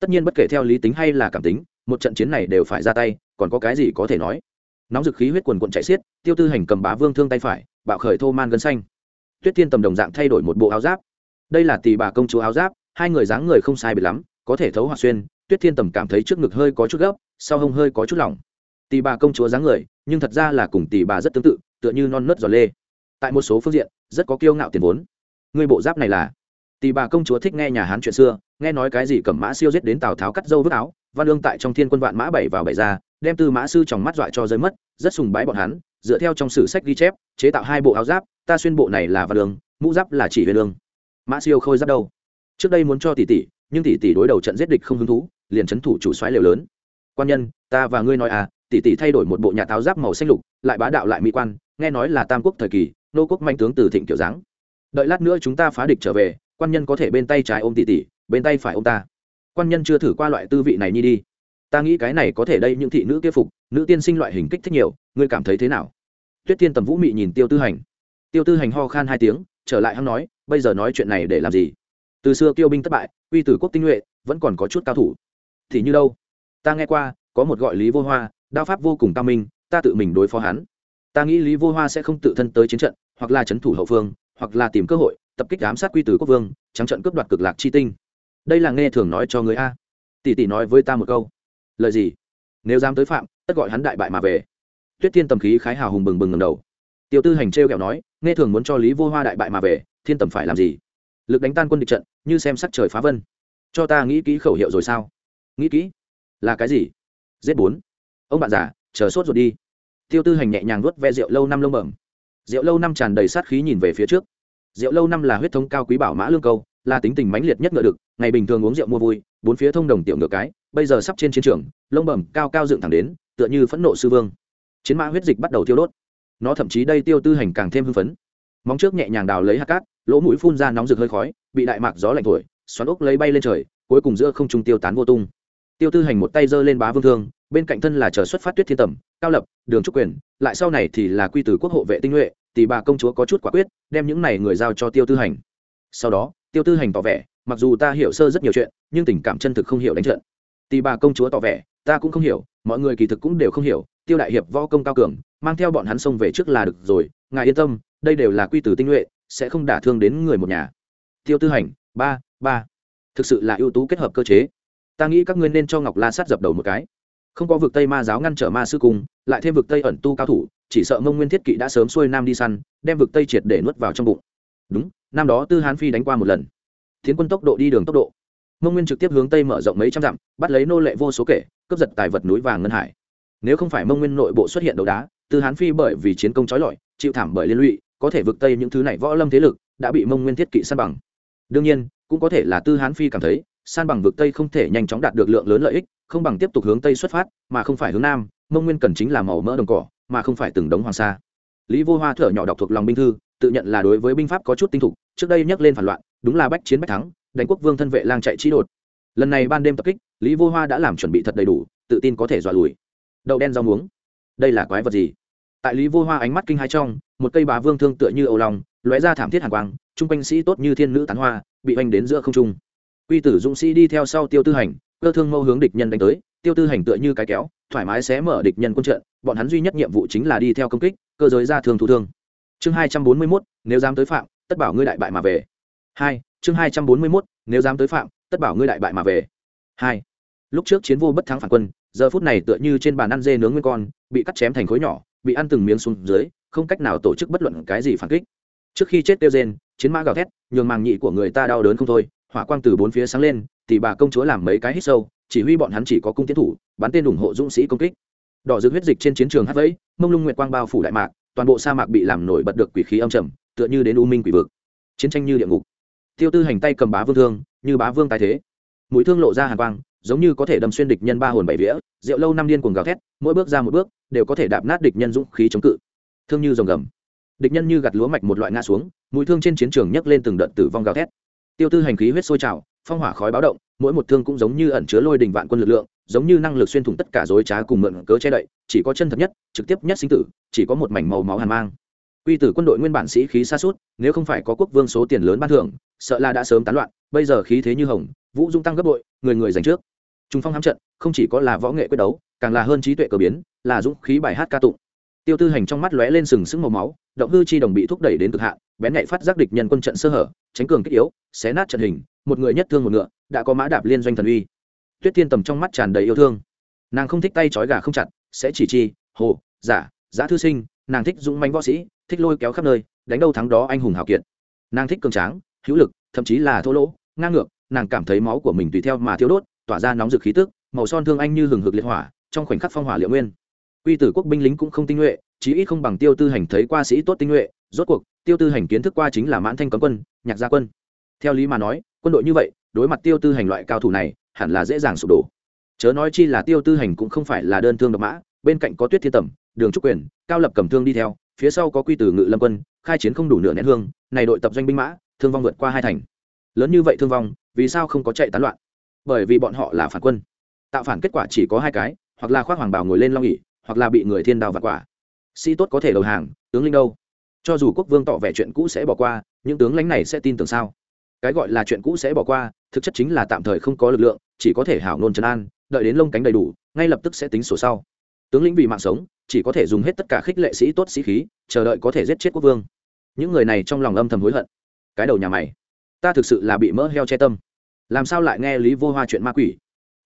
Tất nhiên bất kể theo lý tính hay là cảm tính, một trận chiến này đều phải ra tay, còn có cái gì có thể nói. Nóng dực khí huyết quần quận chạy xiết, tiêu tư hành cầm bá vương thương tay phải, bạo khởi thô man gân xanh tuyết thiên tầm đồng dạng thay đổi một bộ áo giáp. Đây là tỷ bà công chúa áo giáp, hai người dáng người không sai biệt lắm, có thể thấu hoặc xuyên, tuyết thiên tầm cảm thấy trước ngực hơi có chút gấp, sau hông hơi có chút lỏng. Tỷ bà công chúa dáng người, nhưng thật ra là cùng tỷ bà rất tương tự, tựa như non nớt giò lê. Tại một số phương diện, rất có kiêu ngạo tiền vốn. Người bộ giáp này là tỷ bà công chúa thích nghe nhà hán chuyện xưa, nghe nói cái gì cẩm mã siêu giết đến tào tháo cắt dâu vứt áo, văn lương tại trong thiên quân vạn mã bảy vào bảy ra, đem tư mã sư trong mắt dọa cho rơi mất, rất sùng bái bọn hắn, dựa theo trong sử sách ghi chép, chế tạo hai bộ áo giáp ta xuyên bộ này là văn lương, mũ giáp là chỉ huyền lương. Mã siêu khôi giáp đâu? Trước đây muốn cho tỷ tỷ, nhưng tỷ tỷ đối đầu trận giết địch không hứng thú, liền trấn thủ chủ xoáy liều lớn. Quan nhân, ta và ngươi nói à tỷ tỷ thay đổi một bộ nhà táo giáp màu xanh lục, lại bá đạo lại mỹ quan, nghe nói là tam quốc thời kỳ, nô quốc manh tướng từ thịnh kiểu dáng. Đợi lát nữa chúng ta phá địch trở về, quan nhân có thể bên tay trái ôm tỷ tỷ, bên tay phải ôm ta. Quan nhân chưa thử qua loại tư vị này nhi đi. Ta nghĩ cái này có thể đây những thị nữ kia phục, nữ tiên sinh loại hình kích thích nhiều, ngươi cảm thấy thế nào? Tuyết tiên tầm vũ mị nhìn tiêu tư hành tiêu tư hành ho khan hai tiếng, trở lại hắn nói, bây giờ nói chuyện này để làm gì? Từ xưa kiêu binh thất bại, uy tử quốc tinh nhuệ, vẫn còn có chút cao thủ. Thì như đâu? Ta nghe qua, có một gọi lý vô hoa, đao pháp vô cùng cao minh, ta tự mình đối phó hắn. Ta nghĩ lý vô hoa sẽ không tự thân tới chiến trận, hoặc là c thủ hậu phương, hoặc là tìm cơ hội, tập kích giám sát quy tử quốc vương, trắng trận cướp đoạt cực lạc chi tinh. Đây là nghe thường nói cho người a. Tỷ tỷ nói với ta một câu. Lời gì? Nếu dám tới phạm, tất gọi hắn đại bại mà về. Tuyết thiên tầm khí khái hào hùng bừng bừng ngầm đầu tiêu tư hành trêu kẹo nói, nghe thường muốn cho lý vô hoa đại bại mà về, thiên tầm phải làm gì? Lực đánh tan quân địch trận, như xem sắc trời phá vân. Cho ta nghĩ kỹ khẩu hiệu rồi sao? Nghĩ kỹ? Là cái gì? Giết bốn. Ông bạn già, chờ sốt rồi đi. Tiêu tư hành nhẹ nhàng nuốt ve rượu lâu năm lông bẩm. Rượu lâu năm tràn đầy sát khí nhìn về phía trước. Rượu lâu năm là huyết thống cao quý bảo mã lương câu, là tính tình mãnh liệt nhất ngựa đực, ngày bình thường uống rượu mua vui, bốn phía thông đồng tiểu ngựa cái, bây giờ sắp trên chiến trường, lông bẩm cao cao dựng thẳng đến, tựa như phẫn nộ sư vương. Chiến mã huyết dịch bắt đầu tiêu đốt nó thậm chí đây tiêu tư hành càng thêm hưng phấn. Móng trước nhẹ nhàng đào lấy hạt cát, lỗ mũi phun ra nóng rực hơi khói, bị đại mạc gió lạnh thổi, xoắn ốc lấy bay lên trời, cuối cùng giữa không trung tiêu tán vô tung. Tiêu tư hành một tay giơ lên bá vương thương, bên cạnh thân là chờ xuất phát tuyết thiên tầm, cao lập, đường trúc quyền, lại sau này thì là quy tử quốc hộ vệ tinh nhuệ, tỷ bà công chúa có chút quả quyết, đem những này người giao cho tiêu tư hành. Sau đó, tiêu tư hành tỏ vẻ, mặc dù ta hiểu sơ rất nhiều chuyện, nhưng tình cảm chân thực không hiểu đánh trận. Tỷ bà công chúa tỏ vẻ, ta cũng không hiểu, mọi người kỳ thực cũng đều không hiểu tiêu đại hiệp võ công cao cường, mang theo bọn hắn xông về trước là được rồi, ngài yên tâm, đây đều là quy tử tinh nhuệ, sẽ không đả thương đến người một nhà. Tiêu tư hành, ba ba. Thực sự là ưu tú kết hợp cơ chế. Ta nghĩ các ngươi nên cho ngọc la sát dập đầu một cái. Không có vực tây ma giáo ngăn trở ma sư cung lại thêm vực tây ẩn tu cao thủ, chỉ sợ mông nguyên thiết kỵ đã sớm xuôi nam đi săn, đem vực tây triệt để nuốt vào trong bụng. Đúng, năm đó tư hán phi đánh qua một lần. Tiến quân tốc độ đi đường tốc độ. Mông nguyên trực tiếp hướng tây mở rộng mấy trăm dặm, bắt lấy nô lệ vô số kể, cướp giật tài vật núi vàng ngân hải nếu không phải mông nguyên nội bộ xuất hiện đấu đá, tư hán phi bởi vì chiến công trói lọi, chịu thảm bởi liên lụy, có thể vực tây những thứ này võ lâm thế lực, đã bị mông nguyên thiết kỵ san bằng. Đương nhiên, cũng có thể là tư hán phi cảm thấy, san bằng vực tây không thể nhanh chóng đạt được lượng lớn lợi ích, không bằng tiếp tục hướng tây xuất phát, mà không phải hướng nam, mông nguyên cần chính là màu mỡ đồng cỏ, mà không phải từng đống hoàng sa. Lý vô hoa thở nhỏ đọc thuộc lòng binh thư, tự nhận là đối với binh pháp có chút tinh thục, trước đây nhắc lên phản loạn, đúng là bách chiến bách thắng, đánh quốc vương thân vệ lang chạy trí đột. Lần này ban đêm tập kích, lý vô hoa đã làm chuẩn bị thật đầy đủ, tự tin có thể dọa lùi đậu đen rau muống. Đây là quái vật gì? Tại lý vô hoa ánh mắt kinh hai trong, một cây bá vương thương tựa như âu lòng, lóe ra thảm thiết hàng quang chung quanh sĩ tốt như thiên nữ tán hoa, bị oanh đến giữa không trung. Quy tử dũng sĩ đi theo sau tiêu tư hành, cơ thương mâu hướng địch nhân đánh tới, tiêu tư hành tựa như cái kéo, thoải mái xé mở địch nhân quân trận, bọn hắn duy nhất nhiệm vụ chính là đi theo công kích, cơ giới ra thương thủ thương. Chương hai trăm bốn mươi mốt, nếu dám tới phạm, tất bảo ngươi đại bại mà về. Hai, chương hai trăm bốn mươi mốt, nếu dám tới phạm, tất bảo ngươi đại bại mà về. Hai, lúc trước chiến vô bất thắng phản quân giờ phút này tựa như trên bàn ăn dê nướng nguyên con, bị cắt chém thành khối nhỏ, bị ăn từng miếng xuống dưới, không cách nào tổ chức bất luận cái gì phản kích. Trước khi chết tiêu rên, chiến mã gào thét, nhường màng nhị của người ta đau đớn không thôi, hỏa quang từ bốn phía sáng lên, thì bà công chúa làm mấy cái hít sâu, chỉ huy bọn hắn chỉ có cung tiến thủ, bắn tên ủng hộ dũng sĩ công kích. Đỏ rực huyết dịch trên chiến trường hát vẫy, mông lung nguyệt quang bao phủ đại mạc, toàn bộ sa mạc bị làm nổi bật được quỷ khí âm trầm, tựa như đến u minh quỷ vực. Chiến tranh như địa ngục. Tiêu tư hành tay cầm bá vương thương, như bá vương tài thế. Mũi thương lộ ra hàn quang giống như có thể đâm xuyên địch nhân ba hồn bảy vía, rượu lâu năm điên cuồng gào thét, mỗi bước ra một bước, đều có thể đạp nát địch nhân dũng khí chống cự. Thương như rồng gầm. Địch nhân như gặt lúa mạch một loại ngã xuống mũi thương trên chiến trường nhấc lên từng đợt tử vong gào thét. Tiêu tư hành khí huyết sôi trào, phong hỏa khói báo động, mỗi một thương cũng giống như ẩn chứa lôi đình vạn quân lực lượng, giống như năng lực xuyên thủng tất cả dối trá cùng mượn cớ che đậy, chỉ có chân thật nhất, trực tiếp nhất sinh tử, chỉ có một mảnh màu máu hàn mang. Quy tử quân đội nguyên bản sĩ khí xa suốt nếu không phải có quốc vương số tiền lớn ban thưởng, sợ là đã sớm tán loạn, bây giờ khí thế như hồng, vũ dung tăng gấp bội, người người giành trước trung phong hám trận, không chỉ có là võ nghệ quyết đấu, càng là hơn trí tuệ cờ biến, là dũng khí bài hát ca tụng. Tiêu tư hành trong mắt lóe lên sừng sững màu máu, động hư chi đồng bị thúc đẩy đến cực hạn, bén nhạy phát giác địch nhân quân trận sơ hở, tránh cường kích yếu, xé nát trận hình, một người nhất thương một ngựa, đã có mã đạp liên doanh thần uy. Tuyết thiên tầm trong mắt tràn đầy yêu thương. Nàng không thích tay trói gà không chặt, sẽ chỉ chi, hồ, giả giả thư sinh, nàng thích dũng manh võ sĩ, thích lôi kéo khắp nơi, đánh đâu thắng đó anh hùng hào kiệt. Nàng thích cường tráng, hữu lực, thậm chí là thô lỗ, ngang ngược, nàng cảm thấy máu của mình tùy theo mà thiếu đốt tỏa ra nóng rực khí tức, màu son thương anh như hừng hực liệt hỏa, trong khoảnh khắc phong hỏa liệu nguyên. Quy tử quốc binh lính cũng không tinh nhuệ, chí ít không bằng tiêu tư hành thấy qua sĩ tốt tinh nhuệ, rốt cuộc, tiêu tư hành kiến thức qua chính là mãn thanh cấm quân, nhạc gia quân. Theo lý mà nói, quân đội như vậy, đối mặt tiêu tư hành loại cao thủ này, hẳn là dễ dàng sụp đổ. Chớ nói chi là tiêu tư hành cũng không phải là đơn thương độc mã, bên cạnh có tuyết thiên tẩm đường trúc quyền, cao lập cầm thương đi theo, phía sau có quy tử ngự lâm quân, khai chiến không đủ nửa nén hương, này đội tập doanh binh mã, thương vong vượt qua hai thành. Lớn như vậy thương vong, vì sao không có chạy tán loạn? Bởi vì bọn họ là phản quân. Tạo phản kết quả chỉ có hai cái, hoặc là khoác hoàng bào ngồi lên long nghỉ hoặc là bị người thiên đào vặt quả. Sĩ tốt có thể đầu hàng, tướng linh đâu? Cho dù quốc vương tỏ vẻ chuyện cũ sẽ bỏ qua, những tướng lãnh này sẽ tin tưởng sao? Cái gọi là chuyện cũ sẽ bỏ qua, thực chất chính là tạm thời không có lực lượng, chỉ có thể hảo nôn trấn an, đợi đến lông cánh đầy đủ, ngay lập tức sẽ tính sổ sau. Tướng lĩnh vì mạng sống, chỉ có thể dùng hết tất cả khích lệ sĩ tốt sĩ khí, chờ đợi có thể giết chết quốc vương. Những người này trong lòng âm thầm hối hận. Cái đầu nhà mày, ta thực sự là bị mỡ heo che tâm làm sao lại nghe lý vô hoa chuyện ma quỷ?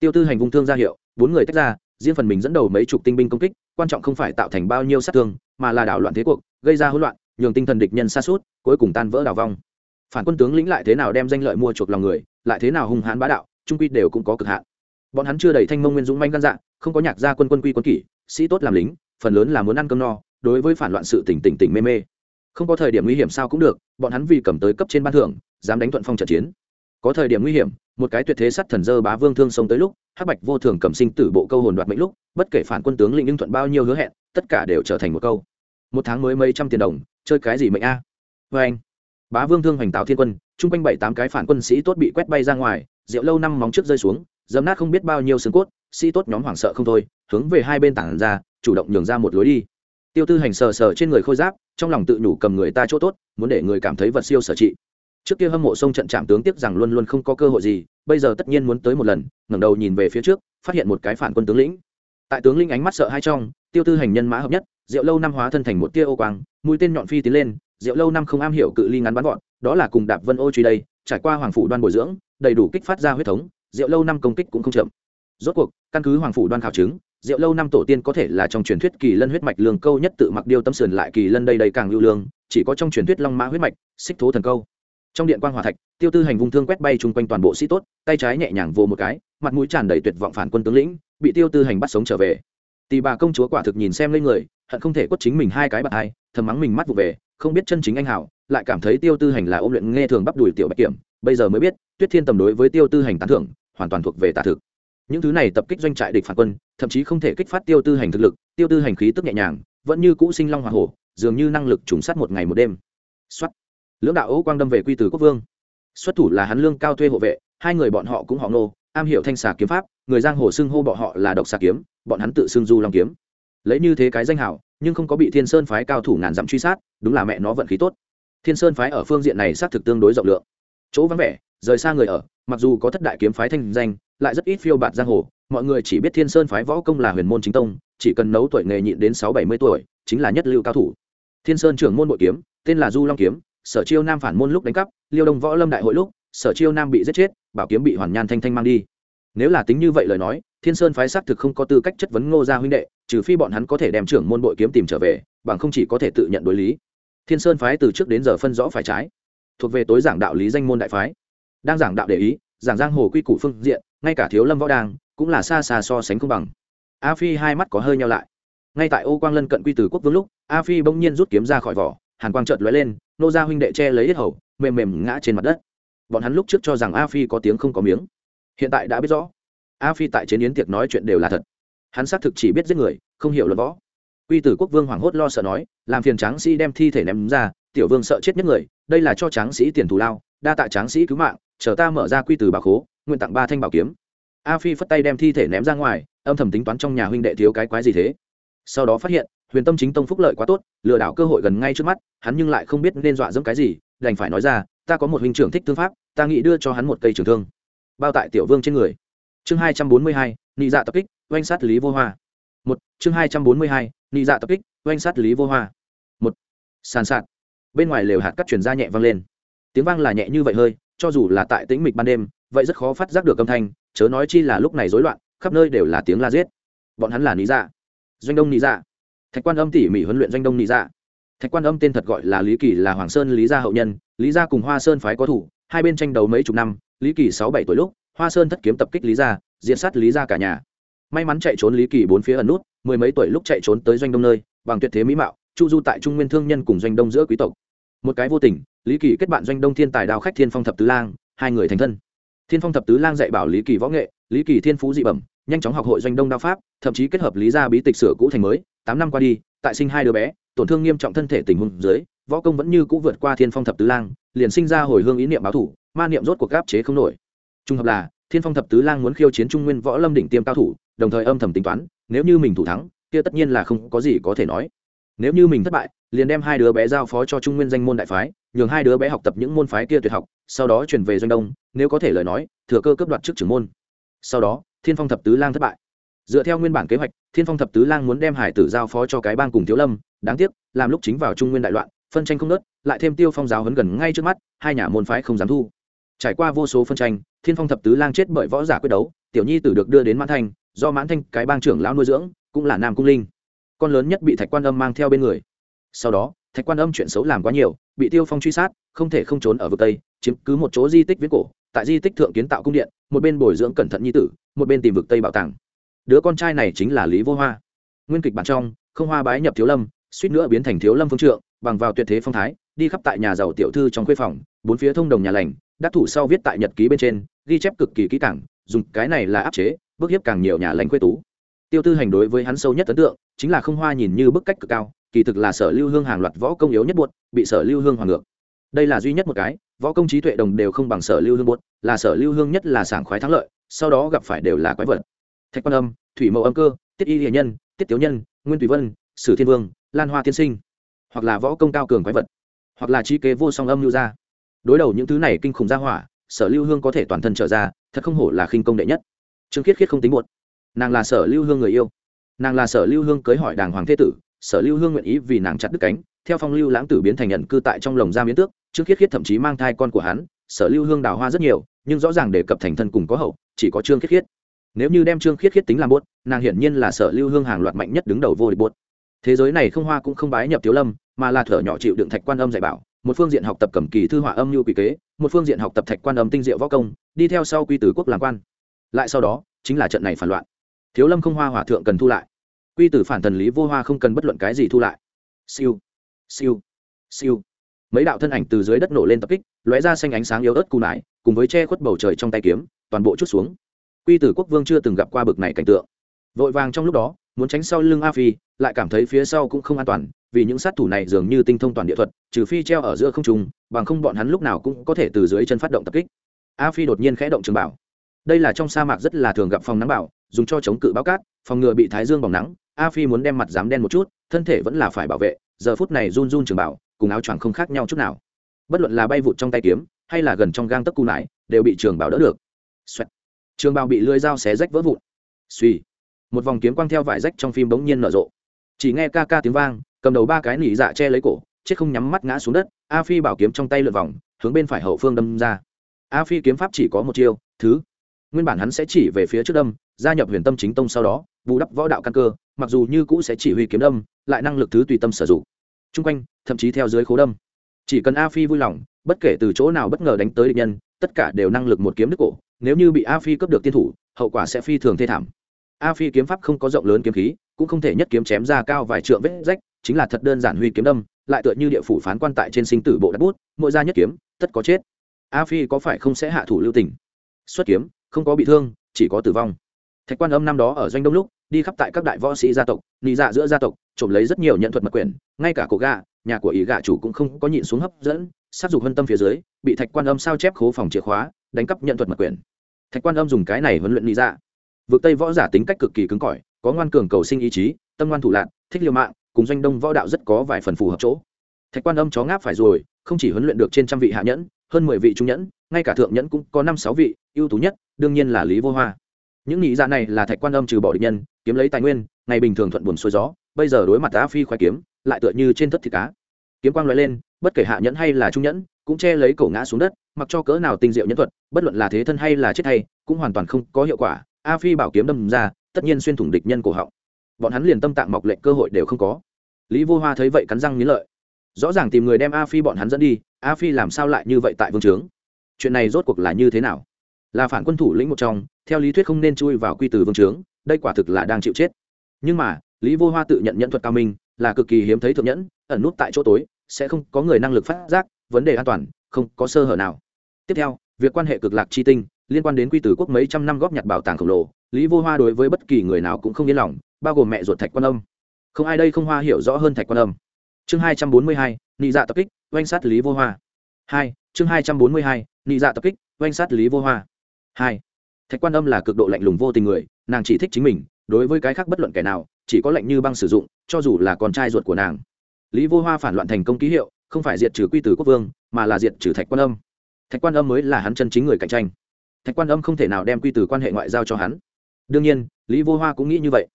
Tiêu tư hành vung thương ra hiệu, bốn người tách ra, riêng phần mình dẫn đầu mấy chục tinh binh công kích, quan trọng không phải tạo thành bao nhiêu sát thương, mà là đảo loạn thế cuộc, gây ra hỗn loạn, nhường tinh thần địch nhân xa suốt cuối cùng tan vỡ đảo vong. Phản quân tướng lĩnh lại thế nào đem danh lợi mua chuộc lòng người, lại thế nào hung hãn bá đạo, trung quy đều cũng có cực hạn. Bọn hắn chưa đầy thanh mông nguyên dũng manh gan dạ không có nhạc gia quân quân quy quân kỷ, sĩ tốt làm lính, phần lớn là muốn ăn cơm no, đối với phản loạn sự tỉnh tỉnh tỉnh mê mê. Không có thời điểm nguy hiểm sao cũng được, bọn hắn vì cầm tới cấp trên ban thưởng, dám đánh thuận phong trận chiến có thời điểm nguy hiểm, một cái tuyệt thế sắt thần dơ bá vương thương sông tới lúc, hắc bạch vô thường cầm sinh tử bộ câu hồn đoạt mệnh lúc, bất kể phản quân tướng lĩnh nhưng thuận bao nhiêu hứa hẹn, tất cả đều trở thành một câu. Một tháng mới mấy trăm tiền đồng, chơi cái gì mệnh a? À? vê anh, bá vương thương hoành tạo thiên quân, chung quanh bảy tám cái phản quân sĩ tốt bị quét bay ra ngoài, rượu lâu năm móng trước rơi xuống, dấm nát không biết bao nhiêu xương cốt, sĩ tốt nhóm hoảng sợ không thôi, hướng về hai bên tảng ra, chủ động nhường ra một lối đi. Tiêu tư hành sờ sờ trên người khôi giáp, trong lòng tự nhủ cầm người ta chỗ tốt, muốn để người cảm thấy vật siêu sở trị trước kia hâm mộ sông trận trạm tướng tiếc rằng luôn luôn không có cơ hội gì, bây giờ tất nhiên muốn tới một lần, ngẩng đầu nhìn về phía trước, phát hiện một cái phản quân tướng lĩnh. Tại tướng lĩnh ánh mắt sợ hai trong, tiêu tư hành nhân mã hợp nhất rượu lâu năm hóa thân thành một tia ô quang, mũi tên nhọn phi tiến lên rượu lâu năm không am hiểu cự ly ngắn bắn gọn, đó là cùng đạp vân ô truy đây, trải qua hoàng phủ đoan bồi dưỡng, đầy đủ kích phát ra huyết thống rượu lâu năm công kích cũng không chậm. Rốt cuộc, căn cứ hoàng phủ đoan khảo chứng rượu lâu năm tổ tiên có thể là trong truyền thuyết kỳ lân huyết mạch lương câu nhất tự mặc điêu tâm sườn lại kỳ lân đây đây càng lưu lương, chỉ có trong truyền thuyết long mã huyết mạch, xích thố thần câu trong điện quan hòa thạch, tiêu tư hành vung thương quét bay chung quanh toàn bộ sĩ tốt, tay trái nhẹ nhàng vô một cái, mặt mũi tràn đầy tuyệt vọng phản quân tướng lĩnh, bị tiêu tư hành bắt sống trở về. Tì bà công chúa quả thực nhìn xem lên người, hận không thể quất chính mình hai cái bạc hai, thầm mắng mình mắt vụ về, không biết chân chính anh hảo, lại cảm thấy tiêu tư hành là ôm luyện nghe thường bắp đùi tiểu bạch kiểm, bây giờ mới biết, tuyết thiên tầm đối với tiêu tư hành tán thưởng, hoàn toàn thuộc về tả thực. Những thứ này tập kích doanh trại địch phản quân, thậm chí không thể kích phát tiêu tư hành thực lực, tiêu tư hành khí tức nhẹ nhàng, vẫn như cũ sinh long hoa hổ, dường như năng lực trùng sát một ngày một đêm. Xuất lưỡng đạo ấu quang đâm về quy từ quốc vương. Xuất thủ là hắn lương cao thuê hộ vệ, hai người bọn họ cũng họ nô am hiểu thanh xà kiếm pháp, người giang hồ xưng hô bọn họ là độc xà kiếm, bọn hắn tự xưng du long kiếm. Lấy như thế cái danh hảo nhưng không có bị thiên sơn phái cao thủ ngàn dặm truy sát, đúng là mẹ nó vận khí tốt. Thiên sơn phái ở phương diện này xác thực tương đối rộng lượng. Chỗ vắng vẻ, rời xa người ở, mặc dù có thất đại kiếm phái thanh danh, lại rất ít phiêu bạt giang hồ, mọi người chỉ biết thiên sơn phái võ công là huyền môn chính tông, chỉ cần nấu tuổi nghề nhịn đến sáu bảy mươi tuổi, chính là nhất lưu cao thủ. Thiên sơn trưởng môn bội kiếm, tên là du long kiếm sở chiêu nam phản môn lúc đánh cắp, liêu đông võ lâm đại hội lúc, sở chiêu nam bị giết chết, bảo kiếm bị hoàn nhan thanh thanh mang đi. Nếu là tính như vậy lời nói, thiên sơn phái xác thực không có tư cách chất vấn ngô gia huynh đệ, trừ phi bọn hắn có thể đem trưởng môn bội kiếm tìm trở về, bằng không chỉ có thể tự nhận đối lý. Thiên sơn phái từ trước đến giờ phân rõ phải trái, thuộc về tối giảng đạo lý danh môn đại phái. Đang giảng đạo để ý, giảng giang hồ quy củ phương diện, ngay cả thiếu lâm võ đang cũng là xa xa so sánh không bằng. A phi hai mắt có hơi nhau lại. Ngay tại ô quang lân cận quy từ quốc vương lúc, a phi bỗng nhiên rút kiếm ra khỏi vỏ, hàn quang trợt lóe lên nô gia huynh đệ che lấy hết hầu, mềm mềm ngã trên mặt đất. Bọn hắn lúc trước cho rằng a phi có tiếng không có miếng. Hiện tại đã biết rõ. A phi tại chiến yến tiệc nói chuyện đều là thật. Hắn xác thực chỉ biết giết người, không hiểu luật võ. Quy tử quốc vương hoảng hốt lo sợ nói, làm phiền tráng sĩ đem thi thể ném ra, tiểu vương sợ chết nhất người, đây là cho tráng sĩ tiền thù lao, đa tạ tráng sĩ cứu mạng, chờ ta mở ra quy tử bà khố, nguyện tặng ba thanh bảo kiếm. A phi phất tay đem thi thể ném ra ngoài, âm thầm tính toán trong nhà huynh đệ thiếu cái quái gì thế. Sau đó phát hiện huyền tâm chính tông phúc lợi quá tốt, lừa đảo cơ hội gần ngay trước mắt, hắn nhưng lại không biết nên dọa dẫm cái gì, đành phải nói ra, ta có một huynh trưởng thích thương pháp, ta nghĩ đưa cho hắn một cây trường thương. Bao tại tiểu vương trên người. Chương hai trăm bốn mươi hai, nị dạ tập kích, oanh sát lý vô hoa. Một, chương hai trăm bốn mươi hai, nị dạ tập kích, oanh sát lý vô hoa. Một, sàn sạt. Bên ngoài lều hạt cắt chuyển ra nhẹ vang lên. Tiếng vang là nhẹ như vậy hơi, cho dù là tại tĩnh mịch ban đêm, vậy rất khó phát giác được âm thanh, chớ nói chi là lúc này rối loạn, khắp nơi đều là tiếng la giết. Bọn hắn là lý dạ. Doanh đông lý dạ thạch quan âm tỉ mỉ huấn luyện doanh đông lý dạ. Thạch quan âm tên thật gọi là lý kỳ là hoàng sơn lý gia hậu nhân, lý gia cùng hoa sơn phái có thủ, hai bên tranh đấu mấy chục năm, lý kỳ sáu bảy tuổi lúc, hoa sơn thất kiếm tập kích lý gia diện sát lý gia cả nhà. May mắn chạy trốn lý kỳ bốn phía ẩn nút, mười mấy tuổi lúc chạy trốn tới doanh đông nơi, bằng tuyệt thế mỹ mạo, chu du tại trung nguyên thương nhân cùng doanh đông giữa quý tộc. Một cái vô tình, lý kỳ kết bạn doanh đông thiên tài đào khách thiên phong thập tứ lang, hai người thành thân. Thiên phong thập tứ lang dạy bảo lý kỳ võ nghệ, lý kỳ thiên phú dị bẩm nhanh chóng học hội doanh đông đao pháp, thậm chí kết hợp lý gia bí tịch sửa cũ thành mới, tám năm qua đi, tại sinh hai đứa bé, tổn thương nghiêm trọng thân thể tình huống dưới, võ công vẫn như cũ vượt qua thiên phong thập tứ lang, liền sinh ra hồi hương ý niệm báo thủ, ma niệm rốt cuộc gáp chế không nổi. Trung hợp là, thiên phong thập tứ lang muốn khiêu chiến trung nguyên võ lâm đỉnh tiêm cao thủ, đồng thời âm thầm tính toán, nếu như mình thủ thắng, kia tất nhiên là không có gì có thể nói. Nếu như mình thất bại, liền đem hai đứa bé giao phó cho trung nguyên danh môn đại phái, nhường hai đứa bé học tập những môn phái kia tuyệt học, sau đó chuyển về doanh đông, nếu có thể lời nói, thừa cơ cấp đoạt trước trưởng môn. Sau đó thiên phong thập tứ lang thất bại. Dựa theo nguyên bản kế hoạch, thiên phong thập tứ lang muốn đem hải tử giao phó cho cái bang cùng thiếu lâm. Đáng tiếc, làm lúc chính vào trung nguyên đại loạn, phân tranh không nớt lại thêm tiêu phong giáo hấn gần ngay trước mắt, hai nhà môn phái không dám thu. Trải qua vô số phân tranh, thiên phong thập tứ lang chết bởi võ giả quyết đấu, tiểu nhi tử được đưa đến mãn thanh, do mãn thanh, cái bang trưởng lão nuôi dưỡng, cũng là nam cung linh. Con lớn nhất bị thạch quan âm mang theo bên người. Sau đó, thạch quan âm chuyện xấu làm quá nhiều, bị tiêu phong truy sát, không thể không trốn ở vực tây, chiếm cứ một chỗ di tích viết cổ tại di tích thượng kiến tạo cung điện, một bên bồi dưỡng cẩn thận nhi tử, một bên tìm vực tây bảo tàng. Đứa con trai này chính là lý vô hoa. Nguyên kịch bản trong, không hoa bái nhập thiếu lâm, suýt nữa biến thành thiếu lâm phương trượng, bằng vào tuyệt thế phong thái, đi khắp tại nhà giàu tiểu thư trong khuê phòng, bốn phía thông đồng nhà lành, đắc thủ sau viết tại nhật ký bên trên, ghi chép cực kỳ kỹ càng, dùng cái này là áp chế, bức hiếp càng nhiều nhà lành khuê tú. Tiêu tư hành đối với hắn sâu nhất ấn tượng, chính là không hoa nhìn như bức cách cực cao, kỳ thực là sở lưu hương hàng loạt võ công yếu nhất buột bị sở lưu hương hoàng ngược đây là duy nhất một cái, võ công trí tuệ đồng đều không bằng sở lưu hương buốt, là sở lưu hương nhất là sảng khoái thắng lợi, sau đó gặp phải đều là quái vật. Thạch quan âm, thủy mẫu âm cơ, tiết y hiền nhân, tiết tiếu nhân, nguyên tùy vân, sử thiên vương, lan hoa tiên sinh. Hoặc là võ công cao cường quái vật. Hoặc là trí kế vô song âm lưu ra đối đầu những thứ này kinh khủng ra hỏa, sở lưu hương có thể toàn thân trở ra, thật không hổ là khinh công đệ nhất. Trương khiết khiết không tính muộn. nàng là sở lưu hương người yêu. Nàng là sở lưu hương cưới hỏi đàng hoàng thế tử, sở lưu hương nguyện ý vì nàng chặt đứt cánh, theo phong lưu lãng tử biến thành nhận cư tại trong lồng giam biến tước trương khiết khiết thậm chí mang thai con của hắn, sở lưu hương đào hoa rất nhiều, nhưng rõ ràng đề cập thành thân cùng có hậu, chỉ có trương khiết khiết. Nếu như đem trương khiết khiết tính làm bốt, nàng hiển nhiên là sở lưu hương hàng loạt mạnh nhất đứng đầu vô địch bốt. Thế giới này không hoa cũng không bái nhập thiếu lâm, mà là thở nhỏ chịu đựng thạch quan âm dạy bảo, một phương diện học tập cầm kỳ thư họa âm như quỷ kế, một phương diện học tập thạch quan âm tinh diệu võ công, đi theo sau quy tử quốc làm quan. Lại sau đó, chính là trận này phản loạn. Thiếu lâm không hoa hòa thượng cần thu lại. Quy tử phản thần lý vô hoa không cần bất luận cái gì thu lại. Siêu. Siêu. Siêu mấy đạo thân ảnh từ dưới đất nổ lên tập kích, lóe ra xanh ánh sáng yếu ớt cù nải cùng với che khuất bầu trời trong tay kiếm, toàn bộ chút xuống. Quy tử quốc vương chưa từng gặp qua bực này cảnh tượng. Vội vàng trong lúc đó, muốn tránh sau lưng a phi, lại cảm thấy phía sau cũng không an toàn, vì những sát thủ này dường như tinh thông toàn địa thuật, trừ phi treo ở giữa không trung, bằng không bọn hắn lúc nào cũng có thể từ dưới chân phát động tập kích. A phi đột nhiên khẽ động trường bảo. Đây là trong sa mạc rất là thường gặp phòng nắng bảo, dùng cho chống cự báo cát, phòng ngừa bị thái dương bỏng nắng. A phi muốn đem mặt dám đen một chút, thân thể vẫn là phải bảo vệ, giờ phút này run run trường bảo cùng áo choàng không khác nhau chút nào. Bất luận là bay vụt trong tay kiếm, hay là gần trong gang tấc cù nải, đều bị trường bảo đỡ được. Xoẹt. trường bảo bị lưới dao xé rách vỡ vụn. Suy một vòng kiếm quang theo vải rách trong phim bỗng nhiên nở rộ. Chỉ nghe ca ca tiếng vang, cầm đầu ba cái nỉ dạ che lấy cổ, chết không nhắm mắt ngã xuống đất, a phi bảo kiếm trong tay lượn vòng, hướng bên phải hậu phương đâm ra. A phi kiếm pháp chỉ có một chiêu, thứ. Nguyên bản hắn sẽ chỉ về phía trước đâm, gia nhập huyền tâm chính tông sau đó, bù đắp võ đạo căn cơ, mặc dù như cũ sẽ chỉ huy kiếm đâm, lại năng lực thứ tùy tâm sử dụng t r u n g quanh, thậm chí theo dưới khố đâm. Chỉ cần a phi vui lòng, bất kể từ chỗ nào bất ngờ đánh tới địch nhân, tất cả đều năng lực một kiếm đứt cổ. Nếu như bị a phi cướp được tiên thủ, hậu quả sẽ phi thường thê thảm. A phi kiếm pháp không có rộng lớn kiếm khí, cũng không thể nhất kiếm chém ra cao vài trượng vết rách, chính là thật đơn giản huy kiếm đâm, lại tựa như địa phủ phán quan tại trên sinh tử bộ đất bút, mỗi ra nhất kiếm, tất có chết. A phi có phải không sẽ hạ thủ lưu tình? Xuất kiếm, không có bị thương, chỉ có tử vong. Thạch quan âm năm đó ở doanh đông lúc đi khắp tại các đại võ sĩ gia tộc, nị dạ giữa gia tộc, trộm lấy rất nhiều nhận thuật mật quyền ngay cả cổ gà, nhà của ý gà chủ cũng không có nhịn xuống hấp dẫn, sát dục hân tâm phía dưới, bị thạch quan âm sao chép khố phòng chìa khóa, đánh cắp nhận thuật mật quyền thạch quan âm dùng cái này huấn luyện nị dạ. Vượt tây võ giả tính cách cực kỳ cứng cỏi, có ngoan cường cầu sinh ý chí, tâm ngoan thủ lạc thích liều mạng, cùng doanh đông võ đạo rất có vài phần phù hợp chỗ. Thạch quan âm chó ngáp phải rồi, không chỉ huấn luyện được trên trăm vị hạ nhẫn, hơn mười vị trung nhẫn, ngay cả thượng nhẫn cũng có năm sáu vị, ưu tú nhất, đương nhiên là lý vô hoa. Những nghĩ dạ này là thạch quan âm trừ bỏ địch nhân kiếm lấy tài nguyên, ngày bình thường thuận buồn xuôi gió, bây giờ đối mặt á phi khoai kiếm, lại tựa như trên thất thịt cá. Kiếm quang loại lên, bất kể hạ nhẫn hay là trung nhẫn, cũng che lấy cổ ngã xuống đất, mặc cho cỡ nào tinh diệu nhẫn thuật, bất luận là thế thân hay là chết hay cũng hoàn toàn không có hiệu quả. A phi bảo kiếm đâm ra, tất nhiên xuyên thủng địch nhân cổ họng. Bọn hắn liền tâm tạng mọc lệnh cơ hội đều không có. Lý vô hoa thấy vậy cắn răng nghĩ lợi. Rõ ràng tìm người đem a phi bọn hắn dẫn đi, a phi làm sao lại như vậy tại vương trướng? Chuyện này rốt cuộc là như thế nào? Là phản quân thủ lĩnh một trong, theo lý thuyết không nên chui vào quy từ vương trướng đây quả thực là đang chịu chết. Nhưng mà, lý vô hoa tự nhận nhận thuật cao minh, là cực kỳ hiếm thấy thượng nhẫn, ẩn nút tại chỗ tối, sẽ không có người năng lực phát giác, vấn đề an toàn, không có sơ hở nào. Tiếp theo, việc quan hệ cực lạc chi tinh, liên quan đến quy tử quốc mấy trăm năm góp nhặt bảo tàng khổng lồ, lý vô hoa đối với bất kỳ người nào cũng không yên lòng, bao gồm mẹ ruột thạch quan âm. Không ai đây không hoa hiểu rõ hơn thạch quan âm. Chương hai trăm bốn mươi hai, nị dạ tập kích, oanh sát lý vô hoa. Hai, chương hai trăm bốn mươi hai, nị dạ tập kích, oanh sát lý vô hoa. Hai, thạch quan âm là cực độ lạnh lùng vô tình người nàng chỉ thích chính mình, đối với cái khác bất luận kẻ nào, chỉ có lệnh như băng sử dụng, cho dù là con trai ruột của nàng. Lý vô hoa phản loạn thành công ký hiệu, không phải diệt trừ quy tử quốc vương, mà là diệt trừ thạch quan âm. Thạch quan âm mới là hắn chân chính người cạnh tranh. Thạch quan âm không thể nào đem quy tử quan hệ ngoại giao cho hắn. Đương nhiên, lý vô hoa cũng nghĩ như vậy.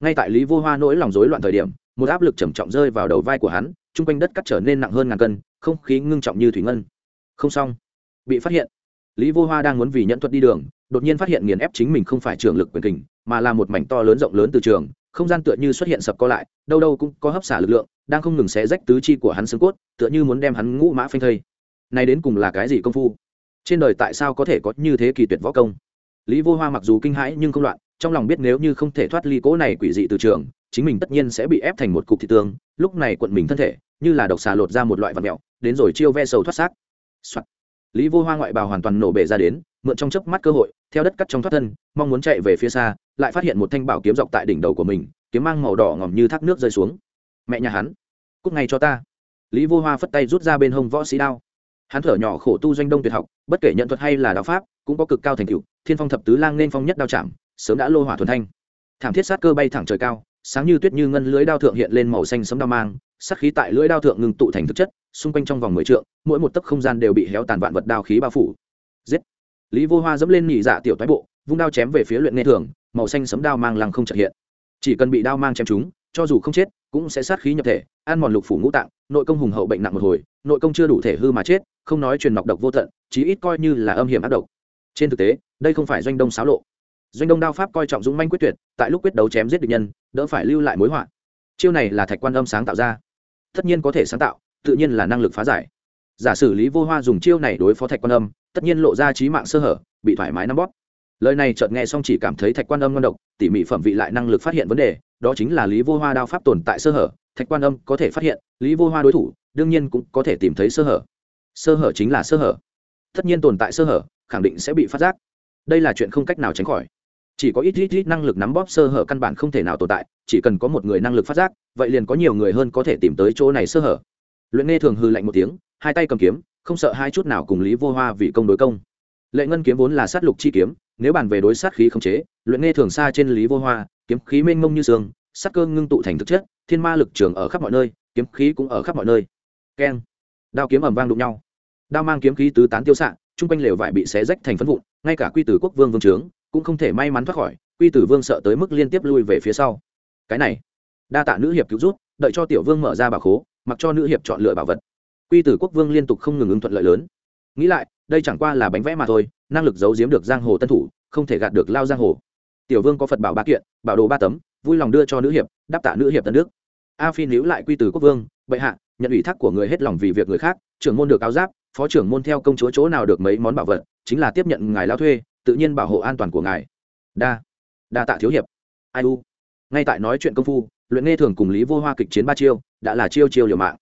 Ngay tại lý vô hoa nỗi lòng rối loạn thời điểm, một áp lực trầm trọng rơi vào đầu vai của hắn, chung quanh đất cắt trở nên nặng hơn ngàn cân, không khí ngưng trọng như thủy ngân. Không xong. Bị phát hiện lý vô hoa đang muốn vì nhận thuật đi đường, đột nhiên phát hiện nghiền ép chính mình không phải trường lực quyền kình, mà là một mảnh to lớn rộng lớn từ trường, không gian tựa như xuất hiện sập co lại, đâu đâu cũng có hấp xả lực lượng, đang không ngừng xé rách tứ chi của hắn xương cốt, tựa như muốn đem hắn ngũ mã phanh thây. Này đến cùng là cái gì công phu? Trên đời tại sao có thể có như thế kỳ tuyệt võ công? Lý vô hoa mặc dù kinh hãi nhưng không loạn, trong lòng biết nếu như không thể thoát ly cố này quỷ dị từ trường, chính mình tất nhiên sẽ bị ép thành một cục thị tương, lúc này quận mình thân thể, như là độc xà lột ra một loại vật mẹo, đến rồi chiêu ve sầu thoát xác lý vô hoa ngoại bào hoàn toàn nổ bể ra đến, mượn trong chớp mắt cơ hội, theo đất cắt trong thoát thân, mong muốn chạy về phía xa, lại phát hiện một thanh bảo kiếm dọc tại đỉnh đầu của mình, kiếm mang màu đỏ ngòm như thác nước rơi xuống. Mẹ nhà hắn cúc ngay cho ta. Lý vô hoa phất tay rút ra bên hông võ sĩ đao. Hắn thở nhỏ khổ tu doanh đông tuyệt học, bất kể nhận thuật hay là đạo pháp, cũng có cực cao thành tựu, thiên phong thập tứ lang nên phong nhất đao chạm, sớm đã lô hỏa thuần thanh. Thảm thiết sát cơ bay thẳng trời cao, sáng như tuyết như ngân lưới đao thượng hiện lên màu xanh sấm đao mang sắc khí tại lưỡi đao thượng ngừng tụ thành thực chất, xung quanh trong vòng mười trượng, mỗi một tấc không gian đều bị héo tàn vạn vật đao khí bao phủ. Giết! Lý vô hoa dẫm lên nhị dạ tiểu thái bộ, vung đao chém về phía luyện nghe thường, màu xanh sấm đao mang lăng không trật hiện. Chỉ cần bị đao mang chém chúng cho dù không chết, cũng sẽ sát khí nhập thể, ăn mòn lục phủ ngũ tạng, nội công hùng hậu bệnh nặng một hồi, nội công chưa đủ thể hư mà chết, không nói truyền nọc độc vô tận, chí ít coi như là âm hiểm ác độc. Trên thực tế, đây không phải doanh đông xáo lộ. Doanh đông đao pháp coi trọng dũng manh quyết tuyệt, tại lúc quyết đấu chém giết địch nhân, đỡ phải lưu lại mối họa. Chiêu này là thạch quan âm sáng tạo ra tất nhiên có thể sáng tạo, tự nhiên là năng lực phá giải. Giả sử lý vô hoa dùng chiêu này đối phó thạch quan âm, tất nhiên lộ ra trí mạng sơ hở, bị thoải mái nắm bóp. Lời này chợt nghe xong chỉ cảm thấy thạch quan âm ngon độc, tỉ mỉ phẩm vị lại năng lực phát hiện vấn đề, đó chính là lý vô hoa đao pháp tồn tại sơ hở, thạch quan âm có thể phát hiện, lý vô hoa đối thủ, đương nhiên cũng có thể tìm thấy sơ hở. Sơ hở chính là sơ hở. Tất nhiên tồn tại sơ hở, khẳng định sẽ bị phát giác. Đây là chuyện không cách nào tránh khỏi. Chỉ có ít ít ít năng lực nắm bóp sơ hở căn bản không thể nào tồn tại chỉ cần có một người năng lực phát giác, vậy liền có nhiều người hơn có thể tìm tới chỗ này sơ hở. Luyện nghe thường hư lạnh một tiếng, hai tay cầm kiếm, không sợ hai chút nào cùng lý vô hoa vì công đối công. Lệ ngân kiếm vốn là sát lục chi kiếm, nếu bàn về đối sát khí không chế, luyện nghe thường xa trên lý vô hoa, kiếm khí mênh mông như sương, sát cơ ngưng tụ thành thực chất, thiên ma lực trường ở khắp mọi nơi, kiếm khí cũng ở khắp mọi nơi. Keng. Đao kiếm ầm vang đụng nhau. Đao mang kiếm khí tứ tán tiêu xạ, chung quanh lều vải bị xé rách thành phấn vụn, ngay cả quy tử quốc vương vương trướng cũng không thể may mắn thoát khỏi, quy tử vương sợ tới mức liên tiếp lui về phía sau cái này, đa tạ nữ hiệp cứu rút đợi cho tiểu vương mở ra bảo khố, mặc cho nữ hiệp chọn lựa bảo vật. Quy tử quốc vương liên tục không ngừng ứng thuận lợi lớn. Nghĩ lại, đây chẳng qua là bánh vẽ mà thôi, năng lực giấu giếm được giang hồ tân thủ, không thể gạt được lao giang hồ. Tiểu vương có phật bảo ba kiện, bảo đồ ba tấm, vui lòng đưa cho nữ hiệp, đáp tạ nữ hiệp tân đức. A phi níu lại quy tử quốc vương, bệ hạ, nhận ủy thác của người hết lòng vì việc người khác, trưởng môn được áo giáp, phó trưởng môn theo công chúa chỗ nào được mấy món bảo vật, chính là tiếp nhận ngài lao thuê, tự nhiên bảo hộ an toàn của ngài. Đa đa tạ thiếu hiệp. Ai u ngay tại nói chuyện công phu, luyện nghe thường cùng lý vô hoa kịch chiến ba chiêu, đã là chiêu chiêu liều mạng.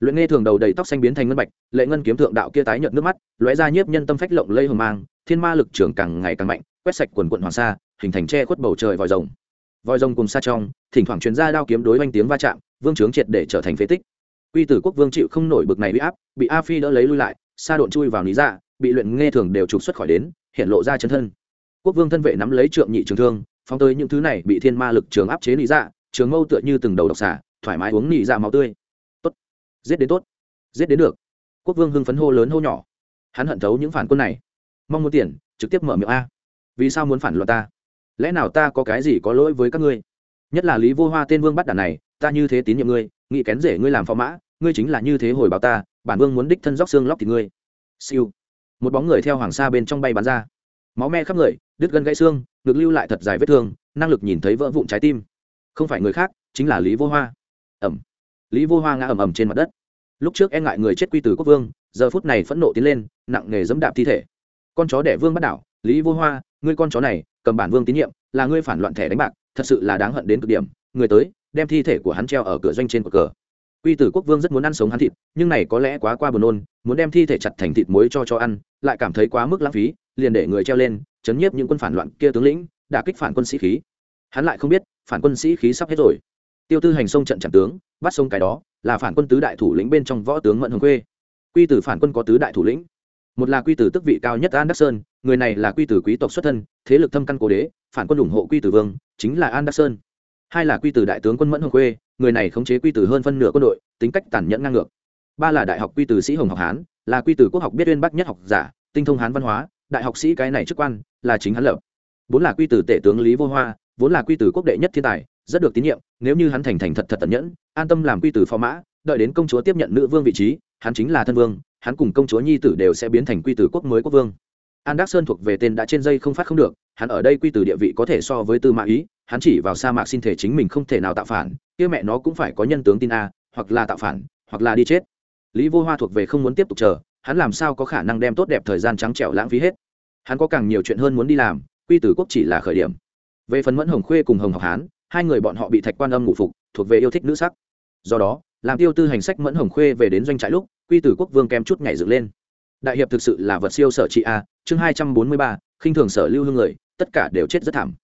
Luyện nghe thường đầu đầy tóc xanh biến thành ngân bạch, lệ ngân kiếm thượng đạo kia tái nhợt nước mắt, lóe ra nhiếp nhân tâm phách lộng lây hồng mang, thiên ma lực trưởng càng ngày càng mạnh, quét sạch quần quận hoàng sa, hình thành che khuất bầu trời vòi rồng. Vòi rồng cùng xa trong, thỉnh thoảng truyền ra đao kiếm đối oanh tiếng va chạm, vương trướng triệt để trở thành phế tích. Quy tử quốc vương chịu không nổi bực này bị áp, bị a phi đỡ lấy lui lại xa độn chui vào lý ra bị luyện nghe thường đều trục xuất khỏi đến, hiện lộ ra chân thân. Quốc vương thân vệ nắm lấy trượng nhị trường thương phóng tới những thứ này bị thiên ma lực trường áp chế lý dạ trường mâu tựa như từng đầu độc xả thoải mái uống nị dạ máu tươi. Tốt. Giết đến tốt. Giết đến được. Quốc vương hưng phấn hô lớn hô nhỏ. Hắn hận thấu những phản quân này. Mong muốn tiền, trực tiếp mở miệng a. Vì sao muốn phản loạn ta? Lẽ nào ta có cái gì có lỗi với các ngươi? Nhất là lý vô hoa tên vương bắt đàn này, ta như thế tín nhiệm ngươi, nghĩ kén rể ngươi làm phò mã, ngươi chính là như thế hồi báo ta, bản vương muốn đích thân róc xương lóc thì ngươi. Siêu. Một bóng người theo hoàng sa bên trong bay bắn ra. Máu me khắp người, đứt gân gãy xương ngực lưu lại thật dài vết thương, năng lực nhìn thấy vỡ vụn trái tim. Không phải người khác, chính là lý vô hoa. Ẩm. Lý vô hoa ngã ầm ầm trên mặt đất. Lúc trước e ngại người chết quy tử quốc vương, giờ phút này phẫn nộ tiến lên, nặng nề dẫm đạp thi thể. Con chó đẻ vương bắt đảo, lý vô hoa, ngươi con chó này, cầm bản vương tín nhiệm, là ngươi phản loạn thẻ đánh bạc, thật sự là đáng hận đến cực điểm, người tới, đem thi thể của hắn treo ở cửa doanh trên cột cờ. Quy tử quốc vương rất muốn ăn sống hắn thịt, nhưng này có lẽ quá qua buồn nôn, muốn đem thi thể chặt thành thịt muối cho cho ăn, lại cảm thấy quá mức lãng phí liền để người treo lên, chấn nhiếp những quân phản loạn kia tướng lĩnh, đả kích phản quân sĩ khí. Hắn lại không biết, phản quân sĩ khí sắp hết rồi. Tiêu tư hành sông trận chặn tướng, bắt sông cái đó, là phản quân tứ đại thủ lĩnh bên trong võ tướng mận hồng quê quy tử phản quân có tứ đại thủ lĩnh. Một là quy tử tức vị cao nhất an đắc sơn, người này là quy tử quý tộc xuất thân, thế lực thâm căn cố đế, phản quân ủng hộ quy tử vương, chính là an đắc sơn. Hai là quy tử đại tướng quân mẫn hồng quê người này khống chế quy tử hơn phân nửa quân đội, tính cách tàn nhẫn ngang ngược. Ba là đại học quy tử sĩ hồng học hán, là quy tử quốc học biết uyên bắc nhất học giả, tinh thông hán văn hóa đại học sĩ cái này chức quan là chính hắn lập. Vốn là quy tử tể tướng lý vô hoa, vốn là quy tử quốc đệ nhất thiên tài, rất được tín nhiệm, nếu như hắn thành thành thật thật tận nhẫn, an tâm làm quy tử phó mã, đợi đến công chúa tiếp nhận nữ vương vị trí, hắn chính là thân vương, hắn cùng công chúa nhi tử đều sẽ biến thành quy tử quốc mới quốc vương. An đắc sơn thuộc về tên đã trên dây không phát không được, hắn ở đây quy tử địa vị có thể so với tư mã ý, hắn chỉ vào sa mạc xin thể chính mình không thể nào tạo phản, kia mẹ nó cũng phải có nhân tướng tin a, hoặc là tạo phản, hoặc là đi chết. Lý vô hoa thuộc về không muốn tiếp tục chờ hắn làm sao có khả năng đem tốt đẹp thời gian trắng trẻo lãng phí hết? Hắn có càng nhiều chuyện hơn muốn đi làm, quy tử quốc chỉ là khởi điểm. Về phần mẫn hồng khuê cùng hồng học hán, hai người bọn họ bị thạch quan âm ngụ phục, thuộc về yêu thích nữ sắc. Do đó, làm tiêu tư hành sách mẫn hồng khuê về đến doanh trại lúc, quy tử quốc vương kem chút nhảy dựng lên. Đại hiệp thực sự là vật siêu sở trị a, chương hai trăm bốn mươi ba, khinh thường sở lưu hương người, tất cả đều chết rất thảm.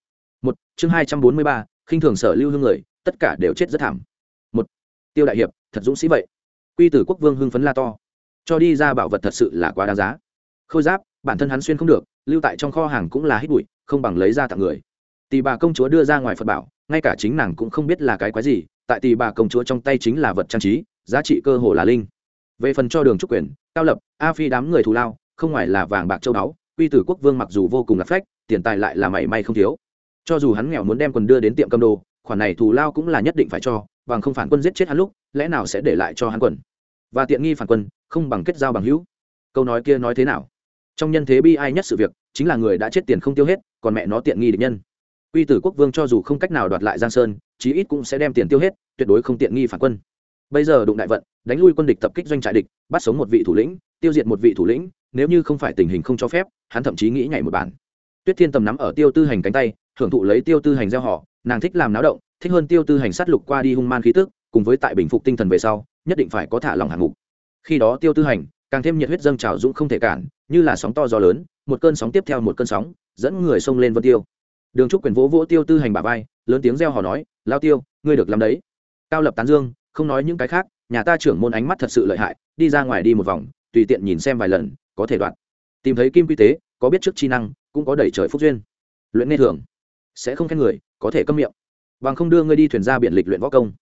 Một, chương hai trăm bốn mươi ba, khinh thường sở lưu hương người, tất cả đều chết rất thảm. Một, tiêu đại hiệp, thật dũng sĩ vậy. Quy tử quốc vương hưng phấn la to cho đi ra bảo vật thật sự là quá đáng giá. Khôi giáp, bản thân hắn xuyên không được, lưu tại trong kho hàng cũng là hít bụi, không bằng lấy ra tặng người. Tì bà công chúa đưa ra ngoài phật bảo, ngay cả chính nàng cũng không biết là cái quái gì, tại tì bà công chúa trong tay chính là vật trang trí, giá trị cơ hồ là linh. Về phần cho đường trúc quyền cao lập, a phi đám người thù lao, không ngoài là vàng bạc châu báu, quy tử quốc vương mặc dù vô cùng là phách, tiền tài lại là mảy may không thiếu. Cho dù hắn nghèo muốn đem quần đưa đến tiệm cầm đồ, khoản này thù lao cũng là nhất định phải cho, bằng không phản quân giết chết hắn lúc, lẽ nào sẽ để lại cho hắn quần? Và tiện nghi phản quân không bằng kết giao bằng hữu. Câu nói kia nói thế nào? Trong nhân thế bi ai nhất sự việc, chính là người đã chết tiền không tiêu hết, còn mẹ nó tiện nghi địch nhân. Quy tử quốc vương cho dù không cách nào đoạt lại giang sơn, chí ít cũng sẽ đem tiền tiêu hết, tuyệt đối không tiện nghi phản quân. Bây giờ đụng đại vận, đánh lui quân địch tập kích doanh trại địch, bắt sống một vị thủ lĩnh, tiêu diệt một vị thủ lĩnh, nếu như không phải tình hình không cho phép, hắn thậm chí nghĩ nhảy một bản. Tuyết thiên tầm nắm ở tiêu tư hành cánh tay, hưởng thụ lấy tiêu tư hành gieo họ, nàng thích làm náo động, thích hơn tiêu tư hành sát lục qua đi hung man khí tức, cùng với tại bình phục tinh thần về sau, nhất định phải có thả lòng hạng mục khi đó tiêu tư hành, càng thêm nhiệt huyết dâng trào dũng không thể cản, như là sóng to gió lớn, một cơn sóng tiếp theo một cơn sóng, dẫn người xông lên vân tiêu. Đường trúc quyền vỗ vỗ tiêu tư hành bà vai, lớn tiếng reo hò nói, lao tiêu, ngươi được làm đấy. Cao lập tán dương, không nói những cái khác, nhà ta trưởng môn ánh mắt thật sự lợi hại, đi ra ngoài đi một vòng, tùy tiện nhìn xem vài lần, có thể đoạn tìm thấy kim quy tế, có biết trước chi năng, cũng có đẩy trời phúc duyên. Luyện nghe thường, sẽ không khen người, có thể câm miệng. Bằng không đưa ngươi đi thuyền ra biển lịch luyện võ công.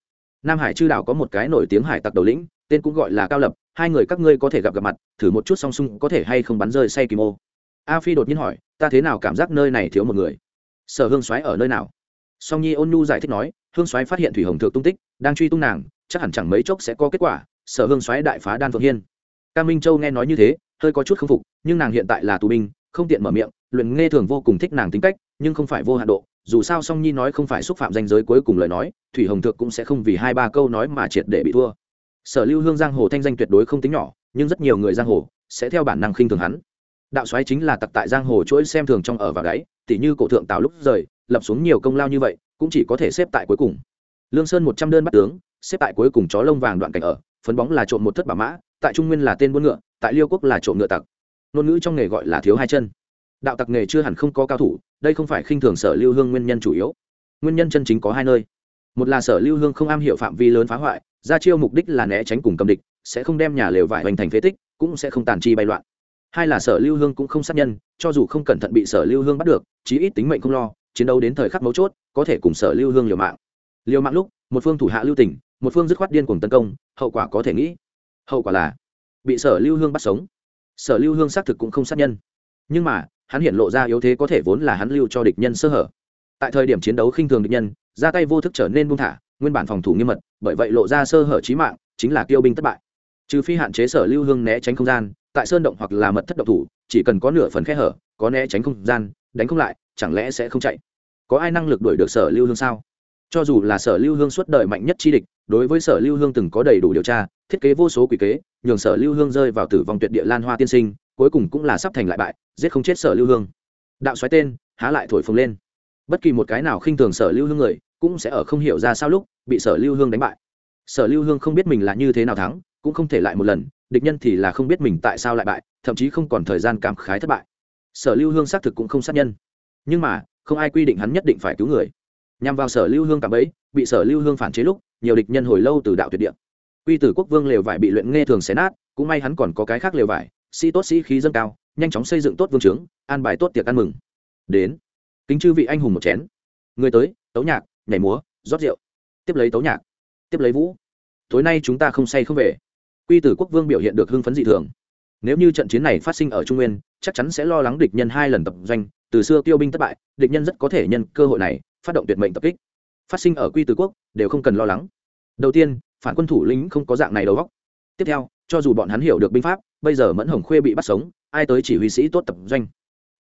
Nam hải chư đảo có một cái nổi tiếng hải tặc đầu lĩnh, tên cũng gọi là cao lập hai người các ngươi có thể gặp gặp mặt, thử một chút song sung có thể hay không bắn rơi say kim ô a phi đột nhiên hỏi, ta thế nào cảm giác nơi này thiếu một người? Sở hương soái ở nơi nào? Song nhi ôn nhu giải thích nói, hương soái phát hiện thủy hồng thượng tung tích, đang truy tung nàng, chắc hẳn chẳng mấy chốc sẽ có kết quả, sở hương soái đại phá đan phượng hiên. Ca minh châu nghe nói như thế, hơi có chút k phục, nhưng nàng hiện tại là tù binh, không tiện mở miệng, luyện nghe thường vô cùng thích nàng tính cách, nhưng không phải vô hạn độ, dù sao song nhi nói không phải xúc phạm danh giới cuối cùng lời nói, thủy hồng thượng cũng sẽ không vì hai ba câu nói mà triệt để bị thua sở lưu hương giang hồ thanh danh tuyệt đối không tính nhỏ, nhưng rất nhiều người giang hồ sẽ theo bản năng khinh thường hắn. Đạo xoáy chính là tặc tại giang hồ chuỗi xem thường trong ở và gáy tỉ như cổ thượng tào lúc rời, lập xuống nhiều công lao như vậy, cũng chỉ có thể xếp tại cuối cùng. Lương sơn một trăm đơn bắt tướng, xếp tại cuối cùng chó lông vàng đoạn cảnh ở, phấn bóng là trộm một thất bà mã, tại trung nguyên là tên buôn ngựa, tại liêu quốc là trộm ngựa tặc. Ngôn ngữ trong nghề gọi là thiếu hai chân. Đạo tặc nghề chưa hẳn không có cao thủ, đây không phải khinh thường sở lưu hương nguyên nhân chủ yếu. Nguyên nhân chân chính có hai nơi. Một là sở lưu hương không am hiểu phạm vi lớn phá hoại ra chiêu mục đích là né tránh cùng cầm địch, sẽ không đem nhà lều vải hoành thành phế tích, cũng sẽ không tàn chi bay loạn. Hai là sở lưu hương cũng không sát nhân, cho dù không cẩn thận bị sở lưu hương bắt được, chí ít tính mệnh không lo, chiến đấu đến thời khắc mấu chốt, có thể cùng sở lưu hương liều mạng. Liều mạng lúc, một phương thủ hạ lưu tỉnh một phương dứt khoát điên cuồng tấn công, hậu quả có thể nghĩ. Hậu quả là, bị sở lưu hương bắt sống. Sở lưu hương xác thực cũng không sát nhân. Nhưng mà, hắn hiện lộ ra yếu thế có thể vốn là hắn lưu cho địch nhân sơ hở. Tại thời điểm chiến đấu khinh thường địch nhân, ra tay vô thức trở nên buông thả, nguyên bản phòng thủ nghiêm mật bởi vậy lộ ra sơ hở trí mạng, chính là kiêu binh thất bại. Trừ phi hạn chế sở lưu hương né tránh không gian, tại sơn động hoặc là mật thất động thủ, chỉ cần có nửa phần khe hở, có né tránh không gian, đánh không lại, chẳng lẽ sẽ không chạy? Có ai năng lực đuổi được sở lưu hương sao? Cho dù là sở lưu hương suốt đời mạnh nhất chi địch, đối với sở lưu hương từng có đầy đủ điều tra, thiết kế vô số quỷ kế, nhường sở lưu hương rơi vào tử vong tuyệt địa lan hoa tiên sinh, cuối cùng cũng là sắp thành lại bại, giết không chết sở lưu hương. Đạo xoáy tên, há lại thổi phồng lên. Bất kỳ một cái nào khinh thường sở lưu hương người cũng sẽ ở không hiểu ra sao lúc bị sở lưu hương đánh bại. Sở lưu hương không biết mình là như thế nào thắng, cũng không thể lại một lần, địch nhân thì là không biết mình tại sao lại bại, thậm chí không còn thời gian cảm khái thất bại. Sở lưu hương xác thực cũng không sát nhân. Nhưng mà, không ai quy định hắn nhất định phải cứu người. Nhằm vào sở lưu hương cảm ấy bị sở lưu hương phản chế lúc, nhiều địch nhân hồi lâu từ đạo tuyệt địa. Quy tử quốc vương lều vải bị luyện nghe thường xé nát, cũng may hắn còn có cái khác lều vải, sĩ tốt sĩ khí dâng cao, nhanh chóng xây dựng tốt vương trướng, an bài tốt tiệc ăn mừng. Đến, kính chư vị anh hùng một chén. Người tới, tấu nhạc nhảy múa, rót rượu, tiếp lấy tấu nhạc, tiếp lấy vũ. Tối nay chúng ta không say không về. Quy tử quốc vương biểu hiện được hưng phấn dị thường. Nếu như trận chiến này phát sinh ở trung nguyên, chắc chắn sẽ lo lắng địch nhân hai lần tập doanh, từ xưa tiêu binh thất bại, địch nhân rất có thể nhân cơ hội này phát động tuyệt mệnh tập kích. Phát sinh ở quy tử quốc, đều không cần lo lắng. Đầu tiên, phản quân thủ lĩnh không có dạng này đầu góc tiếp theo, cho dù bọn hắn hiểu được binh pháp, bây giờ mẫn hồng khuê bị bắt sống, ai tới chỉ huy sĩ tốt tập doanh.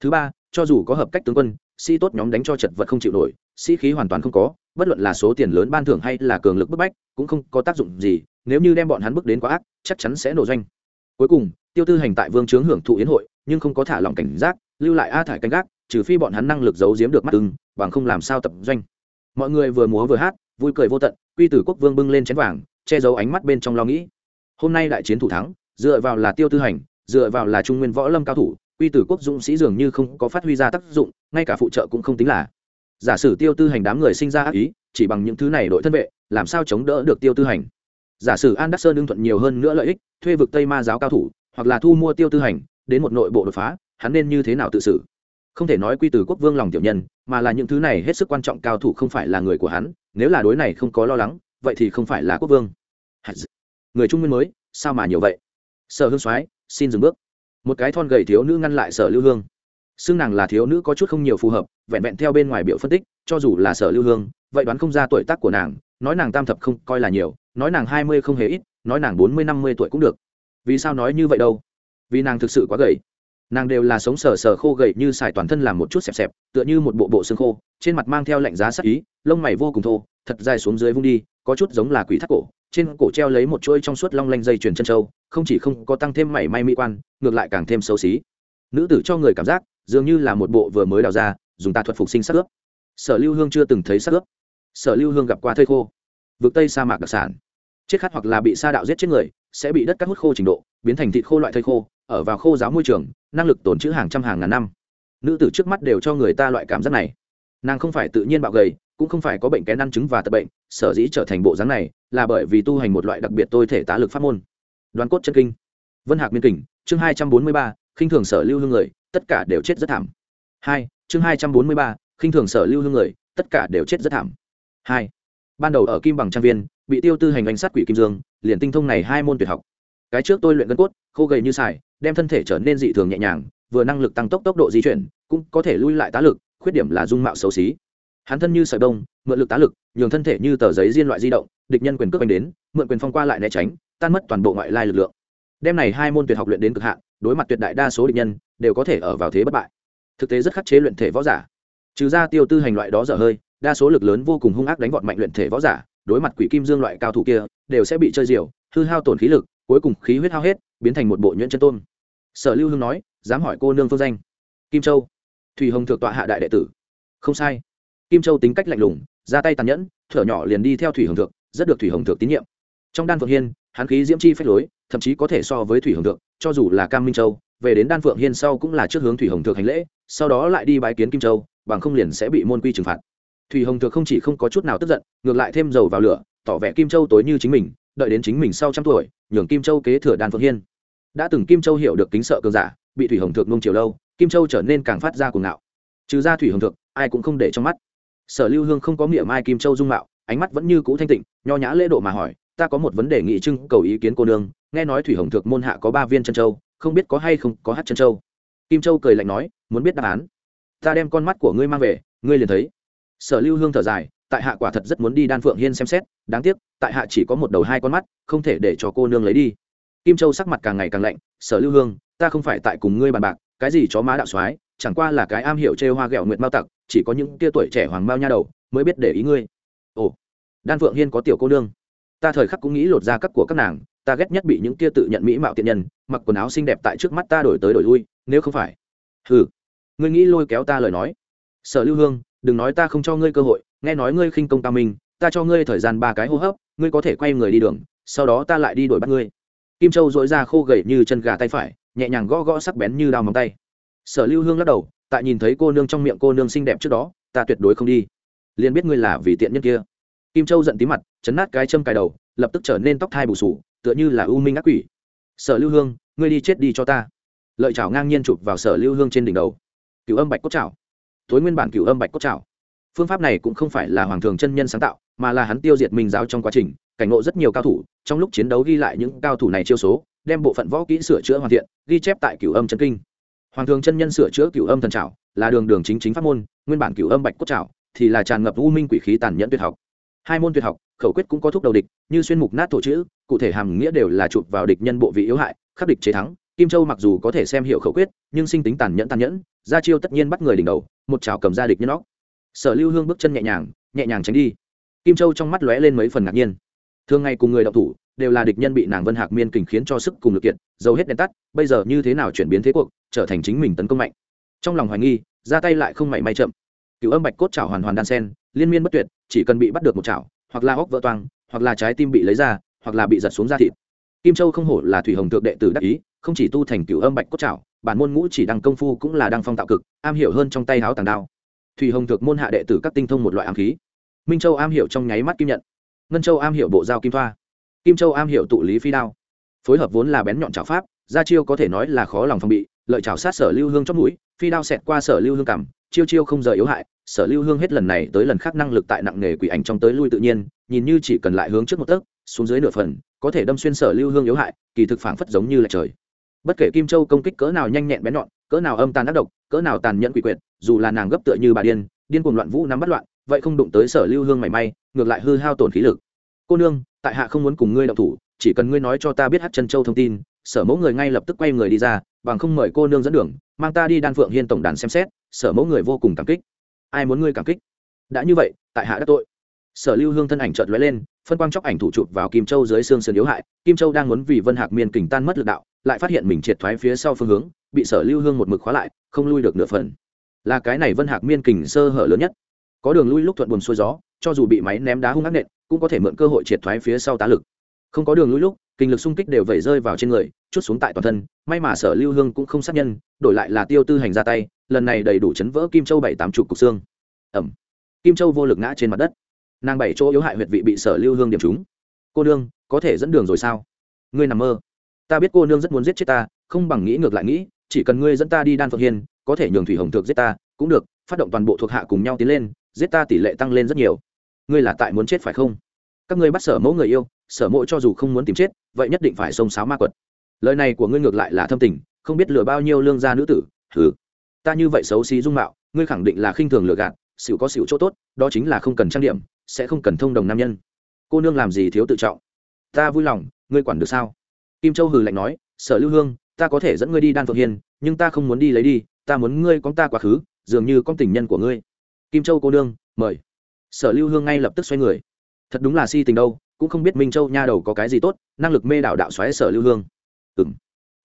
Thứ ba cho dù có hợp cách tướng quân, sĩ tốt nhóm đánh cho chật vật không chịu nổi, sĩ khí hoàn toàn không có, bất luận là số tiền lớn ban thưởng hay là cường lực bức bách, cũng không có tác dụng gì, nếu như đem bọn hắn bước đến quá ác, chắc chắn sẽ nổ doanh. Cuối cùng, tiêu tư hành tại vương chướng hưởng thụ yến hội, nhưng không có thả lòng cảnh giác, lưu lại a thải canh gác, trừ phi bọn hắn năng lực giấu giếm được mắt ưng, bằng không làm sao tập doanh. Mọi người vừa múa vừa hát, vui cười vô tận, quy tử quốc vương bưng lên chén vàng, che giấu ánh mắt bên trong lo nghĩ. Hôm nay đại chiến thủ thắng, dựa vào là tiêu tư hành, dựa vào là trung nguyên võ lâm cao thủ quy tử quốc dũng sĩ dường như không có phát huy ra tác dụng, ngay cả phụ trợ cũng không tính là. Giả sử tiêu tư hành đám người sinh ra ác ý, chỉ bằng những thứ này đội thân vệ, làm sao chống đỡ được tiêu tư hành? Giả sử an đắc sơn đương thuận nhiều hơn nữa lợi ích, thuê vực tây ma giáo cao thủ, hoặc là thu mua tiêu tư hành, đến một nội bộ đột phá, hắn nên như thế nào tự xử? Không thể nói quy từ quốc vương lòng tiểu nhân, mà là những thứ này hết sức quan trọng cao thủ không phải là người của hắn, nếu là đối này không có lo lắng, vậy thì không phải là quốc vương. Người trung nguyên mới, sao mà nhiều vậy? Sở hương soái, xin dừng bước một cái thon gầy thiếu nữ ngăn lại sở lưu hương. Xưng nàng là thiếu nữ có chút không nhiều phù hợp, vẹn vẹn theo bên ngoài biểu phân tích, cho dù là sở lưu hương, vậy đoán không ra tuổi tác của nàng, nói nàng tam thập không coi là nhiều, nói nàng hai mươi không hề ít, nói nàng bốn mươi năm mươi tuổi cũng được. Vì sao nói như vậy đâu? Vì nàng thực sự quá gầy. Nàng đều là sống sờ sờ khô gầy như xài toàn thân làm một chút xẹp xẹp, tựa như một bộ bộ xương khô, trên mặt mang theo lạnh giá sắc ý, lông mày vô cùng thô, thật dài xuống dưới vung đi, có chút giống là quỷ thắt cổ trên cổ treo lấy một chuỗi trong suốt long lanh dây chuyền chân trâu không chỉ không có tăng thêm mảy may mỹ quan, ngược lại càng thêm xấu xí. Nữ tử cho người cảm giác, dường như là một bộ vừa mới đào ra, dùng tà thuật phục sinh sắc ướp. Sở lưu hương chưa từng thấy sắc ướp. Sở lưu hương gặp qua thây khô. Vượt tây sa mạc đặc sản. Chết khát hoặc là bị sa đạo giết chết người, sẽ bị đất cắt hút khô trình độ, biến thành thịt khô loại thây khô, ở vào khô giáo môi trường, năng lực tồn trữ hàng trăm hàng ngàn năm. Nữ tử trước mắt đều cho người ta loại cảm giác này. Nàng không phải tự nhiên bạo gầy cũng không phải có bệnh kén ăn chứng và tật bệnh, sở dĩ trở thành bộ dáng này là bởi vì tu hành một loại đặc biệt tôi thể tá lực pháp môn. Đoàn cốt chân kinh. Vân hạc miên kình, chương hai trăm bốn mươi ba, khinh thường sở lưu hương người, tất cả đều chết rất thảm. Hai, chương hai trăm bốn mươi ba, khinh thường sở lưu hương người, tất cả đều chết rất thảm. Hai, ban đầu ở kim bằng trang viên, bị tiêu tư hành đánh sát quỷ kim dương, liền tinh thông này hai môn tuyệt học. Cái trước tôi luyện gân cốt, khô gầy như xài đem thân thể trở nên dị thường nhẹ nhàng, vừa năng lực tăng tốc tốc độ di chuyển, cũng có thể lui lại tá lực, khuyết điểm là dung mạo xấu xí hắn thân như sợi đông mượn lực tá lực, nhường thân thể như tờ giấy diên loại di động, địch nhân quyền cướp anh đến, mượn quyền phong qua lại né tránh, tan mất toàn bộ ngoại lai lực lượng. Đem này hai môn tuyệt học luyện đến cực hạn, đối mặt tuyệt đại đa số địch nhân, đều có thể ở vào thế bất bại. Thực tế rất khắc chế luyện thể võ giả. Trừ ra tiêu tư hành loại đó dở hơi, đa số lực lớn vô cùng hung ác đánh vọt mạnh luyện thể võ giả, đối mặt quỷ kim dương loại cao thủ kia, đều sẽ bị chơi diều, hư hao tổn khí lực, cuối cùng khí huyết hao hết, biến thành một bộ nhuyễn chân tôn. Sở lưu hưng nói, dám hỏi cô nương phương danh. Kim châu. Thủy hồng thượng tọa hạ đại đệ tử. Không sai kim châu tính cách lạnh lùng, ra tay tàn nhẫn, thở nhỏ liền đi theo thủy hồng thượng, rất được thủy hồng thượng tín nhiệm. Trong đan phượng hiên, hắn khí diễm chi phách lối, thậm chí có thể so với thủy hồng thượng, cho dù là cam minh châu, về đến đan phượng hiên sau cũng là trước hướng thủy hồng thượng hành lễ, sau đó lại đi bái kiến kim châu, bằng không liền sẽ bị môn quy trừng phạt. Thủy hồng thượng không chỉ không có chút nào tức giận, ngược lại thêm dầu vào lửa, tỏ vẻ kim châu tối như chính mình, đợi đến chính mình sau trăm tuổi, nhường kim châu kế thừa đan phượng hiên. Đã từng kim châu hiểu được kính sợ cường giả, bị thủy hồng thượng nung chiều lâu, kim châu trở nên càng phát ra cuồng ngạo. Trừ ra thủy hồng thượng, ai cũng không để trong mắt sở lưu hương không có miệng mai kim châu dung mạo, ánh mắt vẫn như cũ thanh tịnh, nho nhã lễ độ mà hỏi, ta có một vấn đề nghị trưng cầu ý kiến cô nương, nghe nói thủy hồng thượng môn hạ có ba viên chân châu, không biết có hay không có hát chân châu? Kim châu cười lạnh nói, muốn biết đáp án. Ta đem con mắt của ngươi mang về, ngươi liền thấy. Sở lưu hương thở dài, tại hạ quả thật rất muốn đi đan phượng hiên xem xét, đáng tiếc, tại hạ chỉ có một đầu hai con mắt, không thể để cho cô nương lấy đi. Kim châu sắc mặt càng ngày càng lạnh, sở lưu hương, ta không phải tại cùng ngươi bàn bạc, cái gì chó má đạo soái, chẳng qua là cái am hiểu chê hoa ghẹo nguyện mao tặc chỉ có những tia tuổi trẻ hoàng mao nha đầu mới biết để ý ngươi. Ồ đan phượng hiên có tiểu cô nương. Ta thời khắc cũng nghĩ lột ra các của các nàng ta ghét nhất bị những tia tự nhận mỹ mạo tiện nhân mặc quần áo xinh đẹp tại trước mắt ta đổi tới đổi lui nếu không phải. Hừ ngươi nghĩ lôi kéo ta lời nói. Sở lưu hương đừng nói ta không cho ngươi cơ hội nghe nói ngươi khinh công ta mình, ta cho ngươi thời gian ba cái hô hấp ngươi có thể quay người đi đường sau đó ta lại đi đuổi bắt ngươi. Kim châu dội ra khô gầy như chân gà tay phải nhẹ nhàng gõ gõ sắc bén như đao móng tay. Sở lưu hương lắc đầu tại nhìn thấy cô nương trong miệng cô nương xinh đẹp trước đó, ta tuyệt đối không đi. Liền biết ngươi là vì tiện nhân kia. Kim châu giận tí mặt, chấn nát cái châm cài đầu, lập tức trở nên tóc thai bù sù, tựa như là u minh ác quỷ. Sở lưu hương, ngươi đi chết đi cho ta. Lợi chảo ngang nhiên chụp vào sở lưu hương trên đỉnh đầu. Cựu âm bạch cốt chảo tối nguyên bản cựu âm bạch cốt chảo phương pháp này cũng không phải là hoàng thường chân nhân sáng tạo, mà là hắn tiêu diệt minh giáo trong quá trình, cảnh ngộ rất nhiều cao thủ, trong lúc chiến đấu ghi lại những cao thủ này chiêu số, đem bộ phận võ kỹ sửa chữa hoàn thiện, ghi chép tại cửu âm chân kinh hoàng thường chân nhân sửa chữa cửu âm thần trảo, là đường đường chính chính pháp môn, nguyên bản cửu âm bạch cốt trảo, thì là tràn ngập u minh quỷ khí tàn nhẫn tuyệt học. Hai môn tuyệt học, khẩu quyết cũng có thúc đầu địch, như xuyên mục nát thổ chữ, cụ thể hàm nghĩa đều là chụp vào địch nhân bộ vị yếu hại, khắc địch chế thắng. Kim châu mặc dù có thể xem hiểu khẩu quyết, nhưng sinh tính tàn nhẫn tàn nhẫn, ra chiêu tất nhiên bắt người đỉnh đầu, một chảo cầm ra địch nhân óc. Sở lưu hương bước chân nhẹ nhàng nhẹ nhàng tránh đi. Kim châu trong mắt lóe lên mấy phần ngạc nhiên. Thường ngày cùng người đọc thủ, đều là địch nhân bị nàng vân hạc miên kình khiến cho sức cùng lực kiện dầu hết đèn tắt, bây giờ như thế nào chuyển biến thế cuộc trở thành chính mình tấn công mạnh. Trong lòng hoài nghi, ra tay lại không mảy may chậm. Cựu âm bạch cốt chảo hoàn hoàn đan sen, liên miên bất tuyệt, chỉ cần bị bắt được một chảo, hoặc là óc vỡ toang, hoặc là trái tim bị lấy ra, hoặc là bị giật xuống da thịt. Kim châu không hổ là thủy hồng thượng đệ tử đắc ý, không chỉ tu thành cựu âm bạch cốt chảo, bản môn ngũ chỉ đăng công phu cũng là đăng phong tạo cực, am hiểu hơn trong tay háo tàng đao. Thủy hồng thượng môn hạ đệ tử các tinh thông một loại ám khí. Minh châu am hiểu trong nháy mắt kim nhận. Ngân châu am hiểu bộ dao kim thoa. Kim châu am hiểu tụ lý phi đao. Phối hợp vốn là bén nhọn chảo pháp, gia chiêu có thể nói là khó lòng phòng bị lợi chảo sát sở lưu hương trong mũi, phi đao xẹt qua sở lưu hương cảm, chiêu chiêu không rời yếu hại, sở lưu hương hết lần này tới lần khác năng lực tại nặng nghề quỷ ảnh trong tới lui tự nhiên, nhìn như chỉ cần lại hướng trước một tấc, xuống dưới nửa phần, có thể đâm xuyên sở lưu hương yếu hại, kỳ thực phảng phất giống như là trời. Bất kể kim châu công kích cỡ nào nhanh nhẹn bén nhọn, cỡ nào âm tàn ác độc, cỡ nào tàn nhẫn quỷ quyệt, dù là nàng gấp tựa như bà điên điên cuồng loạn vũ nắm bắt loạn, vậy không đụng tới sở lưu hương mảy may, ngược lại hư hao tổn khí lực. Cô nương, tại hạ không muốn cùng ngươi động thủ chỉ cần ngươi nói cho ta biết hát chân châu thông tin, sở mẫu người ngay lập tức quay người đi ra, bằng không mời cô nương dẫn đường, mang ta đi đan phượng hiên tổng đàn xem xét, sở mẫu người vô cùng cảm kích. Ai muốn ngươi cảm kích? Đã như vậy, tại hạ đã tội. Sở lưu hương thân ảnh chợt lóe lên, phân quang chóc ảnh thủ chụp vào kim châu dưới xương sườn yếu hại, kim châu đang muốn vì vân hạc miên kình tan mất lực đạo, lại phát hiện mình triệt thoái phía sau phương hướng, bị sở lưu hương một mực khóa lại, không lui được nửa phần. Là cái này vân hạc miên kình sơ hở lớn nhất. Có đường lui lúc thuận buồn xuôi gió, cho dù bị máy ném đá hung ác nện, cũng có thể mượn cơ hội triệt thoái phía sau tá lực không có đường lũi lúc, kinh lực xung kích đều vẩy rơi vào trên người, chút xuống tại toàn thân, may mà sở lưu hương cũng không sát nhân, đổi lại là tiêu tư hành ra tay, lần này đầy đủ chấn vỡ kim châu bảy tám chục cục xương. Ẩm. Kim châu vô lực ngã trên mặt đất. Nàng bảy chỗ yếu hại huyệt vị bị sở lưu hương điểm trúng. Cô nương, có thể dẫn đường rồi sao? Ngươi nằm mơ. Ta biết cô nương rất muốn giết chết ta, không bằng nghĩ ngược lại nghĩ, chỉ cần ngươi dẫn ta đi đan phượng hiên, có thể nhường thủy hồng thượng giết ta, cũng được, phát động toàn bộ thuộc hạ cùng nhau tiến lên, giết ta tỷ lệ tăng lên rất nhiều. Ngươi là tại muốn chết phải không? Các ngươi bắt sở mẫu người yêu sở mộ cho dù không muốn tìm chết, vậy nhất định phải xông xáo ma quật. Lời này của ngươi ngược lại là thâm tình, không biết lừa bao nhiêu lương gia nữ tử thử ta như vậy xấu xí dung mạo, ngươi khẳng định là khinh thường lừa gạt, xỉu có xỉu chỗ tốt, đó chính là không cần trang điểm, sẽ không cần thông đồng nam nhân. Cô nương làm gì thiếu tự trọng? Ta vui lòng, ngươi quản được sao? Kim châu hừ lạnh nói, sở lưu hương, ta có thể dẫn ngươi đi đan phượng hiên, nhưng ta không muốn đi lấy đi, ta muốn ngươi con ta quá khứ, dường như con tình nhân của ngươi. Kim châu cô nương, mời. Sở lưu hương ngay lập tức xoay người. Thật đúng là si tình đâu cũng không biết minh châu nha đầu có cái gì tốt, năng lực mê đạo đạo xoáy sở lưu hương. Ừ m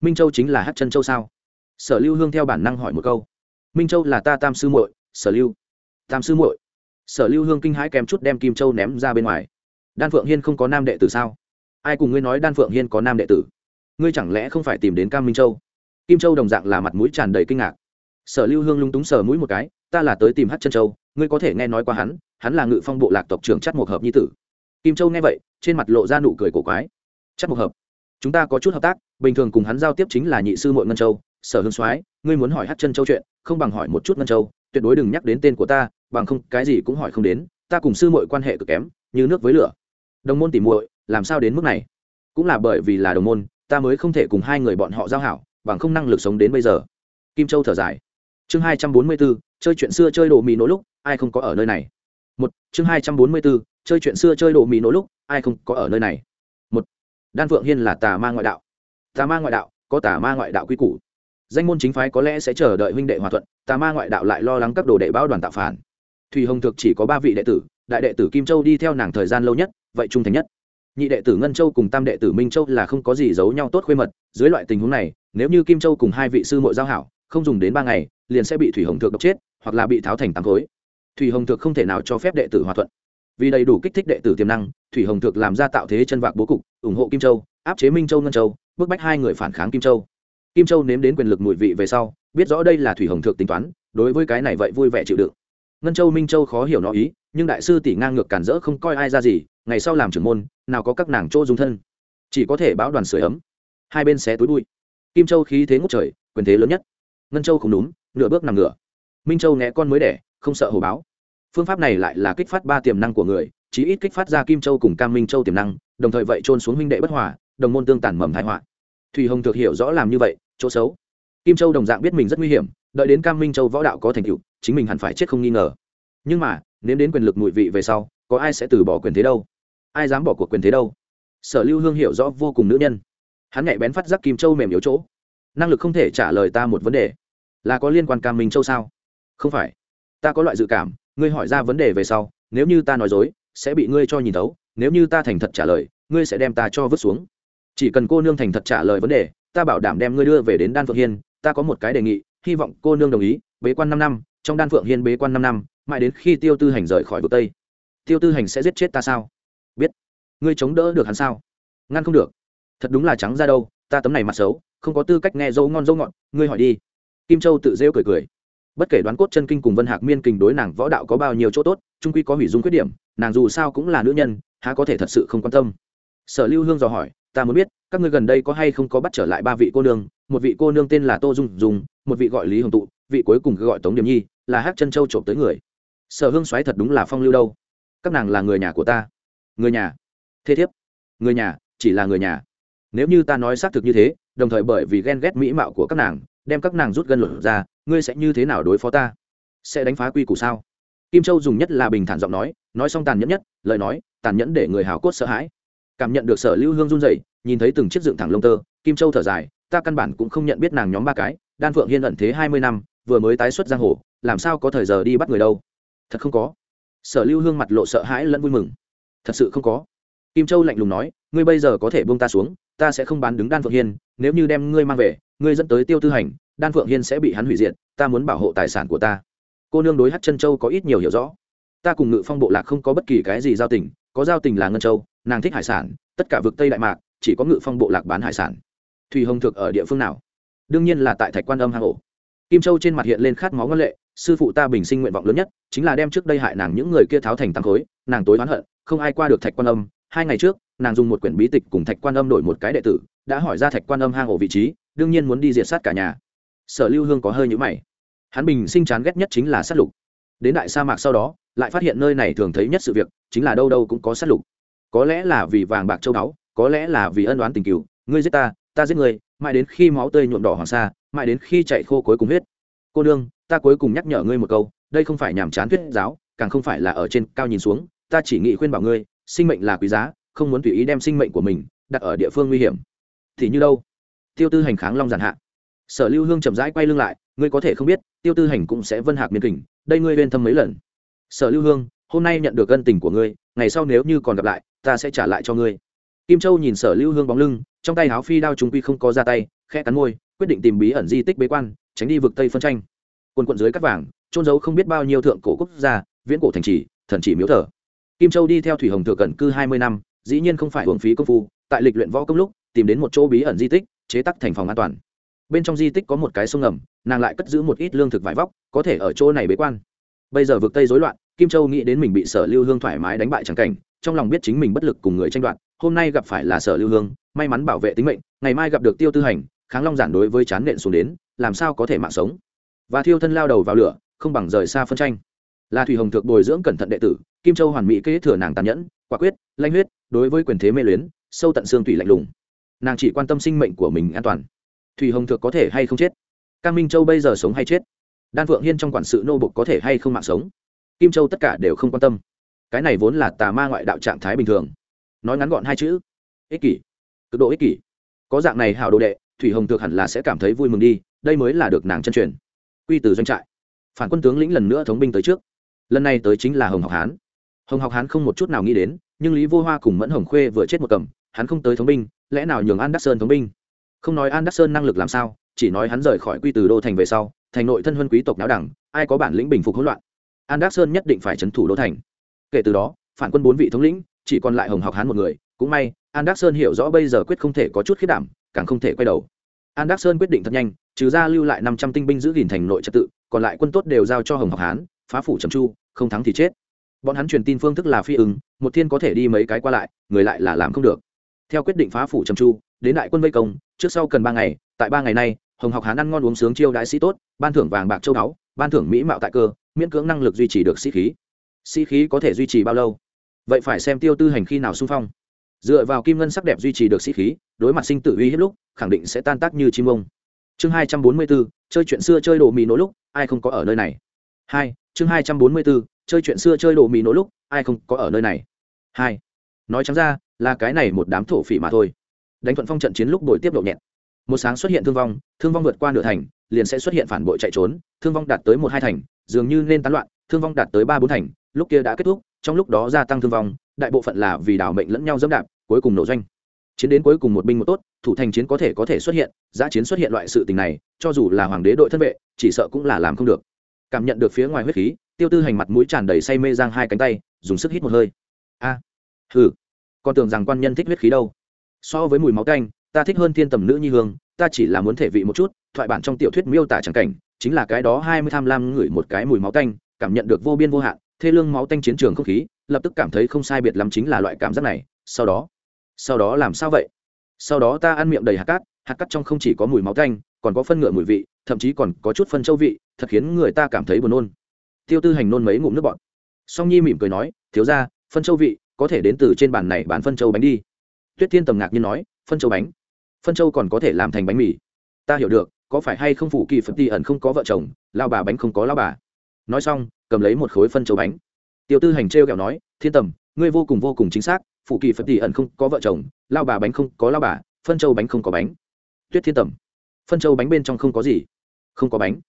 minh châu chính là hát chân châu sao? Sở lưu hương theo bản năng hỏi một câu. Minh châu là ta tam sư muội, sở lưu. Tam sư muội. Sở lưu hương kinh hãi kèm chút đem kim châu ném ra bên ngoài. Đan phượng hiên không có nam đệ tử sao? Ai cùng ngươi nói đan phượng hiên có nam đệ tử? Ngươi chẳng lẽ không phải tìm đến cam minh châu? Kim châu đồng dạng là mặt mũi tràn đầy kinh ngạc. Sở lưu hương lung túng sờ mũi một cái, ta là tới tìm hát chân châu, ngươi có thể nghe nói qua hắn hắn là ngự phong bộ lạc tộc trưởng chất một hợp nhi tử kim châu nghe vậy, trên mặt lộ ra nụ cười cổ quái. Chắc một hợp. Chúng ta có chút hợp tác, bình thường cùng hắn giao tiếp chính là nhị sư mội ngân châu, sở hương soái, ngươi muốn hỏi hát chân châu chuyện, không bằng hỏi một chút ngân châu, tuyệt đối đừng nhắc đến tên của ta, bằng không, cái gì cũng hỏi không đến, ta cùng sư mội quan hệ cực kém, như nước với lửa. Đồng môn tỉ muội, làm sao đến mức này? Cũng là bởi vì là đồng môn, ta mới không thể cùng hai người bọn họ giao hảo, bằng không năng lực sống đến bây giờ. Kim châu thở dài. Chương hai trăm bốn mươi bốn chơi chuyện xưa chơi đồ mì nỗ lúc, ai không có ở nơi này? Một, chương hai trăm bốn mươi bốn chơi chuyện xưa chơi đồ mì nỗ lúc, ai không có ở nơi này? Một, đan phượng hiên là tà ma ngoại đạo. Tà ma ngoại đạo, có tà ma ngoại đạo quy củ. Danh môn chính phái có lẽ sẽ chờ đợi huynh đệ hòa thuận, tà ma ngoại đạo lại lo lắng các đồ đệ báo đoàn tạo phản. Thùy hồng thực chỉ có ba vị đệ tử, đại đệ tử kim châu đi theo nàng thời gian lâu nhất, vậy trung thành nhất. Nhị đệ tử ngân châu cùng tam đệ tử minh châu là không có gì giấu nhau tốt khuê mật, dưới loại tình huống này, nếu như kim châu cùng hai vị sư mội giao hảo, không dùng đến ba ngày, liền sẽ bị thủy hồng thượng độc chết, hoặc là bị tháo thành tám khối. Thủy hồng thượng không thể nào cho phép đệ tử hòa thuận vì đầy đủ kích thích đệ tử tiềm năng, thủy hồng thượng làm ra tạo thế chân vạc bố cục, ủng hộ kim châu, áp chế minh châu ngân châu, bức bách hai người phản kháng kim châu. Kim châu nếm đến quyền lực mùi vị về sau, biết rõ đây là thủy hồng thượng tính toán, đối với cái này vậy vui vẻ chịu đựng. Ngân châu minh châu khó hiểu nó ý, nhưng đại sư tỷ ngang ngược cản rỡ không coi ai ra gì, ngày sau làm trưởng môn, nào có các nàng chỗ dung thân. Chỉ có thể báo đoàn sửa ấm. Hai bên xé túi bụi. Kim châu khí thế ngút trời, quyền thế lớn nhất. Ngân châu không đúng nửa bước nằm ngửa. Minh châu né con mới đẻ, không sợ hồ báo phương pháp này lại là kích phát ba tiềm năng của người, chí ít kích phát ra kim châu cùng cam minh châu tiềm năng, đồng thời vậy trôn xuống huynh đệ bất hòa, đồng môn tương tản mầm thái họa. Thùy hồng thực hiểu rõ làm như vậy, chỗ xấu. Kim châu đồng dạng biết mình rất nguy hiểm, đợi đến cam minh châu võ đạo có thành tựu, chính mình hẳn phải chết không nghi ngờ. Nhưng mà nếu đến quyền lực mùi vị về sau, có ai sẽ từ bỏ quyền thế đâu? Ai dám bỏ cuộc quyền thế đâu? Sở lưu hương hiểu rõ vô cùng nữ nhân. Hắn nhạy bén phát giác kim châu mềm yếu chỗ. Năng lực không thể trả lời ta một vấn đề. Là có liên quan cam minh châu sao? Không phải. Ta có loại dự cảm ngươi hỏi ra vấn đề về sau, nếu như ta nói dối, sẽ bị ngươi cho nhìn thấu, nếu như ta thành thật trả lời, ngươi sẽ đem ta cho vứt xuống. Chỉ cần cô nương thành thật trả lời vấn đề, ta bảo đảm đem ngươi đưa về đến đan phượng hiên, ta có một cái đề nghị, hy vọng cô nương đồng ý, bế quan năm năm, trong đan phượng hiên bế quan năm năm, mãi đến khi tiêu tư hành rời khỏi vực tây. Tiêu tư hành sẽ giết chết ta sao? Biết. Ngươi chống đỡ được hắn sao? Ngăn không được. Thật đúng là trắng ra đâu, ta tấm này mặt xấu, không có tư cách nghe dâu ngon dâu ngọt, ngươi hỏi đi. Kim châu tự rêu cười cười bất kể đoán cốt chân kinh cùng vân hạc miên kình đối nàng võ đạo có bao nhiêu chỗ tốt trung quy có hủy dung khuyết điểm, nàng dù sao cũng là nữ nhân, há có thể thật sự không quan tâm. Sở lưu hương dò hỏi, ta muốn biết, các ngươi gần đây có hay không có bắt trở lại ba vị cô nương? Một vị cô nương tên là tô dung dùng một vị gọi lý hồng tụ, vị cuối cùng gọi tống điểm nhi, là hát chân châu trộm tới người. Sở hương xoáy thật đúng là phong lưu đâu. Các nàng là người nhà của ta. Người nhà? Thế thiếp. Người nhà, chỉ là người nhà. Nếu như ta nói xác thực như thế, đồng thời bởi vì ghen ghét mỹ mạo của các nàng, đem các nàng rút gân luận ra ngươi sẽ như thế nào đối phó ta? Sẽ đánh phá quy củ sao? Kim châu dùng nhất là bình thản giọng nói nói xong tàn nhẫn nhất, lời nói, tàn nhẫn để người hào cốt sợ hãi. Cảm nhận được sở lưu hương run dậy nhìn thấy từng chiếc dựng thẳng lông tơ, kim châu thở dài, ta căn bản cũng không nhận biết nàng nhóm ba cái, đan phượng hiên ẩn thế hai mươi năm, vừa mới tái xuất giang hồ, làm sao có thời giờ đi bắt người đâu? Thật không có. Sở lưu hương mặt lộ sợ hãi lẫn vui mừng. Thật sự không có. Kim châu lạnh lùng nói, ngươi bây giờ có thể buông ta xuống, ta sẽ không bán đứng đan phượng hiên, nếu như đem ngươi mang về, ngươi dẫn tới tiêu tư hành đan phượng hiên sẽ bị hắn hủy diệt, ta muốn bảo hộ tài sản của ta. Cô nương đối hát chân châu có ít nhiều hiểu rõ. Ta cùng ngự phong bộ lạc không có bất kỳ cái gì giao tình, có giao tình là ngân châu, nàng thích hải sản, tất cả vực tây đại mạc, chỉ có ngự phong bộ lạc bán hải sản. Thùy hồng thực ở địa phương nào? Đương nhiên là tại thạch quan âm hang ổ. Kim châu trên mặt hiện lên khát máu ngân lệ, sư phụ ta bình sinh nguyện vọng lớn nhất, chính là đem trước đây hại nàng những người kia tháo thành tăng khối, nàng tối oán hận, không ai qua được thạch quan âm. Hai ngày trước, nàng dùng một quyển bí tịch cùng thạch quan âm đổi một cái đệ tử, đã hỏi ra thạch quan âm hang ổ vị trí, đương nhiên muốn đi diệt sát cả nhà sở lưu hương có hơi nhữ mày. Hắn bình sinh chán ghét nhất chính là sát lục. Đến đại sa mạc sau đó, lại phát hiện nơi này thường thấy nhất sự việc, chính là đâu đâu cũng có sát lục. Có lẽ là vì vàng bạc châu báu, có lẽ là vì ân oán tình cựu. Ngươi giết ta ta giết người mãi đến khi máu tươi nhuộm đỏ hoàng sa, mãi đến khi chạy khô cuối cùng huyết. Cô đương ta cuối cùng nhắc nhở ngươi một câu, đây không phải nhàm chán thuyết giáo, càng không phải là ở trên cao nhìn xuống, ta chỉ nghị khuyên bảo ngươi, sinh mệnh là quý giá, không muốn tùy ý đem sinh mệnh của mình đặt ở địa phương nguy hiểm. Thì như đâu? Tiêu tư hành kháng long giản hạ sở lưu hương chậm rãi quay lưng lại, ngươi có thể không biết, tiêu tư hành cũng sẽ vân hạc miên kình, đây ngươi lên thâm mấy lần. Sở lưu hương, hôm nay nhận được ân tình của ngươi, ngày sau nếu như còn gặp lại, ta sẽ trả lại cho ngươi. Kim châu nhìn sở lưu hương bóng lưng, trong tay Háo phi đao trung quy không có ra tay, khẽ cắn môi, quyết định tìm bí ẩn di tích bế quan, tránh đi vực tây phân tranh. Quần quận dưới cắt vàng trôn giấu không biết bao nhiêu thượng cổ quốc gia, viễn cổ thành trì, thần chỉ miếu thờ. Kim châu đi theo thủy hồng thừa cận cư hai mươi năm, dĩ nhiên không phải hưởng phí công phu, tại lịch luyện võ công lúc, tìm đến một chỗ bí ẩn di tích, chế tắc thành phòng an toàn bên trong di tích có một cái sông ngầm, nàng lại cất giữ một ít lương thực vải vóc, có thể ở chỗ này bế quan. Bây giờ vực tây rối loạn, kim châu nghĩ đến mình bị sở lưu hương thoải mái đánh bại trắng cảnh, trong lòng biết chính mình bất lực cùng người tranh đoạt, hôm nay gặp phải là sở lưu hương, may mắn bảo vệ tính mệnh, ngày mai gặp được tiêu tư hành, kháng long giản đối với chán nện xuống đến, làm sao có thể mạng sống? Và thiêu thân lao đầu vào lửa, không bằng rời xa phân tranh. Là thủy hồng thượng bồi dưỡng cẩn thận đệ tử, kim châu hoàn mỹ kế thừa nàng tàn nhẫn, quả quyết, lanh huyết, đối với quyền thế mê luyến, sâu tận xương thủy lạnh lùng. Nàng chỉ quan tâm sinh mệnh của mình an toàn thủy hồng thượng có thể hay không chết? Cam minh châu bây giờ sống hay chết? Đan phượng hiên trong quản sự nô bục có thể hay không mạng sống? Kim châu tất cả đều không quan tâm. Cái này vốn là tà ma ngoại đạo trạng thái bình thường. Nói ngắn gọn hai chữ. Ích kỷ. Cực độ ích kỷ. Có dạng này hảo đồ đệ, thủy hồng thượng hẳn là sẽ cảm thấy vui mừng đi, đây mới là được nàng chân truyền. Quy từ doanh trại. Phản quân tướng lĩnh lần nữa thống binh tới trước. Lần này tới chính là hồng học hán. Hồng học hán không một chút nào nghĩ đến, nhưng lý vô hoa cùng mẫn hồng khuê vừa chết một cầm, hắn không tới thống binh, lẽ nào nhường an đắc sơn thống binh? Không nói an đắc sơn năng lực làm sao, chỉ nói hắn rời khỏi quy từ đô thành về sau, thành nội thân huân quý tộc náo đẳng, ai có bản lĩnh bình phục hỗn loạn. An đắc sơn nhất định phải trấn thủ đô thành. Kể từ đó, phản quân bốn vị thống lĩnh, chỉ còn lại hồng học hán một người, cũng may an đắc sơn hiểu rõ bây giờ quyết không thể có chút khiết đảm, càng không thể quay đầu. An đắc sơn quyết định thật nhanh, trừ ra lưu lại năm trăm tinh binh giữ gìn thành nội trật tự, còn lại quân tốt đều giao cho hồng học hán, phá phủ trầm chu, không thắng thì chết. Bọn hắn truyền tin phương thức là phi ứng, một thiên có thể đi mấy cái qua lại, người lại là làm không được theo quyết định phá phủ trầm chu, đến đại quân vây công, trước sau cần ba ngày, tại ba ngày nay, hồng học hán ăn ngon uống sướng chiêu đại sĩ tốt, ban thưởng vàng bạc châu đáo ban thưởng mỹ mạo tại cơ, miễn cưỡng năng lực duy trì được sĩ khí. Sĩ khí có thể duy trì bao lâu? Vậy phải xem tiêu tư hành khi nào sung phong. Dựa vào kim ngân sắc đẹp duy trì được sĩ khí, đối mặt sinh tử uy hết lúc, khẳng định sẽ tan tác như chim ông. Chương hai trăm bốn mươi bốn, chơi chuyện xưa chơi đồ mì nỗi lúc, ai không có ở nơi này? Hai, chương hai trăm bốn mươi bốn, chơi chuyện xưa chơi đồ mì nỗi lúc, ai không có ở nơi này? Hai nói chẳng ra là cái này một đám thổ phỉ mà thôi. Đánh thuận phong trận chiến lúc đổi tiếp độ nhẹ một sáng xuất hiện thương vong thương vong vượt qua nửa thành liền sẽ xuất hiện phản bội chạy trốn thương vong đạt tới một hai thành dường như nên tán loạn thương vong đạt tới ba bốn thành lúc kia đã kết thúc trong lúc đó gia tăng thương vong đại bộ phận là vì đảo mệnh lẫn nhau dẫm đạp cuối cùng nổ doanh. Chiến đến cuối cùng một binh một tốt thủ thành chiến có thể có thể xuất hiện giã chiến xuất hiện loại sự tình này cho dù là hoàng đế đội thân vệ chỉ sợ cũng là làm không được. Cảm nhận được phía ngoài huyết khí tiêu tư hành mặt mũi tràn đầy say mê giang hai cánh tay dùng sức hít một hơi. A! à, hừ con tưởng rằng quan nhân thích huyết khí đâu. So với mùi máu canh, ta thích hơn thiên tầm nữ nhi hương, ta chỉ là muốn thể vị một chút, thoại bản trong tiểu thuyết miêu tả chẳng cảnh, chính là cái đó hai mươi tham lam ngửi một cái mùi máu canh, cảm nhận được vô biên vô hạn, thê lương máu tanh chiến trường không khí, lập tức cảm thấy không sai biệt lắm chính là loại cảm giác này. Sau đó sau đó làm sao vậy? Sau đó ta ăn miệng đầy hạt cát hạt cát trong không chỉ có mùi máu tanh còn có phân ngựa mùi vị, thậm chí còn có chút phân châu vị, thật khiến người ta cảm thấy buồn nôn. Tiêu tư hành nôn mấy ngụm nước bọt. Song nhi mỉm cười nói, thiếu ra phân châu vị có thể đến từ trên bàn này bán phân châu bánh đi. Tuyết thiên tầm ngạc nhiên nói, phân châu bánh? Phân châu còn có thể làm thành bánh mì? Ta hiểu được, có phải hay không phủ kỳ phật ti ẩn không có vợ chồng, lao bà bánh không có lao bà? Nói xong, cầm lấy một khối phân châu bánh. Tiêu tư hành t r kẹo nói, thiên tầm, ngươi vô cùng vô cùng chính xác phụ kỳ phật tỷ ẩn không có vợ chồng, lao bà bánh không có lao bà, phân châu bánh không có bánh. Tuyết thiên tầm, phân châu bánh bên trong không có gì? Không có bánh.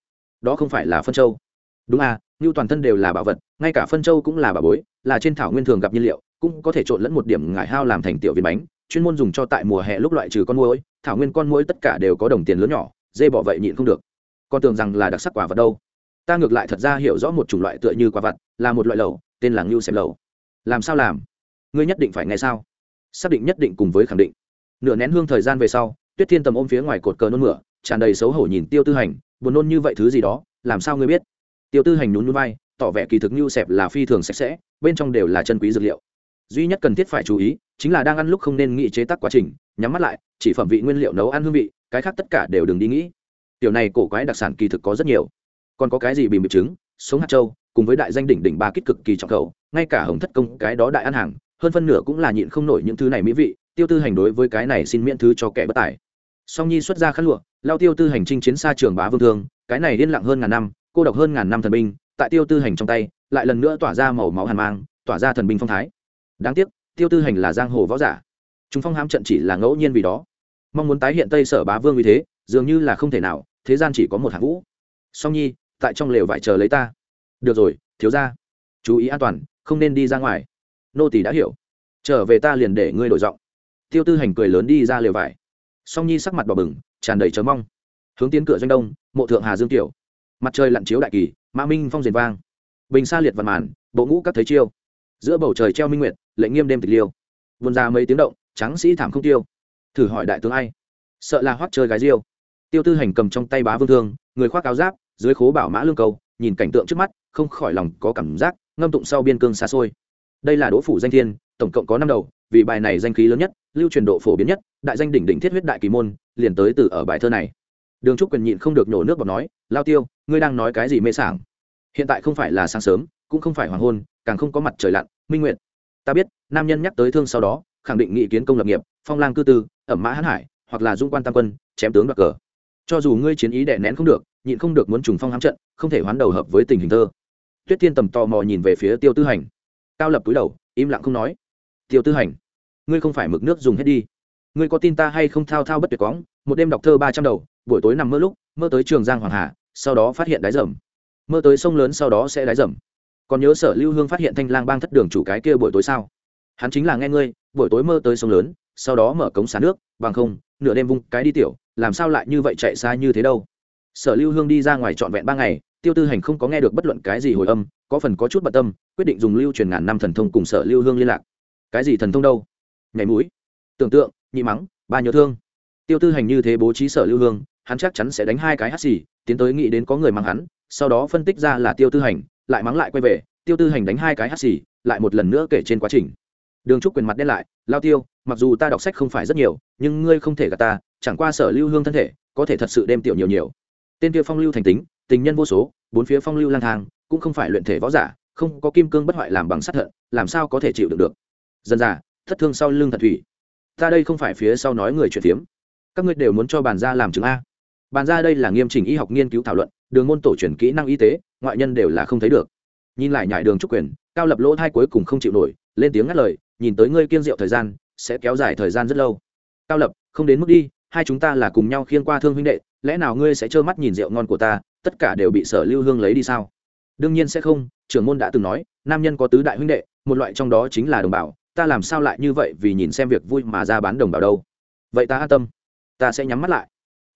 Đó không phải là phân châu. Đúng à như toàn thân đều là bảo vật, ngay cả phân châu cũng là bà bối, là trên thảo nguyên thường gặp nhiên liệu cũng có thể trộn lẫn một điểm ngải hao làm thành tiểu viên bánh, chuyên môn dùng cho tại mùa hè lúc loại trừ con muỗi, thảo nguyên con muỗi tất cả đều có đồng tiền lớn nhỏ, dê bỏ vậy nhịn không được. Con tưởng rằng là đặc sắc quả vật đâu. Ta ngược lại thật ra hiểu rõ một chủng loại tựa như quả vật, là một loại lẩu, tên là ngưu xem lẩu. Làm sao làm? Ngươi nhất định phải nghe sao? Xác định nhất định cùng với khẳng định. Nửa nén hương thời gian về sau, tuyết thiên tầm ôm phía ngoài cột cờ nôn mửa, tràn đầy xấu hổ nhìn tiêu tư hành, buồn nôn như vậy thứ gì đó, làm sao ngươi biết? Tiêu tư hành nhún núi bay tỏ vẻ kỳ thực như xẹp là phi thường sạch sẽ, bên trong đều là chân quý dược liệu duy nhất cần thiết phải chú ý chính là đang ăn lúc không nên nghĩ chế tác quá trình, nhắm mắt lại, chỉ phẩm vị nguyên liệu nấu ăn hương vị, cái khác tất cả đều đừng đi nghĩ. Tiểu này cổ quái đặc sản kỳ thực có rất nhiều. Còn có cái gì bìm bịp trứng, sống hạt châu cùng với đại danh đỉnh đỉnh ba kích cực kỳ trọng khẩu, ngay cả hồng thất công, cái đó đại ăn hàng, hơn phân nửa cũng là nhịn không nổi những thứ này mỹ vị, tiêu tư hành đối với cái này xin miễn thứ cho kẻ bất tài. Song nhi xuất ra khát lụa, lao tiêu tư hành chinh chiến xa trường bá vương thương, cái này yên lặng hơn ngàn năm, cô độc hơn ngàn năm thần binh, tại tiêu tư hành trong tay, lại lần nữa tỏa ra màu máu hàn mang, tỏa ra thần binh phong thái đáng tiếc, tiêu tư hành là giang hồ võ giả. Chúng phong hám trận chỉ là ngẫu nhiên vì đó. Mong muốn tái hiện tây sở bá vương vì thế, dường như là không thể nào, thế gian chỉ có một hạng vũ. Song nhi, tại trong lều vải chờ lấy ta. Được rồi, thiếu ra chú ý an toàn, không nên đi ra ngoài. Nô tỷ đã hiểu. Trở về ta liền để ngươi đổi giọng. Tiêu tư hành cười lớn đi ra lều vải. Song nhi sắc mặt đỏ bừng, tràn đầy chờ mong. Hướng tiến cửa doanh đông, mộ thượng hà dương tiểu. Mặt trời lặn chiếu đại kỳ, mã minh phong diền vang. Bình sa liệt văn màn, bộ ngũ các thấy chiêu giữa bầu trời treo minh nguyệt lệnh nghiêm đêm tịch liêu. Vươn ra mấy tiếng động, tráng sĩ thảm không tiêu. Thử hỏi đại tướng ai? Sợ là hoắt chơi gái riêu tiêu tư hành cầm trong tay bá vương thương, người khoác áo giáp, dưới khố bảo mã lương cầu, nhìn cảnh tượng trước mắt, không khỏi lòng có cảm giác, ngâm tụng sau biên cương xa xôi. Đây là đỗ phủ danh thiên, tổng cộng có năm đầu, vì bài này danh khí lớn nhất, lưu truyền độ phổ biến nhất, đại danh đỉnh đỉnh thiết huyết đại kỳ môn, liền tới từ ở bài thơ này. Đường trúc quyền nhịn không được nhổ nước bọt nói, lao tiêu, ngươi đang nói cái gì mê sảng? Hiện tại không phải là sáng sớm, cũng không phải hoàng hôn càng không có mặt trời lặn, minh nguyện ta biết, nam nhân nhắc tới thương sau đó, khẳng định nghị kiến công lập nghiệp, phong lang cư tư, ẩm mã hãn hải, hoặc là dung quan tam quân, chém tướng đoạt cờ. Cho dù ngươi chiến ý đè nén không được, nhịn không được muốn trùng phong hám trận, không thể hoán đầu hợp với tình hình thơ. Tuyết thiên tầm tò mò nhìn về phía tiêu tư hành. Cao lập túi đầu, im lặng không nói. Tiêu tư hành, ngươi không phải mực nước dùng hết đi. Ngươi có tin ta hay không thao thao bất tuyệt quõng? Một đêm đọc thơ ba trăm đầu, buổi tối nằm mơ lúc, mơ tới trường giang hoàng hà, sau đó phát hiện đáy rầm mơ tới sông lớn sau đó sẽ đáy rầm còn nhớ sở lưu hương phát hiện thanh lang bang thất đường chủ cái kia buổi tối sao? Hắn chính là nghe ngươi, buổi tối mơ tới sông lớn, sau đó mở cống xả nước, bằng không, nửa đêm vung cái đi tiểu, làm sao lại như vậy chạy xa như thế đâu? Sở lưu hương đi ra ngoài trọn vẹn ba ngày, tiêu tư hành không có nghe được bất luận cái gì hồi âm, có phần có chút bận tâm, quyết định dùng lưu truyền ngàn năm thần thông cùng sở lưu hương liên lạc. Cái gì thần thông đâu? Nhảy mũi. Tưởng tượng, nhị mắng, ba nhớ thương. Tiêu tư hành như thế bố trí sở lưu hương, hắn chắc chắn sẽ đánh hai cái hắt xì, tiến tới nghĩ đến có người mang hắn, sau đó phân tích ra là tiêu tư hành lại mắng lại quay về, tiêu tư hành đánh hai cái hắt xì, lại một lần nữa kể trên quá trình. Đường trúc quyền mặt đen lại, lao tiêu, mặc dù ta đọc sách không phải rất nhiều, nhưng ngươi không thể gạt ta, chẳng qua sở lưu hương thân thể, có thể thật sự đem tiểu nhiều nhiều. Tên tiêu phong lưu thành tính, tình nhân vô số, bốn phía phong lưu lang thang, cũng không phải luyện thể võ giả, không có kim cương bất hoại làm bằng sắt thận, làm sao có thể chịu được được? Dân già, thất thương sau lưng thật thủy. Ta đây không phải phía sau nói người chuyển phiếm. Các ngươi đều muốn cho bàn ra làm chứng a bàn ra đây là nghiêm chỉnh y học nghiên cứu thảo luận, đường môn tổ truyền kỹ năng y tế, ngoại nhân đều là không thấy được. Nhìn lại nhải đường trúc quyền, cao lập lỗ thai cuối cùng không chịu nổi, lên tiếng ngắt lời, nhìn tới ngươi kiên diệu thời gian, sẽ kéo dài thời gian rất lâu. Cao lập, không đến mức đi, hai chúng ta là cùng nhau khiêng qua thương huynh đệ, lẽ nào ngươi sẽ trơ mắt nhìn rượu ngon của ta, tất cả đều bị sở lưu hương lấy đi sao? Đương nhiên sẽ không, trưởng môn đã từng nói, nam nhân có tứ đại huynh đệ, một loại trong đó chính là đồng bào, ta làm sao lại như vậy vì nhìn xem việc vui mà ra bán đồng bào đâu? Vậy ta an tâm, ta sẽ nhắm mắt lại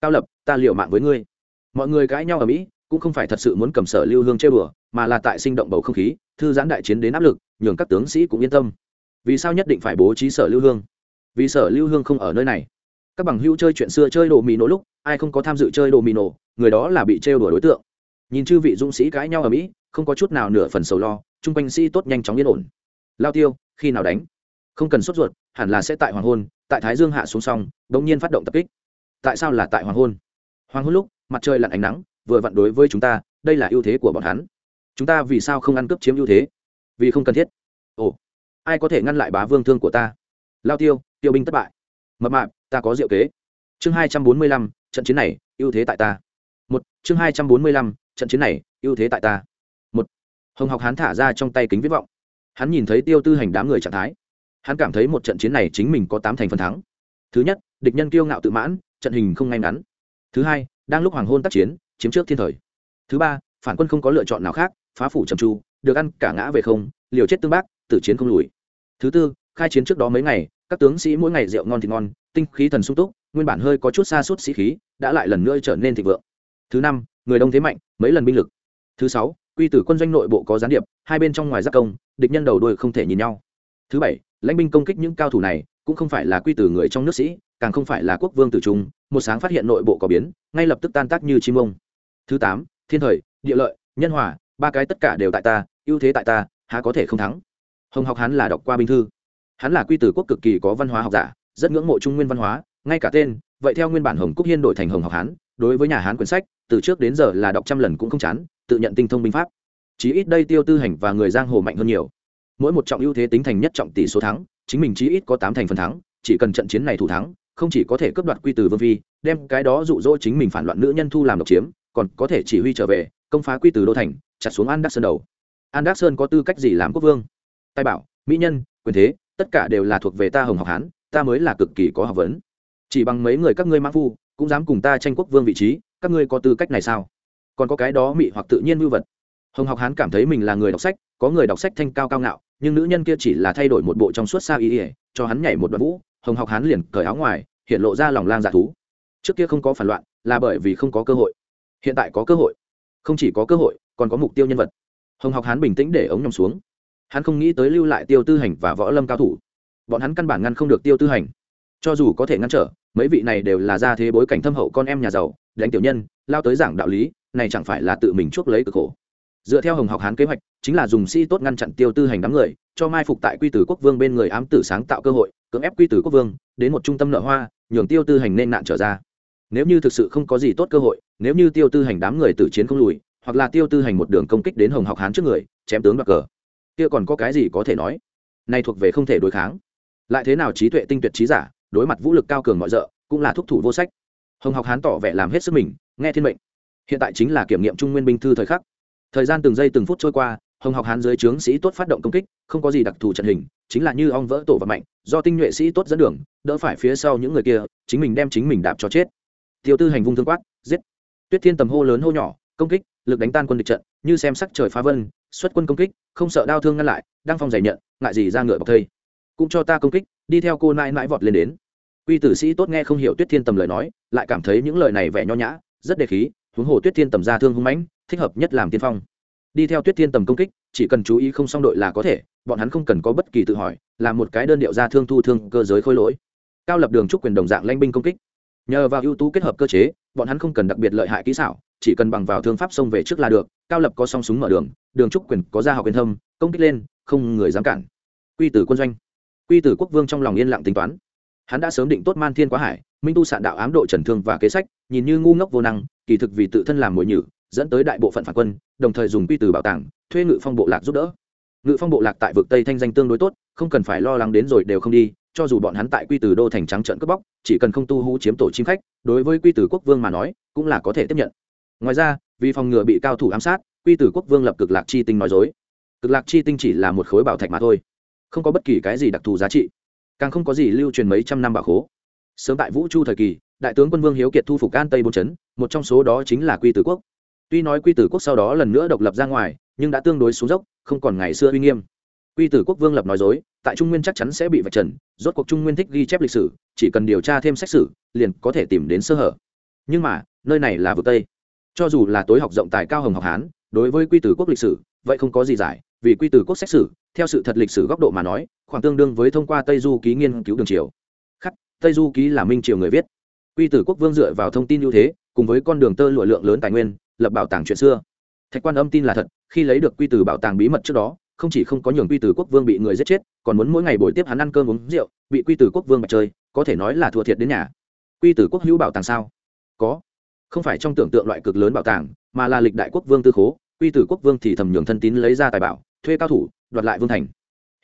cao lập, ta liệu mạng với ngươi. Mọi người cãi nhau ở mỹ, cũng không phải thật sự muốn cầm sở lưu hương chơi bừa mà là tại sinh động bầu không khí, thư giãn đại chiến đến áp lực, nhường các tướng sĩ cũng yên tâm. Vì sao nhất định phải bố trí sở lưu hương? Vì sở lưu hương không ở nơi này. Các bằng hữu chơi chuyện xưa chơi đồ mì nổ lúc, ai không có tham dự chơi đồ mì nổ, người đó là bị trêu đùa đối tượng. Nhìn chư vị dũng sĩ cãi nhau ở mỹ, không có chút nào nửa phần sầu lo, chung quanh sĩ tốt nhanh chóng yên ổn. Lao tiêu, khi nào đánh? Không cần sốt ruột, hẳn là sẽ tại hoàng hôn, tại thái dương hạ xuống xong đ ỗ n g nhiên phát động tập kích tại sao là tại hoàng hôn? Hoàng hôn lúc, mặt trời lặn ánh nắng, vừa vặn đối với chúng ta, đây là ưu thế của bọn hắn. Chúng ta vì sao không ăn cướp chiếm ưu thế? Vì không cần thiết. Ồ, ai có thể ngăn lại bá vương thương của ta? Lao tiêu tiêu binh thất bại. Mập mạp, ta có diệu kế. Chương hai trăm bốn mươi lăm, trận chiến này, ưu thế tại ta. Một, chương hai trăm bốn mươi lăm, trận chiến này, ưu thế tại ta. Một, hồng học hán thả ra trong tay kính viết vọng. Hắn nhìn thấy tiêu tư hành đám người trạng thái. Hắn cảm thấy một trận chiến này chính mình có tám thành phần thắng. Thứ nhất, địch nhân kiêu ngạo tự mãn trận hình không ngay ngắn. Thứ hai, đang lúc hoàng hôn tác chiến, chiếm trước thiên thời. Thứ ba, phản quân không có lựa chọn nào khác, phá phủ trầm tru, được ăn cả ngã về không, liều chết tương bác, tử chiến không lùi. Thứ tư, khai chiến trước đó mấy ngày, các tướng sĩ mỗi ngày rượu ngon thì ngon, tinh khí thần sung túc, nguyên bản hơi có chút xa suốt sĩ khí, đã lại lần nữa trở nên thịnh vượng. Thứ năm, người đông thế mạnh, mấy lần binh lực. Thứ sáu, quy tử quân doanh nội bộ có gián điệp, hai bên trong ngoài giáp công, địch nhân đầu đuôi không thể nhìn nhau. Thứ bảy, lãnh binh công kích những cao thủ này cũng không phải là quy tử người trong nước sĩ, càng không phải là quốc vương tử trung, một sáng phát hiện nội bộ có biến, ngay lập tức tan tác như chim ông. Thứ tám, thiên thời, địa lợi, nhân hòa, ba cái tất cả đều tại ta, ưu thế tại ta, há có thể không thắng? Hồng học hắn là đọc qua binh thư. Hắn là quy tử quốc cực kỳ có văn hóa học giả, rất ngưỡng mộ trung nguyên văn hóa, ngay cả tên, vậy theo nguyên bản hồng cúc hiên đổi thành hồng học hán, đối với nhà hán quyển sách, từ trước đến giờ là đọc trăm lần cũng không chán, tự nhận tinh thông binh pháp. Chí ít đây tiêu tư hành và người giang hồ mạnh hơn nhiều. Mỗi một trọng ưu thế tính thành nhất trọng tỷ số thắng chính mình chí ít có tám thành phần thắng, chỉ cần trận chiến này thủ thắng, không chỉ có thể cướp đoạt quy từ vương vi đem cái đó dụ dỗ chính mình phản loạn nữ nhân thu làm độc chiếm, còn có thể chỉ huy trở về, công phá quy từ đô thành, chặt xuống an đắc sơn đầu. An đắc sơn có tư cách gì làm quốc vương? Tài bảo, mỹ nhân, quyền thế, tất cả đều là thuộc về ta hồng học hán, ta mới là cực kỳ có học vấn. Chỉ bằng mấy người các ngươi mã phu, cũng dám cùng ta tranh quốc vương vị trí, các ngươi có tư cách này sao? Còn có cái đó mị hoặc tự nhiên mưu vật. Hồng học hán cảm thấy mình là người đọc sách, có người đọc sách thanh cao cao ngạo nhưng nữ nhân kia chỉ là thay đổi một bộ trong suốt xa y ỉa, cho hắn nhảy một đoạn vũ, hồng học hán liền cởi áo ngoài, hiện lộ ra lòng lang dạ thú. Trước kia không có phản loạn, là bởi vì không có cơ hội. Hiện tại có cơ hội. Không chỉ có cơ hội, còn có mục tiêu nhân vật. Hồng học hán bình tĩnh để ống nhòm xuống. Hắn không nghĩ tới lưu lại tiêu tư hành và võ lâm cao thủ. Bọn hắn căn bản ngăn không được tiêu tư hành. Cho dù có thể ngăn trở, mấy vị này đều là ra thế bối cảnh thâm hậu con em nhà giàu, đánh tiểu nhân, lao tới giảng đạo lý, này chẳng phải là tự mình chuốc lấy cực khổ dựa theo hồng học hán kế hoạch, chính là dùng sĩ tốt ngăn chặn tiêu tư hành đám người, cho mai phục tại quy tử quốc vương bên người ám tử sáng tạo cơ hội, cưỡng ép quy tử quốc vương đến một trung tâm nợ hoa, nhường tiêu tư hành nên nạn trở ra. Nếu như thực sự không có gì tốt cơ hội, nếu như tiêu tư hành đám người tử chiến không lùi, hoặc là tiêu tư hành một đường công kích đến hồng học hán trước người, chém tướng đoạt cờ, kia còn có cái gì có thể nói? Nay thuộc về không thể đối kháng. Lại thế nào trí tuệ tinh tuyệt trí giả, đối mặt vũ lực cao cường mọi d cũng là thúc thủ vô sách. Hồng học hán tỏ vẻ làm hết sức mình, nghe thiên mệnh. Hiện tại chính là kiểm nghiệm trung nguyên binh thư thời khắc thời gian từng giây từng phút trôi qua, hồng học hán dưới trướng sĩ tốt phát động công kích, không có gì đặc thù trận hình, chính là như ong vỡ tổ và mạnh, do tinh nhuệ sĩ tốt dẫn đường, đỡ phải phía sau những người kia, chính mình đem chính mình đạp cho chết. Tiêu tư hành vung thương quát, giết. Tuyết thiên tầm hô lớn hô nhỏ, công kích, lực đánh tan quân địch trận, như xem sắc trời phá vân, xuất quân công kích, không sợ đau thương ngăn lại, đang phong giày nhận, ngại gì ra ngựa bọc thây. Cũng cho ta công kích, đi theo cô nãi nãi vọt lên đến. Quy tử sĩ tốt nghe không hiểu tuyết thiên tầm lời nói, lại cảm thấy những lời này vẻ nho nhã, rất đề khí, huống hồ tuyết thiên tầm ra thương hung mãnh thích hợp nhất làm tiên phong. Đi theo tuyết thiên tầm công kích, chỉ cần chú ý không xong đội là có thể, bọn hắn không cần có bất kỳ tự hỏi, là một cái đơn điệu ra thương thu thương cơ giới khôi lỗi. Cao lập đường trúc quyền đồng dạng lanh binh công kích. Nhờ vào ưu tú kết hợp cơ chế, bọn hắn không cần đặc biệt lợi hại kỹ xảo, chỉ cần bằng vào thương pháp xông về trước là được, cao lập có song súng mở đường đường trúc quyền có ra học quyền thâm, công kích lên, không người dám cản. Quy tử quân doanh. Quy tử quốc vương trong lòng yên lặng tính toán. Hắn đã sớm định tốt man thiên quá hải, minh tu sạn đạo ám độ trần thương và kế sách, nhìn như ngu ngốc vô năng, kỳ thực vì tự thân làm mồi nhử dẫn tới đại bộ phận phản quân, đồng thời dùng quy từ bảo tàng, thuê ngự phong bộ lạc giúp đỡ. Ngự phong bộ lạc tại vực tây thanh danh tương đối tốt, không cần phải lo lắng đến rồi đều không đi, cho dù bọn hắn tại quy từ đô thành trắng trận cướp bóc, chỉ cần không tu hú chiếm tổ chim khách, đối với quy từ quốc vương mà nói, cũng là có thể tiếp nhận. Ngoài ra, vì phòng ngừa bị cao thủ ám sát, quy tử quốc vương lập cực lạc chi tinh nói dối. Cực lạc chi tinh chỉ là một khối bảo thạch mà thôi, không có bất kỳ cái gì đặc thù giá trị, càng không có gì lưu truyền mấy trăm năm bảo khố. Sớm tại vũ chu thời kỳ, đại tướng quân vương hiếu kiệt thu phục an tây bốn chấn, một trong số đó chính là quy tử quốc tuy nói quy tử quốc sau đó lần nữa độc lập ra ngoài, nhưng đã tương đối xuống dốc, không còn ngày xưa uy nghiêm. Quy tử quốc vương lập nói dối, tại trung nguyên chắc chắn sẽ bị vạch trần, rốt cuộc trung nguyên thích ghi chép lịch sử, chỉ cần điều tra thêm xét xử, liền có thể tìm đến sơ hở. Nhưng mà, nơi này là vực tây. Cho dù là tối học rộng tài cao hồng học hán, đối với quy tử quốc lịch sử, vậy không có gì giải, vì quy tử quốc xét xử, theo sự thật lịch sử góc độ mà nói, khoảng tương đương với thông qua tây du ký nghiên cứu đường triều. Khắc, tây du ký là minh triều người viết. Quy tử quốc vương dựa vào thông tin ưu thế, cùng với con đường tơ lụa lượng lớn tài nguyên lập bảo tàng chuyện xưa. Thạch quan âm tin là thật, khi lấy được quy tử bảo tàng bí mật trước đó, không chỉ không có nhường quy tử quốc vương bị người giết chết, còn muốn mỗi ngày buổi tiếp hắn ăn cơm uống rượu, bị quy tử quốc vương mặt chơi, có thể nói là thua thiệt đến nhà. Quy tử quốc hữu bảo tàng sao? Có. Không phải trong tưởng tượng loại cực lớn bảo tàng, mà là lịch đại quốc vương tư khố, quy tử quốc vương thì thầm nhường thân tín lấy ra tài bảo, thuê cao thủ, đoạt lại vương thành.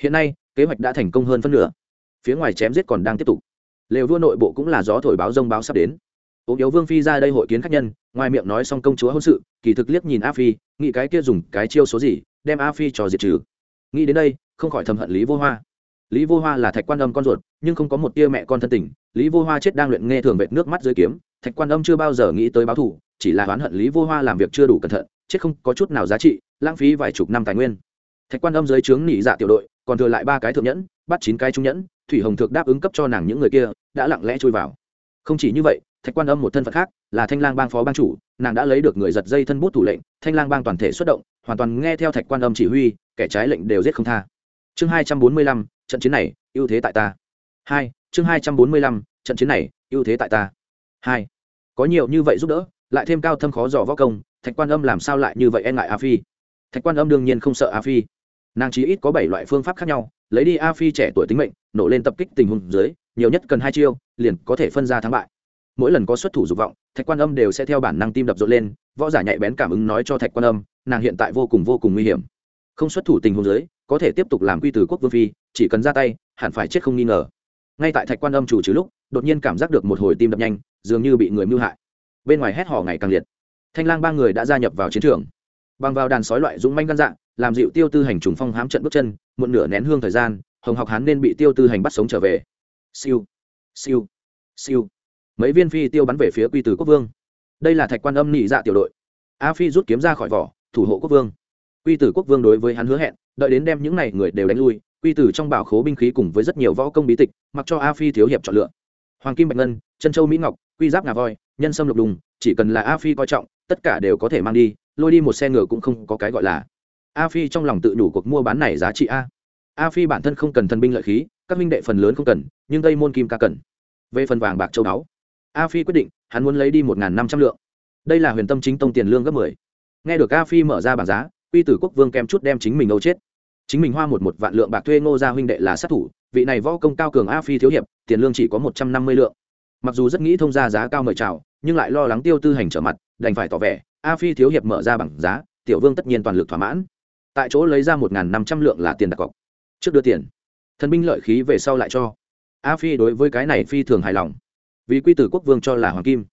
Hiện nay, kế hoạch đã thành công hơn phân nửa. Phía ngoài chém giết còn đang tiếp tục. Lều vua nội bộ cũng là gió thổi báo rông báo sắp đến. Ốm yếu vương phi ra đây hội kiến khách nhân ngoài miệng nói xong công chúa hôn sự, kỳ thực liếc nhìn a phi, nghĩ cái kia dùng cái chiêu số gì, đem a phi cho diệt trừ. Nghĩ đến đây, không khỏi thầm hận lý vô hoa. Lý vô hoa là thạch quan âm con ruột, nhưng không có một tia mẹ con thân tình. Lý vô hoa chết đang luyện nghe thường vệt nước mắt dưới kiếm, thạch quan âm chưa bao giờ nghĩ tới báo thù, chỉ là oán hận lý vô hoa làm việc chưa đủ cẩn thận, chết không có chút nào giá trị, lãng phí vài chục năm tài nguyên. Thạch quan âm dưới trướng nỉ dạ tiểu đội, còn thừa lại ba cái thượng nhẫn, bắt chín cái trung nhẫn, thủy hồng thượng đáp ứng cấp cho nàng những người kia, đã lặng lẽ chui vào không chỉ như vậy, thạch quan âm một thân phận khác, là thanh lang bang phó bang chủ, nàng đã lấy được người giật dây thân bút thủ lệnh, thanh lang bang toàn thể xuất động, hoàn toàn nghe theo thạch quan âm chỉ huy, kẻ trái lệnh đều giết không tha. Chương hai trăm bốn mươi lăm, trận chiến này, ưu thế tại ta. Hai, chương hai trăm bốn mươi lăm, trận chiến này, ưu thế tại ta. Hai, có nhiều như vậy giúp đỡ, lại thêm cao thâm khó dò võ công, thạch quan âm làm sao lại như vậy e ngại a phi? Thạch quan âm đương nhiên không sợ a phi. Nàng chỉ ít có bảy loại phương pháp khác nhau, lấy đi a phi trẻ tuổi tính mệnh, nổ lên tập kích tình huống dưới nhiều nhất cần hai chiêu, liền có thể phân ra thắng bại. Mỗi lần có xuất thủ dục vọng, thạch quan âm đều sẽ theo bản năng tim đập rộn lên, võ giả nhạy bén cảm ứng nói cho thạch quan âm, nàng hiện tại vô cùng vô cùng nguy hiểm. Không xuất thủ tình huống giới có thể tiếp tục làm quy từ quốc vương phi, chỉ cần ra tay, hẳn phải chết không nghi ngờ. Ngay tại thạch quan âm chủ trừ lúc, đột nhiên cảm giác được một hồi tim đập nhanh, dường như bị người mưu hại. Bên ngoài hét hò ngày càng liệt. Thanh lang ba người đã gia nhập vào chiến trường. Bằng vào đàn sói loại dũng manh gan dạng làm dịu tiêu tư hành trùng phong hám trận bước chân một nửa nén hương thời gian, hồng học hán nên bị tiêu tư hành bắt sống trở về siêu. Siêu. Siêu. Mấy viên phi tiêu bắn về phía quy tử quốc vương. Đây là thạch quan âm nị dạ tiểu đội. A phi rút kiếm ra khỏi vỏ, thủ hộ quốc vương. Quy tử quốc vương đối với hắn hứa hẹn, đợi đến đem những n à y người đều đánh lui, quy tử trong bảo khố binh khí cùng với rất nhiều võ công bí tịch, mặc cho a phi thiếu hiệp chọn lựa. Hoàng kim bạch ngân, chân châu mỹ ngọc, quy giáp ngà voi, nhân sâm lục đùng, chỉ cần là a phi coi trọng, tất cả đều có thể mang đi, lôi đi một xe ngựa cũng không có cái gọi là. A phi trong lòng tự đủ cuộc mua bán này giá trị a. A phi bản thân không cần thân binh lợi khí các minh đệ phần lớn không cần, nhưng tây môn kim ca cần. Về phần vàng bạc châu đáo a phi quyết định, hắn muốn lấy đi một năm trăm lượng. Đây là huyền tâm chính tông tiền lương gấp mười. Nghe được a phi mở ra bảng giá, quy tử quốc vương kèm chút đem chính mình âu chết. Chính mình hoa một một vạn lượng bạc thuê ngô gia huynh đệ là sát thủ, vị này võ công cao cường a phi thiếu hiệp, tiền lương chỉ có một trăm năm mươi lượng. Mặc dù rất nghĩ thông ra giá cao mời chào, nhưng lại lo lắng tiêu tư hành trở mặt, đành phải tỏ vẻ, a phi thiếu hiệp mở ra bảng giá, tiểu vương tất nhiên toàn lực thỏa mãn. Tại chỗ lấy ra một năm trăm lượng là tiền đặt cọc. Trước đưa tiền thần binh lợi khí về sau lại cho. A phi đối với cái này phi thường hài lòng. Vì quy tử quốc vương cho là hoàng kim.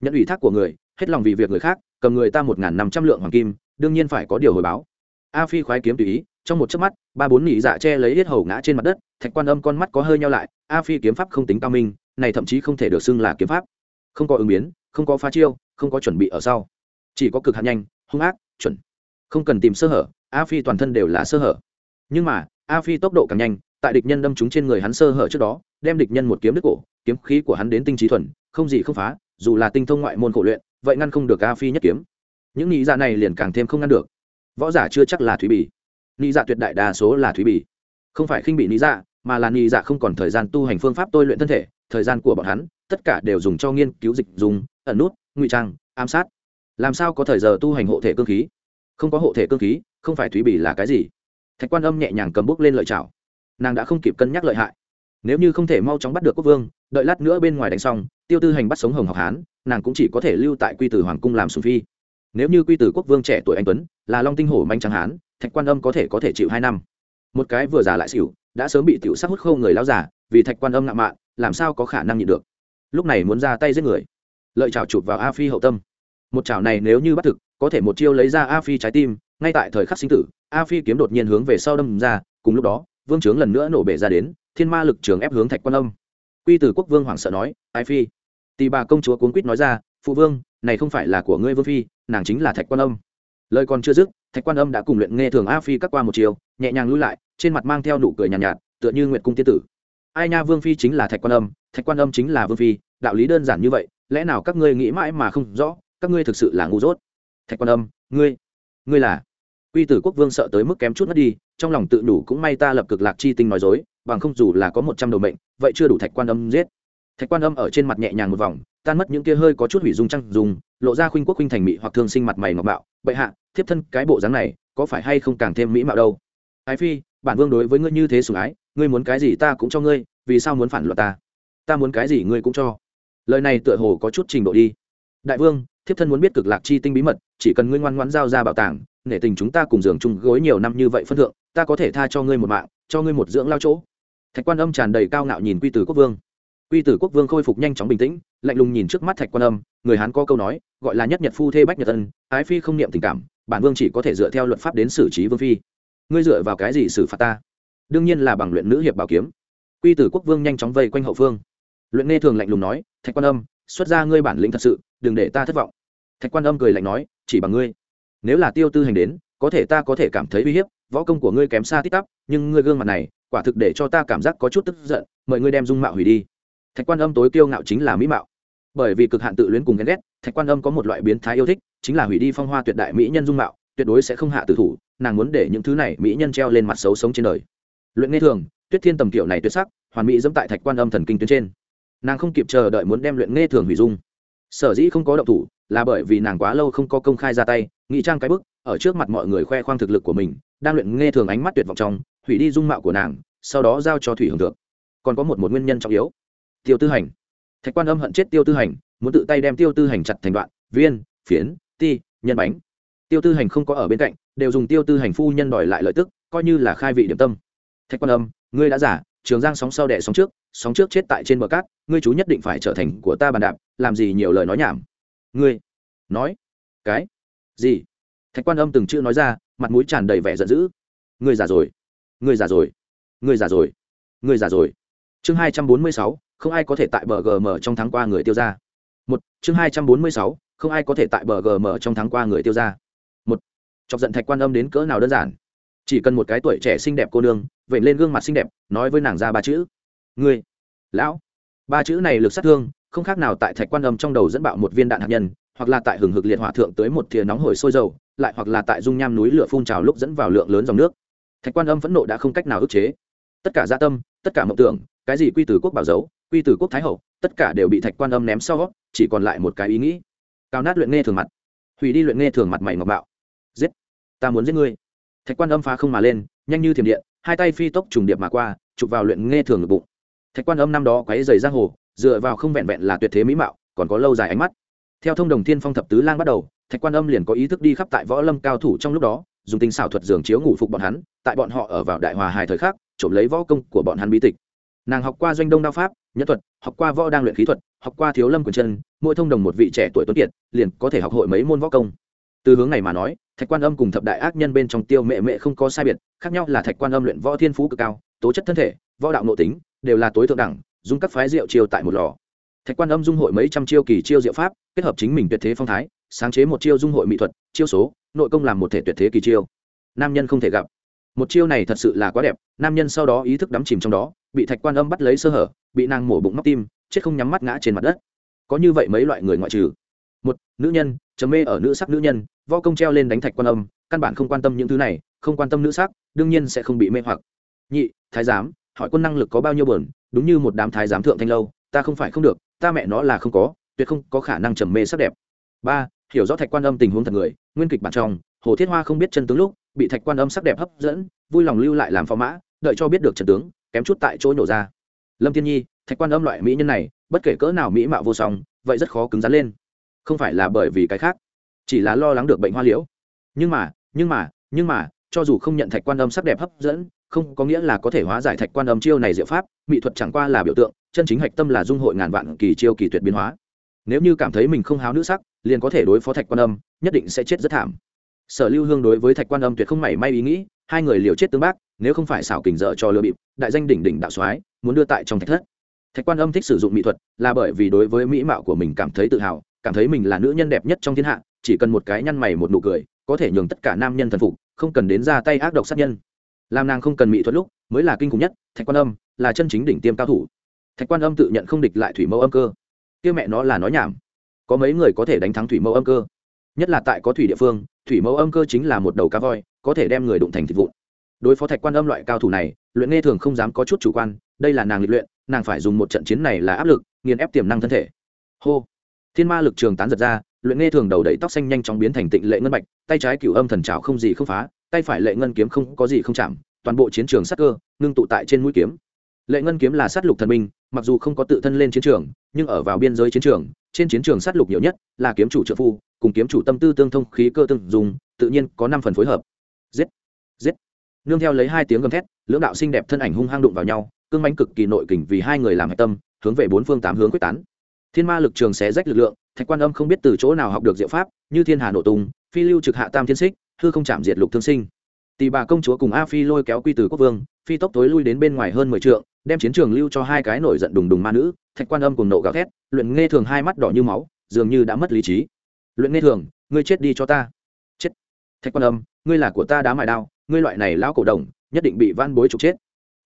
Nhận ủy thác của người, hết lòng vì việc người khác, cầm người ta một năm trăm lượng hoàng kim, đương nhiên phải có điều hồi báo. A phi khoái kiếm tùy ý, trong một chớp mắt, ba bốn nỉ dạ che lấy hết hầu ngã trên mặt đất, thạch quan âm con mắt có hơi nhau lại, a phi kiếm pháp không tính cao minh, này thậm chí không thể được xưng là kiếm pháp. Không có ứng biến, không có phá chiêu, không có chuẩn bị ở sau. Chỉ có cực hạt nhanh, hung ác, chuẩn. Không cần tìm sơ hở, a phi toàn thân đều là sơ hở. Nhưng mà, a phi tốc độ càng nhanh tại địch nhân đâm trúng trên người hắn sơ hở trước đó, đem địch nhân một kiếm đứt cổ, kiếm khí của hắn đến tinh trí thuần, không gì không phá, dù là tinh thông ngoại môn khổ luyện, vậy ngăn không được a phi nhất kiếm. Những nghĩ dạ này liền càng thêm không ngăn được. Võ giả chưa chắc là thúy bì. Nghĩ dạ tuyệt đại đa số là thúy bì. Không phải khinh bị nghĩ dạ mà là nghĩ dạ không còn thời gian tu hành phương pháp tôi luyện thân thể, thời gian của bọn hắn, tất cả đều dùng cho nghiên cứu dịch dùng ẩn nút, ngụy trang, ám sát. Làm sao có thời giờ tu hành hộ thể cơ khí? Không có hộ thể cơ khí, không phải thúy bì là cái gì? Thạch quan âm nhẹ nhàng cầm bút lên lợi chảo nàng đã không kịp cân nhắc lợi hại. Nếu như không thể mau chóng bắt được quốc vương, đợi lát nữa bên ngoài đánh xong, tiêu tư hành bắt sống hồng học hán, nàng cũng chỉ có thể lưu tại quy tử hoàng cung làm sùng phi. Nếu như quy tử quốc vương trẻ tuổi anh tuấn, là long tinh hổ manh trắng hán, thạch quan âm có thể có thể chịu hai năm. Một cái vừa già lại xỉu, đã sớm bị tiểu sắc hút khâu người lao giả vì thạch quan âm ngạo mạn, làm sao có khả năng nhịn được? Lúc này muốn ra tay giết người. Lợi chảo chụp vào a phi hậu tâm. Một chảo này nếu như bắt thực, có thể một chiêu lấy ra a phi trái tim, ngay tại thời khắc sinh tử, a phi kiếm đột nhiên hướng về sau đâm ra, cùng lúc đó vương trướng lần nữa nổ bể ra đến thiên ma lực trường ép hướng thạch quan âm. Quy tử quốc vương hoảng sợ nói ai phi? Tì bà công chúa cuốn quýt nói ra phụ vương này không phải là của ngươi vương phi nàng chính là thạch quan âm. Lời còn chưa dứt thạch quan âm đã cùng luyện nghe thường a phi cắt qua một chiều nhẹ nhàng lui lại trên mặt mang theo nụ cười nhàn nhạt, nhạt tựa như nguyệt cung tiên tử. Ai nha vương phi chính là thạch quan âm thạch quan âm chính là vương phi đạo lý đơn giản như vậy lẽ nào các ngươi nghĩ mãi mà không rõ các ngươi thực sự là ngu dốt? Thạch quan âm ngươi ngươi là quy tử quốc vương sợ tới mức kém chút mất đi, trong lòng tự đủ cũng may ta lập cực lạc chi tinh nói dối, bằng không dù là có một trăm đầu mệnh, vậy chưa đủ thạch quan âm giết. Thạch quan âm ở trên mặt nhẹ nhàng một vòng, tan mất những kia hơi có chút hủy dung trăng dùng lộ ra khuynh quốc khuynh thành mỹ hoặc thương sinh mặt mày ngọc bạo bệ hạ, thiếp thân cái bộ dáng này, có phải hay không càng thêm mỹ mạo đâu? Ái phi, bản vương đối với ngươi như thế sủng ái, ngươi muốn cái gì ta cũng cho ngươi, vì sao muốn phản luật ta? Ta muốn cái gì ngươi cũng cho. Lời này tựa hồ có chút trình độ đi. Đại vương, thiếp thân muốn biết cực lạc chi tinh bí mật, chỉ cần ngươi ngoan ngoãn giao ra bảo tàng nể tình chúng ta cùng giường chung gối nhiều năm như vậy phân thượng, ta có thể tha cho ngươi một mạng, cho ngươi một dưỡng lao chỗ. Thạch quan âm tràn đầy cao ngạo nhìn quy tử quốc vương. Quy tử quốc vương khôi phục nhanh chóng bình tĩnh, lạnh lùng nhìn trước mắt thạch quan âm, người hán có câu nói, gọi là nhất nhật phu thê bách nhật ân, ái phi không niệm tình cảm, bản vương chỉ có thể dựa theo luật pháp đến xử trí vương phi. Ngươi dựa vào cái gì xử phạt ta? Đương nhiên là bằng luyện nữ hiệp bảo kiếm. Quy tử quốc vương nhanh chóng vây quanh hậu phương. Luyện nghe thường lạnh lùng nói, thạch quan âm, xuất ra ngươi bản lĩnh thật sự, đừng để ta thất vọng. Thạch quan âm cười lạnh nói, chỉ bằng ngươi nếu là tiêu tư hành đến, có thể ta có thể cảm thấy uy hiếp, võ công của ngươi kém xa tít tắp, nhưng ngươi gương mặt này, quả thực để cho ta cảm giác có chút tức giận, mời ngươi đem dung mạo hủy đi. Thạch quan âm tối kiêu ngạo chính là mỹ mạo. Bởi vì cực hạn tự luyến cùng ghen ghét, thạch quan âm có một loại biến thái yêu thích, chính là hủy đi phong hoa tuyệt đại mỹ nhân dung mạo, tuyệt đối sẽ không hạ tử thủ, nàng muốn để những thứ này mỹ nhân treo lên mặt xấu sống trên đời. Luyện nghe thường, tuyết thiên tầm kiểu này tuyệt sắc, hoàn mỹ dẫm tại thạch quan âm thần kinh tuyến trên. Nàng không kịp chờ đợi muốn đem luyện nghe thường hủy dung sở dĩ không có động thủ, là bởi vì nàng quá lâu không có công khai ra tay, nghĩ trang cái bức, ở trước mặt mọi người khoe khoang thực lực của mình, đang luyện nghe thường ánh mắt tuyệt vọng trong, hủy đi dung mạo của nàng, sau đó giao cho thủy hưởng được còn có một một nguyên nhân trọng yếu. Tiêu tư hành. Thạch quan âm hận chết tiêu tư hành, muốn tự tay đem tiêu tư hành chặt thành đoạn, viên, phiến, ti, nhân bánh. Tiêu tư hành không có ở bên cạnh, đều dùng tiêu tư hành phu nhân đòi lại lợi tức, coi như là khai vị điểm tâm. Thạch quan âm, ngươi đã giả trường giang sóng sau đẻ sóng trước sóng trước chết tại trên bờ cát, ngươi chú nhất định phải trở thành của ta bàn đạp, làm gì nhiều lời nói nhảm. Ngươi, nói, cái, gì? Thạch quan âm từng chữ nói ra, mặt mũi tràn đầy vẻ giận dữ. Ngươi già rồi, ngươi già rồi, ngươi già rồi, ngươi già rồi. Chương hai trăm bốn mươi sáu, không ai có thể tại bờ gm trong tháng qua người tiêu ra một, chương hai trăm bốn mươi sáu, không ai có thể tại bờ gm trong tháng qua người tiêu ra một, chọc giận thạch quan âm đến cỡ nào đơn giản? Chỉ cần một cái tuổi trẻ xinh đẹp cô nương vậy lên gương mặt xinh đẹp, nói với nàng ra ba chữ. Ngươi, lão. Ba chữ này lực sát thương, không khác nào tại thạch quan âm trong đầu dẫn bạo một viên đạn hạt nhân, hoặc là tại hừng hực liệt hỏa thượng tới một thìa nóng hổi sôi dầu, lại hoặc là tại dung nham núi lửa phun trào lúc dẫn vào lượng lớn dòng nước. Thạch quan âm phẫn nộ đã không cách nào ức chế. Tất cả gia tâm, tất cả mộng tưởng, cái gì quy tử quốc bảo dấu quy tử quốc thái hậu, tất cả đều bị thạch quan âm ném sau, chỉ còn lại một cái ý nghĩ. Cao nát luyện nghe thường mặt. Hủy đi luyện nghe thường mặt mày ngọc bạo. Giết. Ta muốn giết ngươi thạch quan âm phá không mà lên, nhanh như thiểm điện, hai tay phi tốc trùng điệp mà qua, chụp vào luyện nghe thường ngực bụng. Thạch quan âm năm đó quấy dày giang hồ, dựa vào không vẹn vẹn là tuyệt thế mỹ mạo, còn có lâu dài ánh mắt. Theo thông đồng thiên phong thập tứ lang bắt đầu, thạch quan âm liền có ý thức đi khắp tại võ lâm cao thủ trong lúc đó, dùng tinh xảo thuật giường chiếu ngủ phục bọn hắn, tại bọn họ ở vào đại hòa hài thời khắc, trộm lấy võ công của bọn hắn bí tịch. Nàng học qua doanh đông đao pháp nhất thuật, học qua võ đang luyện khí thuật, học qua thiếu lâm quyền chân, mỗi thông đồng một vị trẻ tuổi tuấn kiệt, liền có thể học hội mấy môn võ công. Từ hướng này mà nói thạch quan âm cùng thập đại ác nhân bên trong tiêu mẹ mẹ không có sai biệt, khác nhau là thạch quan âm luyện võ thiên phú cực cao, tố chất thân thể, võ đạo nội tính, đều là tối thượng đẳng, dùng các phái rượu chiêu tại một lò. Thạch quan âm dung hội mấy trăm chiêu kỳ chiêu diệu pháp, kết hợp chính mình tuyệt thế phong thái, sáng chế một chiêu dung hội mỹ thuật, chiêu số, nội công làm một thể tuyệt thế kỳ chiêu. Nam nhân không thể gặp. Một chiêu này thật sự là quá đẹp, nam nhân sau đó ý thức đắm chìm trong đó, bị thạch quan âm bắt lấy sơ hở, bị nàng mổ bụng móc tim, chết không nhắm mắt ngã trên mặt đất. Có như vậy mấy loại người ngoại trừ một, nữ nhân chấm mê ở nữ sắc nữ nhân vo công treo lên đánh thạch quan âm, căn bản không quan tâm những thứ này, không quan tâm nữ sắc, đương nhiên sẽ không bị mê hoặc. Nhị, thái giám, hỏi quân năng lực có bao nhiêu bờn đúng như một đám thái giám thượng thanh lâu, ta không phải không được, ta mẹ nó là không có, tuyệt không có khả năng trầm mê sắc đẹp. Ba, hiểu rõ thạch quan âm tình huống thật người, nguyên kịch bản trong, hồ thiết hoa không biết chân tướng lúc, bị thạch quan âm sắc đẹp hấp dẫn, vui lòng lưu lại làm phò mã, đợi cho biết được trần tướng, kém chút tại chỗ nổ ra. Lâm tiên nhi, thạch quan âm loại mỹ nhân này, bất kể cỡ nào mỹ mạo vô song, vậy rất khó cứng rắn lên không phải là bởi vì cái khác, chỉ là lo lắng được bệnh hoa liễu. Nhưng mà nhưng mà nhưng mà, cho dù không nhận thạch quan âm sắc đẹp hấp dẫn, không có nghĩa là có thể hóa giải thạch quan âm chiêu này diệu pháp, mỹ thuật chẳng qua là biểu tượng, chân chính hạch tâm là dung hội ngàn vạn kỳ chiêu kỳ tuyệt biến hóa. Nếu như cảm thấy mình không háo nữ sắc, liền có thể đối phó thạch quan âm, nhất định sẽ chết rất thảm. Sở lưu hương đối với thạch quan âm tuyệt không mảy may ý nghĩ, hai người liều chết tương bác, nếu không phải xảo kình dợ cho lừa bịp, đại danh đỉnh đỉnh đạo soái, muốn đưa tại trong thạch thất. Thạch quan âm thích sử dụng mỹ thuật, là bởi vì đối với mỹ mạo của mình cảm thấy tự hào cảm thấy mình là nữ nhân đẹp nhất trong thiên hạ, chỉ cần một cái nhăn mày một nụ cười, có thể nhường tất cả nam nhân thần phục, không cần đến ra tay ác độc sát nhân. Làm nàng không cần mỹ thuật lúc, mới là kinh khủng nhất, thạch quan âm, là chân chính đỉnh tiêm cao thủ. Thạch quan âm tự nhận không địch lại thủy mẫu âm cơ. Kia mẹ nó là nói nhảm. Có mấy người có thể đánh thắng thủy mẫu âm cơ? Nhất là tại có thủy địa phương, thủy mẫu âm cơ chính là một đầu cá voi, có thể đem người đụng thành thịt vụn. Đối phó thạch quan âm loại cao thủ này, luyện nghe thường không dám có chút chủ quan, đây là nàng luyện luyện, nàng phải dùng một trận chiến này là áp lực, nghiền ép tiềm năng thân thể. Hô thiên ma lực trường tán giật ra, luyện nghe thường đầu đẩy tóc xanh nhanh chóng biến thành tịnh lệ ngân bạch, tay trái cửu âm thần trào không gì không phá, tay phải lệ ngân kiếm không có gì không chạm, toàn bộ chiến trường sát cơ ngưng tụ tại trên mũi kiếm. Lệ ngân kiếm là sát lục thần minh, mặc dù không có tự thân lên chiến trường, nhưng ở vào biên giới chiến trường, trên chiến trường sát lục nhiều nhất là kiếm chủ trợ phu, cùng kiếm chủ tâm tư tương thông, khí cơ tương dùng tự nhiên có năm phần phối hợp. Giết giết. Nương theo lấy hai tiếng gầm thét, lưỡng đạo xinh đẹp thân ảnh hung hăng đụng vào nhau, cương mánh cực kỳ nội kình vì hai người làm hạch tâm, hướng về bốn phương tám hướng quyết tán thiên ma lực trường xé rách lực lượng, thạch quan âm không biết từ chỗ nào học được diệu pháp, như thiên hà nổ tung, phi lưu trực hạ tam thiên xích, hư không chạm diệt lục thương sinh. Tỷ bà công chúa cùng a phi lôi kéo quy từ quốc vương, phi tốc tối lui đến bên ngoài hơn mười trượng, đem chiến trường lưu cho hai cái nổi giận đùng đùng ma nữ, thạch quan âm cùng nộ gào thét, luyện nghe thường hai mắt đỏ như máu, dường như đã mất lý trí. Luyện nghe thường, ngươi chết đi cho ta. Chết. Thạch quan âm, ngươi là của ta đá mài đao, ngươi loại này lão cổ đồng, nhất định bị van bối trục chết.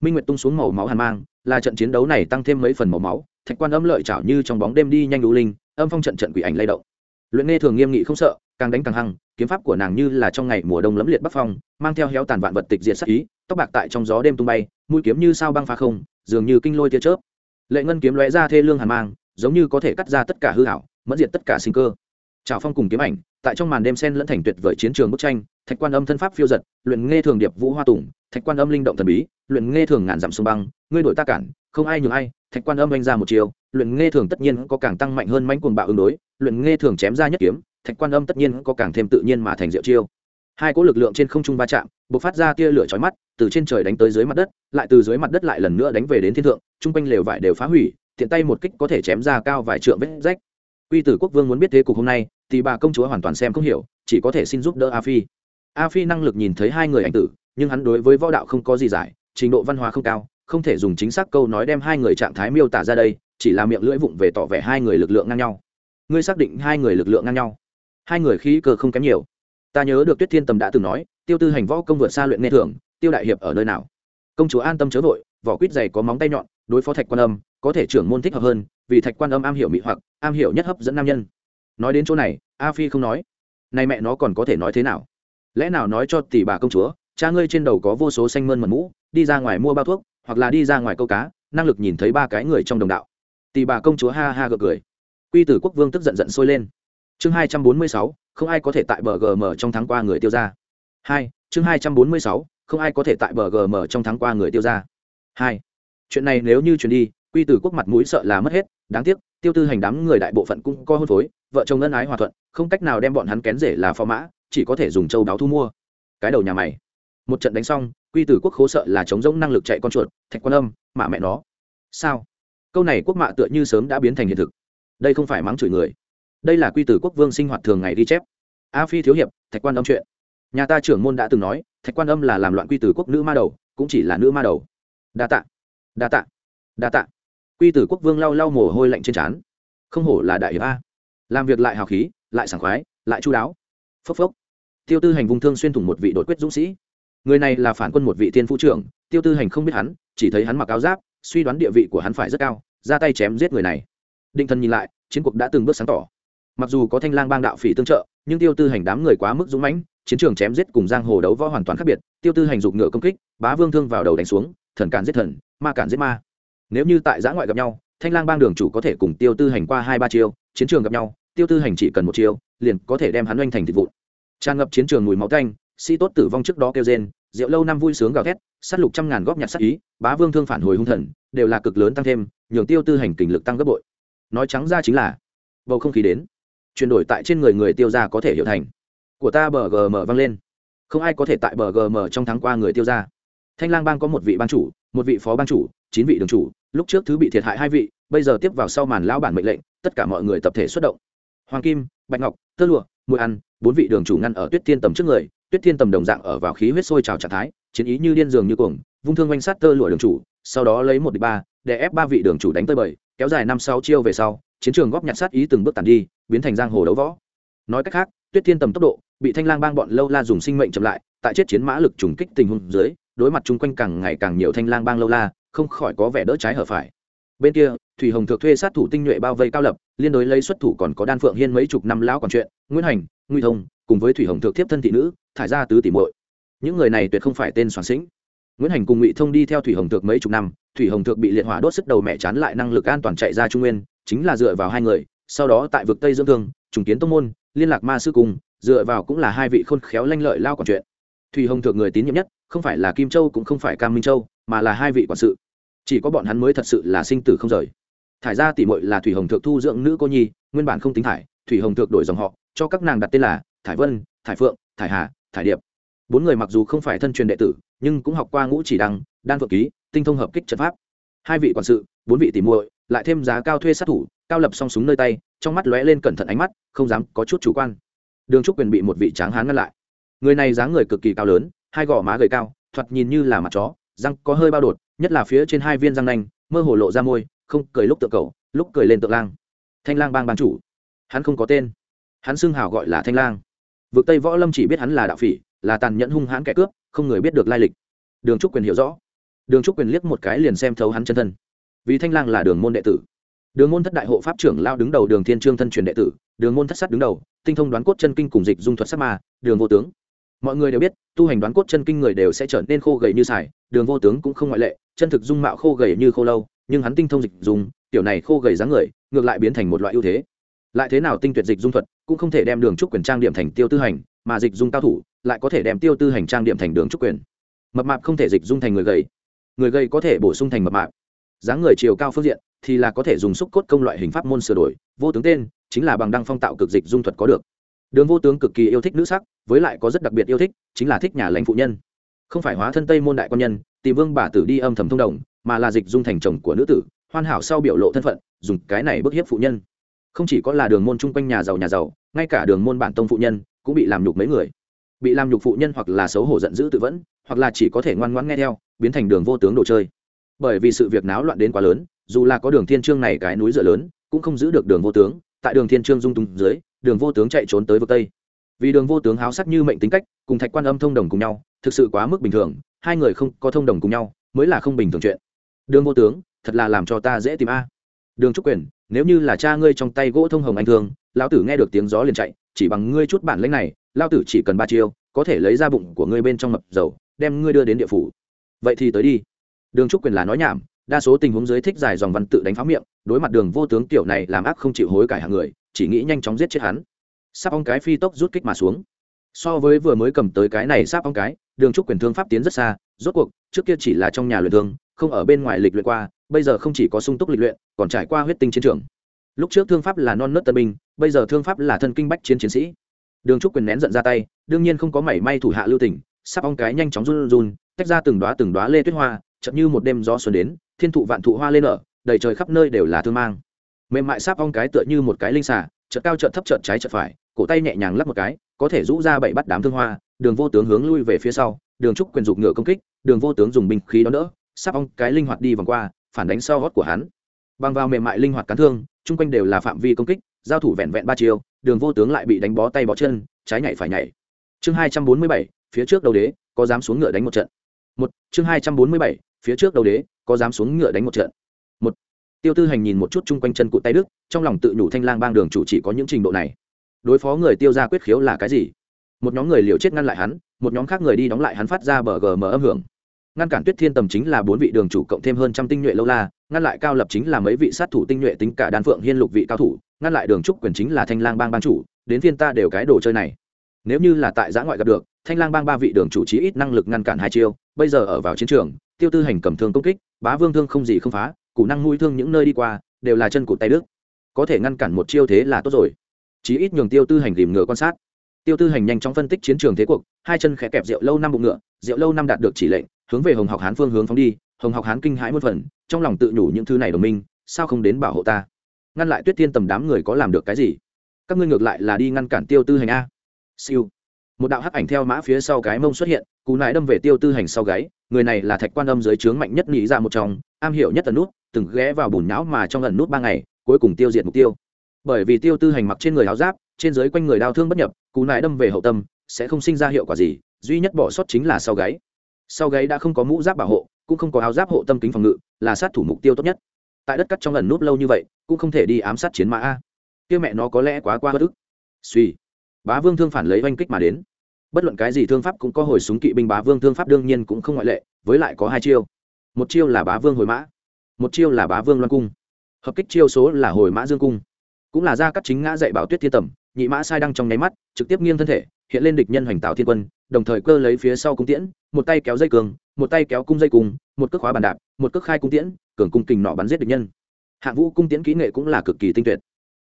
Minh nguyệt tung xuống màu máu hàn mang, là trận chiến đấu này tăng thêm mấy phần màu máu thạch quan âm lợi chảo như trong bóng đêm đi nhanh đủ linh, âm phong trận trận quỷ ảnh lay động. Luyện nghe thường nghiêm nghị không sợ, càng đánh càng hăng, kiếm pháp của nàng như là trong ngày mùa đông lấm liệt bắc phong, mang theo héo tàn vạn vật tịch diệt sắc ý, tóc bạc tại trong gió đêm tung bay, mũi kiếm như sao băng phá không, dường như kinh lôi tia chớp. Lệ ngân kiếm lóe ra thê lương hàn mang, giống như có thể cắt ra tất cả hư hảo mẫn diệt tất cả sinh cơ. Trào phong cùng kiếm ảnh, tại trong màn đêm sen lẫn thành tuyệt vời chiến trường bức tranh, thạch quan âm thân pháp phiêu giật, luyện nghe thường điệp vũ hoa tùng, thạch quan âm linh động thần bí luyện nghe thường ngàn dặm sông băng, ngươi đổi ta cản, không ai nhường ai, thạch quan âm anh ra một chiều, luyện nghe thường tất nhiên có càng tăng mạnh hơn mãnh cuồng bạo ứng đối, luyện nghe thường chém ra nhất kiếm, thạch quan âm tất nhiên có càng thêm tự nhiên mà thành diệu chiêu. Hai cỗ lực lượng trên không trung va chạm, bộc phát ra tia lửa chói mắt, từ trên trời đánh tới dưới mặt đất, lại từ dưới mặt đất lại lần nữa đánh về đến thiên thượng, chung quanh lều vải đều phá hủy, tiện tay một kích có thể chém ra cao vài trượng vết rách. Quy tử quốc vương muốn biết thế cục hôm nay, thì bà công chúa hoàn toàn xem không hiểu, chỉ có thể xin giúp đỡ a phi. A phi năng lực nhìn thấy hai người ảnh tử, nhưng hắn đối với võ đạo không có gì giải trình độ văn hóa không cao không thể dùng chính xác câu nói đem hai người trạng thái miêu tả ra đây chỉ là miệng lưỡi vụng về tỏ vẻ hai người lực lượng ngang nhau. Ngươi xác định hai người lực lượng ngang nhau. Hai người khí cơ không kém nhiều. Ta nhớ được tuyết thiên tầm đã từng nói tiêu tư hành võ công vượt xa luyện nghe thường, tiêu đại hiệp ở nơi nào? Công chúa an tâm chớ vội vỏ quýt dày có móng tay nhọn đối phó thạch quan âm có thể trưởng môn thích hợp hơn vì thạch quan âm am hiểu mỹ hoặc am hiểu nhất hấp dẫn nam nhân. Nói đến chỗ này a phi không nói. Nay mẹ nó còn có thể nói thế nào? Lẽ nào nói cho tỷ bà công chúa cha ngươi trên đầu có vô số xanh mơn mật mũ, đi ra ngoài mua bao thuốc, hoặc là đi ra ngoài câu cá, năng lực nhìn thấy ba cái người trong đồng đạo. Tỷ bà công chúa ha ha gật cười. Quy tử quốc vương tức giận giận sôi lên. Chương hai trăm bốn mươi sáu, không ai có thể tại bờ gm trong tháng qua người tiêu ra hai, chương hai trăm bốn mươi sáu, không ai có thể tại bờ gm trong tháng qua người tiêu ra hai, chuyện này nếu như chuyển đi, quy tử quốc mặt mũi sợ là mất hết, đáng tiếc, tiêu tư hành đám người đại bộ phận cũng có hôn phối, vợ chồng ân ái hòa thuận, không cách nào đem bọn hắn kén rể là phò mã, chỉ có thể dùng châu đáo thu mua. Cái đầu nhà mày một trận đánh xong, quy tử quốc khố sợ là chống giống năng lực chạy con chuột, thạch quan âm, mạ mẹ nó. Sao? Câu này quốc mạ tựa như sớm đã biến thành hiện thực. Đây không phải mắng chửi người. Đây là quy tử quốc vương sinh hoạt thường ngày ghi chép. A phi thiếu hiệp, thạch quan âm chuyện. Nhà ta trưởng môn đã từng nói, thạch quan âm là làm loạn quy tử quốc nữ ma đầu, cũng chỉ là nữ ma đầu. Đa tạ. Đa tạ. Đa tạ. Quy tử quốc vương lau lau mồ hôi lạnh trên trán. Không hổ là đại hiệp a. Làm việc lại hào khí, lại sảng khoái, lại chu đáo. Phốc phốc. Tiêu tư hành vùng thương xuyên thủng một vị đột quyết dũng sĩ người này là phản quân một vị tiên phu trưởng, tiêu tư hành không biết hắn, chỉ thấy hắn mặc áo giáp, suy đoán địa vị của hắn phải rất cao, ra tay chém giết người này. Định thần nhìn lại, chiến cuộc đã từng bước sáng tỏ. Mặc dù có thanh lang bang đạo phỉ tương trợ, nhưng tiêu tư hành đám người quá mức dũng mãnh, chiến trường chém giết cùng giang hồ đấu võ hoàn toàn khác biệt, tiêu tư hành dục ngựa công kích, bá vương thương vào đầu đánh xuống, thần cản giết thần, ma cản giết ma. Nếu như tại giã ngoại gặp nhau, thanh lang bang đường chủ có thể cùng tiêu tư hành qua hai ba chiêu, chiến trường gặp nhau, tiêu tư hành chỉ cần một chiêu, liền có thể đem hắn oanh thành thịt vụn. Tràn ngập chiến trường mùi máu canh sĩ tốt tử vong trước đó kêu rên, rượu lâu năm vui sướng gào thét, sát lục trăm ngàn góp nhặt sát ý, bá vương thương phản hồi hung thần, đều là cực lớn tăng thêm, nhường tiêu tư hành kình lực tăng gấp bội. Nói trắng ra chính là, bầu không khí đến, chuyển đổi tại trên người người tiêu ra có thể hiểu thành. Của ta bờ gm vang lên. Không ai có thể tại bờ gm trong tháng qua người tiêu ra thanh lang bang có một vị ban chủ, một vị phó ban chủ, chín vị đường chủ, lúc trước thứ bị thiệt hại hai vị, bây giờ tiếp vào sau màn lão bản mệnh lệnh, tất cả mọi người tập thể xuất động. Hoàng kim, bạch ngọc tơ lụa, mùi ăn, bốn vị đường chủ ngăn ở tuyết thiên tầm trước người tuyết thiên tầm đồng dạng ở vào khí huyết sôi trào trạng thái, chiến ý như điên dường như cuồng, vung thương oanh sát tơ lụa đường chủ, sau đó lấy một đ ba, để ép ba vị đường chủ đánh tơi bời kéo dài năm sáu chiêu về sau, chiến trường góp nhặt sát ý từng bước tàn đi, biến thành giang hồ đấu võ. Nói cách khác, tuyết thiên tầm tốc độ, bị thanh lang bang bọn lâu la dùng sinh mệnh chậm lại, tại chết chiến mã lực trùng kích tình huống dưới, đối mặt chung quanh càng ngày càng nhiều thanh lang bang lâu la, không khỏi có vẻ đỡ trái hở phải. Bên kia, thủy hồng thượng thuê sát thủ tinh nhuệ bao vây cao lập, liên đối lấy xuất thủ còn có đan phượng hiên mấy chục năm lão còn chuyện, nguyễn hành nguy thông cùng với thủy hồng thượng thiếp thân thị nữ, thải ra tứ tỷ muội. Những người này tuyệt không phải tên soạn sĩnh. Nguyễn hành cùng ngụy thông đi theo thủy hồng thượng mấy chục năm, thủy hồng thượng bị liệt hỏa đốt sức đầu mẹ chán lại năng lực an toàn chạy ra trung nguyên, chính là dựa vào hai người, sau đó tại vực tây dương thương, trùng kiến tông môn, liên lạc ma sư cùng, dựa vào cũng là hai vị khôn khéo lanh lợi lao quản chuyện. Thủy hồng thượng người tín nhiệm nhất, không phải là kim châu cũng không phải cam minh châu, mà là hai vị quản sự. Chỉ có bọn hắn mới thật sự là sinh tử không rời. Thải ra tỷ muội là thủy hồng thượng thu dưỡng nữ cô nhi, nguyên bản không tính thải, thủy hồng thượng đổi dòng họ, cho các nàng đặt tên là thải vân, thải phượng, thải hà, thải điệp. Bốn người mặc dù không phải thân truyền đệ tử, nhưng cũng học qua ngũ chỉ đăng, đan phượng ký, tinh thông hợp kích trận pháp. Hai vị quản sự, bốn vị tỉ muội, lại thêm giá cao thuê sát thủ, cao lập song súng nơi tay, trong mắt lóe lên cẩn thận ánh mắt, không dám có chút chủ quan. Đường trúc quyền bị một vị tráng hán ngăn lại. Người này dáng người cực kỳ cao lớn, hai gò má gầy cao, thoạt nhìn như là mặt chó, răng có hơi bao đột, nhất là phía trên hai viên răng nanh, mơ hồ lộ ra môi, không cười lúc tượng cầu, lúc cười lên tượng lang. Thanh lang bang ban chủ. Hắn không có tên. Hắn xưng hào gọi là thanh lang vực tây võ lâm chỉ biết hắn là đạo phỉ, là tàn nhẫn hung hãn kẻ cướp, không người biết được lai lịch. Đường trúc quyền hiểu rõ. Đường trúc quyền liếc một cái liền xem thấu hắn chân thân. Vì thanh lang là đường môn đệ tử. Đường môn thất đại hộ pháp trưởng lao đứng đầu đường thiên trương thân truyền đệ tử, đường môn thất sát đứng đầu, tinh thông đoán cốt chân kinh cùng dịch dung thuật sắc ma, đường vô tướng. Mọi người đều biết, tu hành đoán cốt chân kinh người đều sẽ trở nên khô gầy như xài đường vô tướng cũng không ngoại lệ, chân thực dung mạo khô gầy như khô lâu, nhưng hắn tinh thông dịch dùng tiểu này khô gầy dáng người, ngược lại biến thành một loại ưu thế lại thế nào tinh tuyệt dịch dung thuật cũng không thể đem đường trúc quyền trang điểm thành tiêu tư hành, mà dịch dung cao thủ lại có thể đem tiêu tư hành trang điểm thành đường trúc quyền. Mập mạp không thể dịch dung thành người gầy. Người gầy có thể bổ sung thành mập mạp. Dáng người chiều cao phương diện thì là có thể dùng xúc cốt công loại hình pháp môn sửa đổi, vô tướng tên chính là bằng đăng phong tạo cực dịch dung thuật có được. Đường vô tướng cực kỳ yêu thích nữ sắc, với lại có rất đặc biệt yêu thích, chính là thích nhà lãnh phụ nhân. Không phải hóa thân tây môn đại quan nhân, tìm vương bà tử đi âm thầm thông đồng, mà là dịch dung thành chồng của nữ tử, hoàn hảo sau biểu lộ thân phận, dùng cái này bức hiếp phụ nhân không chỉ có là đường môn chung quanh nhà giàu nhà giàu, ngay cả đường môn bản tông phụ nhân cũng bị làm nhục mấy người. Bị làm nhục phụ nhân hoặc là xấu hổ giận dữ tự vẫn, hoặc là chỉ có thể ngoan ngoãn nghe theo, biến thành đường vô tướng đồ chơi. Bởi vì sự việc náo loạn đến quá lớn, dù là có đường thiên trương này cái núi dựa lớn, cũng không giữ được đường vô tướng, tại đường thiên trương dung tung dưới, đường vô tướng chạy trốn tới vực tây. Vì đường vô tướng háo sắc như mệnh tính cách, cùng thạch quan âm thông đồng cùng nhau, thực sự quá mức bình thường, hai người không có thông đồng cùng nhau, mới là không bình thường chuyện. Đường vô tướng, thật là làm cho ta dễ tìm a. Đường trúc quyền nếu như là cha ngươi trong tay gỗ thông hồng anh thương, lão tử nghe được tiếng gió liền chạy, chỉ bằng ngươi chút bản lãnh này, lão tử chỉ cần ba chiêu, có thể lấy ra bụng của ngươi bên trong mập dầu, đem ngươi đưa đến địa phủ. Vậy thì tới đi. Đường trúc quyền là nói nhảm, đa số tình huống dưới thích dài dòng văn tự đánh phá miệng, đối mặt đường vô tướng tiểu này làm ác không chịu hối cải hàng người, chỉ nghĩ nhanh chóng giết chết hắn. Sắp ong cái phi tốc rút kích mà xuống. So với vừa mới cầm tới cái này sắp ong cái, đường trúc quyền thương pháp tiến rất xa, rốt cuộc, trước kia chỉ là trong nhà luyện thương, không ở bên ngoài lịch luyện qua bây giờ không chỉ có sung túc lịch luyện, còn trải qua huyết tinh chiến trường. Lúc trước thương pháp là non nớt tân binh, bây giờ thương pháp là thân kinh bách chiến chiến sĩ. Đường trúc quyền nén giận ra tay, đương nhiên không có mảy may thủ hạ lưu tình, sắp ong cái nhanh chóng run run tách ra từng đoá từng đoá lê tuyết hoa chậm như một đêm gió xuân đến, thiên thụ vạn thụ hoa lên nở đầy trời khắp nơi đều là thương mang. Mềm mại sáp ong cái tựa như một cái linh xà, chợt cao chợt thấp chợt trái chợt phải, cổ tay nhẹ nhàng lắp một cái, có thể rũ ra bảy bắt đám thương hoa, đường vô tướng hướng lui về phía sau, đường trúc quyền dục ngựa công kích, đường vô tướng dùng binh khí đón đỡ, sáp ong cái linh hoạt đi vòng qua phản đánh sau gót của hắn. Bằng vào mềm mại linh hoạt cán thương, chung quanh đều là phạm vi công kích, giao thủ vẹn vẹn ba chiều đường vô tướng lại bị đánh bó tay bó chân, trái nhảy phải nhảy. Chương hai trăm bốn mươi bảy, phía trước đầu đế, có dám xuống ngựa đánh một trận. Một, chương hai trăm bốn mươi bảy, phía trước đầu đế, có dám xuống ngựa đánh một trận. Một, tiêu tư hành nhìn một chút chung quanh chân cụt tay đức trong lòng tự nhủ thanh lang bang đường chủ chỉ có những trình độ này. Đối phó người tiêu ra quyết khiếu là cái gì? Một nhóm người liều chết ngăn lại hắn, một nhóm khác người đi đóng lại hắn phát ra bờ gm âm hưởng ngăn cản tuyết thiên tầm chính là bốn vị đường chủ cộng thêm hơn trăm tinh nhuệ lâu la, ngăn lại cao lập chính là mấy vị sát thủ tinh nhuệ tính cả đan phượng hiên lục vị cao thủ, ngăn lại đường trúc quyền chính là thanh lang bang ban chủ, đến phiên ta đều cái đồ chơi này. Nếu như là tại giã ngoại gặp được, thanh lang bang ba vị đường chủ trí ít năng lực ngăn cản hai chiêu, bây giờ ở vào chiến trường, tiêu tư hành cầm thương công kích, bá vương thương không gì không phá cụ năng nuôi thương những nơi đi qua, đều là chân cụt tay đức có thể ngăn cản một chiêu thế là tốt rồi. Chí ít nhường tiêu tư hành tìm ngựa quan sát. Tiêu tư hành nhanh chóng phân tích chiến trường thế cuộc, hai chân khẽ kẹp rượu lâu năm bụng ngựa, rượu lâu năm đạt được chỉ lệnh hướng về hồng học hán phương hướng phóng đi, hồng học hán kinh hãi một phần, trong lòng tự nhủ những thứ này đồng minh, sao không đến bảo hộ ta? Ngăn lại tuyết thiên tầm đám người có làm được cái gì? Các ngươi ngược lại là đi ngăn cản tiêu tư hành a. Siêu. Một đạo hắc ảnh theo mã phía sau cái mông xuất hiện, cú nại đâm về tiêu tư hành sau gáy, người này là thạch quan âm dưới trướng mạnh nhất nghĩ ra một trong, am hiểu nhất tần nút, từng ghé vào bùn não mà trong lần nút ba ngày, cuối cùng tiêu diệt mục tiêu. Bởi vì tiêu tư hành mặc trên người áo giáp, trên dưới quanh người đau thương bất nhập, cú nại đâm về hậu tâm, sẽ không sinh ra hiệu quả gì, duy nhất bỏ sót chính là sau gáy sau gáy đã không có mũ giáp bảo hộ, cũng không có áo giáp hộ tâm kính phòng ngự, là sát thủ mục tiêu tốt nhất. Tại đất cắt trong lần nút lâu như vậy, cũng không thể đi ám sát chiến mã a. Kia mẹ nó có lẽ quá qua bất ức. Suy. Bá vương thương phản lấy oanh kích mà đến. Bất luận cái gì thương pháp cũng có hồi súng kỵ binh bá vương thương pháp đương nhiên cũng không ngoại lệ, với lại có hai chiêu. Một chiêu là bá vương hồi mã, một chiêu là bá vương loan cung. Hợp kích chiêu số là hồi mã dương cung. Cũng là ra cắt chính ngã dạy bảo tuyết thiên tầm, nhị mã sai đăng trong nháy mắt, trực tiếp nghiêng thân thể hiện lên địch nhân hoành tạo thiên quân, đồng thời cơ lấy phía sau cung tiễn, một tay kéo dây cường, một tay kéo cung dây cùng, một cước khóa bàn đạp, một cước khai cung tiễn, cường cung kình nọ bắn giết địch nhân. Hạng vũ cung tiễn kỹ nghệ cũng là cực kỳ tinh tuyệt.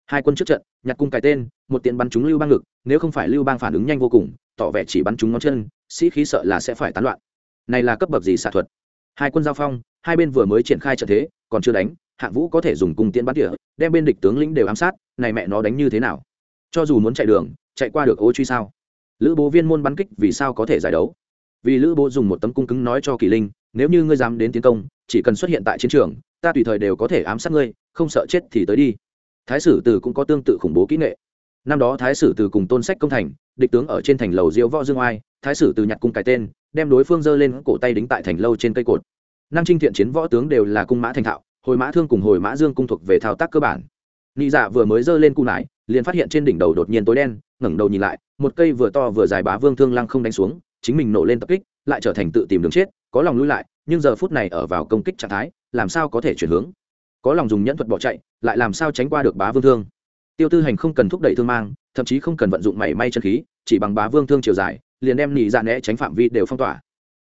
Hai quân trước trận, nhặt cung cài tên, một tiện bắn trúng lưu bang ngực, nếu không phải lưu bang phản ứng nhanh vô cùng, tỏ vẻ chỉ bắn trúng ngón chân, sĩ khí sợ là sẽ phải tán loạn. Này là cấp bậc gì xạ thuật? Hai quân giao phong, hai bên vừa mới triển khai trận thế, còn chưa đánh, hạng vũ có thể dùng cung tiễn bắn tỉa, đem bên địch tướng lĩnh đều ám sát, này mẹ nó đánh như thế nào? Cho dù muốn chạy đường, chạy qua được ô truy sao? Lữ bố viên môn bắn kích vì sao có thể giải đấu? Vì lữ bố dùng một tấm cung cứng nói cho kỳ linh, nếu như ngươi dám đến tiến công, chỉ cần xuất hiện tại chiến trường, ta tùy thời đều có thể ám sát ngươi, không sợ chết thì tới đi. Thái sử từ cũng có tương tự khủng bố kỹ nghệ. Năm đó thái sử từ cùng tôn sách công thành, địch tướng ở trên thành lầu diễu võ dương oai, thái sử từ nhặt cung cái tên, đem đối phương giơ lên cổ tay đính tại thành lâu trên cây cột. Nam trinh thiện chiến võ tướng đều là cung mã thành thạo, hồi mã thương cùng hồi mã dương cung thuộc về thao tác cơ bản nị dạ vừa mới giơ lên cung nải, liền phát hiện trên đỉnh đầu đột nhiên tối đen, ngẩng đầu nhìn lại, một cây vừa to vừa dài bá vương thương lăng không đánh xuống, chính mình nổ lên tập kích, lại trở thành tự tìm đường chết, có lòng lui lại, nhưng giờ phút này ở vào công kích trạng thái, làm sao có thể chuyển hướng? Có lòng dùng nhẫn thuật bỏ chạy, lại làm sao tránh qua được bá vương thương? Tiêu tư hành không cần thúc đẩy thương mang, thậm chí không cần vận dụng mảy may chân khí, chỉ bằng bá vương thương chiều dài, liền đem nị dạ né tránh phạm vi đều phong tỏa.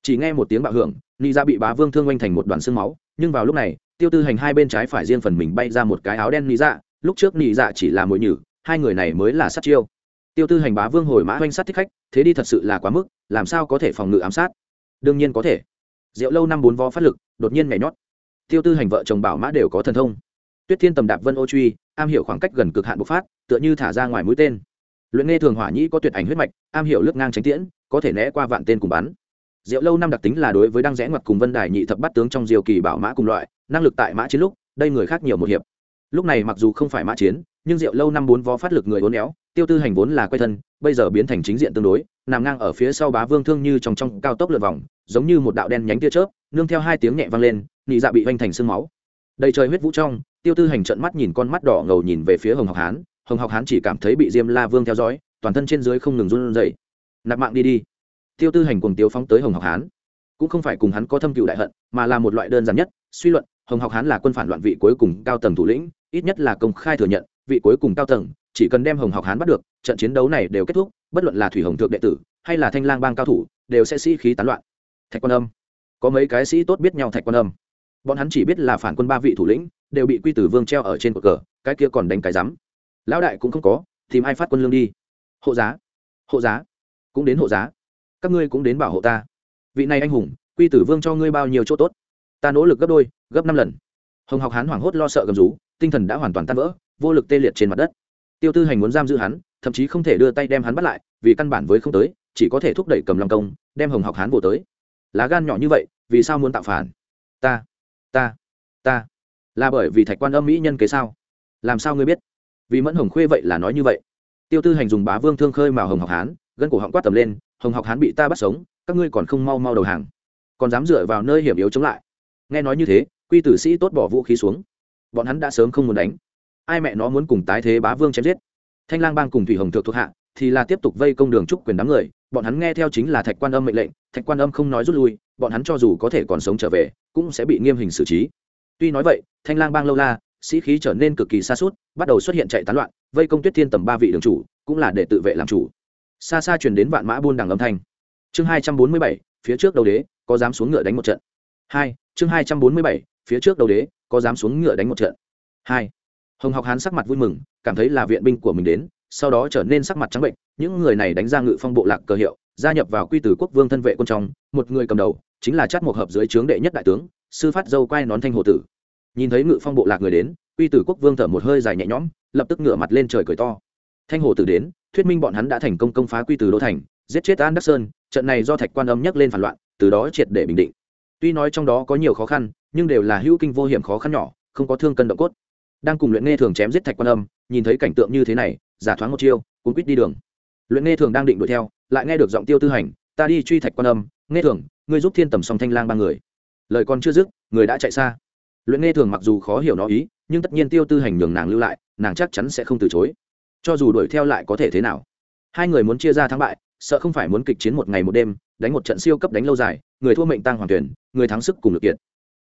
Chỉ nghe một tiếng bạo hưởng, nị dạ bị bá vương thương oanh thành một đoàn xương máu, nhưng vào lúc này, tiêu tư hành hai bên trái phải riêng phần mình bay ra một cái áo đen nị dạ lúc trước nị dạ chỉ là mồi nhử hai người này mới là sát chiêu. Tiêu tư hành bá vương hồi mã oanh sát thích khách thế đi thật sự là quá mức làm sao có thể phòng ngự ám sát? Đương nhiên có thể. Rượu lâu năm bốn vo phát lực đột nhiên nhảy nhót. Tiêu tư hành vợ chồng bảo mã đều có thần thông. Tuyết thiên tầm đạp vân ô truy am hiểu khoảng cách gần cực hạn bộc phát tựa như thả ra ngoài mũi tên. Luyện nghe thường hỏa nhĩ có tuyệt ảnh huyết mạch am hiểu lướt ngang tránh tiễn có thể né qua vạn tên cùng bắn. Diệu lâu năm đặc tính là đối với đang rẽ ngoặt cùng Vân Đài nhị thập bắt tướng trong diều kỳ bảo mã cùng loại, năng lực tại mã chiến lúc, đây người khác nhiều một hiệp. Lúc này mặc dù không phải mã chiến, nhưng Diệu lâu năm bốn vó phát lực người uốn éo, tiêu tư hành vốn là quay thân, bây giờ biến thành chính diện tương đối, nằm ngang ở phía sau bá vương thương như trong trong cao tốc lượn vòng, giống như một đạo đen nhánh tia chớp, nương theo hai tiếng nhẹ vang lên, nị dạ bị vanh thành xương máu. Đầy trời huyết vũ trong, tiêu tư hành trợn mắt nhìn con mắt đỏ ngầu nhìn về phía Hồng Học Hán, Hồng Học Hán chỉ cảm thấy bị Diêm La Vương theo dõi, toàn thân trên dưới không ngừng run rẩy. Nạp mạng đi đi. Tiêu tư hành cùng tiêu phóng tới Hồng Học Hán cũng không phải cùng hắn có thâm cựu đại hận mà là một loại đơn giản nhất suy luận hồng học hán là quân phản loạn vị cuối cùng cao tầng thủ lĩnh ít nhất là công khai thừa nhận, vị cuối cùng cao tầng, chỉ cần đem hồng học hán bắt được, trận chiến đấu này đều kết thúc, bất luận là thủy hồng thượng đệ tử, hay là thanh lang bang cao thủ, đều sẽ sĩ khí tán loạn. Thạch quan âm. Có mấy cái sĩ tốt biết nhau thạch quan âm. Bọn hắn chỉ biết là phản quân ba vị thủ lĩnh, đều bị quy tử vương treo ở trên cột cờ, cái kia còn đánh cái rắm. Lão đại cũng không có, tìm ai phát quân lương đi. Hộ giá. Hộ giá. Cũng đến hộ giá. Các ngươi cũng đến bảo hộ ta. Vị này anh hùng, quy tử vương cho ngươi bao nhiêu chỗ tốt? Ta nỗ lực gấp đôi, gấp năm lần hồng học hán hoảng hốt lo sợ gầm rú, tinh thần đã hoàn toàn tan vỡ, vô lực tê liệt trên mặt đất. Tiêu tư hành muốn giam giữ hắn, thậm chí không thể đưa tay đem hắn bắt lại, vì căn bản với không tới, chỉ có thể thúc đẩy cầm lòng công, đem hồng học hán vô tới. Lá gan nhỏ như vậy, vì sao muốn tạo phản? Ta ta ta. Là bởi vì thạch quan âm mỹ nhân kế sao? Làm sao ngươi biết? Vì mẫn hồng khuê vậy là nói như vậy. Tiêu tư hành dùng bá vương thương khơi mà hồng học hán, gân cổ họng quát tầm lên, hồng học hán bị ta bắt sống, các ngươi còn không mau mau đầu hàng. Còn dám dựa vào nơi hiểm yếu chống lại. Nghe nói như thế quy tử sĩ tốt bỏ vũ khí xuống. Bọn hắn đã sớm không muốn đánh. Ai mẹ nó muốn cùng tái thế bá vương chém giết? Thanh lang bang cùng thủy hồng thượng thuộc hạ thì là tiếp tục vây công đường trúc quyền đám người. Bọn hắn nghe theo chính là thạch quan âm mệnh lệnh, thạch quan âm không nói rút lui, bọn hắn cho dù có thể còn sống trở về, cũng sẽ bị nghiêm hình xử trí. Tuy nói vậy, thanh lang bang lâu la, sĩ khí trở nên cực kỳ xa suốt bắt đầu xuất hiện chạy tán loạn, vây công tuyết thiên tầm ba vị đường chủ, cũng là để tự vệ làm chủ. Xa xa truyền đến vạn mã buôn đằng âm thanh. Chương hai trăm bốn mươi bảy, phía trước đầu đế, có dám xuống ngựa đánh một trận. Hai, chương hai trăm bốn mươi bảy phía trước đầu đế, có dám xuống ngựa đánh một trận? Hai. Hồng học hán sắc mặt vui mừng, cảm thấy là viện binh của mình đến, sau đó trở nên sắc mặt trắng bệnh, những người này đánh ra ngự phong bộ lạc cờ hiệu, gia nhập vào quy tử quốc vương thân vệ quân trong, một người cầm đầu, chính là chát một hợp dưới trướng đệ nhất đại tướng, sư phát dâu quay nón thanh hồ tử. Nhìn thấy ngự phong bộ lạc người đến, quy tử quốc vương thở một hơi dài nhẹ nhõm, lập tức ngửa mặt lên trời cười to. Thanh hồ tử đến, thuyết minh bọn hắn đã thành công công phá quy tử đô thành, giết chết an đắc sơn, trận này do thạch quan âm nhắc lên phản loạn, từ đó triệt để bình định tuy nói trong đó có nhiều khó khăn, nhưng đều là hữu kinh vô hiểm khó khăn nhỏ, không có thương cân động cốt. Đang cùng luyện nghe thường chém giết thạch quan âm, nhìn thấy cảnh tượng như thế này, giả thoáng một chiêu, cuốn quýt đi đường. Luyện nghe thường đang định đuổi theo, lại nghe được giọng tiêu tư hành, ta đi truy thạch quan âm, nghe thường, ngươi giúp thiên tầm song thanh lang ba người. Lời còn chưa dứt, người đã chạy xa. Luyện nghe thường mặc dù khó hiểu nó ý, nhưng tất nhiên tiêu tư hành nhường nàng lưu lại, nàng chắc chắn sẽ không từ chối. Cho dù đuổi theo lại có thể thế nào? Hai người muốn chia ra thắng bại sợ không phải muốn kịch chiến một ngày một đêm, đánh một trận siêu cấp đánh lâu dài, người thua mệnh tăng hoàng tuyển, người thắng sức cùng lực kiện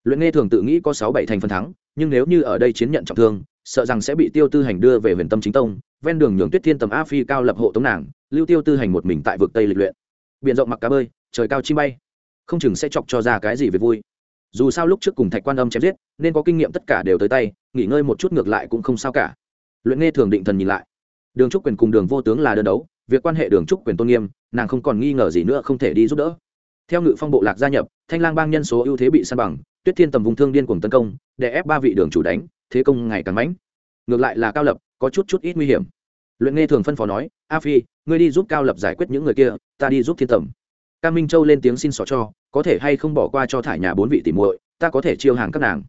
luyện nghe thường tự nghĩ có sáu bảy thành phần thắng, nhưng nếu như ở đây chiến nhận trọng thương, sợ rằng sẽ bị tiêu tư hành đưa về huyền tâm chính tông, ven đường nhường tuyết thiên tầm a phi cao lập hộ tống nàng, lưu tiêu tư hành một mình tại vực tây lịch luyện. Biện rộng mặc cá bơi, trời cao chi bay. Không chừng sẽ chọc cho ra cái gì về vui. Dù sao lúc trước cùng thạch quan âm chém giết, nên có kinh nghiệm tất cả đều tới tay, nghỉ ngơi một chút ngược lại cũng không sao cả. Luyện nghe thường định thần nhìn lại. Đường trúc quyền cùng đường vô tướng là đơn đấu việc quan hệ đường trúc quyền tôn nghiêm, nàng không còn nghi ngờ gì nữa không thể đi giúp đỡ. Theo ngự phong bộ lạc gia nhập, thanh lang bang nhân số ưu thế bị săn bằng, tuyết thiên tầm vùng thương điên cuồng tấn công để ép ba vị đường chủ đánh, thế công ngày càng mãnh. Ngược lại là cao lập, có chút chút ít nguy hiểm. Luyện nghe thường phân phó nói, a phi, ngươi đi giúp cao lập giải quyết những người kia, ta đi giúp thiên tầm. Ca minh châu lên tiếng xin xỏ cho, có thể hay không bỏ qua cho thải nhà bốn vị tỉ muội, ta có thể chiêu hàng các nàng.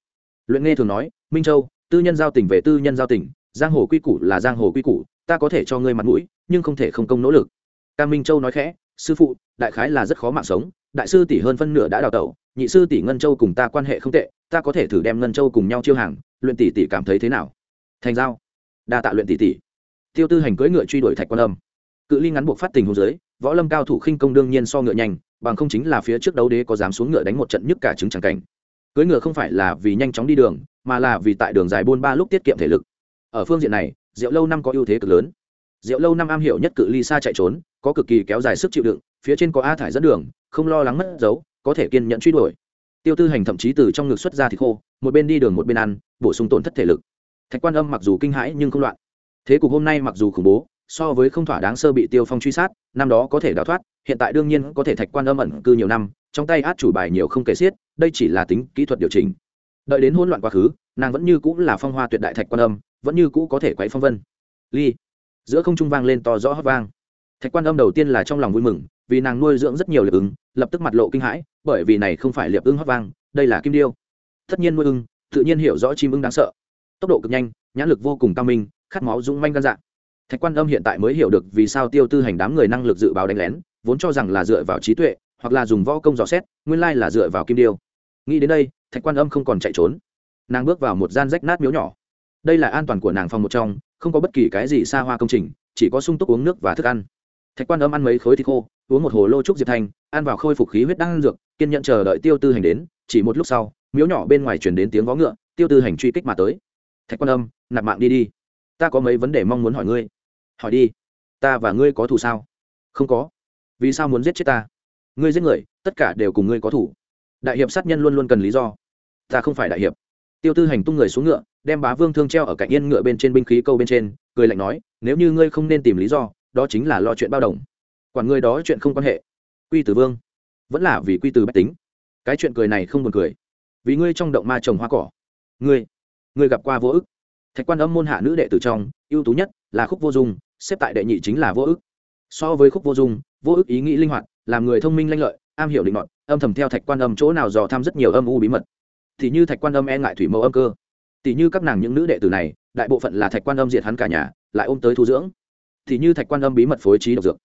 Luyện nghe thường nói, minh châu, tư nhân giao tình về tư nhân giao tình, giang hồ quy củ là giang hồ quy củ ta có thể cho ngươi mặt mũi, nhưng không thể không công nỗ lực. Ca minh châu nói khẽ, sư phụ, đại khái là rất khó mạng sống, đại sư tỷ hơn phân nửa đã đào tẩu, nhị sư tỷ ngân châu cùng ta quan hệ không tệ, ta có thể thử đem ngân châu cùng nhau chiêu hàng, luyện tỷ tỷ cảm thấy thế nào? Thành giao. Đa tạ luyện tỷ tỷ. Tiêu tư hành cưỡi ngựa truy đuổi thạch quan âm. Cự ly ngắn buộc phát tình hồ dưới, võ lâm cao thủ khinh công đương nhiên so ngựa nhanh, bằng không chính là phía trước đấu đế có dám xuống ngựa đánh một trận nhức cả trứng chẳng cảnh. Cưỡi ngựa không phải là vì nhanh chóng đi đường, mà là vì tại đường dài buôn ba lúc tiết kiệm thể lực. Ở phương diện này rượu lâu năm có ưu thế cực lớn. Rượu lâu năm am hiểu nhất cự ly xa chạy trốn, có cực kỳ kéo dài sức chịu đựng, phía trên có a thải dẫn đường, không lo lắng mất dấu, có thể kiên nhẫn truy đuổi. Tiêu tư hành thậm chí từ trong ngực xuất ra thì khô, một bên đi đường một bên ăn, bổ sung tổn thất thể lực. Thạch quan âm mặc dù kinh hãi nhưng không loạn. Thế cục hôm nay mặc dù khủng bố, so với không thỏa đáng sơ bị tiêu phong truy sát, năm đó có thể đào thoát, hiện tại đương nhiên có thể thạch quan âm ẩn cư nhiều năm, trong tay át chủ bài nhiều không kể xiết, đây chỉ là tính kỹ thuật điều chỉnh. Đợi đến hỗn loạn quá khứ, nàng vẫn như cũng là phong hoa tuyệt đại thạch quan âm vẫn như cũ có thể quấy phong vân. Ly, giữa không trung vang lên to rõ hót vang. Thạch quan âm đầu tiên là trong lòng vui mừng, vì nàng nuôi dưỡng rất nhiều liệp ứng, lập tức mặt lộ kinh hãi, bởi vì này không phải liệp ứng hót vang, đây là kim điêu. Tất nhiên nuôi ưng tự nhiên hiểu rõ chim ưng đáng sợ. Tốc độ cực nhanh, nhãn lực vô cùng cao minh, khát máu dũng manh gan dạng thạch quan âm hiện tại mới hiểu được vì sao tiêu tư hành đám người năng lực dự báo đánh lén, vốn cho rằng là dựa vào trí tuệ, hoặc là dùng võ công dò xét, nguyên lai là dựa vào kim điêu. Nghĩ đến đây, thạch quan âm không còn chạy trốn. Nàng bước vào một gian rách nát miếu nhỏ đây là an toàn của nàng phòng một trong, không có bất kỳ cái gì xa hoa công trình, chỉ có sung túc uống nước và thức ăn. Thạch quan âm ăn mấy khối thịt khô, uống một hồ lô trúc diệp thanh, ăn vào khôi phục khí huyết đang dược, kiên nhận chờ đợi tiêu tư hành đến, chỉ một lúc sau, miếu nhỏ bên ngoài chuyển đến tiếng vó ngựa, tiêu tư hành truy kích mà tới. Thạch quan âm nạp mạng đi đi. Ta có mấy vấn đề mong muốn hỏi ngươi. Hỏi đi. Ta và ngươi có thù sao? Không có. Vì sao muốn giết chết ta? Ngươi giết người, tất cả đều cùng ngươi có thủ đại hiệp sát nhân luôn luôn cần lý do. Ta không phải đại hiệp tiêu tư hành tung người xuống ngựa, đem bá vương thương treo ở cạnh yên ngựa bên trên binh khí câu bên trên, cười lạnh nói, nếu như ngươi không nên tìm lý do, đó chính là lo chuyện bao đồng. Quản ngươi đó chuyện không quan hệ. Quy tử vương, vẫn là vì quy tử bách tính. Cái chuyện cười này không buồn cười. Vì ngươi trong động ma trồng hoa cỏ. Ngươi ngươi gặp qua vô ức. Thạch quan âm môn hạ nữ đệ tử trong, ưu tú nhất là khúc vô dung, xếp tại đệ nhị chính là vô ức. So với khúc vô dung, vô ức ý nghĩ linh hoạt, làm người thông minh lanh lợi, am hiểu định mọn âm thầm theo thạch quan âm chỗ nào dò thăm rất nhiều âm u bí mật thì như thạch quan âm e ngại thủy mẫu âm cơ. Thì như các nàng những nữ đệ tử này đại bộ phận là thạch quan âm diệt hắn cả nhà lại ôm tới thu dưỡng. Thì như thạch quan âm bí mật phối trí độc dược.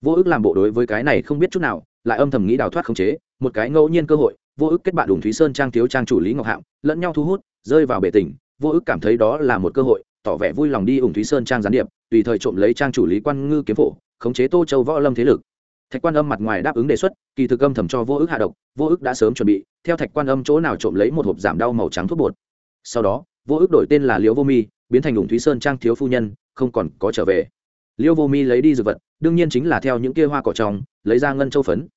Vô ức làm bộ đối với cái này không biết chút nào lại âm thầm nghĩ đào thoát khống chế một cái ngẫu nhiên cơ hội vô ức kết bạn đùng thúy sơn trang thiếu trang chủ lý ngọc Hạo, lẫn nhau thu hút rơi vào bể tỉnh vô ức cảm thấy đó là một cơ hội tỏ vẻ vui lòng đi ủng thúy sơn trang gián điệp tùy thời trộm lấy trang chủ lý quan ngư kiếm phổ khống chế tô châu võ lâm thế lực thạch quan âm mặt ngoài đáp ứng đề xuất, kỳ thực âm thầm cho vô ức hạ độc, vô ức đã sớm chuẩn bị, theo thạch quan âm chỗ nào trộm lấy một hộp giảm đau màu trắng thuốc bột. Sau đó, vô ức đổi tên là liễu vô mi, biến thành ủng thúy sơn trang thiếu phu nhân, không còn có trở về. Liễu vô mi lấy đi dược vật, đương nhiên chính là theo những kia hoa cỏ trồng lấy ra ngân châu phấn.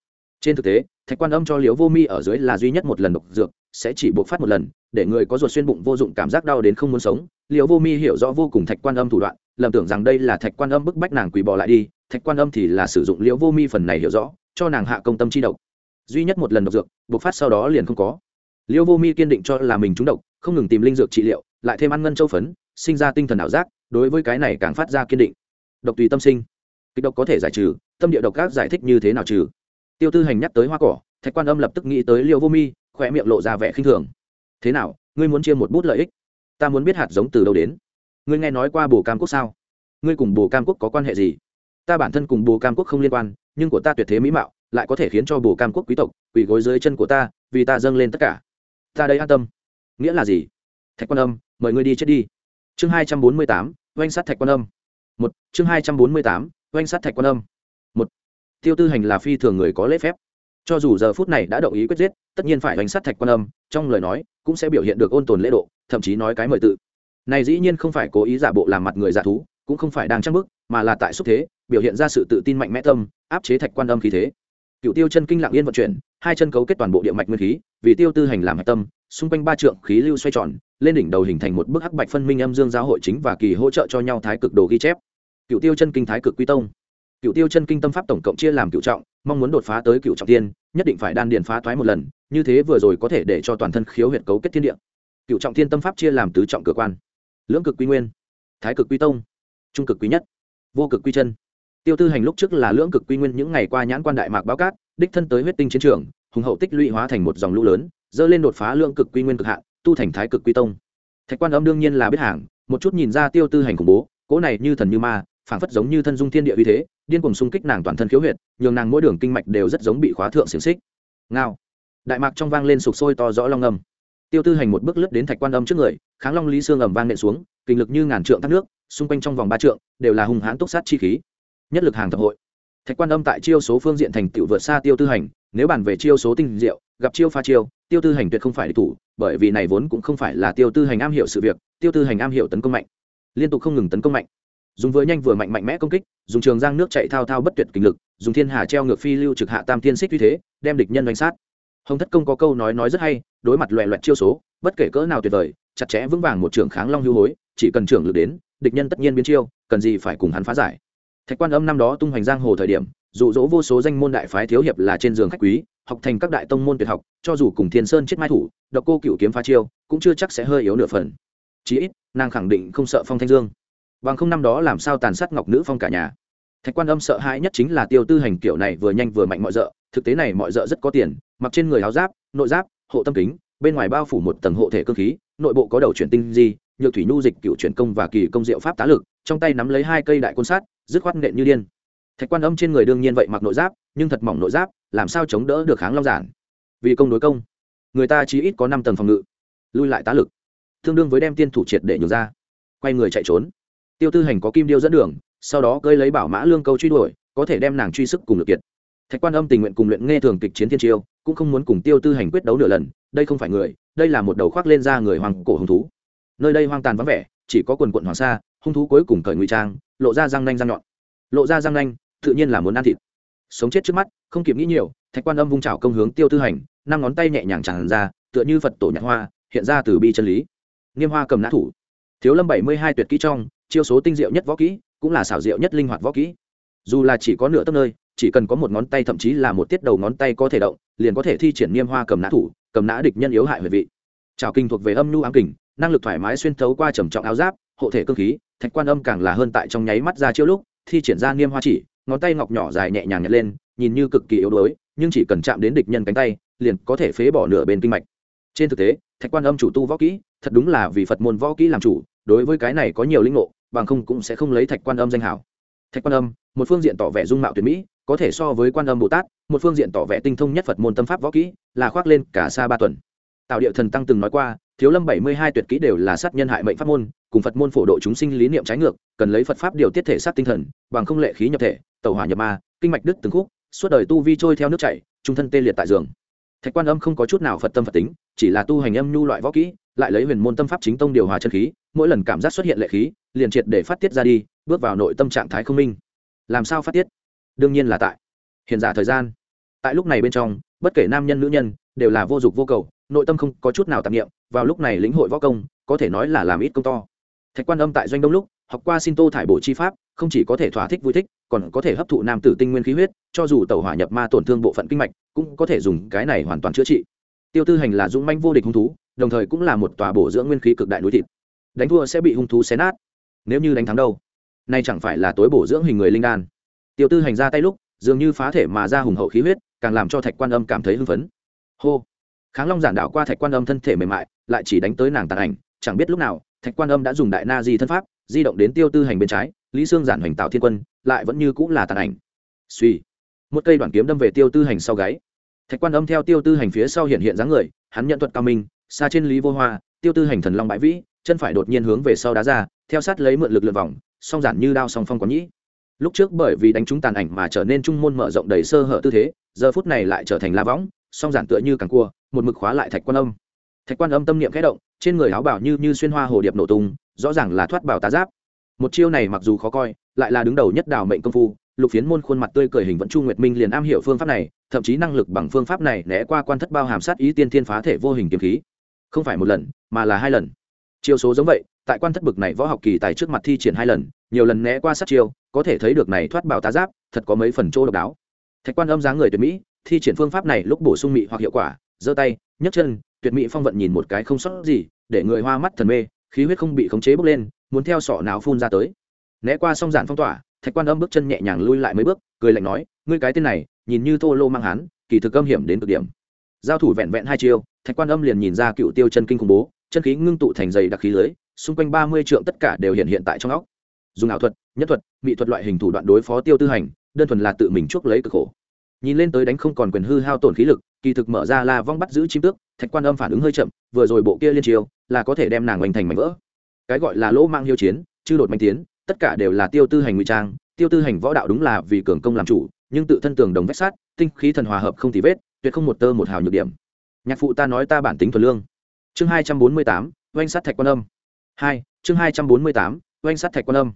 Trên thực tế thạch quan âm cho liễu vô mi ở dưới là duy nhất một lần độc dược, sẽ chỉ buộc phát một lần, để người có ruột xuyên bụng vô dụng cảm giác đau đến không muốn sống. Liễu vô mi hiểu rõ vô cùng thạch quan âm thủ đoạn, lầm tưởng rằng đây là thạch quan âm bức bách nàng quỳ bỏ lại đi, thạch quan âm thì là sử dụng liễu vô mi phần này hiểu rõ, cho nàng hạ công tâm chi độc. Duy nhất một lần độc dược, buộc phát sau đó liền không có. Liễu vô mi kiên định cho là mình trúng độc, không ngừng tìm linh dược trị liệu, lại thêm ăn ngân châu phấn, sinh ra tinh thần ảo giác, đối với cái này càng phát ra kiên định. Độc tùy tâm sinh. Kịch độc có thể giải trừ, tâm địa độc các giải thích như thế nào trừ? Tiêu tư hành nhắc tới hoa cỏ, thạch quan âm lập tức nghĩ tới Liêu vô mi khỏe miệng lộ ra vẻ khinh thường. Thế nào, ngươi muốn chia một bút lợi ích? Ta muốn biết hạt giống từ đâu đến. Ngươi nghe nói qua bồ cam quốc sao? Ngươi cùng bồ cam quốc có quan hệ gì? Ta bản thân cùng bồ cam quốc không liên quan, nhưng của ta tuyệt thế mỹ mạo, lại có thể khiến cho bồ cam quốc quý tộc quỳ gối dưới chân của ta, vì ta dâng lên tất cả. Ta đây an tâm. Nghĩa là gì? Thạch quan âm, mời ngươi đi chết đi. Chương hai trăm bốn mươi tám, oanh sát thạch quan âm. Một, chương hai trăm bốn mươi tám, oanh sát thạch quan âm tiêu tư hành là phi thường người có lễ phép. Cho dù giờ phút này đã đồng ý quyết giết, tất nhiên phải đánh sát thạch quan âm, trong lời nói cũng sẽ biểu hiện được ôn tồn lễ độ, thậm chí nói cái mời tự. Này dĩ nhiên không phải cố ý giả bộ làm mặt người giả thú, cũng không phải đang trăng bức, mà là tại xúc thế, biểu hiện ra sự tự tin mạnh mẽ tâm, áp chế thạch quan âm khí thế. Cựu tiêu chân kinh lạng yên vận chuyển, hai chân cấu kết toàn bộ địa mạch nguyên khí, vì tiêu tư hành làm hạch tâm, xung quanh ba trượng khí lưu xoay tròn, lên đỉnh đầu hình thành một bức hắc bạch phân minh âm dương giáo hội chính và kỳ hỗ trợ cho nhau thái cực đồ ghi chép. Cựu tiêu chân kinh thái cực quy tông cựu tiêu chân kinh tâm pháp tổng cộng chia làm cựu trọng, mong muốn đột phá tới cựu trọng tiên, nhất định phải đan điền phá thoái một lần, như thế vừa rồi có thể để cho toàn thân khiếu huyệt cấu kết thiên địa. Cựu trọng thiên tâm pháp chia làm tứ trọng cửa quan. Lưỡng cực quy nguyên, thái cực quy tông, trung cực quý nhất, vô cực quy chân. Tiêu tư hành lúc trước là lưỡng cực quy nguyên những ngày qua nhãn quan đại mạc báo cát, đích thân tới huyết tinh chiến trường, hùng hậu tích lũy hóa thành một dòng lũ lớn, dơ lên đột phá lưỡng cực quy nguyên cực hạn, tu thành thái cực quy tông. Thạch quan âm đương nhiên là biết hàng, một chút nhìn ra tiêu tư hành khủng bố, cỗ này như thần như ma phảng phất giống như thân dung thiên địa uy thế, điên cùng xung kích nàng toàn thân khiếu huyệt, nhường nàng mỗi đường kinh mạch đều rất giống bị khóa thượng xiềng xích. Ngao. Đại mạc trong vang lên sục sôi to rõ long ngầm tiêu tư hành một bước lướt đến thạch quan âm trước người, kháng long lý xương ầm vang nện xuống, kinh lực như ngàn trượng thác nước, xung quanh trong vòng ba trượng, đều là hung hãn túc sát chi khí. Nhất lực hàng thập hội. Thạch quan âm tại chiêu số phương diện thành tựu vượt xa tiêu tư hành, nếu bàn về chiêu số tinh diệu, gặp chiêu pha chiêu, tiêu tư hành tuyệt không phải địch thủ, bởi vì này vốn cũng không phải là tiêu tư hành am hiểu sự việc, tiêu tư hành am hiểu tấn công mạnh. Liên tục không ngừng tấn công mạnh dùng vừa nhanh vừa mạnh mạnh mẽ công kích, dùng trường giang nước chạy thao thao bất tuyệt kinh lực, dùng thiên hà treo ngược phi lưu trực hạ tam thiên xích uy thế, đem địch nhân đánh sát. Hồng thất công có câu nói nói rất hay, đối mặt loẹ loẹt chiêu số, bất kể cỡ nào tuyệt vời, chặt chẽ vững vàng một trường kháng long hưu hối, chỉ cần trưởng lực đến, địch nhân tất nhiên biến chiêu, cần gì phải cùng hắn phá giải. Thạch quan âm năm đó tung hoành giang hồ thời điểm, dụ dỗ vô số danh môn đại phái thiếu hiệp là trên giường khách quý, học thành các đại tông môn tuyệt học, cho dù cùng thiên sơn chết mai thủ, độc cô cựu kiếm phá chiêu, cũng chưa chắc sẽ hơi yếu nửa phần. Chí ít, nàng khẳng định không sợ phong thanh dương bằng không năm đó làm sao tàn sát ngọc nữ phong cả nhà. Thạch quan âm sợ hãi nhất chính là tiêu tư hành kiểu này vừa nhanh vừa mạnh mọi rợ. Thực tế này mọi rợ rất có tiền, mặc trên người áo giáp, nội giáp, hộ tâm kính, bên ngoài bao phủ một tầng hộ thể cơ khí, nội bộ có đầu chuyển tinh di, nhược thủy nhu dịch cựu chuyển công và kỳ công diệu pháp tá lực, trong tay nắm lấy hai cây đại côn sát, dứt khoát nện như điên. Thạch quan âm trên người đương nhiên vậy mặc nội giáp, nhưng thật mỏng nội giáp, làm sao chống đỡ được kháng long giản? Vì công đối công, người ta chỉ ít có năm tầng phòng ngự, lui lại tá lực, tương đương với đem tiên thủ triệt để nhường ra, quay người chạy trốn tiêu tư hành có kim điêu dẫn đường, sau đó cơi lấy bảo mã lương câu truy đuổi, có thể đem nàng truy sức cùng lực kiệt. Thạch quan âm tình nguyện cùng luyện nghe thường kịch chiến thiên chiêu, cũng không muốn cùng tiêu tư hành quyết đấu nửa lần, đây không phải người, đây là một đầu khoác lên ra người hoàng cổ hung thú. Nơi đây hoang tàn vắng vẻ, chỉ có quần quận hoàng sa, hung thú cuối cùng cởi ngụy trang, lộ ra răng nanh răng nhọn. Lộ ra răng nanh, tự nhiên là muốn ăn thịt. Sống chết trước mắt, không kịp nghĩ nhiều, thạch quan âm vung trào công hướng tiêu tư hành, năm ngón tay nhẹ nhàng tràn ra, tựa như phật tổ nhạc hoa, hiện ra từ bi chân lý. Nghiêm hoa cầm nã thủ. Thiếu lâm bảy mươi hai tuyệt kỹ trong chiêu số tinh diệu nhất võ kỹ, cũng là xảo diệu nhất linh hoạt võ kỹ. Dù là chỉ có nửa tấc nơi, chỉ cần có một ngón tay thậm chí là một tiết đầu ngón tay có thể động, liền có thể thi triển niêm hoa cầm nã thủ, cầm nã địch nhân yếu hại huệ vị. Trào kinh thuộc về âm nhu ám kình, năng lực thoải mái xuyên thấu qua trầm trọng áo giáp, hộ thể cơ khí, thạch quan âm càng là hơn tại trong nháy mắt ra chiêu lúc, thi triển ra niêm hoa chỉ, ngón tay ngọc nhỏ dài nhẹ nhàng nhặt lên, nhìn như cực kỳ yếu đuối, nhưng chỉ cần chạm đến địch nhân cánh tay, liền có thể phế bỏ nửa bên kinh mạch. Trên thực tế, thạch quan âm chủ tu võ kỹ, thật đúng là vì phật môn võ kỹ làm chủ đối với cái này có nhiều linh ngộ, bằng không cũng sẽ không lấy thạch quan âm danh hảo. Thạch quan âm, một phương diện tỏ vẻ dung mạo tuyệt mỹ, có thể so với quan âm bồ tát, một phương diện tỏ vẻ tinh thông nhất phật môn tâm pháp võ kỹ, là khoác lên cả xa ba tuần. Tạo điệu thần tăng từng nói qua, thiếu lâm bảy mươi hai tuyệt kỹ đều là sát nhân hại mệnh pháp môn, cùng phật môn phổ độ chúng sinh lý niệm trái ngược, cần lấy phật pháp điều tiết thể sát tinh thần, bằng không lệ khí nhập thể, tẩu hỏa nhập ma, kinh mạch đứt từng khúc, suốt đời tu vi trôi theo nước chảy, trung thân tê liệt tại giường thạch quan âm không có chút nào phật tâm phật tính, chỉ là tu hành âm nhu loại võ kỹ, lại lấy huyền môn tâm pháp chính tông điều hòa chân khí, mỗi lần cảm giác xuất hiện lệ khí, liền triệt để phát tiết ra đi, bước vào nội tâm trạng thái không minh. Làm sao phát tiết? Đương nhiên là tại hiện giả thời gian. Tại lúc này bên trong, bất kể nam nhân nữ nhân, đều là vô dụng vô cầu, nội tâm không có chút nào tạp nghiệm vào lúc này lĩnh hội võ công, có thể nói là làm ít công to. Thạch quan âm tại doanh đông lúc, học qua xin tô thải bổ chi pháp, không chỉ có thể thỏa thích vui thích còn có thể hấp thụ nam tử tinh nguyên khí huyết, cho dù tàu hỏa nhập ma tổn thương bộ phận kinh mạch, cũng có thể dùng cái này hoàn toàn chữa trị. Tiêu tư hành là dũng manh vô địch hung thú, đồng thời cũng là một tòa bổ dưỡng nguyên khí cực đại núi thịt. Đánh thua sẽ bị hung thú xé nát. Nếu như đánh thắng đâu? Nay chẳng phải là tối bổ dưỡng hình người linh đan. Tiêu tư hành ra tay lúc, dường như phá thể mà ra hùng hậu khí huyết, càng làm cho thạch quan âm cảm thấy hưng phấn. Hô! Kháng long giản đạo qua thạch quan âm thân thể mềm mại, lại chỉ đánh tới nàng tàn ảnh, chẳng biết lúc nào, thạch quan âm đã dùng đại na di thân pháp, di động đến tiêu tư hành bên trái lý sương giản hoành tạo thiên quân, lại vẫn như cũng là tàn ảnh. Suy. Một cây đoạn kiếm đâm về tiêu tư hành sau gáy. Thạch quan âm theo tiêu tư hành phía sau hiện hiện dáng người, hắn nhận thuật cao minh, xa trên lý vô hoa, tiêu tư hành thần long bãi vĩ, chân phải đột nhiên hướng về sau đá ra, theo sát lấy mượn lực lượt vòng, song giản như đao song phong có nhĩ. Lúc trước bởi vì đánh trúng tàn ảnh mà trở nên trung môn mở rộng đầy sơ hở tư thế, giờ phút này lại trở thành la võng, song giản tựa như càng cua, một mực khóa lại thạch quan âm. Thạch quan âm tâm niệm khẽ động, trên người áo bảo như như xuyên hoa hồ điệp nổ tung, rõ ràng là thoát bảo tá giáp một chiêu này mặc dù khó coi, lại là đứng đầu nhất đào mệnh công phu, lục phiến môn khuôn mặt tươi cười hình vẫn chu nguyệt minh liền am hiểu phương pháp này, thậm chí năng lực bằng phương pháp này né qua quan thất bao hàm sát ý tiên thiên phá thể vô hình kiếm khí. Không phải một lần, mà là hai lần. Chiêu số giống vậy, tại quan thất bực này võ học kỳ tài trước mặt thi triển hai lần, nhiều lần né qua sát chiêu, có thể thấy được này thoát bảo tá giáp, thật có mấy phần chỗ độc đáo. Thạch quan âm dáng người tuyệt mỹ, thi triển phương pháp này lúc bổ sung mị hoặc hiệu quả, giơ tay, nhấc chân, tuyệt mỹ phong vận nhìn một cái không sót gì, để người hoa mắt thần mê, khí huyết không bị khống chế bốc lên muốn theo sọ nào phun ra tới. Né qua song giản phong tỏa, thạch quan âm bước chân nhẹ nhàng lui lại mấy bước, cười lạnh nói, ngươi cái tên này, nhìn như thô lô mang hán kỳ thực âm hiểm đến cực điểm. Giao thủ vẹn vẹn hai chiêu, thạch quan âm liền nhìn ra cựu tiêu chân kinh khủng bố, chân khí ngưng tụ thành dày đặc khí lưới, xung quanh ba mươi trượng tất cả đều hiện hiện tại trong óc. Dùng ảo thuật, nhất thuật mỹ thuật loại hình thủ đoạn đối phó tiêu tư hành, đơn thuần là tự mình chuốc lấy cực khổ. Nhìn lên tới đánh không còn quyền hư hao tổn khí lực, kỳ thực mở ra la vong bắt giữ chim tước, thạch quan âm phản ứng hơi chậm, vừa rồi bộ kia liên chiêu, là có thể đem nàng hoành thành mảnh vỡ cái gọi là lỗ mang hiếu chiến, chư đột manh tiến, tất cả đều là tiêu tư hành ngụy trang. Tiêu tư hành võ đạo đúng là vì cường công làm chủ, nhưng tự thân tường đồng vách sát tinh khí thần hòa hợp không tì vết, tuyệt không một tơ một hào nhược điểm. Nhạc phụ ta nói ta bản tính thuần lương. Chương hai trăm bốn mươi tám, oanh sát thạch quan âm. Hai, chương hai trăm bốn mươi tám, oanh sát thạch quan âm.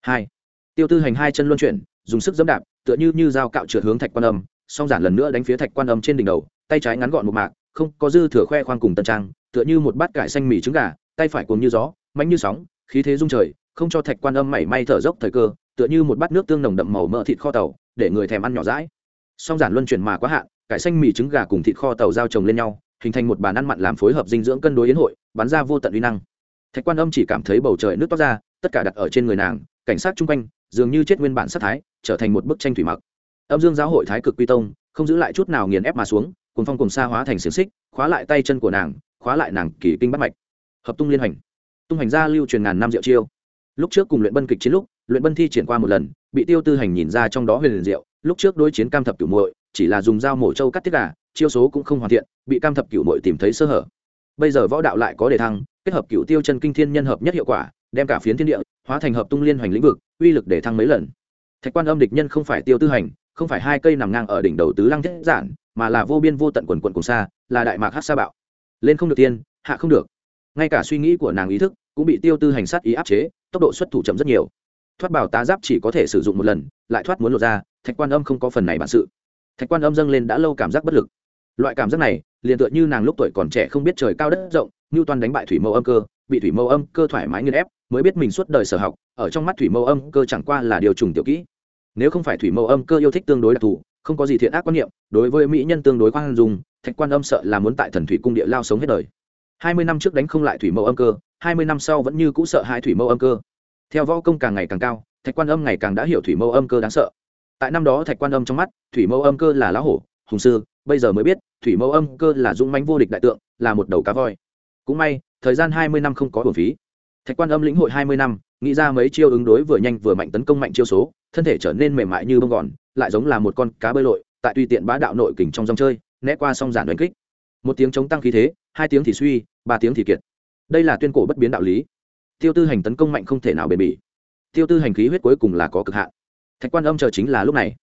Hai, tiêu tư hành hai chân luân chuyển, dùng sức dẫm đạp, tựa như như dao cạo trượt hướng thạch quan âm, song giản lần nữa đánh phía thạch quan âm trên đỉnh đầu, tay trái ngắn gọn một mạc, không có dư thừa khoe khoang cùng tân trang, tựa như một bát cải xanh mì trứng gà, tay phải cuồng như gió mạnh như sóng, khí thế rung trời, không cho thạch quan âm mảy may thở dốc thời cơ, tựa như một bát nước tương nồng đậm màu mỡ thịt kho tàu, để người thèm ăn nhỏ rãi song giản luân chuyển mà quá hạn, cải xanh mì trứng gà cùng thịt kho tàu giao chồng lên nhau, hình thành một bàn ăn mặn làm phối hợp dinh dưỡng cân đối yến hội, bắn ra vô tận uy năng. Thạch quan âm chỉ cảm thấy bầu trời nước toát ra, tất cả đặt ở trên người nàng, cảnh sát chung quanh, dường như chết nguyên bản sát thái, trở thành một bức tranh thủy mặc. Âm dương giáo hội thái cực quy tông, không giữ lại chút nào nghiền ép mà xuống cùng phong cùng xa hóa thành xiềng xích, khóa lại tay chân của nàng, khóa lại nàng kỳ kinh bắt mạch. Hợp tung liên hành tung hành ra lưu truyền ngàn năm diệu chiêu. Lúc trước cùng luyện bân kịch chiến lúc, luyện bân thi triển qua một lần, bị tiêu tư hành nhìn ra trong đó huyền liền diệu, lúc trước đối chiến cam thập cửu muội, chỉ là dùng dao mổ trâu cắt tiết gà, chiêu số cũng không hoàn thiện, bị cam thập cửu muội tìm thấy sơ hở. Bây giờ võ đạo lại có đề thăng, kết hợp cửu tiêu chân kinh thiên nhân hợp nhất hiệu quả, đem cả phiến thiên địa hóa thành hợp tung liên hoành lĩnh vực, uy lực để thăng mấy lần. Thạch quan âm địch nhân không phải tiêu tư hành, không phải hai cây nằm ngang ở đỉnh đầu tứ lăng thiết giản, mà là vô biên vô tận quần quần cùng xa, là đại mạc hát sa bạo. Lên không được tiên, hạ không được. Ngay cả suy nghĩ của nàng ý thức cũng bị tiêu tư hành sát ý áp chế, tốc độ xuất thủ chậm rất nhiều. Thoát bảo tá giáp chỉ có thể sử dụng một lần, lại thoát muốn lột ra, thạch quan âm không có phần này bản sự. Thạch quan âm dâng lên đã lâu cảm giác bất lực. Loại cảm giác này, liền tựa như nàng lúc tuổi còn trẻ không biết trời cao đất rộng như toàn đánh bại thủy mâu âm cơ, bị thủy mâu âm cơ thoải mái nghiên ép, mới biết mình suốt đời sở học, ở trong mắt thủy mâu âm cơ chẳng qua là điều trùng tiểu kỹ. Nếu không phải thủy mâu âm cơ yêu thích tương đối đặc thù, không có gì thiện ác quan niệm, đối với mỹ nhân tương đối khoan dung, thạch quan âm sợ là muốn tại thần thủy cung địa lao sống hết đời. Hai mươi năm trước đánh không lại thủy mâu âm cơ hai mươi năm sau vẫn như cũ sợ hai thủy mâu âm cơ. Theo võ công càng ngày càng cao, thạch quan âm ngày càng đã hiểu thủy mâu âm cơ đáng sợ. Tại năm đó thạch quan âm trong mắt, thủy mâu âm cơ là lá hổ, hùng sư, bây giờ mới biết, thủy mâu âm cơ là dũng mánh vô địch đại tượng, là một đầu cá voi. Cũng may, thời gian hai mươi năm không có bổn phí. Thạch quan âm lĩnh hội hai mươi năm, nghĩ ra mấy chiêu ứng đối vừa nhanh vừa mạnh tấn công mạnh chiêu số, thân thể trở nên mềm mại như bông gòn, lại giống là một con cá bơi lội, tại tùy tiện bá đạo nội kình trong dòng chơi, né qua song giản đánh kích. Một tiếng chống tăng khí thế, hai tiếng thì suy, ba tiếng thì kiệt đây là tuyên cổ bất biến đạo lý. Tiêu tư hành tấn công mạnh không thể nào bền bỉ. Tiêu tư hành khí huyết cuối cùng là có cực hạn. Thạch quan âm chờ chính là lúc này.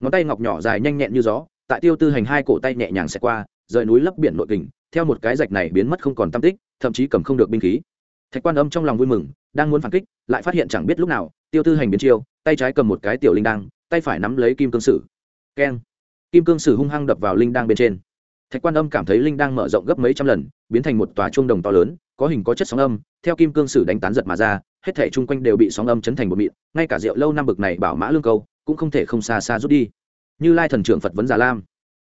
Ngón tay ngọc nhỏ dài nhanh nhẹn như gió, tại tiêu tư hành hai cổ tay nhẹ nhàng xẹt qua, rời núi lấp biển nội kình, theo một cái rạch này biến mất không còn tam tích, thậm chí cầm không được binh khí. Thạch quan âm trong lòng vui mừng, đang muốn phản kích, lại phát hiện chẳng biết lúc nào, tiêu tư hành biến chiêu, tay trái cầm một cái tiểu linh đăng, tay phải nắm lấy kim cương sử. Keng. Kim cương sử hung hăng đập vào linh đăng bên trên. Thạch quan âm cảm thấy linh đăng mở rộng gấp mấy trăm lần, biến thành một tòa chuông đồng to lớn có hình có chất sóng âm, theo kim cương sử đánh tán giật mà ra, hết thể chung quanh đều bị sóng âm chấn thành một mịn, ngay cả rượu lâu năm bực này bảo mã lương câu, cũng không thể không xa xa rút đi. Như lai thần trưởng phật vấn già lam.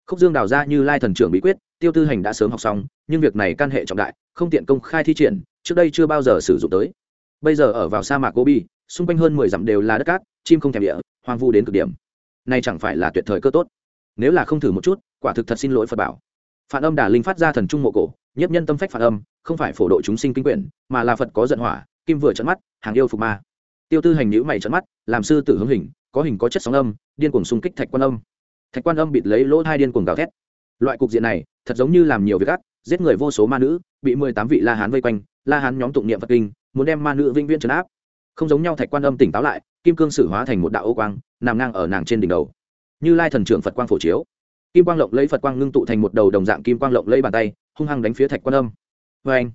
Khúc dương đào ra như lai thần trưởng bí quyết, tiêu tư hành đã sớm học xong, nhưng việc này can hệ trọng đại, không tiện công khai thi triển, trước đây chưa bao giờ sử dụng tới. Bây giờ ở vào sa mạc gobi, xung quanh hơn mười dặm đều là đất cát, chim không thèm địa, hoang vu đến cực điểm. Nay chẳng phải là tuyệt thời cơ tốt. Nếu là không thử một chút, quả thực thật xin lỗi phật bảo. Phản âm đà linh phát ra thần trung mộ cổ, nhiếp nhân tâm phách phản âm không phải phổ độ chúng sinh kinh quyển, mà là phật có giận hỏa, kim vừa trận mắt, hàng yêu phục ma. Tiêu tư hành nhữ mày trận mắt, làm sư tử hướng hình, có hình có chất sóng âm, điên cuồng xung kích thạch quan âm. Thạch quan âm bịt lấy lỗ hai điên cuồng gào thét. Loại cục diện này, thật giống như làm nhiều việc ác, giết người vô số ma nữ, bị mười tám vị la hán vây quanh, la hán nhóm tụng niệm phật kinh, muốn đem ma nữ vĩnh viễn trấn áp. Không giống nhau thạch quan âm tỉnh táo lại, kim cương sử hóa thành một đạo ô quang, nằm ngang ở nàng trên đỉnh đầu. Như lai thần trưởng phật quang phổ chiếu. Kim quang lộng lấy phật quang ngưng tụ thành một đầu đồng dạng kim quang lộng lấy bàn tay, hung hăng đánh phía thạch quan âm vê anh.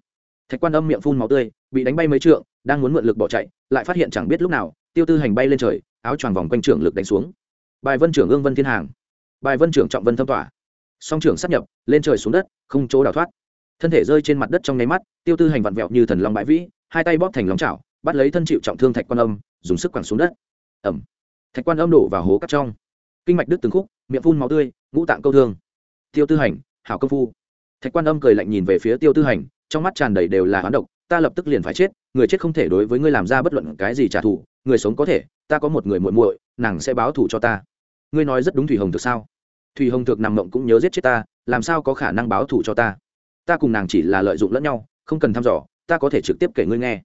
Thạch quan âm miệng phun máu tươi, bị đánh bay mấy trượng, đang muốn mượn lực bỏ chạy, lại phát hiện chẳng biết lúc nào, tiêu tư hành bay lên trời, áo choàng vòng quanh trưởng lực đánh xuống. Bài vân trưởng ương vân thiên hàng. Bài vân trưởng trọng vân thâm tỏa. Song trưởng sắp nhập, lên trời xuống đất, không chỗ đào thoát. Thân thể rơi trên mặt đất trong nháy mắt, tiêu tư hành vặn vẹo như thần long bãi vĩ, hai tay bóp thành lòng chảo, bắt lấy thân chịu trọng thương thạch quan âm, dùng sức quẳng xuống đất. Ẩm. Thạch quan âm đổ vào hố cắt trong. Kinh mạch đứt từng khúc, miệng phun máu tươi, ngũ tạng câu thương. Tiêu tư hành, hảo công phu. Thạch quan âm cười lạnh nhìn về phía tiêu tư hành trong mắt tràn đầy đều là hoán độc, ta lập tức liền phải chết, người chết không thể đối với ngươi làm ra bất luận cái gì trả thù, người sống có thể, ta có một người muội muội, nàng sẽ báo thù cho ta. Ngươi nói rất đúng thủy hồng thực sao? Thủy hồng thực nằm mộng cũng nhớ giết chết ta, làm sao có khả năng báo thù cho ta? Ta cùng nàng chỉ là lợi dụng lẫn nhau, không cần thăm dò, ta có thể trực tiếp kể ngươi nghe.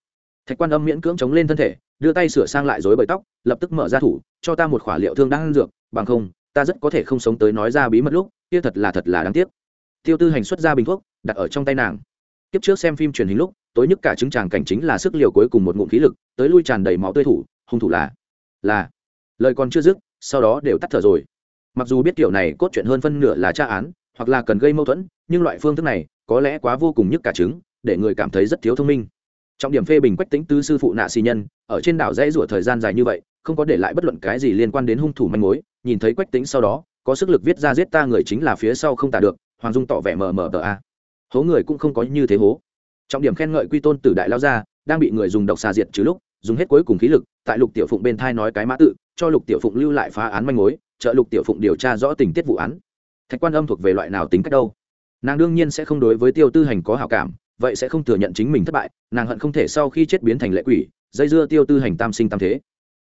Thạch quan âm miễn cưỡng chống lên thân thể, đưa tay sửa sang lại dối bời tóc, lập tức mở ra thủ, cho ta một khỏa liệu thương đang ăn dược, bằng không, ta rất có thể không sống tới nói ra bí mật lúc, kia thật là thật là đáng tiếc. Tiêu tư hành xuất ra bình thuốc, đặt ở trong tay nàng tiếp trước xem phim truyền hình lúc, tối nhất cả chứng tràng cảnh chính là sức liều cuối cùng một ngụm khí lực, tới lui tràn đầy máu tươi thủ, hung thủ là là, lời còn chưa dứt, sau đó đều tắt thở rồi. Mặc dù biết kiểu này cốt truyện hơn phân nửa là tra án, hoặc là cần gây mâu thuẫn, nhưng loại phương thức này, có lẽ quá vô cùng nhức cả chứng để người cảm thấy rất thiếu thông minh. Trọng điểm phê bình quách tính tứ sư phụ nạ xì nhân, ở trên đảo dãy rủa thời gian dài như vậy, không có để lại bất luận cái gì liên quan đến hung thủ manh mối, nhìn thấy quách tính sau đó, có sức lực viết ra giết ta người chính là phía sau không tả được, hoàng dung tỏ vẻ mờ mờ tờ a hố người cũng không có như thế hố. Trọng điểm khen ngợi quy tôn tử đại lao ra đang bị người dùng độc xà diệt trừ lúc, dùng hết cuối cùng khí lực, tại lục tiểu phụng bên thai nói cái mã tự, cho lục tiểu phụng lưu lại phá án manh mối, trợ lục tiểu phụng điều tra rõ tình tiết vụ án. Thạch quan âm thuộc về loại nào tính cách đâu? Nàng đương nhiên sẽ không đối với tiêu tư hành có hảo cảm, vậy sẽ không thừa nhận chính mình thất bại, nàng hận không thể sau khi chết biến thành lệ quỷ, dây dưa tiêu tư hành tam sinh tam thế.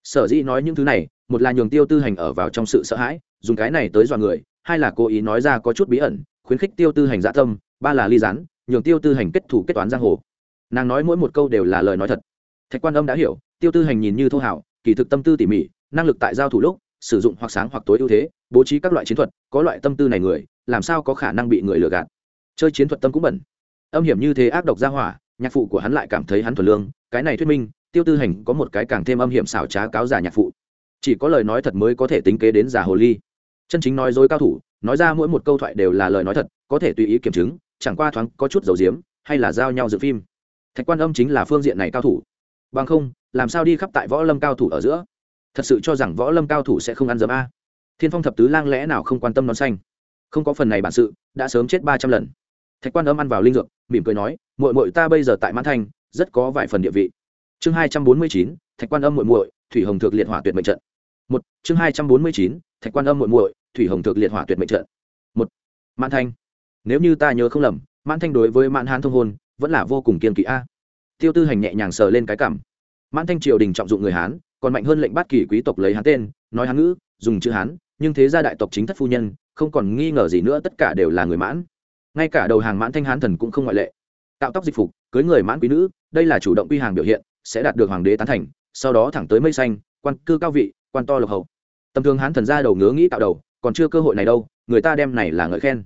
Sở dĩ nói những thứ này, một là nhường tiêu tư hành ở vào trong sự sợ hãi, dùng cái này tới dọa người, hai là cố ý nói ra có chút bí ẩn, khuyến khích tiêu tư hành dạ tâm ba là ly gián, nhường tiêu tư hành kết thủ kết toán giang hồ. Nàng nói mỗi một câu đều là lời nói thật. Thạch quan âm đã hiểu, tiêu tư hành nhìn như thô hảo, kỳ thực tâm tư tỉ mỉ, năng lực tại giao thủ lúc, sử dụng hoặc sáng hoặc tối ưu thế, bố trí các loại chiến thuật, có loại tâm tư này người, làm sao có khả năng bị người lừa gạt. Chơi chiến thuật tâm cũng bẩn. Âm hiểm như thế ác độc ra hỏa, nhạc phụ của hắn lại cảm thấy hắn thuần lương, cái này thuyết minh, tiêu tư hành có một cái càng thêm âm hiểm xảo trá cáo giả nhạc phụ. Chỉ có lời nói thật mới có thể tính kế đến giả hồ ly. Chân chính nói dối cao thủ, nói ra mỗi một câu thoại đều là lời nói thật, có thể tùy ý kiểm chứng chẳng qua thoáng có chút dầu diếm, hay là giao nhau dự phim. Thạch quan âm chính là phương diện này cao thủ. Bằng không, làm sao đi khắp tại võ lâm cao thủ ở giữa? Thật sự cho rằng võ lâm cao thủ sẽ không ăn dấm a. Thiên phong thập tứ lang lẽ nào không quan tâm nón xanh? Không có phần này bản sự, đã sớm chết ba trăm lần. Thạch quan âm ăn vào linh dược, mỉm cười nói mội mội ta bây giờ tại mãn thanh rất có vài phần địa vị. Chương hai trăm bốn mươi chín, thạch quan âm muội muội, thủy hồng thượng liệt hỏa tuyệt mệnh trận. Một, chương hai trăm bốn mươi chín, thạch quan âm muội muội, thủy hồng thượng liệt hỏa tuyệt mệnh trận. Một, mãn thanh nếu như ta nhớ không lầm, mãn thanh đối với mãn hán thông hôn vẫn là vô cùng kiên kỵ a. Tiêu tư hành nhẹ nhàng sờ lên cái cảm mãn thanh triều đình trọng dụng người hán, còn mạnh hơn lệnh bắt kỳ quý tộc lấy hán tên, nói hán ngữ, dùng chữ hán, nhưng thế gia đại tộc chính thất phu nhân, không còn nghi ngờ gì nữa, tất cả đều là người mãn. Ngay cả đầu hàng mãn thanh hán thần cũng không ngoại lệ. Tạo tóc dịch phục, cưới người mãn quý nữ, đây là chủ động quy hàng biểu hiện, sẽ đạt được hoàng đế tán thành, sau đó thẳng tới mây xanh, quan cư cao vị, quan to lộc hậu. Tầm thường hán thần ra đầu ngứa nghĩ tạo đầu, còn chưa cơ hội này đâu, người ta đem này là ngợi khen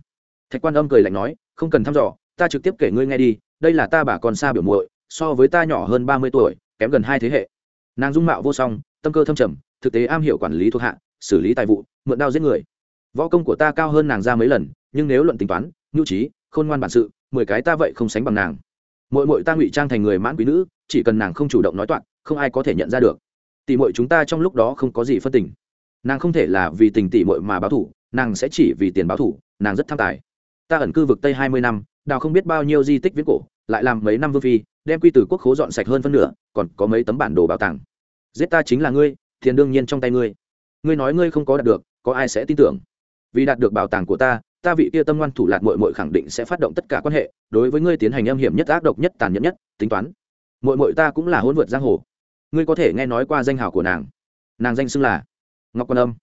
thạch quan âm cười lạnh nói, không cần thăm dò, ta trực tiếp kể ngươi nghe đi, đây là ta bà con xa biểu muội, so với ta nhỏ hơn ba mươi tuổi, kém gần hai thế hệ. Nàng dung mạo vô song, tâm cơ thâm trầm, thực tế am hiểu quản lý thuộc hạ, xử lý tài vụ, mượn đao giết người. Võ công của ta cao hơn nàng ra mấy lần, nhưng nếu luận tính toán, nhu trí, khôn ngoan bản sự, mười cái ta vậy không sánh bằng nàng. Mỗi mỗi ta ngụy trang thành người mãn quý nữ, chỉ cần nàng không chủ động nói toạc, không ai có thể nhận ra được. Tỷ muội chúng ta trong lúc đó không có gì phân tình. Nàng không thể là vì tình tỷ muội mà báo thủ nàng sẽ chỉ vì tiền báo thủ nàng rất tham tài ta ẩn cư vực tây hai mươi năm, đào không biết bao nhiêu di tích viễn cổ, lại làm mấy năm vương phi, đem quy tử quốc khố dọn sạch hơn phân nửa, còn có mấy tấm bản đồ bảo tàng. Giết ta chính là ngươi, tiền đương nhiên trong tay ngươi. Ngươi nói ngươi không có đạt được, có ai sẽ tin tưởng? Vì đạt được bảo tàng của ta ta vị kia tâm ngoan thủ lạc mội mội khẳng định sẽ phát động tất cả quan hệ, đối với ngươi tiến hành âm hiểm nhất ác độc nhất tàn nhẫn nhất, tính toán. Mội mội ta cũng là hôn vượt giang hồ. Ngươi có thể nghe nói qua danh hào của nàng. Nàng danh xưng là ngọc quan âm.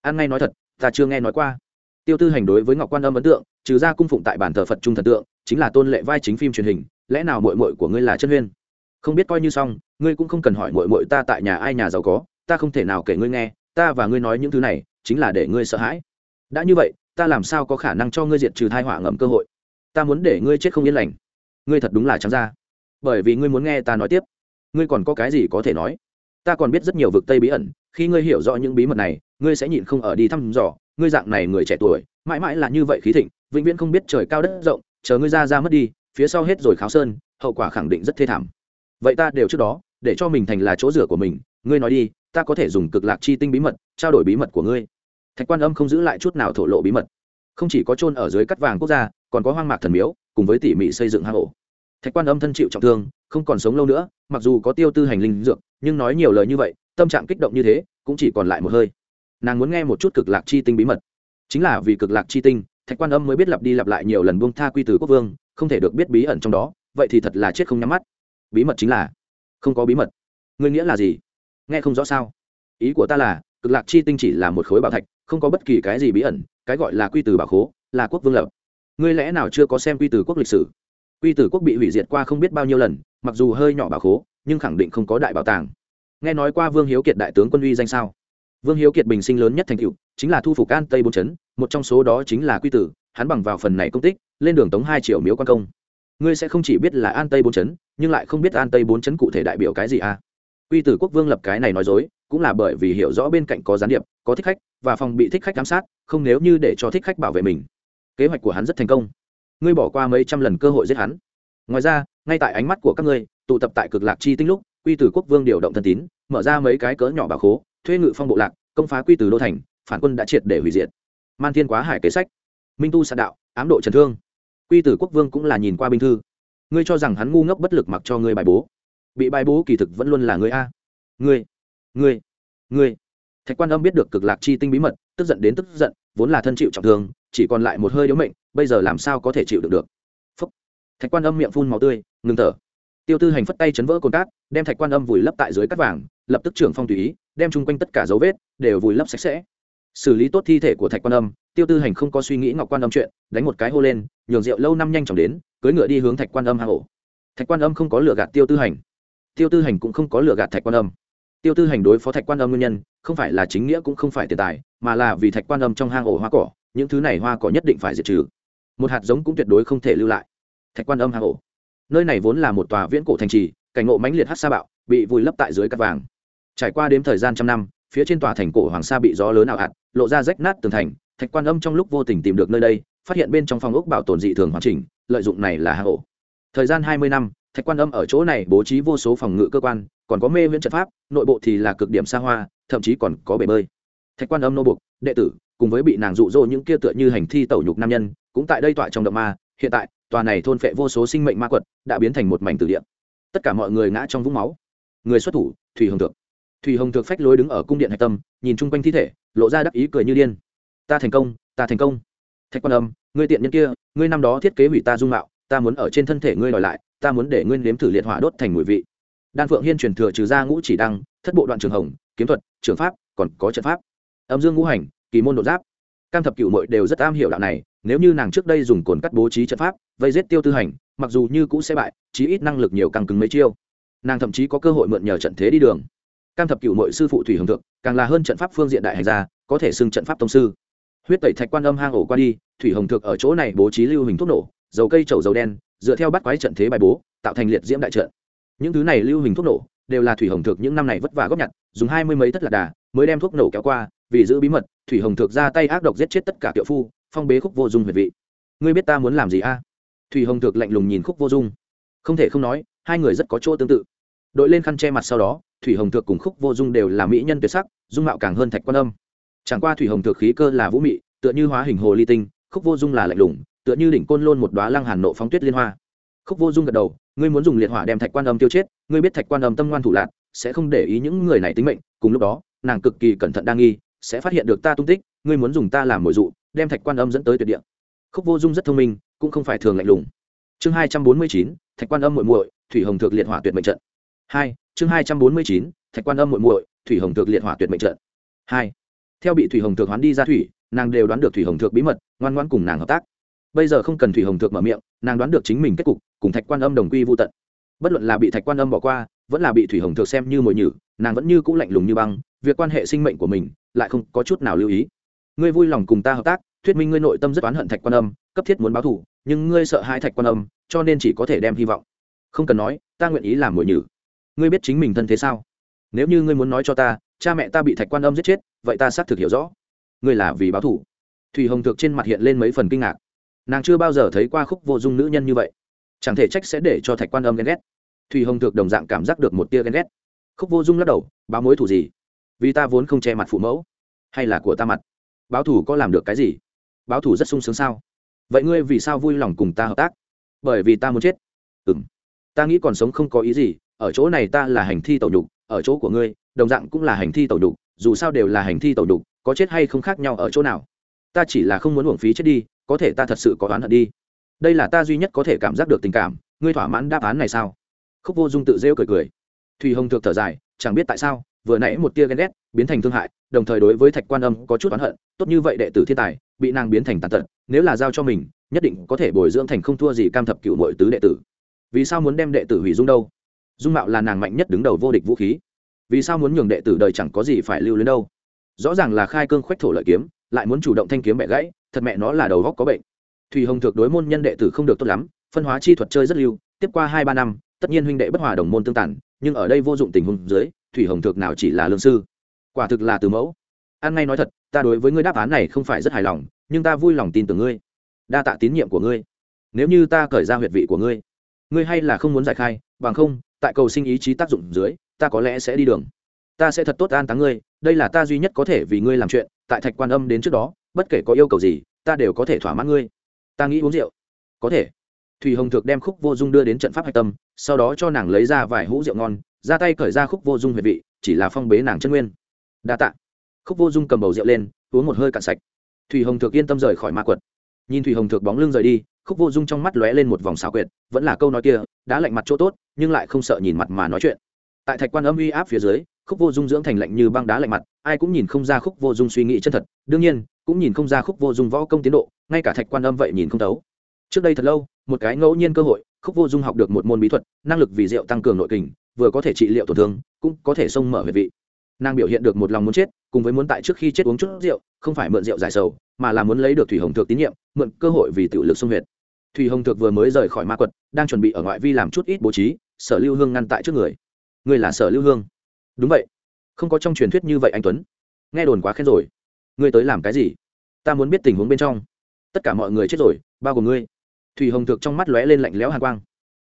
An ngay nói thật, ta chưa nghe nói qua. Tiêu tư hành đối với ngọc quan âm ấn tượng trừ ra cung phụng tại bản thờ phật trung thần tượng, chính là tôn lệ vai chính phim truyền hình, lẽ nào mội mội của ngươi là chân huyên? Không biết coi như xong, ngươi cũng không cần hỏi mội mội ta tại nhà ai nhà giàu có, ta không thể nào kể ngươi nghe, ta và ngươi nói những thứ này, chính là để ngươi sợ hãi. Đã như vậy, ta làm sao có khả năng cho ngươi diệt trừ thai họa ngầm cơ hội? Ta muốn để ngươi chết không yên lành. Ngươi thật đúng là trắng ra. Bởi vì ngươi muốn nghe ta nói tiếp. Ngươi còn có cái gì có thể nói? Ta còn biết rất nhiều vực tây bí ẩn, khi ngươi hiểu rõ những bí mật này, ngươi sẽ nhịn không ở đi thăm dò, ngươi dạng này người trẻ tuổi mãi mãi là như vậy khí thịnh, vĩnh viễn không biết trời cao đất rộng, chờ ngươi ra ra mất đi, phía sau hết rồi kháo sơn, hậu quả khẳng định rất thê thảm. Vậy ta đều trước đó, để cho mình thành là chỗ rửa của mình, ngươi nói đi, ta có thể dùng cực lạc chi tinh bí mật, trao đổi bí mật của ngươi. Thạch quan âm không giữ lại chút nào thổ lộ bí mật. Không chỉ có trôn ở dưới cắt vàng quốc gia, còn có hoang mạc thần miếu, cùng với tỉ mỉ xây dựng hang ổ. Thạch quan âm thân chịu trọng thương, không còn sống lâu nữa, mặc dù có tiêu tư hành linh dược, nhưng nói nhiều lời như vậy, tâm trạng kích động như thế, cũng chỉ còn lại một hơi. Nàng muốn nghe một chút cực lạc chi tinh bí mật chính là vì cực lạc chi tinh, thạch quan âm mới biết lặp đi lặp lại nhiều lần buông tha quy từ quốc vương, không thể được biết bí ẩn trong đó, vậy thì thật là chết không nhắm mắt. Bí mật chính là, không có bí mật. Ngươi nghĩa là gì? Nghe không rõ sao? Ý của ta là, cực lạc chi tinh chỉ là một khối bảo thạch, không có bất kỳ cái gì bí ẩn, cái gọi là quy từ bảo khố, là quốc vương lập. Ngươi lẽ nào chưa có xem quy từ quốc lịch sử? Quy tử quốc bị hủy diệt qua không biết bao nhiêu lần, mặc dù hơi nhỏ bảo khố, nhưng khẳng định không có đại bảo tàng. Nghe nói qua vương hiếu kiệt đại tướng quân uy danh sao? Vương hiếu kiệt bình sinh lớn nhất thành cựu chính là thu phục an tây bốn chấn một trong số đó chính là quy tử, hắn bằng vào phần này công tích, lên đường tống hai triệu miếu quan công. Ngươi sẽ không chỉ biết là an tây bốn chấn, nhưng lại không biết an tây bốn chấn cụ thể đại biểu cái gì à? Quy tử quốc vương lập cái này nói dối, cũng là bởi vì hiểu rõ bên cạnh có gián điệp, có thích khách, và phòng bị thích khách giám sát, không nếu như để cho thích khách bảo vệ mình. Kế hoạch của hắn rất thành công. Ngươi bỏ qua mấy trăm lần cơ hội giết hắn. Ngoài ra, ngay tại ánh mắt của các ngươi, tụ tập tại cực lạc chi tinh lúc, quy tử quốc vương điều động thân tín, mở ra mấy cái cỡ nhỏ bà khố, thuê ngự phong bộ lạc, công phá quy tử đô thành, phản quân đã triệt để hủy diệt man thiên quá hải kế sách. Minh tu sạn đạo, ám độ trần thương. Quy tử quốc vương cũng là nhìn qua binh thư. Ngươi cho rằng hắn ngu ngốc bất lực mặc cho ngươi bài bố. Bị bài bố kỳ thực vẫn luôn là ngươi a. Ngươi ngươi ngươi. Thạch quan âm biết được cực lạc chi tinh bí mật, tức giận đến tức giận, vốn là thân chịu trọng thương, chỉ còn lại một hơi yếu mệnh, bây giờ làm sao có thể chịu được được? Phúc. thạch quan âm miệng phun màu tươi, ngừng thở. Tiêu tư hành phất tay chấn vỡ cồn cát, đem thạch quan âm vùi lấp tại dưới cát vàng, lập tức trưởng phong tùy ý, đem chung quanh tất cả dấu vết đều vùi lấp sạch sẽ xử lý tốt thi thể của thạch quan âm, tiêu tư hành không có suy nghĩ ngọc quan âm chuyện, đánh một cái hô lên, nhường rượu lâu năm nhanh chóng đến cưới ngựa đi hướng thạch quan âm hang ổ thạch quan âm không có lừa gạt tiêu tư hành. Tiêu tư hành cũng không có lừa gạt thạch quan âm. Tiêu tư hành đối phó thạch quan âm nguyên nhân, không phải là chính nghĩa cũng không phải tiền tài, mà là vì thạch quan âm trong hang ổ hoa cỏ, những thứ này hoa cỏ nhất định phải diệt trừ. Một hạt giống cũng tuyệt đối không thể lưu lại. Thạch quan âm hang ổ nơi này vốn là một tòa viễn cổ thành trì, cảnh ngộ mãnh liệt hát sa bạo, bị vùi lấp tại dưới cát vàng. Trải qua đếm thời gian trăm năm phía trên tòa thành cổ hoàng sa bị gió lớn ảo ạt, lộ ra rách nát tường thành, thạch quan âm trong lúc vô tình tìm được nơi đây, phát hiện bên trong phòng ốc bảo tồn dị thường hoàn chỉnh, lợi dụng này là hạ ổ thời gian hai mươi năm, thạch quan âm ở chỗ này bố trí vô số phòng ngự cơ quan, còn có mê viễn trận pháp, nội bộ thì là cực điểm xa hoa, thậm chí còn có bể bơi. Thạch quan âm nô bục đệ tử, cùng với bị nàng dụ dỗ những kia tựa như hành thi tẩu nhục nam nhân, cũng tại đây tọa trong động ma. Hiện tại, tòa này thôn phệ vô số sinh mệnh ma quật, đã biến thành một mảnh tử địa. Tất cả mọi người ngã trong vũng máu. Người xuất thủ, thủy hồng thượng thủy hồng thực phách lối đứng ở cung điện hạch tâm, nhìn chung quanh thi thể, lộ ra đắc ý cười như điên. Ta thành công, ta thành công. Thạch quan âm, ngươi tiện nhân kia, ngươi năm đó thiết kế hủy ta dung mạo, ta muốn ở trên thân thể ngươi đòi lại, ta muốn để ngươi nếm thử liệt hỏa đốt thành mùi vị. Đan phượng hiên truyền thừa trừ ra ngũ chỉ đăng, thất bộ đoạn trường hồng, kiếm thuật, trường pháp, còn có trận pháp. Âm dương ngũ hành, kỳ môn độ giáp. Cam thập cựu mội đều rất am hiểu đạo này, nếu như nàng trước đây dùng cồn cắt bố trí trận pháp, vây giết tiêu tư hành, mặc dù như cũ sẽ bại, chí ít năng lực nhiều càng cứng mấy chiêu. Nàng thậm chí có cơ hội mượn nhờ trận thế đi đường cam thập cựu mội sư phụ thủy hồng thượng, càng là hơn trận pháp phương diện đại hành gia, có thể xưng trận pháp tông sư. Huyết tẩy thạch quan âm hang ổ qua đi, thủy hồng thượng ở chỗ này bố trí lưu hình thuốc nổ, dầu cây trầu dầu đen, dựa theo bắt quái trận thế bài bố, tạo thành liệt diễm đại trận. Những thứ này lưu hình thuốc nổ, đều là thủy hồng thượng những năm này vất vả góp nhặt, dùng hai mươi mấy tất lạc đà, mới đem thuốc nổ kéo qua, vì giữ bí mật, thủy hồng thượng ra tay ác độc giết chết tất cả kiệu phu, phong bế khúc vô dung huyệt vị. Ngươi biết ta muốn làm gì a? Thủy hồng thượng lạnh lùng nhìn khúc vô dung. Không thể không nói, hai người rất có chỗ tương tự. Đội lên khăn che mặt sau đó thủy hồng thượng cùng khúc vô dung đều là mỹ nhân tuyệt sắc, dung mạo càng hơn thạch quan âm. Chẳng qua thủy hồng thượng khí cơ là vũ mị, tựa như hóa hình hồ ly tinh, khúc vô dung là lạnh lùng, tựa như đỉnh côn lôn một đoá lăng hàn nộ phóng tuyết liên hoa. Khúc vô dung gật đầu, ngươi muốn dùng liệt hỏa đem thạch quan âm tiêu chết, ngươi biết thạch quan âm tâm ngoan thủ lạc, sẽ không để ý những người này tính mệnh, cùng lúc đó, nàng cực kỳ cẩn thận đa nghi, sẽ phát hiện được ta tung tích, ngươi muốn dùng ta làm mồi dụ, đem thạch quan âm dẫn tới tuyệt địa. Khúc vô dung rất thông minh, cũng không phải thường lạnh lùng. Chương hai trăm bốn mươi chín, thạch quan âm muội muội, thủy hồng thượng liệt hỏa tuyệt mệnh trận hai, chương hai trăm bốn mươi chín, thạch quan âm muội muội, thủy hồng thượng liệt hỏa tuyệt mệnh trận. Hai, theo bị thủy hồng thượng hoán đi ra thủy, nàng đều đoán được thủy hồng thượng bí mật, ngoan ngoan cùng nàng hợp tác. Bây giờ không cần thủy hồng thượng mở miệng, nàng đoán được chính mình kết cục, cùng thạch quan âm đồng quy vô tận. Bất luận là bị thạch quan âm bỏ qua, vẫn là bị thủy hồng thượng xem như mồi nhử, nàng vẫn như c ũ lạnh lùng như băng, việc quan hệ sinh mệnh của mình lại không có chút nào lưu ý. Ngươi vui lòng cùng ta hợp tác, thuyết minh ngươi nội tâm rất oán hận thạch quan âm, cấp thiết muốn báo thù, nhưng ngươi sợ hai thạch quan âm, cho nên chỉ có thể đem hy vọng. Không cần nói, ta nguyện ý làm mồi nhử ngươi biết chính mình thân thế sao? Nếu như ngươi muốn nói cho ta, cha mẹ ta bị thạch quan âm giết chết, vậy ta xác thực hiểu rõ. Ngươi là vì báo thù. Thủy hồng thực trên mặt hiện lên mấy phần kinh ngạc. Nàng chưa bao giờ thấy qua khúc vô dung nữ nhân như vậy. Chẳng thể trách sẽ để cho thạch quan âm ghen ghét. Thủy hồng thực đồng dạng cảm giác được một tia ghen ghét. Khúc vô dung lắc đầu, báo mối thủ gì? Vì ta vốn không che mặt phụ mẫu, hay là của ta mặt? Báo thủ có làm được cái gì? Báo thủ rất sung sướng sao? Vậy ngươi vì sao vui lòng cùng ta hợp tác? Bởi vì ta muốn chết. Ừ m ta nghĩ còn sống không có ý gì ở chỗ này ta là hành thi tẩu nhục, ở chỗ của ngươi, đồng dạng cũng là hành thi tẩu nhục, dù sao đều là hành thi tẩu nhục, có chết hay không khác nhau ở chỗ nào. Ta chỉ là không muốn uổng phí chết đi, có thể ta thật sự có oán hận đi. Đây là ta duy nhất có thể cảm giác được tình cảm, ngươi thỏa mãn đáp án này sao? Khúc vô dung tự rêu cười cười. Thùy hồng thược thở dài, chẳng biết tại sao, vừa nãy một tia ghen ghét biến thành thương hại, đồng thời đối với thạch quan âm có chút oán hận, tốt như vậy đệ tử thiên tài, bị nàng biến thành tàn tật, nếu là giao cho mình, nhất định có thể bồi dưỡng thành không thua gì cam thập cựu mọi tứ đệ tử. Vì sao muốn đem đệ tử hủy dung đâu? Dung mạo là nàng mạnh nhất đứng đầu vô địch vũ khí. Vì sao muốn nhường đệ tử đời chẳng có gì phải lưu lên đâu? Rõ ràng là khai cương khoách thổ lợi kiếm, lại muốn chủ động thanh kiếm mẹ gãy, thật mẹ nó là đầu góc có bệnh. Thùy hồng thực đối môn nhân đệ tử không được tốt lắm, phân hóa chi thuật chơi rất lưu, tiếp qua hai ba năm, tất nhiên huynh đệ bất hòa đồng môn tương tản nhưng ở đây vô dụng tình huống dưới, thủy hồng thực nào chỉ là lương sư? Quả thực là từ mẫu. An ngay nói thật, ta đối với ngươi đáp án này không phải rất hài lòng, nhưng ta vui lòng tin tưởng ngươi. Đa tạ tín nhiệm của ngươi. Nếu như ta cởi ra huyệt vị của ngươi ngươi hay là không muốn giải khai, bằng không tại cầu sinh ý chí tác dụng dưới, ta có lẽ sẽ đi đường. Ta sẽ thật tốt an táng ngươi, đây là ta duy nhất có thể vì ngươi làm chuyện, tại thạch quan âm đến trước đó, bất kể có yêu cầu gì, ta đều có thể thỏa mãn ngươi. Ta nghĩ uống rượu. Có thể. Thùy hồng thực đem khúc vô dung đưa đến trận pháp hạch tâm, sau đó cho nàng lấy ra vài hũ rượu ngon, ra tay cởi ra khúc vô dung huyệt vị, chỉ là phong bế nàng chân nguyên. Đa tạ. Khúc vô dung cầm bầu rượu lên, uống một hơi cạn sạch. Thùy hồng thực yên tâm rời khỏi ma quật nhìn thủy hồng thược bóng lưng rời đi, khúc vô dung trong mắt lóe lên một vòng xảo quyệt, vẫn là câu nói kia, đã lạnh mặt chỗ tốt, nhưng lại không sợ nhìn mặt mà nói chuyện. Tại thạch quan âm uy áp phía dưới, khúc vô dung dưỡng thành lạnh như băng đá lạnh mặt, ai cũng nhìn không ra khúc vô dung suy nghĩ chân thật, đương nhiên, cũng nhìn không ra khúc vô dung võ công tiến độ, ngay cả thạch quan âm vậy nhìn không thấu. Trước đây thật lâu, một cái ngẫu nhiên cơ hội, khúc vô dung học được một môn bí thuật, năng lực vì rượu tăng cường nội kình, vừa có thể trị liệu tổn thương, cũng có thể xông mở huyệt vị. Nàng biểu hiện được một lòng muốn chết cùng với muốn tại trước khi chết uống chút rượu, không phải mượn rượu giải sầu, mà là muốn lấy được thủy hồng thược tín nhiệm, mượn cơ hội vì tự lực xông huyệt. Thủy hồng thược vừa mới rời khỏi ma quật, đang chuẩn bị ở ngoại vi làm chút ít bố trí, sở lưu hương ngăn tại trước người. Người là sở lưu hương. Đúng vậy. Không có trong truyền thuyết như vậy anh tuấn. Nghe đồn quá khen rồi. Ngươi tới làm cái gì? Ta muốn biết tình huống bên trong. Tất cả mọi người chết rồi, bao gồm ngươi. Thủy hồng thực trong mắt lóe lên lạnh lẽo hàn quang.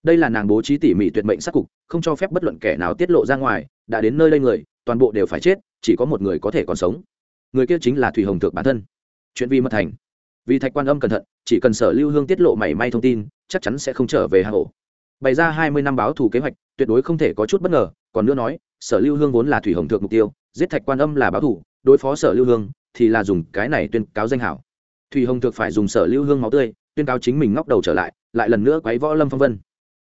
Đây là nàng bố trí tỉ mỉ tuyệt mệnh sát cục, không cho phép bất luận kẻ nào tiết lộ ra ngoài, đã đến nơi đây người, toàn bộ đều phải chết chỉ có một người có thể còn sống. Người kia chính là thủy hồng thượng bản thân. Chuyện vi mật thành. Vì thạch quan âm cẩn thận, chỉ cần sở lưu hương tiết lộ mảy may thông tin, chắc chắn sẽ không trở về hà hổ bày ra hai mươi năm báo thù kế hoạch, tuyệt đối không thể có chút bất ngờ. Còn nữa nói, sở lưu hương vốn là thủy hồng thượng mục tiêu, giết thạch quan âm là báo thù, đối phó sở lưu hương thì là dùng cái này tuyên cáo danh hảo. Thủy hồng thượng phải dùng sở lưu hương máu tươi, tuyên cáo chính mình ngóc đầu trở lại lại lần nữa quấy võ lâm phong vân.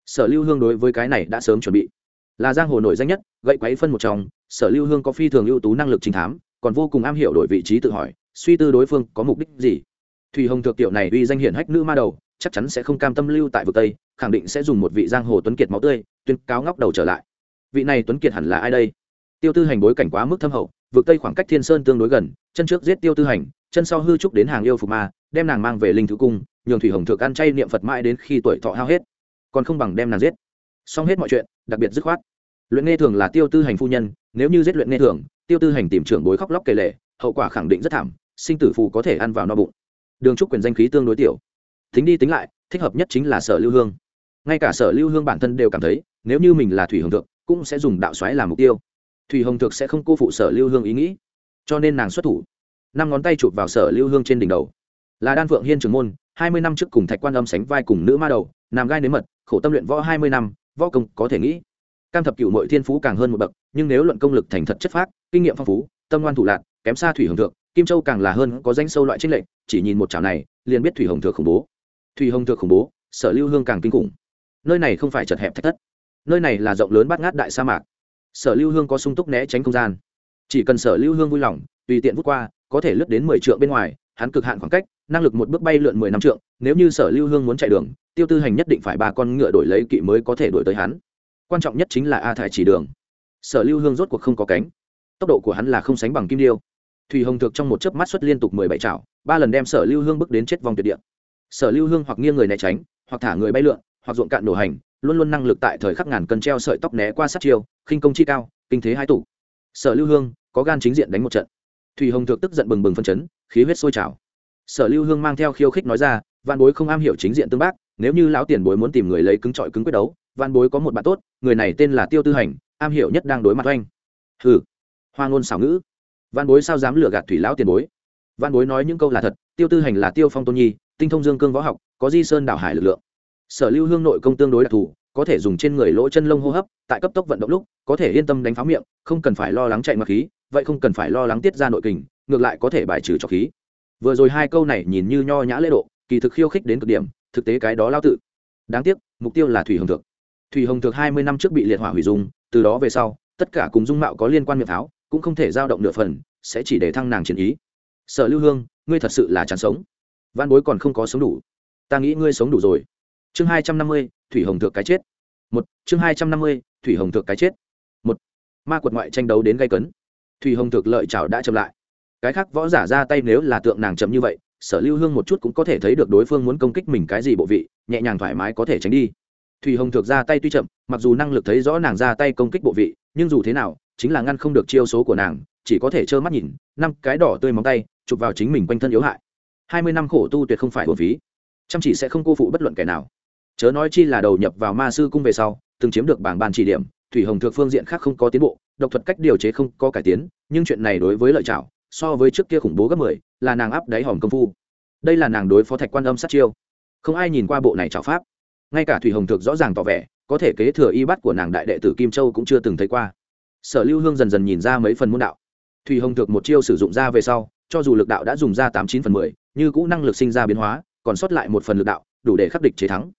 Sở lưu hương đối với cái này đã sớm chuẩn bị là giang hồ nổi danh nhất, gậy quấy phân một trong, sở lưu hương có phi thường ưu tú năng lực trình thám, còn vô cùng am hiểu đổi vị trí tự hỏi, suy tư đối phương có mục đích gì. Thủy hồng thượng tiểu này uy danh hiển hách nữ ma đầu, chắc chắn sẽ không cam tâm lưu tại vực tây, khẳng định sẽ dùng một vị giang hồ tuấn kiệt máu tươi, tuyên cáo ngóc đầu trở lại. Vị này tuấn kiệt hẳn là ai đây? Tiêu tư hành bối cảnh quá mức thâm hậu, vực tây khoảng cách thiên sơn tương đối gần, chân trước giết tiêu tư hành, chân sau hư trúc đến hàng yêu phục ma, đem nàng mang về linh thứ cung, nhường thủy hồng thượng ăn chay niệm phật mãi đến khi tuổi thọ hao hết, còn không bằng đem nàng giết. Xong hết mọi chuyện đặc biệt dứt khoát. Luyện nghe thường là tiêu tư hành phu nhân, nếu như giết luyện nghe thường, tiêu tư hành tìm trưởng bối khóc lóc kể lệ hậu quả khẳng định rất thảm, sinh tử phù có thể ăn vào no bụng. Đường trúc quyền danh khí tương đối tiểu. Tính đi tính lại, thích hợp nhất chính là sở lưu hương. Ngay cả sở lưu hương bản thân đều cảm thấy, nếu như mình là thủy hồng thượng, cũng sẽ dùng đạo xoáy làm mục tiêu. Thủy hồng thượng sẽ không cô phụ sở lưu hương ý nghĩ. Cho nên nàng xuất thủ. Năm ngón tay chụp vào sở lưu hương trên đỉnh đầu. Là đan phượng hiên trường môn, hai mươi năm trước cùng thạch quan âm sánh vai cùng nữ ma đầu, nam gai nếm mật, khổ tâm luyện võ hai mươi năm võ công có thể nghĩ. Cam thập cựu mọi thiên phú càng hơn một bậc nhưng nếu luận công lực thành thật chất phát, kinh nghiệm phong phú tâm ngoan thủ lạc kém xa thủy hồng thượng kim châu càng là hơn có danh sâu loại trích lệnh chỉ nhìn một chảo này liền biết thủy hồng thượng khủng bố. Thủy hồng thượng khủng bố sở lưu hương càng kinh khủng. Nơi này không phải chật hẹp thách thất nơi này là rộng lớn bát ngát đại sa mạc. Sở lưu hương có sung túc né tránh không gian. Chỉ cần sở lưu hương vui lòng tùy tiện vút qua có thể lướt đến mười trượng bên ngoài hắn cực hạn khoảng cách năng lực một bước bay lượn mười năm trượng nếu như sở lưu hương muốn chạy đường, tiêu tư hành nhất định phải ba con ngựa đổi lấy kỵ mới có thể đổi tới hắn. Quan trọng nhất chính là a thải chỉ đường. Sở lưu hương rốt cuộc không có cánh. Tốc độ của hắn là không sánh bằng kim điêu thủy hồng thực trong một chớp mắt xuất liên tục mười bảy chảo ba lần đem sở lưu hương bước đến chết vòng tuyệt địa. Sở lưu hương hoặc nghiêng người né tránh, hoặc thả người bay lượn, hoặc ruộng cạn nổ hành, luôn luôn năng lực tại thời khắc ngàn cân treo sợi tóc né qua sát chiêu, khinh công chi cao, kinh thế hai tủ sở lưu hương, có gan chính diện đánh một trận. Thủy hồng thượng tức giận bừng bừng phân chấn, khí huyết sôi trào. Sở lưu hương mang theo khiêu khích nói ra văn bối không am hiểu chính diện tương bác, nếu như lão tiền bối muốn tìm người lấy cứng trọi cứng quyết đấu, văn bối có một bạn tốt, người này tên là tiêu tư hành, am hiểu nhất đang đối mặt oanh. Hừ, hoa ngôn xảo ngữ. Văn bối sao dám lừa gạt thủy lão tiền bối? Văn bối nói những câu là thật, tiêu tư hành là tiêu phong tôn nhi, tinh thông dương cương võ học, có di sơn đảo hải lực lượng. Sở lưu hương nội công tương đối đặc thù, có thể dùng trên người lỗ chân lông hô hấp, tại cấp tốc vận động lúc, có thể yên tâm đánh pháo miệng, không cần phải lo lắng chạy mặc khí, vậy không cần phải lo lắng tiết ra nội kình, ngược lại có thể bài trừ cho khí. Vừa rồi hai câu này nhìn như nho nhã lễ độ kỳ thực khiêu khích đến cực điểm, thực tế cái đó lao tự. Đáng tiếc, mục tiêu là thủy hồng thực thủy hồng thực hai mươi năm trước bị liệt hỏa hủy dung, từ đó về sau, tất cả cùng dung mạo có liên quan miệng tháo, cũng không thể giao động nửa phần, sẽ chỉ để thăng nàng chiến ý. Sở lưu hương, ngươi thật sự là chán sống. Văn bối còn không có sống đủ. Ta nghĩ ngươi sống đủ rồi. Chương hai trăm năm mươi, thủy hồng thượng cái chết. Một, chương hai trăm năm mươi, thủy hồng thượng cái chết. Một, ma quật ngoại tranh đấu đến gây cấn. Thủy hồng thượng lợi chảo đã chậm lại. Cái khác võ giả ra tay nếu là tượng nàng chậm như vậy sở lưu hương một chút cũng có thể thấy được đối phương muốn công kích mình cái gì bộ vị, nhẹ nhàng thoải mái có thể tránh đi. Thủy hồng thực ra tay tuy chậm, mặc dù năng lực thấy rõ nàng ra tay công kích bộ vị, nhưng dù thế nào, chính là ngăn không được chiêu số của nàng, chỉ có thể trơ mắt nhìn, năm cái đỏ tươi móng tay, chụp vào chính mình quanh thân yếu hại. Hai mươi năm khổ tu tuyệt không phải hồn phí. Chăm chỉ sẽ không cô phụ bất luận kẻ nào. Chớ nói chi là đầu nhập vào ma sư cung về sau, từng chiếm được bảng bàn chỉ điểm, thủy hồng thượng phương diện khác không có tiến bộ, độc thuật cách điều chế không có cải tiến, nhưng chuyện này đối với lợi trảo, so với trước kia khủng bố gấp mười là nàng áp đáy hòm công phu. Đây là nàng đối phó thạch quan âm sát chiêu. Không ai nhìn qua bộ này trào pháp. Ngay cả thủy hồng thực rõ ràng tỏ vẻ, có thể kế thừa y bắt của nàng đại đệ tử kim châu cũng chưa từng thấy qua. Sở lưu hương dần dần nhìn ra mấy phần môn đạo. Thủy hồng thực một chiêu sử dụng ra về sau, cho dù lực đạo đã dùng ra tám chín phần mười, như cũ năng lực sinh ra biến hóa, còn sót lại một phần lực đạo, đủ để khắc địch chế thắng.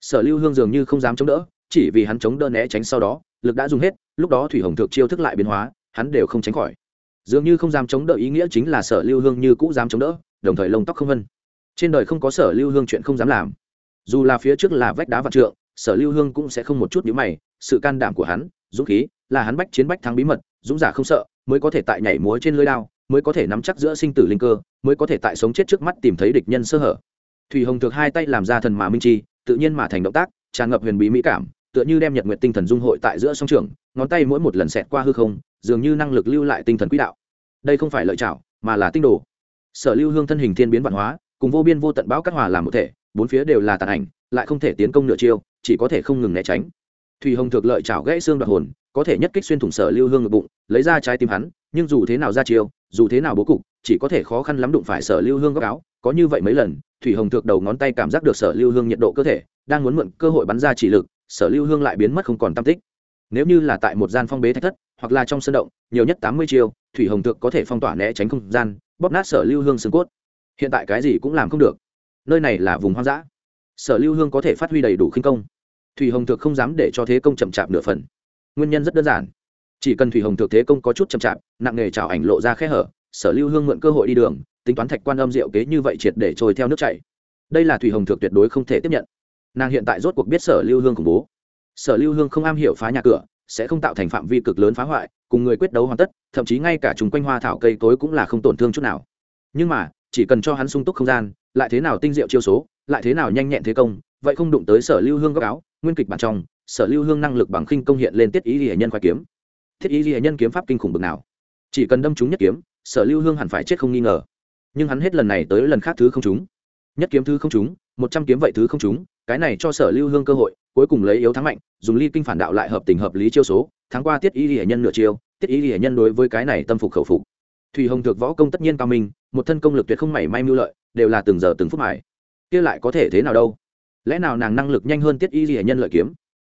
Sở lưu hương dường như không dám chống đỡ, chỉ vì hắn chống đỡ né tránh sau đó, lực đã dùng hết, lúc đó thủy hồng thượng chiêu thức lại biến hóa, hắn đều không tránh khỏi dường như không dám chống đỡ ý nghĩa chính là sở lưu hương như cũ dám chống đỡ, đồng thời lông tóc không vân. Trên đời không có sở lưu hương chuyện không dám làm. Dù là phía trước là vách đá vạn trượng, sở lưu hương cũng sẽ không một chút nhíu mày, sự can đảm của hắn, dũng khí, là hắn bách chiến bách thắng bí mật, dũng giả không sợ, mới có thể tại nhảy múa trên lưới đao, mới có thể nắm chắc giữa sinh tử linh cơ, mới có thể tại sống chết trước mắt tìm thấy địch nhân sơ hở. Thủy hồng thực hai tay làm ra thần mà minh chi, tự nhiên mà thành động tác, tràn ngập huyền bí mỹ cảm tựa như đem nhật nguyện tinh thần dung hội tại giữa song trường, ngón tay mỗi một lần xẹt qua hư không, dường như năng lực lưu lại tinh thần quỹ đạo. Đây không phải lợi chảo mà là tinh đồ. Sở lưu hương thân hình thiên biến văn hóa, cùng vô biên vô tận bão cát hòa làm một thể, bốn phía đều là tàn ảnh, lại không thể tiến công nửa chiêu, chỉ có thể không ngừng né tránh. Thủy hồng thực lợi chảo gãy xương đoạt hồn, có thể nhất kích xuyên thủng sở lưu hương ngực bụng, lấy ra trái tim hắn, nhưng dù thế nào ra chiêu, dù thế nào bố cục, chỉ có thể khó khăn lắm đụng phải sở lưu hương góc áo, có như vậy mấy lần, thủy hồng thực đầu ngón tay cảm giác được sở lưu hương nhiệt độ cơ thể, đang muốn mượn cơ hội bắn ra chỉ lực sở lưu hương lại biến mất không còn tam tích. Nếu như là tại một gian phong bế thạch thất, hoặc là trong sân động, nhiều nhất tám mươi chiêu, thủy hồng Thượng có thể phong tỏa né tránh không gian, bóp nát sở lưu hương xương cốt. Hiện tại cái gì cũng làm không được. Nơi này là vùng hoang dã. Sở lưu hương có thể phát huy đầy đủ khinh công. Thủy hồng Thượng không dám để cho thế công chậm chạp nửa phần. Nguyên nhân rất đơn giản. Chỉ cần thủy hồng Thượng thế công có chút chậm chạp, nặng nghề trào ảnh lộ ra khe hở, sở lưu hương mượn cơ hội đi đường, tính toán thạch quan âm diệu kế như vậy triệt để trôi theo nước chảy. Đây là thủy hồng Thượng tuyệt đối không thể tiếp nhận nàng hiện tại rốt cuộc biết sở lưu hương khủng bố. Sở lưu hương không am hiểu phá nhà cửa, sẽ không tạo thành phạm vi cực lớn phá hoại, cùng người quyết đấu hoàn tất, thậm chí ngay cả chúng quanh hoa thảo cây cối cũng là không tổn thương chút nào. Nhưng mà, chỉ cần cho hắn sung túc không gian, lại thế nào tinh diệu chiêu số, lại thế nào nhanh nhẹn thế công, vậy không đụng tới sở lưu hương góc áo, nguyên kịch bản trong, sở lưu hương năng lực bằng khinh công hiện lên tiết ý hệ nhân khoai kiếm. Thiết ý hệ nhân kiếm pháp kinh khủng bực nào. Chỉ cần đâm chúng nhất kiếm, sở lưu hương hẳn phải chết không nghi ngờ. Nhưng hắn hết lần này tới lần khác thứ không chúng nhất kiếm thứ không chúng một trăm kiếm vậy thứ không chúng cái này cho sở lưu hương cơ hội, cuối cùng lấy yếu thắng mạnh, dùng ly kinh phản đạo lại hợp tình hợp lý chiêu số Tháng qua tiết ý hệ nhân nửa chiêu, tiết ý hệ nhân đối với cái này tâm phục khẩu phục. Thùy hồng thực võ công tất nhiên cao minh, một thân công lực tuyệt không mảy may mưu lợi, đều là từng giờ từng phút mải kia lại có thể thế nào đâu? Lẽ nào nàng năng lực nhanh hơn tiết y hệ nhân lợi kiếm?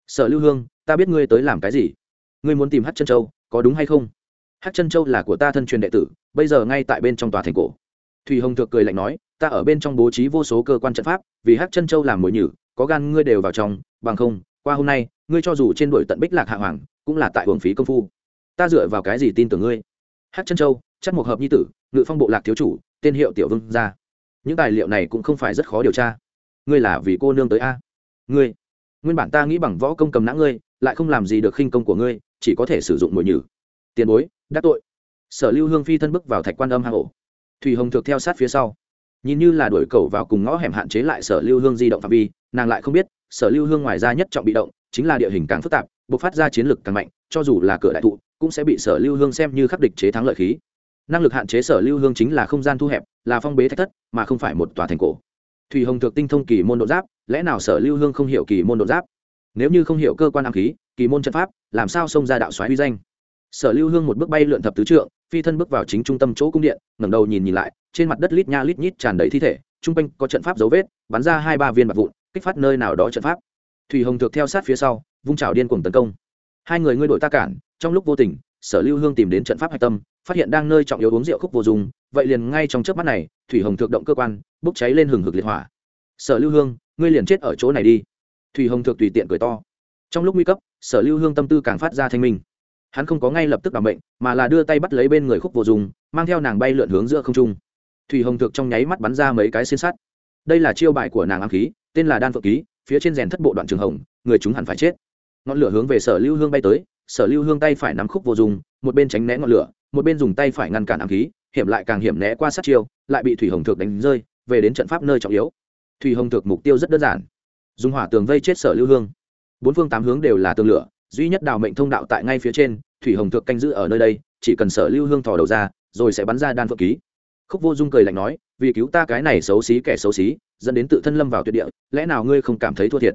Sở lưu hương, ta biết ngươi tới làm cái gì. Ngươi muốn tìm hát chân châu, có đúng hay không? Hát chân châu là của ta thân truyền đệ tử, bây giờ ngay tại bên trong tòa thành cổ. Thùy hồng thượng cười lạnh nói ta ở bên trong bố trí vô số cơ quan trận pháp, vì hát chân châu làm mồi nhử, có gan ngươi đều vào trong, bằng không, qua hôm nay, ngươi cho dù trên đội tận bích lạc hạ hoàng, cũng là tại hưởng phí công phu. Ta dựa vào cái gì tin tưởng ngươi? Hát chân châu, chắc một hợp nhi tử, ngự phong bộ lạc thiếu chủ, tên hiệu tiểu vương gia. Những tài liệu này cũng không phải rất khó điều tra. Ngươi là vì cô nương tới a? Ngươi, nguyên bản ta nghĩ bằng võ công cầm nã ngươi, lại không làm gì được khinh công của ngươi, chỉ có thể sử dụng mồi nhử. Tiền bối đắc tội. Sở lưu hương phi thân bước vào thạch quan âm hang ổ. Thủy hồng thực theo sát phía sau nhìn như là đuổi cầu vào cùng ngõ hẻm hạn chế lại sở lưu hương di động phạm vi, nàng lại không biết, sở lưu hương ngoài ra nhất trọng bị động, chính là địa hình càng phức tạp buộc phát ra chiến lược càng mạnh, cho dù là cửa đại thụ, cũng sẽ bị sở lưu hương xem như khắc địch chế thắng lợi khí. Năng lực hạn chế sở lưu hương chính là không gian thu hẹp, là phong bế thách thất, mà không phải một tòa thành cổ. Thủy hồng thực tinh thông kỳ môn độ giáp, lẽ nào sở lưu hương không hiểu kỳ môn độ giáp? Nếu như không hiểu cơ quan ám khí, kỳ môn trận pháp, làm sao xông ra đạo xoáy uy danh? Sở lưu hương một bước bay lượn thập tứ trượng phi thân bước vào chính trung tâm chỗ cung điện, ngẩng đầu nhìn nhìn lại, trên mặt đất lít nha lít nhít tràn đầy thi thể, trung quanh có trận pháp dấu vết, bắn ra hai ba viên bạc vụn, kích phát nơi nào đó trận pháp. Thủy hồng thược theo sát phía sau, vung trào điên cuồng tấn công. Hai người ngươi đội ta cản, trong lúc vô tình, sở lưu hương tìm đến trận pháp hạch tâm, phát hiện đang nơi trọng yếu uống rượu khúc vô dùng vậy liền ngay trong trước mắt này, thủy hồng thược động cơ quan, bốc cháy lên hừng hực liệt hỏa. Sở lưu hương, ngươi liền chết ở chỗ này đi. Thủy hồng thược tùy tiện cười to. Trong lúc nguy cấp, sở lưu hương tâm tư càng phát ra thanh minh hắn không có ngay lập tức đảm bệnh mà là đưa tay bắt lấy bên người khúc vô dùng mang theo nàng bay lượn hướng giữa không trung. Thủy hồng thực trong nháy mắt bắn ra mấy cái xin sắt. Đây là chiêu bài của nàng ám khí, tên là đan phượng ký, phía trên rèn thất bộ đoạn trường hồng, người chúng hẳn phải chết. Ngọn lửa hướng về sở lưu hương bay tới, sở lưu hương tay phải nắm khúc vô dùng một bên tránh né ngọn lửa, một bên dùng tay phải ngăn cản ám khí, hiểm lại càng hiểm né qua sát chiêu, lại bị thủy hồng thực đánh rơi, về đến trận pháp nơi trọng yếu. Thủy hồng thực mục tiêu rất đơn giản. Dùng hỏa tường vây chết sở lưu hương. Bốn phương tám hướng đều là tường lửa duy nhất đào mệnh thông đạo tại ngay phía trên, thủy hồng thượng canh giữ ở nơi đây, chỉ cần sở lưu hương thò đầu ra, rồi sẽ bắn ra đan phượng ký. Khúc vô dung cười lạnh nói, vì cứu ta cái này xấu xí kẻ xấu xí, dẫn đến tự thân lâm vào tuyệt địa, lẽ nào ngươi không cảm thấy thua thiệt?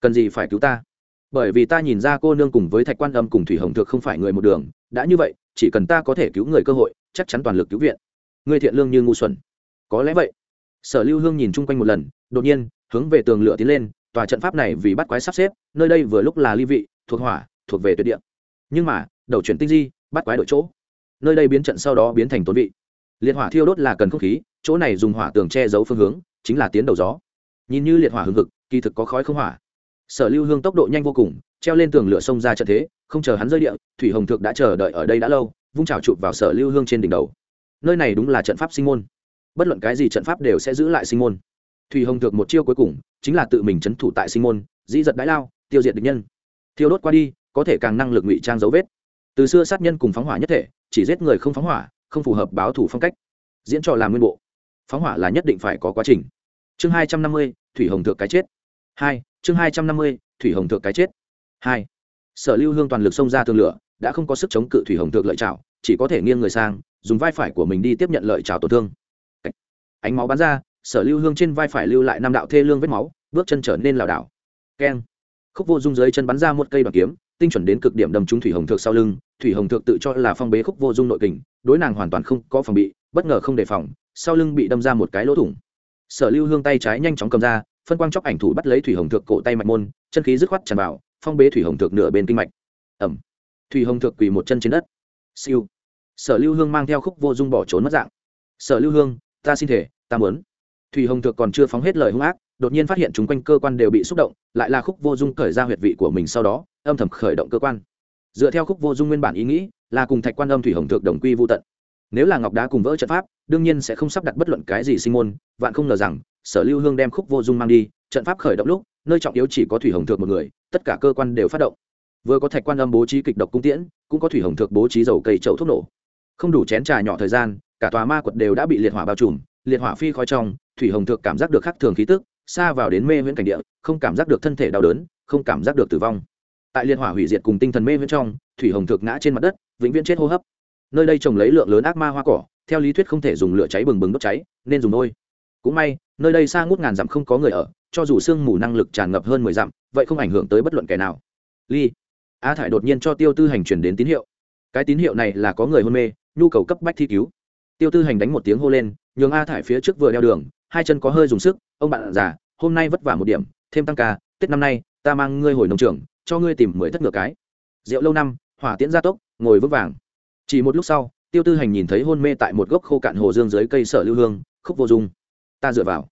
Cần gì phải cứu ta? Bởi vì ta nhìn ra cô nương cùng với thạch quan âm cùng thủy hồng thượng không phải người một đường, đã như vậy, chỉ cần ta có thể cứu người cơ hội, chắc chắn toàn lực cứu viện. Ngươi thiện lương như ngu xuẩn. Có lẽ vậy. Sở lưu hương nhìn chung quanh một lần, đột nhiên, hướng về tường lửa tiến lên, tòa trận pháp này vì bắt quái sắp xếp, nơi đây vừa lúc là ly vị thuộc hỏa, thuộc về tuyệt địa. Nhưng mà, đầu chuyển tinh di, bắt quái đổi chỗ. Nơi đây biến trận sau đó biến thành tốn vị. Liệt hỏa thiêu đốt là cần không khí, chỗ này dùng hỏa tường che giấu phương hướng, chính là tiến đầu gió. Nhìn như liệt hỏa hừng hực, kỳ thực có khói không hỏa. Sở lưu hương tốc độ nhanh vô cùng, treo lên tường lửa sông ra trận thế, không chờ hắn rơi địa, thủy hồng thượng đã chờ đợi ở đây đã lâu, vung trào chụp vào sở lưu hương trên đỉnh đầu. Nơi này đúng là trận pháp sinh môn. Bất luận cái gì trận pháp đều sẽ giữ lại sinh môn. Thủy hồng thượng một chiêu cuối cùng, chính là tự mình c thủ tại sinh môn, dĩ giật đái lao, tiêu diệt địch nhân thiêu đốt qua đi, có thể càng năng lực ngụy trang dấu vết. Từ xưa sát nhân cùng phóng hỏa nhất thể, chỉ giết người không phóng hỏa, không phù hợp báo thủ phong cách. Diễn trò làm nguyên bộ. Phóng hỏa là nhất định phải có quá trình. Chương hai trăm năm mươi, thủy hồng thượng cái chết. Hai, chương hai trăm năm mươi, thủy hồng thượng cái chết. Hai, sở lưu hương toàn lực xông ra tường lửa, đã không có sức chống cự thủy hồng thượng lợi trào chỉ có thể nghiêng người sang, dùng vai phải của mình đi tiếp nhận lợi trào tổn thương. Ánh máu bắn ra, sở lưu hương trên vai phải lưu lại năm đạo thê lương vết máu, bước chân trở nên lảo đảo. Keng khúc vô dung dưới chân bắn ra một cây đoàn kiếm, tinh chuẩn đến cực điểm đâm trúng thủy hồng thượng sau lưng. Thủy hồng thượng tự cho là phong bế khúc vô dung nội kình, đối nàng hoàn toàn không có phòng bị, bất ngờ không đề phòng, sau lưng bị đâm ra một cái lỗ thủng. Sở lưu hương tay trái nhanh chóng cầm ra, phân quang chóc ảnh thủ bắt lấy thủy hồng thượng cổ tay mạch môn, chân khí dứt khoát tràn vào, phong bế thủy hồng thượng nửa bên kinh mạch. Ẩm thủy hồng thượng quỳ một chân trên đất. Siêu. Sở lưu hương mang theo khúc vô dung bỏ trốn mất dạng. Sở lưu hương, ta xin thể, ta muốn. Thủy hồng thượng còn chưa phóng hết lời hung ác đột nhiên phát hiện chúng quanh cơ quan đều bị xúc động, lại là khúc vô dung cởi ra huyệt vị của mình sau đó, âm thầm khởi động cơ quan. Dựa theo khúc vô dung nguyên bản ý nghĩ, là cùng thạch quan âm thủy hồng thượng đồng quy vô tận. Nếu là ngọc đá cùng vỡ trận pháp, đương nhiên sẽ không sắp đặt bất luận cái gì sinh môn, vạn không ngờ rằng, sở lưu hương đem khúc vô dung mang đi, trận pháp khởi động lúc, nơi trọng yếu chỉ có thủy hồng thượng một người, tất cả cơ quan đều phát động. Vừa có thạch quan âm bố trí kịch độc cung tiễn, cũng có thủy hồng thượng bố trí dầu cây chậu thuốc nổ. Không đủ chén trà nhỏ thời gian, cả tòa ma quật đều đã bị liệt hỏa bao trùm, liệt hỏa phi khói trong, thủy hồng thượng cảm giác được khắc thường khí tức xa vào đến mê viễn cảnh địa, không cảm giác được thân thể đau đớn, không cảm giác được tử vong. Tại liên hỏa hủy diệt cùng tinh thần mê viễn trong, thủy hồng thực ngã trên mặt đất, vĩnh viễn chết hô hấp. Nơi đây trồng lấy lượng lớn ác ma hoa cỏ, theo lý thuyết không thể dùng lửa cháy bừng bừng đốt cháy, nên dùng nôi cũng may, nơi đây xa ngút ngàn dặm không có người ở, cho dù sương mù năng lực tràn ngập hơn mười dặm, vậy không ảnh hưởng tới bất luận kẻ nào. Ly, a thải đột nhiên cho tiêu tư hành chuyển đến tín hiệu. Cái tín hiệu này là có người hôn mê, nhu cầu cấp bách thi cứu. Tiêu tư hành đánh một tiếng hô lên, nhường a thải phía trước vừa đeo đường hai chân có hơi dùng sức, ông bạn già, hôm nay vất vả một điểm, thêm tăng ca, tết năm nay, ta mang ngươi hồi nông trường, cho ngươi tìm mười thất ngựa cái. Rượu lâu năm, hỏa tiễn gia tốc, ngồi vững vàng. Chỉ một lúc sau, tiêu tư hành nhìn thấy hôn mê tại một gốc khô cạn hồ dương dưới cây sở lưu hương, khúc vô dung. Ta dựa vào.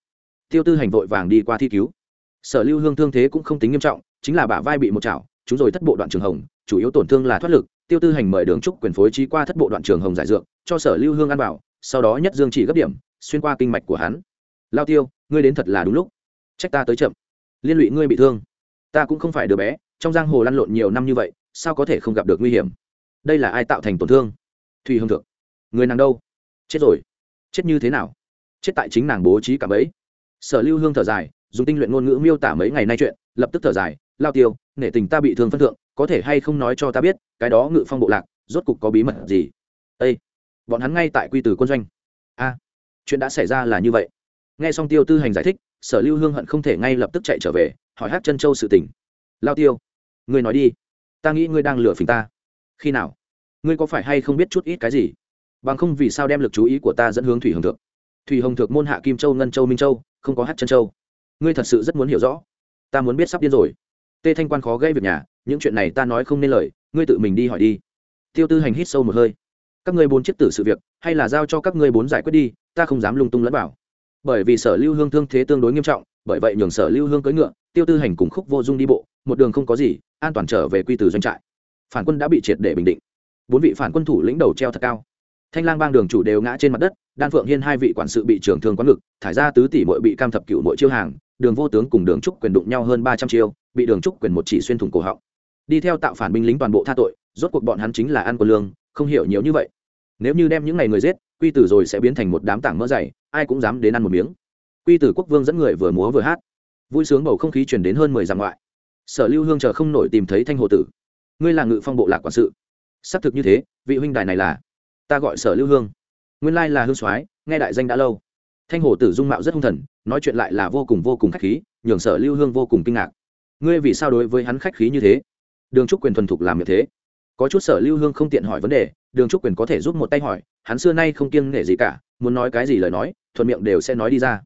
Tiêu tư hành vội vàng đi qua thi cứu. Sở lưu hương thương thế cũng không tính nghiêm trọng, chính là bả vai bị một chảo, chúng rồi thất bộ đoạn trường hồng, chủ yếu tổn thương là thoát lực. Tiêu tư hành mời đường trúc quyền phối trí qua thất bộ đoạn trường hồng giải dược, cho sở lưu hương ăn bảo sau đó nhất dương chỉ gấp điểm, xuyên qua kinh mạch của hắn lao tiêu, ngươi đến thật là đúng lúc. Trách ta tới chậm. Liên lụy ngươi bị thương. Ta cũng không phải đứa bé, trong giang hồ lăn lộn nhiều năm như vậy, sao có thể không gặp được nguy hiểm? Đây là ai tạo thành tổn thương? Thùy hương thượng. Người nàng đâu? Chết rồi. Chết như thế nào? Chết tại chính nàng bố trí cả bấy sở lưu hương thở dài, dùng tinh luyện ngôn ngữ miêu tả mấy ngày nay chuyện, lập tức thở dài, lao tiêu, nể tình ta bị thương phân thượng, có thể hay không nói cho ta biết, cái đó ngự phong bộ lạc, rốt cục có bí mật gì? Â bọn hắn ngay tại quy tử quân doanh. A, chuyện đã xảy ra là như vậy nghe xong tiêu tư hành giải thích, sở lưu hương hận không thể ngay lập tức chạy trở về, hỏi hát chân châu sự tình. Lao tiêu, ngươi nói đi, ta nghĩ ngươi đang lừa phình ta. Khi nào? Ngươi có phải hay không biết chút ít cái gì? Bằng không vì sao đem lực chú ý của ta dẫn hướng thủy hồng thượng? Thủy hồng thượng môn hạ kim châu, ngân châu, minh châu, không có hát chân châu. Ngươi thật sự rất muốn hiểu rõ. Ta muốn biết sắp điên rồi. Tê thanh quan khó gây việc nhà, những chuyện này ta nói không nên lời, ngươi tự mình đi hỏi đi. Tiêu tư hành hít sâu một hơi. Các ngươi bốn chiếc tử sự việc, hay là giao cho các ngươi bốn giải quyết đi, ta không dám lung tung lẫn bảo bởi vì sở lưu hương thương thế tương đối nghiêm trọng, bởi vậy nhường sở lưu hương cưỡi ngựa, tiêu tư hành cùng khúc vô dung đi bộ, một đường không có gì, an toàn trở về quy từ doanh trại. Phản quân đã bị triệt để bình định. Bốn vị phản quân thủ lĩnh đầu treo thật cao. Thanh lang bang đường chủ đều ngã trên mặt đất, đan phượng hiên hai vị quản sự bị trưởng thương quán ngực, thải ra tứ tỷ mội bị cam thập cựu mội chiêu hàng, đường vô tướng cùng đường trúc quyền đụng nhau hơn ba trăm chiêu, bị đường trúc quyền một chỉ xuyên thủng cổ họng. Đi theo tạo phản binh lính toàn bộ tha tội, rốt cuộc bọn hắn chính là ăn quân lương, không hiểu nhiều như vậy. Nếu như đem những ngày người giết quy tử rồi sẽ biến thành một đám tảng mỡ dày, ai cũng dám đến ăn một miếng. Quy tử quốc vương dẫn người vừa múa vừa hát. Vui sướng bầu không khí chuyển đến hơn mười dặm ngoại. Sở lưu hương chờ không nổi tìm thấy thanh hồ tử. Ngươi là ngự phong bộ lạc quản sự. Xác thực như thế, vị huynh đài này là. Ta gọi sở lưu hương. Nguyên lai là hương soái, nghe đại danh đã lâu. Thanh hồ tử dung mạo rất hung thần, nói chuyện lại là vô cùng vô cùng khách khí, nhường sở lưu hương vô cùng kinh ngạc. Ngươi vì sao đối với hắn khách khí như thế? Đường trúc quyền thuần thục làm như thế. Có chút sở lưu hương không tiện hỏi vấn đề đường trúc quyền có thể giúp một tay hỏi, hắn xưa nay không kiêng nể gì cả, muốn nói cái gì lời nói, thuận miệng đều sẽ nói đi ra.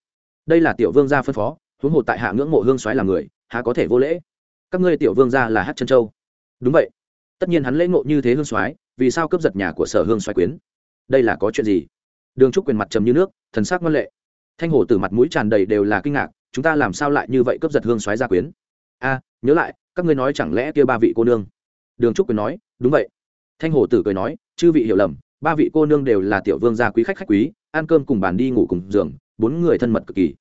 Đây là tiểu vương gia phân phó, huống hồ tại hạ ngưỡng mộ hương xoáy là người, há có thể vô lễ? Các ngươi tiểu vương gia là hát chân châu. Đúng vậy. Tất nhiên hắn lễ ngộ như thế hương xoáy, vì sao cướp giật nhà của sở hương xoáy quyến? Đây là có chuyện gì? Đường trúc quyền mặt trầm như nước, thần sắc văn lệ. Thanh hồ từ mặt mũi tràn đầy đều là kinh ngạc, chúng ta làm sao lại như vậy cướp giật hương xoáy gia quyến? A, nhớ lại, các ngươi nói chẳng lẽ kia ba vị cô nương? Đường trúc quyền nói, đúng vậy thanh hồ tử cười nói, chư vị hiểu lầm, ba vị cô nương đều là tiểu vương gia quý khách khách quý, ăn cơm cùng bàn đi ngủ cùng giường, bốn người thân mật cực kỳ.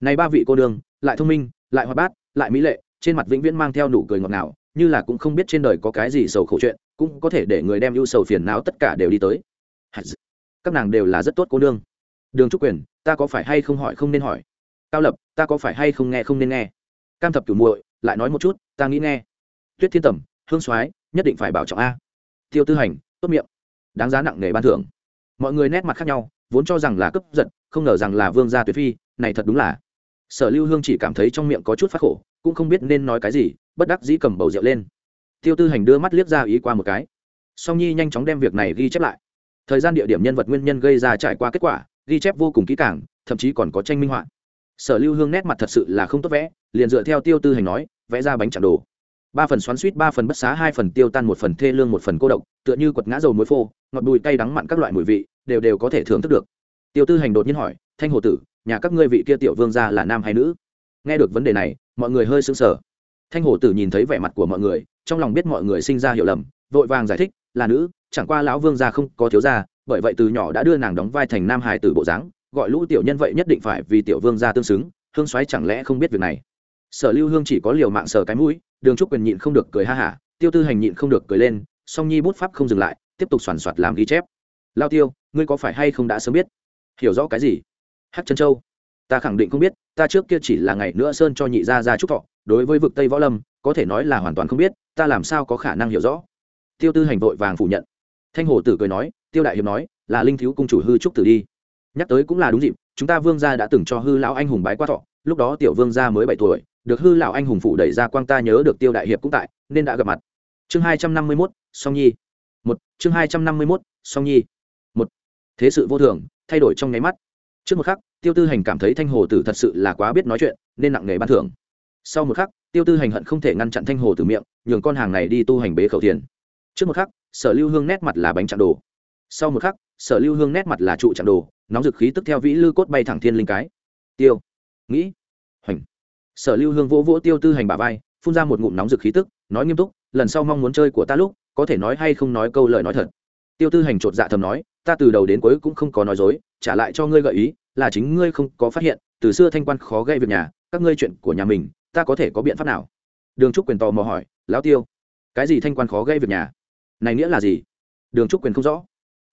Này ba vị cô nương, lại thông minh, lại hoạt bát, lại mỹ lệ, trên mặt vĩnh viễn mang theo nụ cười ngọt ngào, như là cũng không biết trên đời có cái gì sầu khổ chuyện, cũng có thể để người đem ưu sầu phiền não tất cả đều đi tới. Các nàng đều là rất tốt cô nương. Đường trúc quyền, ta có phải hay không hỏi không nên hỏi? Cao lập, ta có phải hay không nghe không nên nghe? Cam thập cửu muội, lại nói một chút, ta nghĩ nghe. Tuyết thiên tầm hương soái, nhất định phải bảo trọng a tiêu tư hành, tốt miệng. Đáng giá nặng nề ban thưởng. Mọi người nét mặt khác nhau, vốn cho rằng là cấp giận không ngờ rằng là vương gia tuyệt phi, này thật đúng là. Sở lưu hương chỉ cảm thấy trong miệng có chút phát khổ, cũng không biết nên nói cái gì, bất đắc dĩ cầm bầu rượu lên. Tiêu tư hành đưa mắt liếc ra ý qua một cái. Song nhi nhanh chóng đem việc này ghi chép lại. Thời gian địa điểm nhân vật nguyên nhân gây ra trải qua kết quả, ghi chép vô cùng kỹ càng, thậm chí còn có tranh minh họa. Sở lưu hương nét mặt thật sự là không tốt vẽ, liền dựa theo tiêu tư hành nói, vẽ ra bánh chạm đồ ba phần xoắn suýt, ba phần bất xá, hai phần tiêu tan, một phần thê lương, một phần cô độc, tựa như quật ngã dầu muối phô, ngọt bùi cay đắng mặn các loại mùi vị, đều đều có thể thưởng thức được. Tiêu tư hành đột nhiên hỏi, thanh hồ tử, nhà các ngươi vị kia tiểu vương gia là nam hay nữ? Nghe được vấn đề này, mọi người hơi sững sờ. Thanh hồ tử nhìn thấy vẻ mặt của mọi người, trong lòng biết mọi người sinh ra hiểu lầm, vội vàng giải thích, là nữ, chẳng qua lão vương gia không có thiếu gia, bởi vậy từ nhỏ đã đưa nàng đóng vai thành nam hài tử bộ dáng, gọi lũ tiểu nhân vậy nhất định phải vì tiểu vương gia tương xứng, hương xoáy chẳng lẽ không biết việc này? Sở lưu hương chỉ có liều mạng sở cái mũi đường trúc quyền nhịn không được cười ha hả, tiêu tư hành nhịn không được cười lên, song nhi bút pháp không dừng lại, tiếp tục soàn soạt làm ghi chép. Lao tiêu, ngươi có phải hay không đã sớm biết? Hiểu rõ cái gì? Hát chân châu, ta khẳng định không biết, ta trước kia chỉ là ngày nữa sơn cho nhị gia ra trúc thọ, đối với vực tây võ lâm, có thể nói là hoàn toàn không biết, ta làm sao có khả năng hiểu rõ? Tiêu tư hành vội vàng phủ nhận. Thanh hồ tử cười nói, tiêu đại hiệp nói, là linh thiếu cung chủ hư trúc tử đi. Nhắc tới cũng là đúng dịp, chúng ta vương gia đã từng cho hư lão anh hùng bái qua thọ, lúc đó tiểu vương gia mới bảy tuổi được hư lão anh hùng phủ đẩy ra quang ta nhớ được tiêu đại hiệp cũng tại, nên đã gặp mặt. Chương hai trăm năm mươi mốt, song nhi. Một, chương hai trăm năm mươi mốt, song nhi. Một, thế sự vô thường, thay đổi trong nháy mắt. Trước một khắc, tiêu tư hành cảm thấy thanh hồ tử thật sự là quá biết nói chuyện, nên nặng nề ban thưởng. Sau một khắc, tiêu tư hành hận không thể ngăn chặn thanh hồ tử miệng, nhường con hàng này đi tu hành bế khẩu tiền trước một khắc, sở lưu hương nét mặt là bánh chạm đồ. Sau một khắc, sở lưu hương nét mặt là trụ chạm đồ, nóng dực khí tức theo vĩ lư cốt bay thẳng thiên linh cái. Tiêu, nghĩ, hoành sở lưu hương vỗ vỗ tiêu tư hành bà vai, phun ra một ngụm nóng rực khí tức, nói nghiêm túc, lần sau mong muốn chơi của ta lúc, có thể nói hay không nói câu lời nói thật. Tiêu tư hành chột dạ thầm nói, ta từ đầu đến cuối cũng không có nói dối, trả lại cho ngươi gợi ý, là chính ngươi không có phát hiện, từ xưa thanh quan khó gây việc nhà, các ngươi chuyện của nhà mình, ta có thể có biện pháp nào? Đường trúc quyền tò mò hỏi, lão tiêu, cái gì thanh quan khó gây việc nhà? Này nghĩa là gì? Đường trúc quyền không rõ.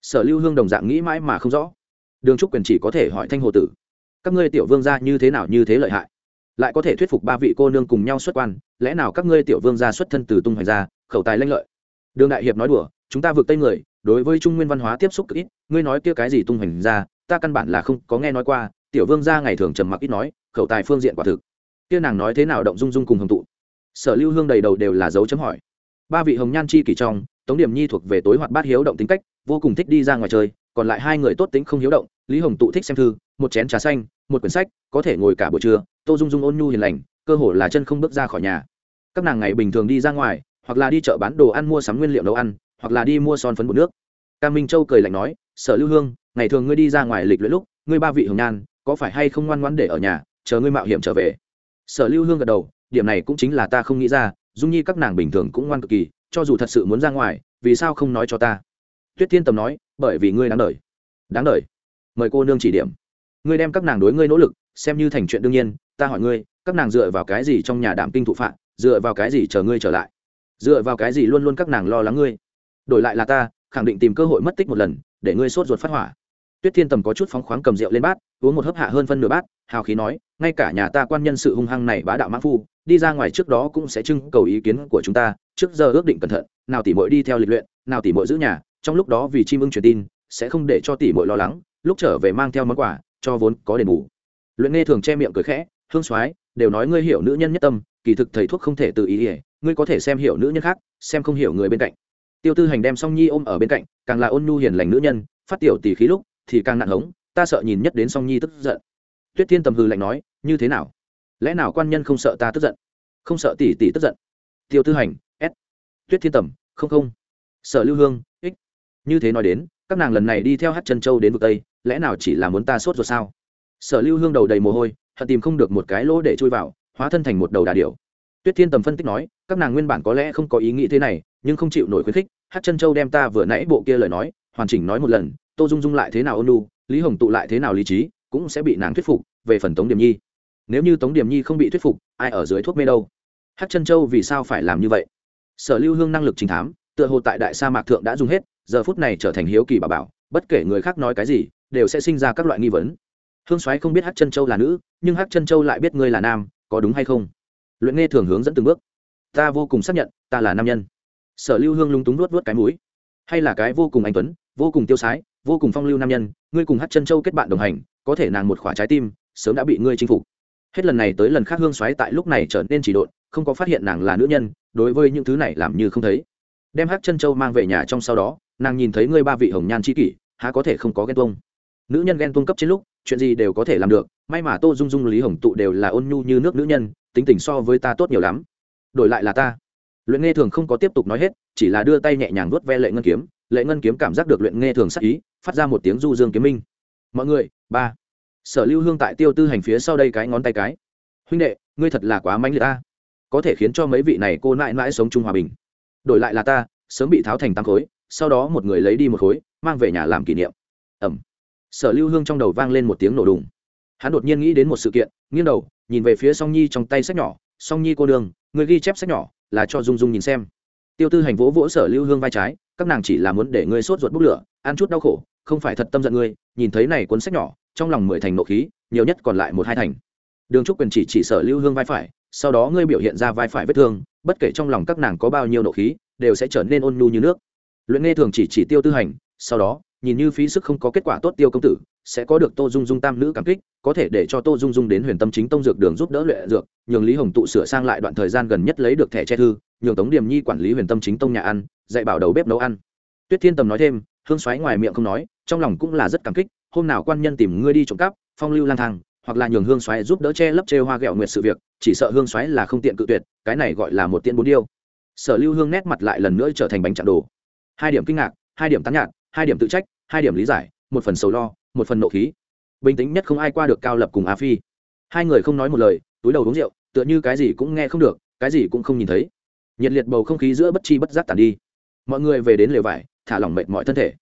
Sở lưu hương đồng dạng nghĩ mãi mà không rõ. Đường trúc quyền chỉ có thể hỏi thanh hồ tử, các ngươi tiểu vương gia như thế nào như thế lợi hại? Lại có thể thuyết phục ba vị cô nương cùng nhau xuất quan, lẽ nào các ngươi tiểu vương gia xuất thân từ tung hoành gia, khẩu tài lanh lợi? Đường đại hiệp nói đùa, chúng ta vượt tây người, đối với trung nguyên văn hóa tiếp xúc cực ít, ngươi nói kia cái gì tung hoành gia, ta căn bản là không có nghe nói qua, tiểu vương gia ngày thường trầm mặc ít nói, khẩu tài phương diện quả thực. Kia nàng nói thế nào động dung dung cùng hồng tụ. Sở lưu hương đầy đầu đều là dấu chấm hỏi. Ba vị hồng nhan chi kỷ trong, tống điểm nhi thuộc về tối hoạt bát hiếu động tính cách, vô cùng thích đi ra ngoài chơi, còn lại hai người tốt tính không hiếu động, lý hồng tụ thích xem thư, một chén trà xanh, một quyển sách, có thể ngồi cả buổi trưa tô dung dung ôn nhu hiền lành, cơ hồ là chân không bước ra khỏi nhà. Các nàng ngày bình thường đi ra ngoài, hoặc là đi chợ bán đồ ăn mua sắm nguyên liệu nấu ăn, hoặc là đi mua son phấn bột nước. Ca minh châu cười lạnh nói, sở lưu hương, ngày thường ngươi đi ra ngoài lịch luyện lúc, ngươi ba vị hưởng nhan, có phải hay không ngoan ngoãn để ở nhà, chờ ngươi mạo hiểm trở về? Sở lưu hương gật đầu, điểm này cũng chính là ta không nghĩ ra, dung nhi các nàng bình thường cũng ngoan cực kỳ, cho dù thật sự muốn ra ngoài, vì sao không nói cho ta? Tuyết thiên tầm nói, bởi vì ngươi đáng đ đáng đ mời cô nương chỉ điểm. Ngươi đem các nàng đối ngươi nỗ lực, xem như thành chuyện đương nhiên ta hỏi ngươi, các nàng dựa vào cái gì trong nhà đảm kinh thụ phạm dựa vào cái gì chờ ngươi trở lại? Dựa vào cái gì luôn luôn các nàng lo lắng ngươi? Đổi lại là ta, khẳng định tìm cơ hội mất tích một lần, để ngươi sốt ruột phát hỏa. Tuyết thiên tầm có chút phóng khoáng cầm rượu lên bát, uống một hớp hạ hơn phân nửa bát, hào khí nói, ngay cả nhà ta quan nhân sự hung hăng này bá đạo mã phu, đi ra ngoài trước đó cũng sẽ trưng cầu ý kiến của chúng ta, trước giờ ước định cẩn thận, nào tỷ mội đi theo lịch luyện, nào tỷ mội giữ nhà, trong lúc đó vì chim ưng truyền tin, sẽ không để cho tỷ mội lo lắng, lúc trở về mang theo món quà, cho vốn có đền bù. Luyện nghe thường che miệng cười khẽ hương soái, đều nói ngươi hiểu nữ nhân nhất tâm, kỳ thực thầy thuốc không thể tự ý ỉa ngươi có thể xem hiểu nữ nhân khác, xem không hiểu người bên cạnh. Tiêu tư hành đem song nhi ôm ở bên cạnh, càng là ôn nhu hiền lành nữ nhân, phát tiểu tỷ khí lúc, thì càng nặng hống, ta sợ nhìn nhất đến song nhi tức giận. Tuyết thiên tầm hư lạnh nói, như thế nào? Lẽ nào quan nhân không sợ ta tức giận? Không sợ tỷ tỷ tức giận. Tiêu tư hành, s. Tuyết thiên tầm, không không. Sợ lưu hương ích như thế nói đến, các nàng lần này đi theo hát chân châu đến vực tây, lẽ nào chỉ là muốn ta sốt rồi sao? Sở lưu hương đầu đầy mồ hôi, hận tìm không được một cái lỗ để chui vào, hóa thân thành một đầu đà điểu. Tuyết thiên tầm phân tích nói, các nàng nguyên bản có lẽ không có ý nghĩ thế này, nhưng không chịu nổi khuyến khích hát chân châu đem ta vừa nãy bộ kia lời nói, hoàn chỉnh nói một lần, tô dung dung lại thế nào ôn lu lý hồng tụ lại thế nào lý trí, cũng sẽ bị nàng thuyết phục, về phần tống điểm nhi. Nếu như tống điểm nhi không bị thuyết phục, ai ở dưới thuốc mê đâu? Hát chân châu vì sao phải làm như vậy? Sở lưu hương năng lực trình thám, tựa hồ tại đại sa mạc thượng đã dùng hết, giờ phút này trở thành hiếu kỳ bà bảo, bất kể người khác nói cái gì, đều sẽ sinh ra các loại nghi vấn hương soái không biết hát chân châu là nữ, nhưng hát chân châu lại biết ngươi là nam, có đúng hay không? Luyện nghe thường hướng dẫn từng bước. Ta vô cùng xác nhận, ta là nam nhân. Sở lưu hương lúng túng nuốt vớt cái mũi. Hay là cái vô cùng anh tuấn, vô cùng tiêu sái, vô cùng phong lưu nam nhân, ngươi cùng hát chân châu kết bạn đồng hành, có thể nàng một khỏa trái tim, sớm đã bị ngươi chinh phục. Hết lần này tới lần khác hương xoáy tại lúc này trở nên chỉ độn, không có phát hiện nàng là nữ nhân, đối với những thứ này làm như không thấy. Đem hát chân châu mang về nhà trong sau đó, nàng nhìn thấy ngươi ba vị hồng nhan c kỷ, há có thể không có ghen tuông? Nữ nhân ghen tuông cấp trên lúc chuyện gì đều có thể làm được, may mà tô dung dung, lý hồng tụ đều là ôn nhu như nước nữ nhân, tính tình so với ta tốt nhiều lắm. Đổi lại là ta. Luyện nghe thường không có tiếp tục nói hết, chỉ là đưa tay nhẹ nhàng vuốt ve lệ ngân kiếm. Lệ ngân kiếm cảm giác được luyện nghe thường sắc ý, phát ra một tiếng du dương kiếm minh. Mọi người, ba. Sở lưu hương tại tiêu tư hành phía sau đây cái ngón tay cái. Huynh đệ, ngươi thật là quá manh liệt ta có thể khiến cho mấy vị này cô nại mãi sống chung hòa bình. Đổi lại là ta, sớm bị tháo thành tăng khối, sau đó một người lấy đi một khối, mang về nhà làm kỷ niệm. Ẩm sở lưu hương trong đầu vang lên một tiếng nổ đùng. Hắn đột nhiên nghĩ đến một sự kiện, nghiêng đầu, nhìn về phía song nhi trong tay sách nhỏ. Song nhi cô đường người ghi chép sách nhỏ, là cho dung dung nhìn xem. Tiêu tư hành vỗ vỗ sở lưu hương vai trái, các nàng chỉ là muốn để ngươi sốt ruột bốc lửa, ăn chút đau khổ, không phải thật tâm giận ngươi, nhìn thấy này cuốn sách nhỏ, trong lòng mười thành nộ khí, nhiều nhất còn lại một hai thành. Đường trúc quyền chỉ chỉ sở lưu hương vai phải, sau đó ngươi biểu hiện ra vai phải vết thương, bất kể trong lòng các nàng có bao nhiêu nộ khí, đều sẽ trở nên ôn nhu như nước. Luyện nghe thường chỉ chỉ tiêu tư hành, sau đó nhìn như phí sức không có kết quả tốt tiêu công tử, sẽ có được tô dung dung tam nữ cảm kích, có thể để cho tô dung dung đến huyền tâm chính tông dược đường giúp đỡ luyện dược, nhường lý hồng tụ sửa sang lại đoạn thời gian gần nhất lấy được thẻ che thư, nhường tống điểm nhi quản lý huyền tâm chính tông nhà ăn, dạy bảo đầu bếp nấu ăn. Tuyết thiên tầm nói thêm, hương xoáy ngoài miệng không nói, trong lòng cũng là rất cảm kích, hôm nào quan nhân tìm ngươi đi trộm cắp, phong lưu lang thang, hoặc là nhường hương xoáy giúp đỡ che lấp chê hoa ghẹo nguyệt sự việc, chỉ sợ hương xoáy là không tiện cự tuyệt, cái này gọi là một tiện bốn điêu. Sở lưu hương nét mặt lại lần nữa trở thành bánh chạm đồ. Hai điểm kinh ngạc, hai điểm tán nhạt hai điểm tự trách, hai điểm lý giải, một phần sầu lo, một phần nộ khí. Bình tĩnh nhất không ai qua được cao lập cùng a phi. Hai người không nói một lời, túi đầu uống rượu, tựa như cái gì cũng nghe không được, cái gì cũng không nhìn thấy. Nhiệt liệt bầu không khí giữa bất chi bất giác tàn đi. Mọi người về đến lều vải, thả lỏng mệt mọi thân thể.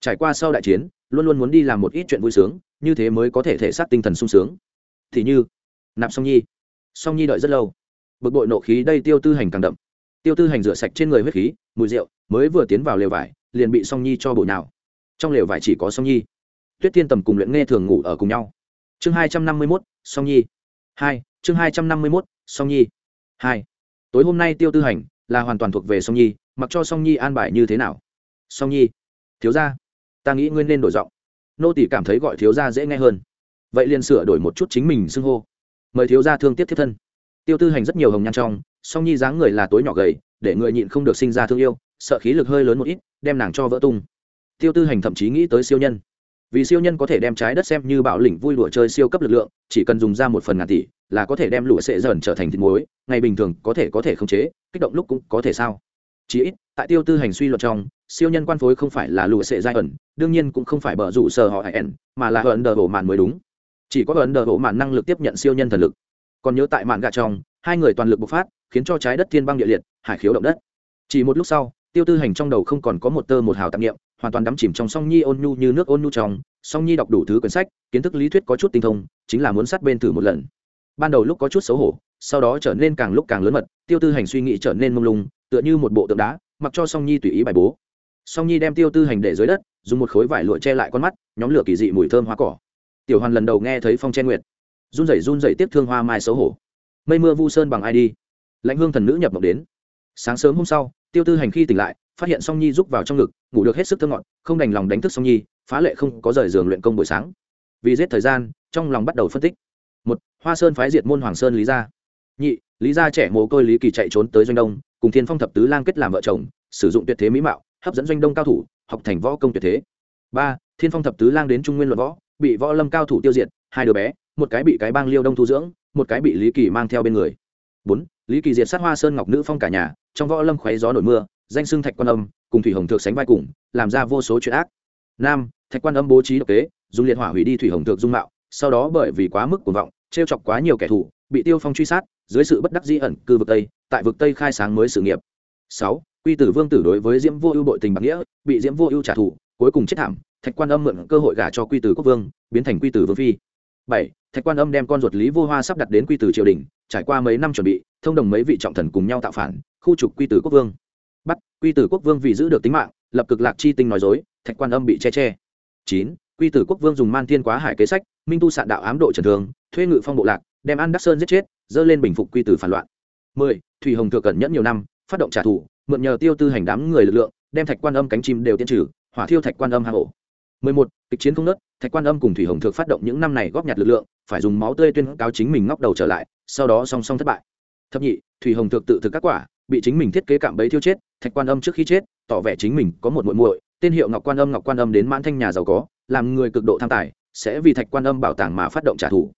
Trải qua sau đại chiến, luôn luôn muốn đi làm một ít chuyện vui sướng, như thế mới có thể thể xác tinh thần sung sướng. Thì như, nạp song nhi. Song nhi đợi rất lâu. Bực bội nộ khí đây tiêu tư hành càng đậm. Tiêu tư hành rửa sạch trên người huyết khí, mùi rượu, mới vừa tiến vào lều vải liền bị song nhi cho bụi nào trong lều vải chỉ có song nhi. Tuyết thiên tầm cùng luyện nghe thường ngủ ở cùng nhau. Chương hai trăm năm mươi mốt, song nhi. Hai, chương hai trăm năm mươi mốt, song nhi. Hai. Tối hôm nay tiêu tư hành là hoàn toàn thuộc về song nhi, mặc cho song nhi an bài như thế nào? Song nhi. Thiếu ra ta nghĩ nguyên nên đổi giọng. Nô tỷ cảm thấy gọi thiếu ra dễ nghe hơn. Vậy liền sửa đổi một chút chính mình xưng hô. Mời thiếu ra thương tiếp thiết thân. Tiêu tư hành rất nhiều hồng nhan trong, song nhi dáng người là tối nhỏ gầy, để người nhịn không được sinh ra thương yêu sợ khí lực hơi lớn một ít, đem nàng cho vỡ tung. Tiêu tư hành thậm chí nghĩ tới siêu nhân. Vì siêu nhân có thể đem trái đất xem như bạo lĩnh vui đùa chơi siêu cấp lực lượng, chỉ cần dùng ra một phần ngàn tỷ là có thể đem lụa sệ dần trở thành thịt muối, ngày bình thường có thể có thể khống chế, kích động lúc cũng có thể sao? Chỉ ít, tại tiêu tư hành suy luận trong, siêu nhân quan phối không phải là lụa sệ giai ẩn, đương nhiên cũng không phải bờ rủ sờ họ ẩn mà là ẩn đờ bộ màn mới đúng. Chỉ có ẩn đờ bộ màn năng lực tiếp nhận siêu nhân thần lực. Còn nhớ tại màn gà trong, hai người toàn lực bộc phát, khiến cho trái đất thiên băng địa liệt, hải khiếu động đất. Chỉ một lúc sau tiêu tư hành trong đầu không còn có một tơ một hào tạp nghiệm hoàn toàn đắm chìm trong song nhi ôn nhu như nước ôn nhu trong, song nhi đọc đủ thứ quyển sách, kiến thức lý thuyết có chút tinh thông, chính là muốn sát bên thử một lần. Ban đầu lúc có chút xấu hổ, sau đó trở nên càng lúc càng lớn mật, tiêu tư hành suy nghĩ trở nên mông lung, tựa như một bộ tượng đá, mặc cho song nhi tùy ý bài bố. Song nhi đem tiêu tư hành để dưới đất, dùng một khối vải lụa che lại con mắt, nhóm lửa kỳ dị mùi thơm hoa cỏ. Tiểu hoàn lần đầu nghe thấy phong chen nguyệt. Run rẩy run rẩy tiếp thương hoa mai xấu hổ. Mây mưa vu sơn bằng ai đi? Lãnh hương thần nữ nhập mộng đến. Sáng sớm hôm sau tiêu tư hành khi tỉnh lại, phát hiện song nhi rúc vào trong ngực, ngủ được hết sức thơ ngọt, không đành lòng đánh thức song nhi, phá lệ không có rời giường luyện công buổi sáng. Vì giết thời gian, trong lòng bắt đầu phân tích. Một, hoa sơn phái diệt môn hoàng sơn lý gia. Nhị, lý gia trẻ mồ côi lý kỳ chạy trốn tới doanh đông, cùng thiên phong thập tứ lang kết làm vợ chồng, sử dụng tuyệt thế mỹ mạo, hấp dẫn doanh đông cao thủ, học thành võ công tuyệt thế. Ba, thiên phong thập tứ lang đến trung nguyên luận võ, bị võ lâm cao thủ tiêu diệt, hai đứa bé, một cái bị cái bang liêu đông thu dưỡng, một cái bị lý kỳ mang theo bên người. Bốn lý kỳ diệt sát hoa sơn ngọc nữ phong cả nhà trong võ lâm khoáy gió nổi mưa danh xưng thạch quan âm cùng thủy hồng thượng sánh vai cùng làm ra vô số chuyện ác. Nam, thạch quan âm bố trí độc kế dùng liệt hỏa hủy đi thủy hồng thượng dung mạo sau đó bởi vì quá mức cuồng vọng trêu chọc quá nhiều kẻ thù bị tiêu phong truy sát dưới sự bất đắc di ẩn cư vực tây tại vực tây khai sáng mới sự nghiệp. Sáu quy tử vương tử đối với diễm vô ưu bội tình bạc nghĩa bị diễm vô ưu trả thù cuối cùng chết thảm thạch quan âm mượn cơ hội gả cho quy tử quốc vương biến thành quy tử vương phi bảy, thạch quan âm đem con ruột lý vô hoa sắp đặt đến quy tử triều đình, trải qua mấy năm chuẩn bị, thông đồng mấy vị trọng thần cùng nhau tạo phản, khu trục quy tử quốc vương. Bắt, quy tử quốc vương vì giữ được tính mạng, lập cực lạc chi tinh nói dối, thạch quan âm bị che che. Chín, quy tử quốc vương dùng man thiên quá hải kế sách, minh tu sạn đạo ám độ trần thường, thuê ngự phong bộ lạc, đem an đắc sơn giết chết, dơ lên bình phục quy tử phản loạn. Mười, thủy hồng thừa cẩn nhẫn nhiều năm, phát động trả thù, mượn nhờ tiêu tư hành đám người lực lượng, đem thạch quan âm cánh chim đều tiên trừ, hỏa thiêu thạch quan âm hạ hổ mười một kịch chiến không nớt, thạch quan âm cùng thủy hồng thượng phát động những năm này góp nhặt lực lượng, phải dùng máu tươi tuyên cáo chính mình ngóc đầu trở lại, sau đó song song thất bại. Thập nhị, thủy hồng thượng tự thực các quả, bị chính mình thiết kế cạm bẫy thiêu chết, thạch quan âm trước khi chết, tỏ vẻ chính mình có một muội muội, tên hiệu ngọc quan âm, ngọc quan âm đến mãn thanh nhà giàu có, làm người cực độ tham tài, sẽ vì thạch quan âm bảo tàng mà phát động trả thù.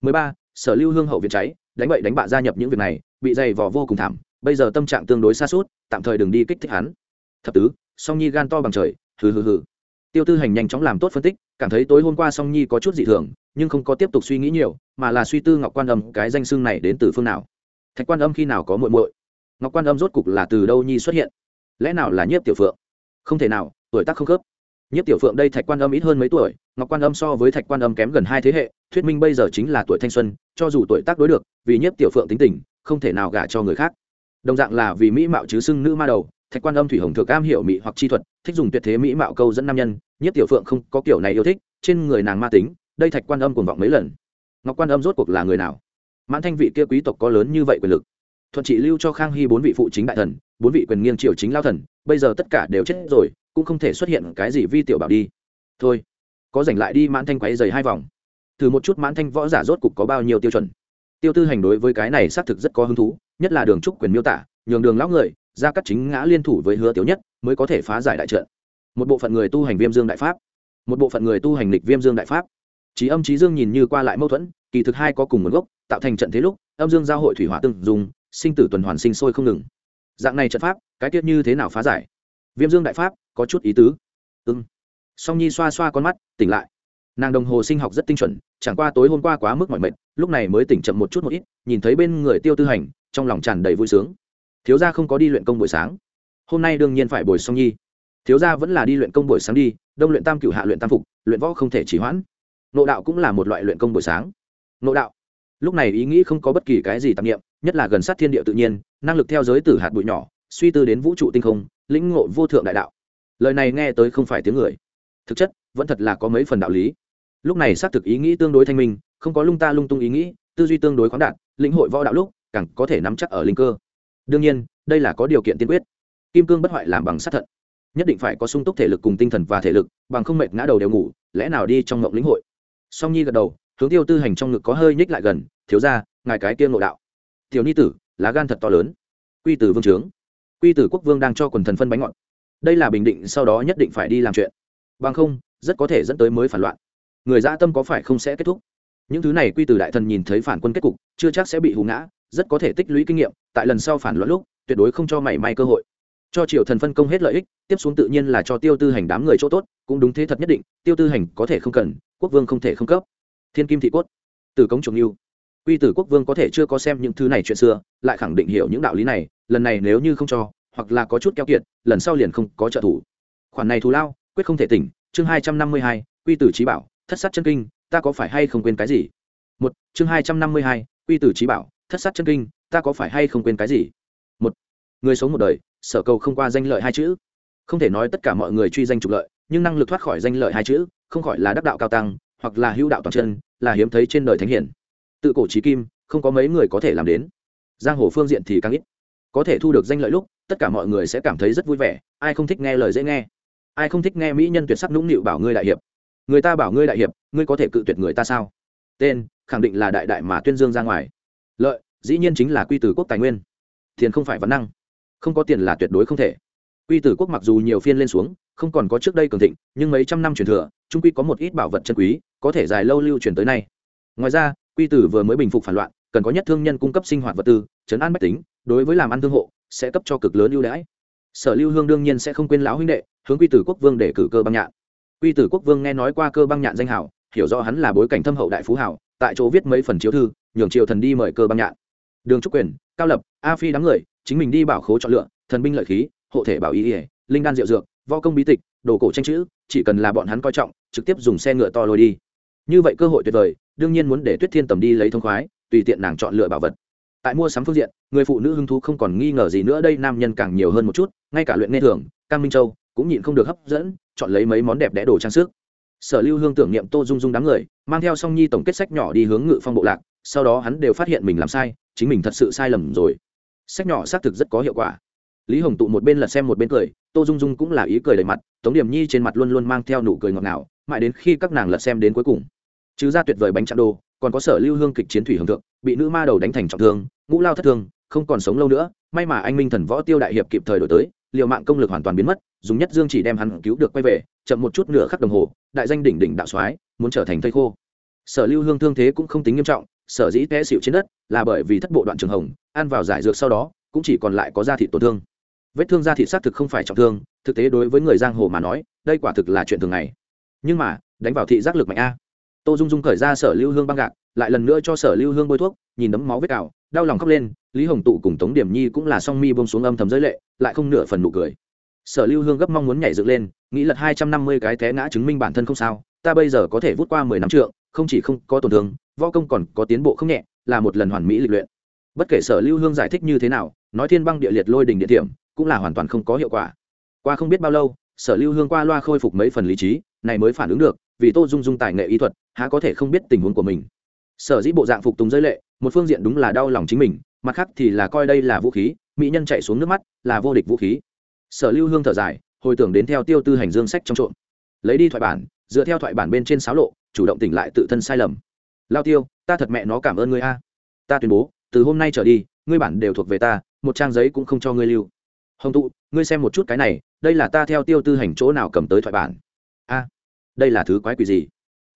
Mười ba, sở lưu hương hậu viện cháy, đánh bậy đánh bạ gia nhập những việc này, bị dày vò vô cùng thảm, bây giờ tâm trạng tương đối xa suốt, tạm thời đừng đi kích thích hắn. Thập tứ, song nhi gan to bằng trời, hừ hừ hừ tiêu tư hành nhanh chóng làm tốt phân tích, cảm thấy tối hôm qua song nhi có chút dị thường, nhưng không có tiếp tục suy nghĩ nhiều, mà là suy tư ngọc quan âm cái danh xưng này đến từ phương nào. Thạch quan âm khi nào có muội muội? Ngọc quan âm rốt cục là từ đâu nhi xuất hiện? Lẽ nào là nhiếp tiểu phượng? Không thể nào, tuổi tác không khớp. Nhiếp tiểu phượng đây thạch quan âm ít hơn mấy tuổi, ngọc quan âm so với thạch quan âm kém gần hai thế hệ, thuyết minh bây giờ chính là tuổi thanh xuân, cho dù tuổi tác đối được, vì nhiếp tiểu phượng tính tình, không thể nào gả cho người khác. Đồng dạng là vì mỹ mạo chứ xưng nữ ma đầu thạch quan âm thủy hồng thừa cam hiểu mỹ hoặc chi thuật, thích dùng tuyệt thế mỹ mạo câu dẫn nam nhân, nhất tiểu phượng không có kiểu này yêu thích, trên người nàng ma tính, đây thạch quan âm cuồng vọng mấy lần. Ngọc quan âm rốt cuộc là người nào? Mãn thanh vị kia quý tộc có lớn như vậy quyền lực? Thuận trị lưu cho khang hy bốn vị phụ chính đại thần, bốn vị quyền nghiêng triều chính lao thần, bây giờ tất cả đều chết rồi, cũng không thể xuất hiện cái gì vi tiểu bảo đi. Thôi, có giành lại đi mãn thanh quấy dày hai vòng. Thử một chút mãn thanh võ giả rốt cục có bao nhiêu tiêu chuẩn? Tiêu tư hành đối với cái này xác thực rất có hứng thú, nhất là đường trúc quyền miêu tả, nhường đường lão người ra cắt chính ngã liên thủ với hứa tiểu nhất, mới có thể phá giải đại trận. Một bộ phận người tu hành viêm dương đại pháp, một bộ phận người tu hành lịch viêm dương đại pháp. Trí âm trí dương nhìn như qua lại mâu thuẫn, kỳ thực hai có cùng nguồn gốc, tạo thành trận thế lúc, âm dương giao hội thủy hỏa tương dùng, sinh tử tuần hoàn sinh sôi không ngừng. Dạng này trận pháp, cái tiết như thế nào phá giải? Viêm dương đại pháp, có chút ý tứ. Ưng song nhi xoa xoa con mắt, tỉnh lại. Nàng đồng hồ sinh học rất tinh chuẩn, chẳng qua tối hôm qua quá mức mỏi mệt, lúc này mới tỉnh chậm một chút một ít, nhìn thấy bên người tiêu tư hành, trong lòng tràn đầy vui sướng thiếu gia không có đi luyện công buổi sáng. Hôm nay đương nhiên phải bồi song nhi. Thiếu gia vẫn là đi luyện công buổi sáng đi, đông luyện tam cửu hạ luyện tam phục, luyện võ không thể chỉ hoãn. Nộ đạo cũng là một loại luyện công buổi sáng. Nộ đạo. Lúc này ý nghĩ không có bất kỳ cái gì tạp nghiệm nhất là gần sát thiên địa tự nhiên, năng lực theo giới tử hạt bụi nhỏ, suy tư đến vũ trụ tinh không, lĩnh ngộ vô thượng đại đạo. Lời này nghe tới không phải tiếng người. Thực chất, vẫn thật là có mấy phần đạo lý. Lúc này xác thực ý nghĩ tương đối thanh minh, không có lung ta lung tung ý nghĩ, tư duy tương đối khoáng đạt, lĩnh hội võ đạo lúc, càng có thể nắm chắc ở linh cơ đương nhiên, đây là có điều kiện tiên quyết. Kim cương bất hoại làm bằng sát thận. Nhất định phải có sung túc thể lực cùng tinh thần và thể lực, bằng không mệt ngã đầu đều ngủ, lẽ nào đi trong ngộng lĩnh hội? Song nhi gật đầu, hướng tiêu tư hành trong ngực có hơi nhích lại gần, thiếu ra ngài cái tiên ngộ đạo. Tiểu ni tử, lá gan thật to lớn. Quy tử vương trướng. Quy tử quốc vương đang cho quần thần phân bánh ngọt. Đây là bình định, sau đó nhất định phải đi làm chuyện. Bằng không, rất có thể dẫn tới mới phản loạn. Người dã tâm có phải không sẽ kết thúc? Những thứ này quy tử đại thần nhìn thấy phản quân kết cục, chưa chắc sẽ bị hù ngã rất có thể tích lũy kinh nghiệm, tại lần sau phản loạn lúc, tuyệt đối không cho mảy may cơ hội. Cho triều thần phân công hết lợi ích, tiếp xuống tự nhiên là cho tiêu tư hành đám người chỗ tốt, cũng đúng thế thật nhất định, tiêu tư hành có thể không cần, quốc vương không thể không cấp. Thiên kim thị cốt từ cống trùng yêu quy tử quốc vương có thể chưa có xem những thứ này chuyện xưa, lại khẳng định hiểu những đạo lý này, lần này nếu như không cho, hoặc là có chút keo kiệt, lần sau liền không có trợ thủ. Khoản này thù lao, quyết không thể tỉnh, chương hai trăm năm mươi hai, quy tử trí bảo, thất sát chân kinh, ta có phải hay không quên cái gì? Một, chương hai trăm năm mươi hai, quy tử trí bảo thất sát chân kinh, ta có phải hay không quên cái gì? Một, người sống một đời, sở cầu không qua danh lợi hai chữ. Không thể nói tất cả mọi người truy danh trục lợi, nhưng năng lực thoát khỏi danh lợi hai chữ, không khỏi là đắc đạo cao tăng, hoặc là hữu đạo toàn chân, là hiếm thấy trên đời thánh hiển. Tự cổ trí kim, không có mấy người có thể làm đến. Giang hồ phương diện thì càng ít. Có thể thu được danh lợi lúc, tất cả mọi người sẽ cảm thấy rất vui vẻ, ai không thích nghe lời dễ nghe. Ai không thích nghe mỹ nhân tuyệt sắc nũng nịu bảo ngươi đại hiệp. Người ta bảo ngươi đại hiệp, ngươi có thể cự tuyệt người ta sao? Tên, khẳng định là đại đại mà tuyên dương ra ngoài lợi, dĩ nhiên chính là quy tử quốc tài nguyên. Tiền không phải văn năng. Không có tiền là tuyệt đối không thể. Quy tử quốc mặc dù nhiều phiên lên xuống, không còn có trước đây cường thịnh, nhưng mấy trăm năm truyền thừa trung quy có một ít bảo vật chân quý, có thể dài lâu lưu truyền tới nay. Ngoài ra, quy tử vừa mới bình phục phản loạn, cần có nhất thương nhân cung cấp sinh hoạt vật tư chấn an bách tính, đối với làm ăn thương hộ, sẽ cấp cho cực lớn ưu đãi. Sở lưu hương đương nhiên sẽ không quên lão huynh đệ, hướng quy tử quốc vương để cử cơ băng nhạn. Quy tử quốc vương nghe nói qua cơ băng nhạn danh hảo, hiểu rõ hắn là bối cảnh thâm hậu đại phú hảo, tại chỗ viết mấy phần chiếu thư nhường triều thần đi mời cơ băng nhạn. Đường trúc quyền, cao lập, a phi đám người, chính mình đi bảo khố chọn lựa, thần binh lợi khí, hộ thể bảo y ỉa linh đan diệu dược, võ công bí tịch, đồ cổ tranh chữ, chỉ cần là bọn hắn coi trọng, trực tiếp dùng xe ngựa to lôi đi. Như vậy cơ hội tuyệt vời, đương nhiên muốn để tuyết thiên tầm đi lấy thông khoái, tùy tiện nàng chọn lựa bảo vật. Tại mua sắm phương diện, người phụ nữ hứng thú không còn nghi ngờ gì nữa, đây nam nhân càng nhiều hơn một chút, ngay cả luyện nghe thường, cam minh châu cũng nhịn không được hấp dẫn, chọn lấy mấy món đẹp đẽ đồ trang sức. Sở lưu hương tưởng niệm tô dung dung đám người, mang theo song nhi tổng kết sách nhỏ đi hướng ngự phong bộ lạc sau đó hắn đều phát hiện mình làm sai, chính mình thật sự sai lầm rồi. Sách nhỏ xác thực rất có hiệu quả. Lý hồng tụ một bên lật xem một bên cười, tô dung dung cũng là ý cười đầy mặt, tống điểm nhi trên mặt luôn luôn mang theo nụ cười ngọt ngào, mãi đến khi các nàng lật xem đến cuối cùng. Chứ ra tuyệt vời bánh chạm đồ, còn có sở lưu hương kịch chiến thủy hưởng thượng, bị nữ ma đầu đánh thành trọng thương, ngũ lao thất thương, không còn sống lâu nữa, may mà anh minh thần võ tiêu đại hiệp kịp thời đổi tới, liều mạng công lực hoàn toàn biến mất, dùng nhất dương chỉ đem hắn cứu được quay về, chậm một chút nửa khắc đồng hồ, đại danh đỉnh đỉnh đạo soái, muốn trở thành thây khô. Sở lưu hương thương thế cũng không tính nghiêm trọng sở dĩ té xịu trên đất là bởi vì thất bộ đoạn trường hồng, ăn vào giải dược sau đó, cũng chỉ còn lại có da thịt tổn thương. Vết thương da thịt xác thực không phải trọng thương, thực tế đối với người giang hồ mà nói, đây quả thực là chuyện thường ngày. Nhưng mà, đánh vào thị giác lực mạnh a. Tô dung dung khởi ra sở lưu hương băng gạc, lại lần nữa cho sở lưu hương bôi thuốc, nhìn đấm máu vết cào, đau lòng khóc lên, lý hồng tụ cùng tống điểm nhi cũng là song mi bông xuống âm thầm giới lệ, lại không nửa phần nụ cười. Sở lưu hương gấp mong muốn nhảy dựng lên, nghĩ lật hai trăm năm mươi cái té ngã chứng minh bản thân không sao, ta bây giờ có thể vút qua mười năm trượng, không chỉ không có tổn thương võ công còn có tiến bộ không nhẹ, là một lần hoàn mỹ lịch luyện. Bất kể sở lưu hương giải thích như thế nào, nói thiên băng địa liệt lôi đình địa điểm, cũng là hoàn toàn không có hiệu quả. Qua không biết bao lâu, sở lưu hương qua loa khôi phục mấy phần lý trí, này mới phản ứng được, vì tô dung dung tài nghệ y thuật, há có thể không biết tình huống của mình. Sở dĩ bộ dạng phục tùng giới lệ, một phương diện đúng là đau lòng chính mình, mặt khác thì là coi đây là vũ khí, mỹ nhân chạy xuống nước mắt, là vô địch vũ khí. Sở lưu hương thở dài, hồi tưởng đến theo tiêu tư hành dương sách trong trộn lấy đi thoại bản, dựa theo thoại bản bên trên sáo lộ, chủ động tỉnh lại tự thân sai lầm lao tiêu, ta thật mẹ nó cảm ơn ngươi a. Ta tuyên bố, từ hôm nay trở đi, ngươi bản đều thuộc về ta, một trang giấy cũng không cho ngươi lưu. Hồng tụ, ngươi xem một chút cái này, đây là ta theo tiêu tư hành chỗ nào cầm tới thoại bản? A, đây là thứ quái quỷ gì?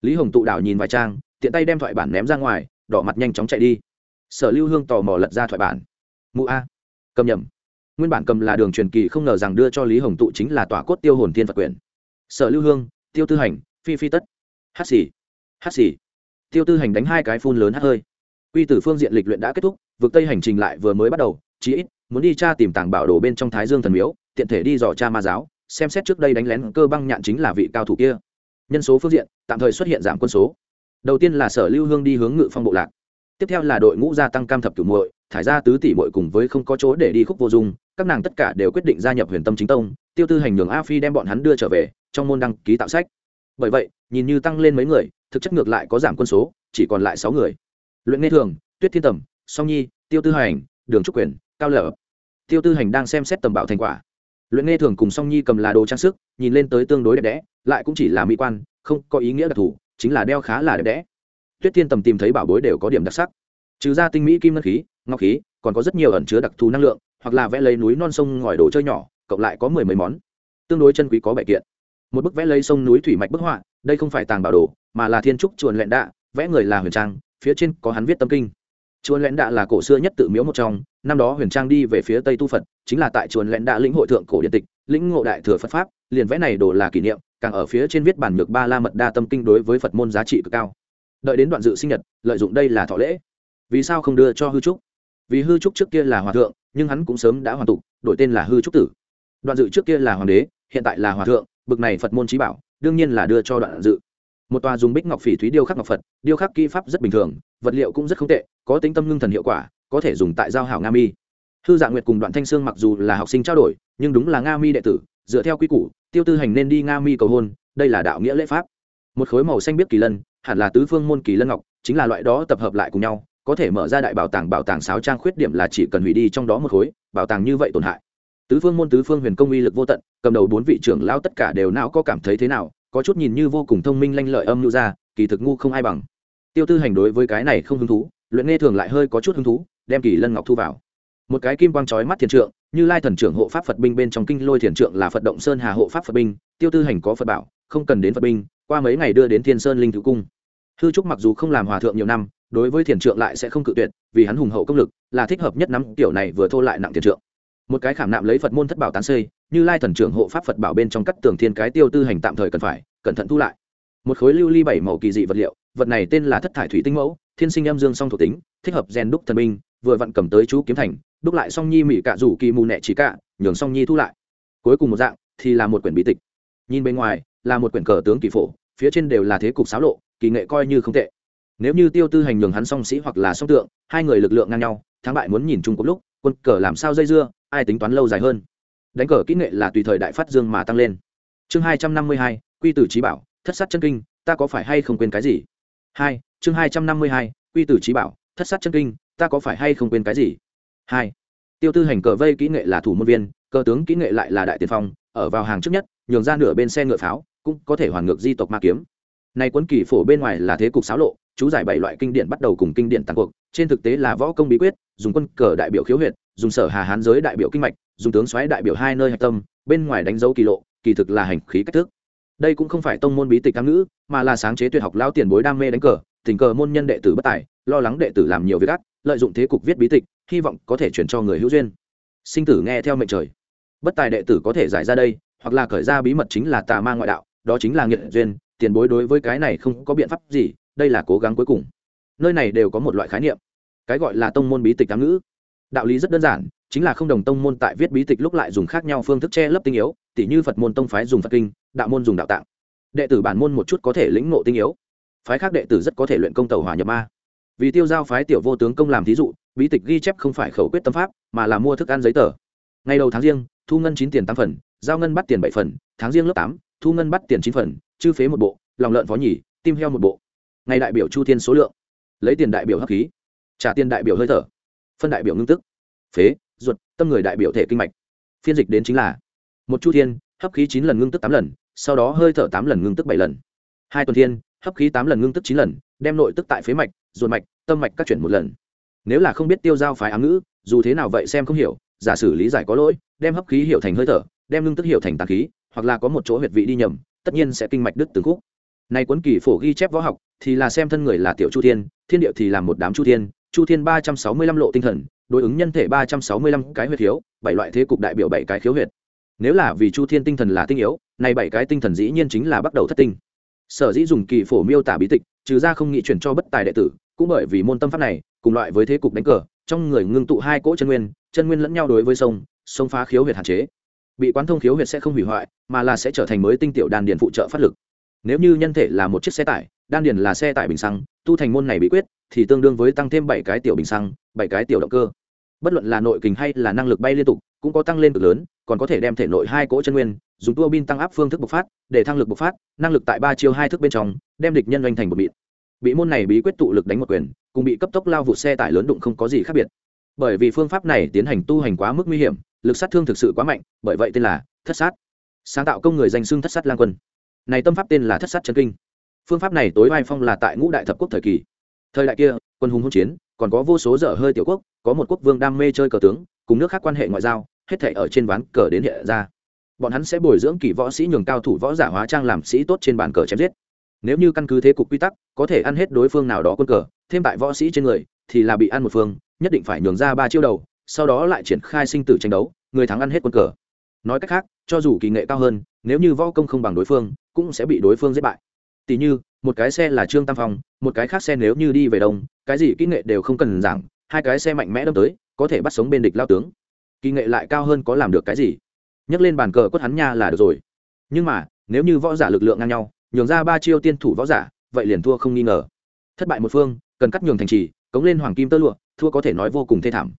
Lý hồng tụ đảo nhìn vài trang, tiện tay đem thoại bản ném ra ngoài, đỏ mặt nhanh chóng chạy đi. Sở lưu hương tò mò lật ra thoại bản. Mụ a, cầm nhầm. Nguyên bản cầm là đường truyền kỳ không ngờ rằng đưa cho lý hồng tụ chính là tỏa cốt tiêu hồn thiên phật quyền. Sở lưu hương, tiêu tư hành, phi phi tất. Hát xì hát xì tiêu tư hành đánh hai cái phun lớn hát hơi. Quy tử phương diện lịch luyện đã kết thúc, vực tây hành trình lại vừa mới bắt đầu, chí ít, muốn đi tra tìm tàng bảo đồ bên trong thái dương thần miếu, tiện thể đi dò cha ma giáo, xem xét trước đây đánh lén cơ băng nhạn chính là vị cao thủ kia. Nhân số phương diện, tạm thời xuất hiện giảm quân số. Đầu tiên là sở lưu hương đi hướng ngự phong bộ lạc. Tiếp theo là đội ngũ gia tăng cam thập cửu muội, thải ra tứ tỷ muội cùng với không có chỗ để đi khúc vô dung, các nàng tất cả đều quyết định gia nhập huyền tâm chính tông, tiêu tư hành nhường a phi đem bọn hắn đưa trở về, trong môn đăng ký tạo sách. Bởi vậy, nhìn như tăng lên mấy người thực chất ngược lại có giảm quân số, chỉ còn lại sáu người. Luyện nghe thường, tuyết thiên tầm, song nhi, tiêu tư hành, đường trúc quyền, cao lở. Tiêu tư hành đang xem xét tầm bảo thành quả. Luyện nghe thường cùng song nhi cầm là đồ trang sức, nhìn lên tới tương đối đẹp đẽ, lại cũng chỉ là mỹ quan, không có ý nghĩa đặc thù, chính là đeo khá là đẹp đẽ. Tuyết thiên tầm tìm thấy bảo bối đều có điểm đặc sắc. Trừ ra tinh mỹ kim ngân khí, ngọc khí, còn có rất nhiều ẩn chứa đặc thù năng lượng, hoặc là vẽ lấy núi non sông ngòi đồ chơi nhỏ, cộng lại có mười mấy món. Tương đối chân quý có bảy kiện. Một bức vẽ lấy sông núi thủy mạch bức họa, đây không phải tàng bảo đồ mà là thiên trúc chuồn lẹn đạ, vẽ người là huyền trang, phía trên có hắn viết tâm kinh. Chuồn lẹn đạ là cổ xưa nhất tự miếu một trong, năm đó huyền trang đi về phía tây tu phật, chính là tại chuồn lẹn đạ lĩnh hội thượng cổ điện tịch, lĩnh ngộ đại thừa phật pháp, liền vẽ này đồ là kỷ niệm, càng ở phía trên viết bản nhược ba la mật đa tâm kinh đối với phật môn giá trị cực cao. Đợi đến đoạn dự sinh nhật, lợi dụng đây là thọ lễ. Vì sao không đưa cho hư trúc? Vì hư trúc trước kia là hòa thượng, nhưng hắn cũng sớm đã hoàn tục, đổi tên là hư trúc tử. Đoạn dự trước kia là hoàng đế, hiện tại là hòa thượng, bực này phật môn trí bảo, đương nhiên là đưa cho đoạn dự một tòa dùng bích ngọc phỉ thúy điêu khắc ngọc phật, điêu khắc kỹ pháp rất bình thường, vật liệu cũng rất không tệ, có tính tâm ngưng thần hiệu quả, có thể dùng tại giao hảo nga mi. Thư dạ nguyệt cùng đoạn thanh sương mặc dù là học sinh trao đổi, nhưng đúng là nga mi đệ tử, dựa theo quy củ, tiêu tư hành nên đi nga mi cầu hôn, đây là đạo nghĩa lễ pháp. Một khối màu xanh biết kỳ lân, hẳn là tứ phương môn kỳ lân ngọc, chính là loại đó tập hợp lại cùng nhau, có thể mở ra đại bảo tàng bảo tàng sáo trang khuyết điểm là chỉ cần hủy đi trong đó một khối, bảo tàng như vậy tổn hại. Tứ phương môn, tứ phương huyền công uy lực vô tận, cầm đầu bốn vị trưởng lao tất cả đều não có cảm thấy thế nào có chút nhìn như vô cùng thông minh lanh lợi âm nhu ra, kỳ thực ngu không ai bằng. Tiêu tư hành đối với cái này không hứng thú, luyện nghe thường lại hơi có chút hứng thú, đem kỳ lân ngọc thu vào. Một cái kim quang trói mắt thiền trượng, như lai thần trưởng hộ pháp phật binh bên trong kinh lôi thiền trượng là phật động sơn hà hộ pháp phật binh, tiêu tư hành có phật bảo, không cần đến phật binh, qua mấy ngày đưa đến thiên sơn linh thứ cung. Hư trúc mặc dù không làm hòa thượng nhiều năm, đối với thiền trượng lại sẽ không cự tuyệt, vì hắn hùng hậu công lực, là thích hợp nhất nắm kiểu này vừa thô lại nặng thiền trượng một cái khảm nạm lấy phật môn thất bảo tán xây như lai thần trưởng hộ pháp phật bảo bên trong cắt tường thiên cái tiêu tư hành tạm thời cần phải cẩn thận thu lại một khối lưu ly bảy màu kỳ dị vật liệu vật này tên là thất thải thủy tinh mẫu thiên sinh âm dương song thuộc tính thích hợp rèn đúc thần minh vừa vặn cầm tới chú kiếm thành đúc lại song nhi mỹ cạ rủ kỳ mù nẹ chỉ cạ nhường song nhi thu lại cuối cùng một dạng thì là một quyển bí tịch nhìn bên ngoài là một quyển cờ tướng kỳ phổ phía trên đều là thế cục xáo lộ kỳ nghệ coi như không tệ nếu như tiêu tư hành nhường hắn song sĩ hoặc là song tượng hai người lực lượng ngang nhau thắng bại muốn nhìn chung cùng lúc quân cờ làm sao dây dưa ai tính toán lâu dài hơn. Đánh cờ kỹ nghệ là tùy thời đại phát dương mà tăng lên. Chương hai trăm năm mươi hai, quy tử trí bảo, thất sát chân kinh, ta có phải hay không quên cái gì? Hai, chương hai trăm năm mươi hai, quy tử trí bảo, thất sát chân kinh, ta có phải hay không quên cái gì? Hai, tiêu tư hành cờ vây kỹ nghệ là thủ môn viên, cờ tướng kỹ nghệ lại là đại tiền phong, ở vào hàng trước nhất, nhường ra nửa bên xe ngựa pháo, cũng có thể hoàn ngược di tộc ma kiếm. Nay quân kỳ phổ bên ngoài là thế cục xáo lộ, chú giải bảy loại kinh điển bắt đầu cùng kinh điển tàn cuộc, trên thực tế là võ công bí quyết, dùng quân cờ đại biểu khiếu huyệt dùng sở hà hán giới đại biểu kinh mạch, dùng tướng xoáy đại biểu hai nơi hạch tâm, bên ngoài đánh dấu kỳ lộ, kỳ thực là hành khí cách thức. Đây cũng không phải tông môn bí tịch cam ngữ, mà là sáng chế tuyệt học lao tiền bối đam mê đánh cờ, tình cờ môn nhân đệ tử bất tài, lo lắng đệ tử làm nhiều việc ác, lợi dụng thế cục viết bí tịch, hy vọng có thể chuyển cho người hữu duyên. Sinh tử nghe theo mệnh trời. Bất tài đệ tử có thể giải ra đây, hoặc là khởi ra bí mật chính là tà ma ngoại đạo, đó chính là nghiệt duyên, tiền bối đối với cái này không có biện pháp gì, đây là cố gắng cuối cùng. Nơi này đều có một loại khái niệm, cái gọi là tông môn bí tịch ám ngữ đạo lý rất đơn giản, chính là không đồng tông môn tại viết bí tịch lúc lại dùng khác nhau phương thức che lấp tinh yếu, tỉ như phật môn tông phái dùng phật kinh, đạo môn dùng đạo tạng. Đệ tử bản môn một chút có thể lĩnh ngộ tinh yếu. Phái khác đệ tử rất có thể luyện công tàu hòa nhập ma. Vì tiêu giao phái tiểu vô tướng công làm thí dụ, bí tịch ghi chép không phải khẩu quyết tâm pháp, mà là mua thức ăn giấy tờ. Ngày đầu tháng riêng, thu ngân chín tiền tám phần, giao ngân bắt tiền bảy phần, tháng riêng lớp tám, thu ngân bắt tiền chín phần, chư phế một bộ, lòng lợn phó nhì, tim heo một bộ. Ngày đại biểu chu thiên số lượng. Lấy tiền đại biểu hấp khí. Trả tiền đại biểu hơi thở phân đại biểu ngưng tức, phế, ruột, tâm người đại biểu thể kinh mạch. Phiên dịch đến chính là, một chu thiên, hấp khí chín lần ngưng tức tám lần, sau đó hơi thở tám lần ngưng tức bảy lần. Hai tuần thiên, hấp khí tám lần ngưng tức chín lần, đem nội tức tại phế mạch, ruột mạch, tâm mạch các chuyển một lần. Nếu là không biết tiêu giao phái ám ngữ, dù thế nào vậy xem không hiểu, giả sử lý giải có lỗi, đem hấp khí hiểu thành hơi thở, đem ngưng tức hiểu thành tàn khí, hoặc là có một chỗ huyệt vị đi nhầm, tất nhiên sẽ kinh mạch đứt từng khúc. Nay cuốn kỳ phổ ghi chép võ học, thì là xem thân người là tiểu chu thiên thiên địa thì là một đám chu thiên chu thiên ba trăm sáu mươi lăm lộ tinh thần, đối ứng nhân thể ba trăm sáu mươi lăm cái huyệt khiếu, bảy loại thế cục đại biểu bảy cái khiếu huyệt. Nếu là vì chu thiên tinh thần là tinh yếu nay bảy cái tinh thần dĩ nhiên chính là bắt đầu thất tinh. Sở dĩ dùng kỳ phổ miêu tả bí tịch, trừ ra không nghĩ chuyển cho bất tài đệ tử, cũng bởi vì môn tâm pháp này, cùng loại với thế cục đánh cờ, trong người ngưng tụ hai cỗ chân nguyên chân nguyên lẫn nhau đối với sông sông phá khiếu huyệt hạn chế. Bị quán thông khiếu huyệt sẽ không hủy hoại, mà là sẽ trở thành mới tinh tiểu đan điện phụ trợ phát lực. Nếu như nhân thể là một chiếc xe tải đan điền là xe tải bình xăng, tu thành môn này bí quyết, thì tương đương với tăng thêm bảy cái tiểu bình xăng, bảy cái tiểu động cơ. Bất luận là nội kình hay là năng lực bay liên tục, cũng có tăng lên cực lớn, còn có thể đem thể nội hai cỗ chân nguyên, dùng tua bin tăng áp phương thức bộc phát, để thăng lực bộc phát, năng lực tại ba chiêu hai thức bên trong, đem địch nhân doanh thành một bịt bị môn này bí quyết tụ lực đánh một quyền, cùng bị cấp tốc lao vụ xe tải lớn đụng không có gì khác biệt. Bởi vì phương pháp này tiến hành tu hành quá mức nguy hiểm, lực sát thương thực sự quá mạnh, bởi vậy tên là thất sát. Sáng tạo công người danh xưng thất sát lang quân. Này tâm pháp tên là thất sát chân kinh phương pháp này tối vai phong là tại ngũ đại thập quốc thời kỳ. Thời đại kia, quân hùng hỗn chiến, còn có vô số dở hơi tiểu quốc, có một quốc vương đam mê chơi cờ tướng, cùng nước khác quan hệ ngoại giao, hết thể ở trên ván cờ đến hiện ra. Bọn hắn sẽ bồi dưỡng kỳ võ sĩ nhường cao thủ võ giả hóa trang làm sĩ tốt trên bàn cờ chém giết. Nếu như căn cứ thế cục quy tắc, có thể ăn hết đối phương nào đó quân cờ, thêm tại võ sĩ trên người, thì là bị ăn một phương, nhất định phải nhường ra ba chiêu đầu, sau đó lại triển khai sinh tử tranh đấu, người thắng ăn hết quân cờ. Nói cách khác, cho dù kỳ nghệ cao hơn, nếu như võ công không bằng đối phương, cũng sẽ bị đối phương giết bại tỉ như, một cái xe là trương tam phong, một cái khác xe nếu như đi về đông, cái gì kỹ nghệ đều không cần giảng, hai cái xe mạnh mẽ đâm tới, có thể bắt sống bên địch lao tướng. Kỹ nghệ lại cao hơn có làm được cái gì? Nhấc lên bàn cờ quất hắn nha là được rồi. Nhưng mà, nếu như võ giả lực lượng ngang nhau, nhường ra ba chiêu tiên thủ võ giả, vậy liền thua không nghi ngờ. Thất bại một phương, cần cắt nhường thành trì, cống lên hoàng kim tơ lụa, thua có thể nói vô cùng thê thảm.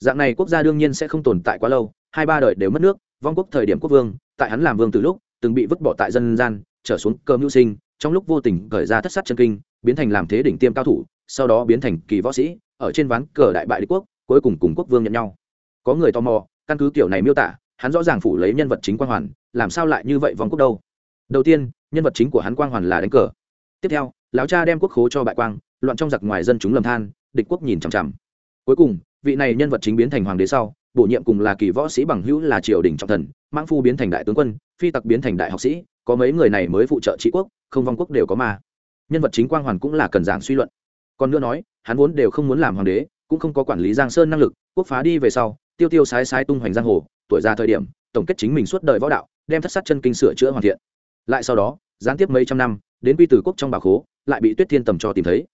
Dạng này quốc gia đương nhiên sẽ không tồn tại quá lâu, hai ba đời đều mất nước, vong quốc thời điểm quốc vương, tại hắn làm vương từ lúc, từng bị vứt bỏ tại dân gian, trở xuống cơm hữu sinh trong lúc vô tình khởi ra thất sát chân kinh, biến thành làm thế đỉnh tiêm cao thủ, sau đó biến thành kỳ võ sĩ, ở trên ván cờ đại bại đế quốc, cuối cùng cùng quốc vương nhận nhau. Có người tò mò, căn cứ kiểu này miêu tả, hắn rõ ràng phủ lấy nhân vật chính quang hoàn, làm sao lại như vậy vòng quốc đâu? Đầu tiên, nhân vật chính của hắn quang hoàn là đánh cờ. Tiếp theo, lão cha đem quốc khố cho bại quang, loạn trong giặc ngoài dân chúng lầm than, địch quốc nhìn chằm chằm. Cuối cùng, vị này nhân vật chính biến thành hoàng đế sau, bổ nhiệm cùng là kỳ võ sĩ bằng hữu là triều đình trọng thần, mãng phu biến thành đại tướng quân, phi tặc biến thành đại học sĩ có mấy người này mới phụ trợ trị quốc, không vong quốc đều có mà nhân vật chính quang hoàn cũng là cần giảng suy luận. Còn nữa nói, hắn vốn đều không muốn làm hoàng đế, cũng không có quản lý giang sơn năng lực, quốc phá đi về sau, tiêu tiêu sái sái tung hoành giang hồ, tuổi ra thời điểm, tổng kết chính mình suốt đời võ đạo, đem thất sát chân kinh sửa chữa hoàn thiện. Lại sau đó, gián tiếp mấy trăm năm, đến quy tử quốc trong bà khố, lại bị tuyết thiên tầm cho tìm thấy.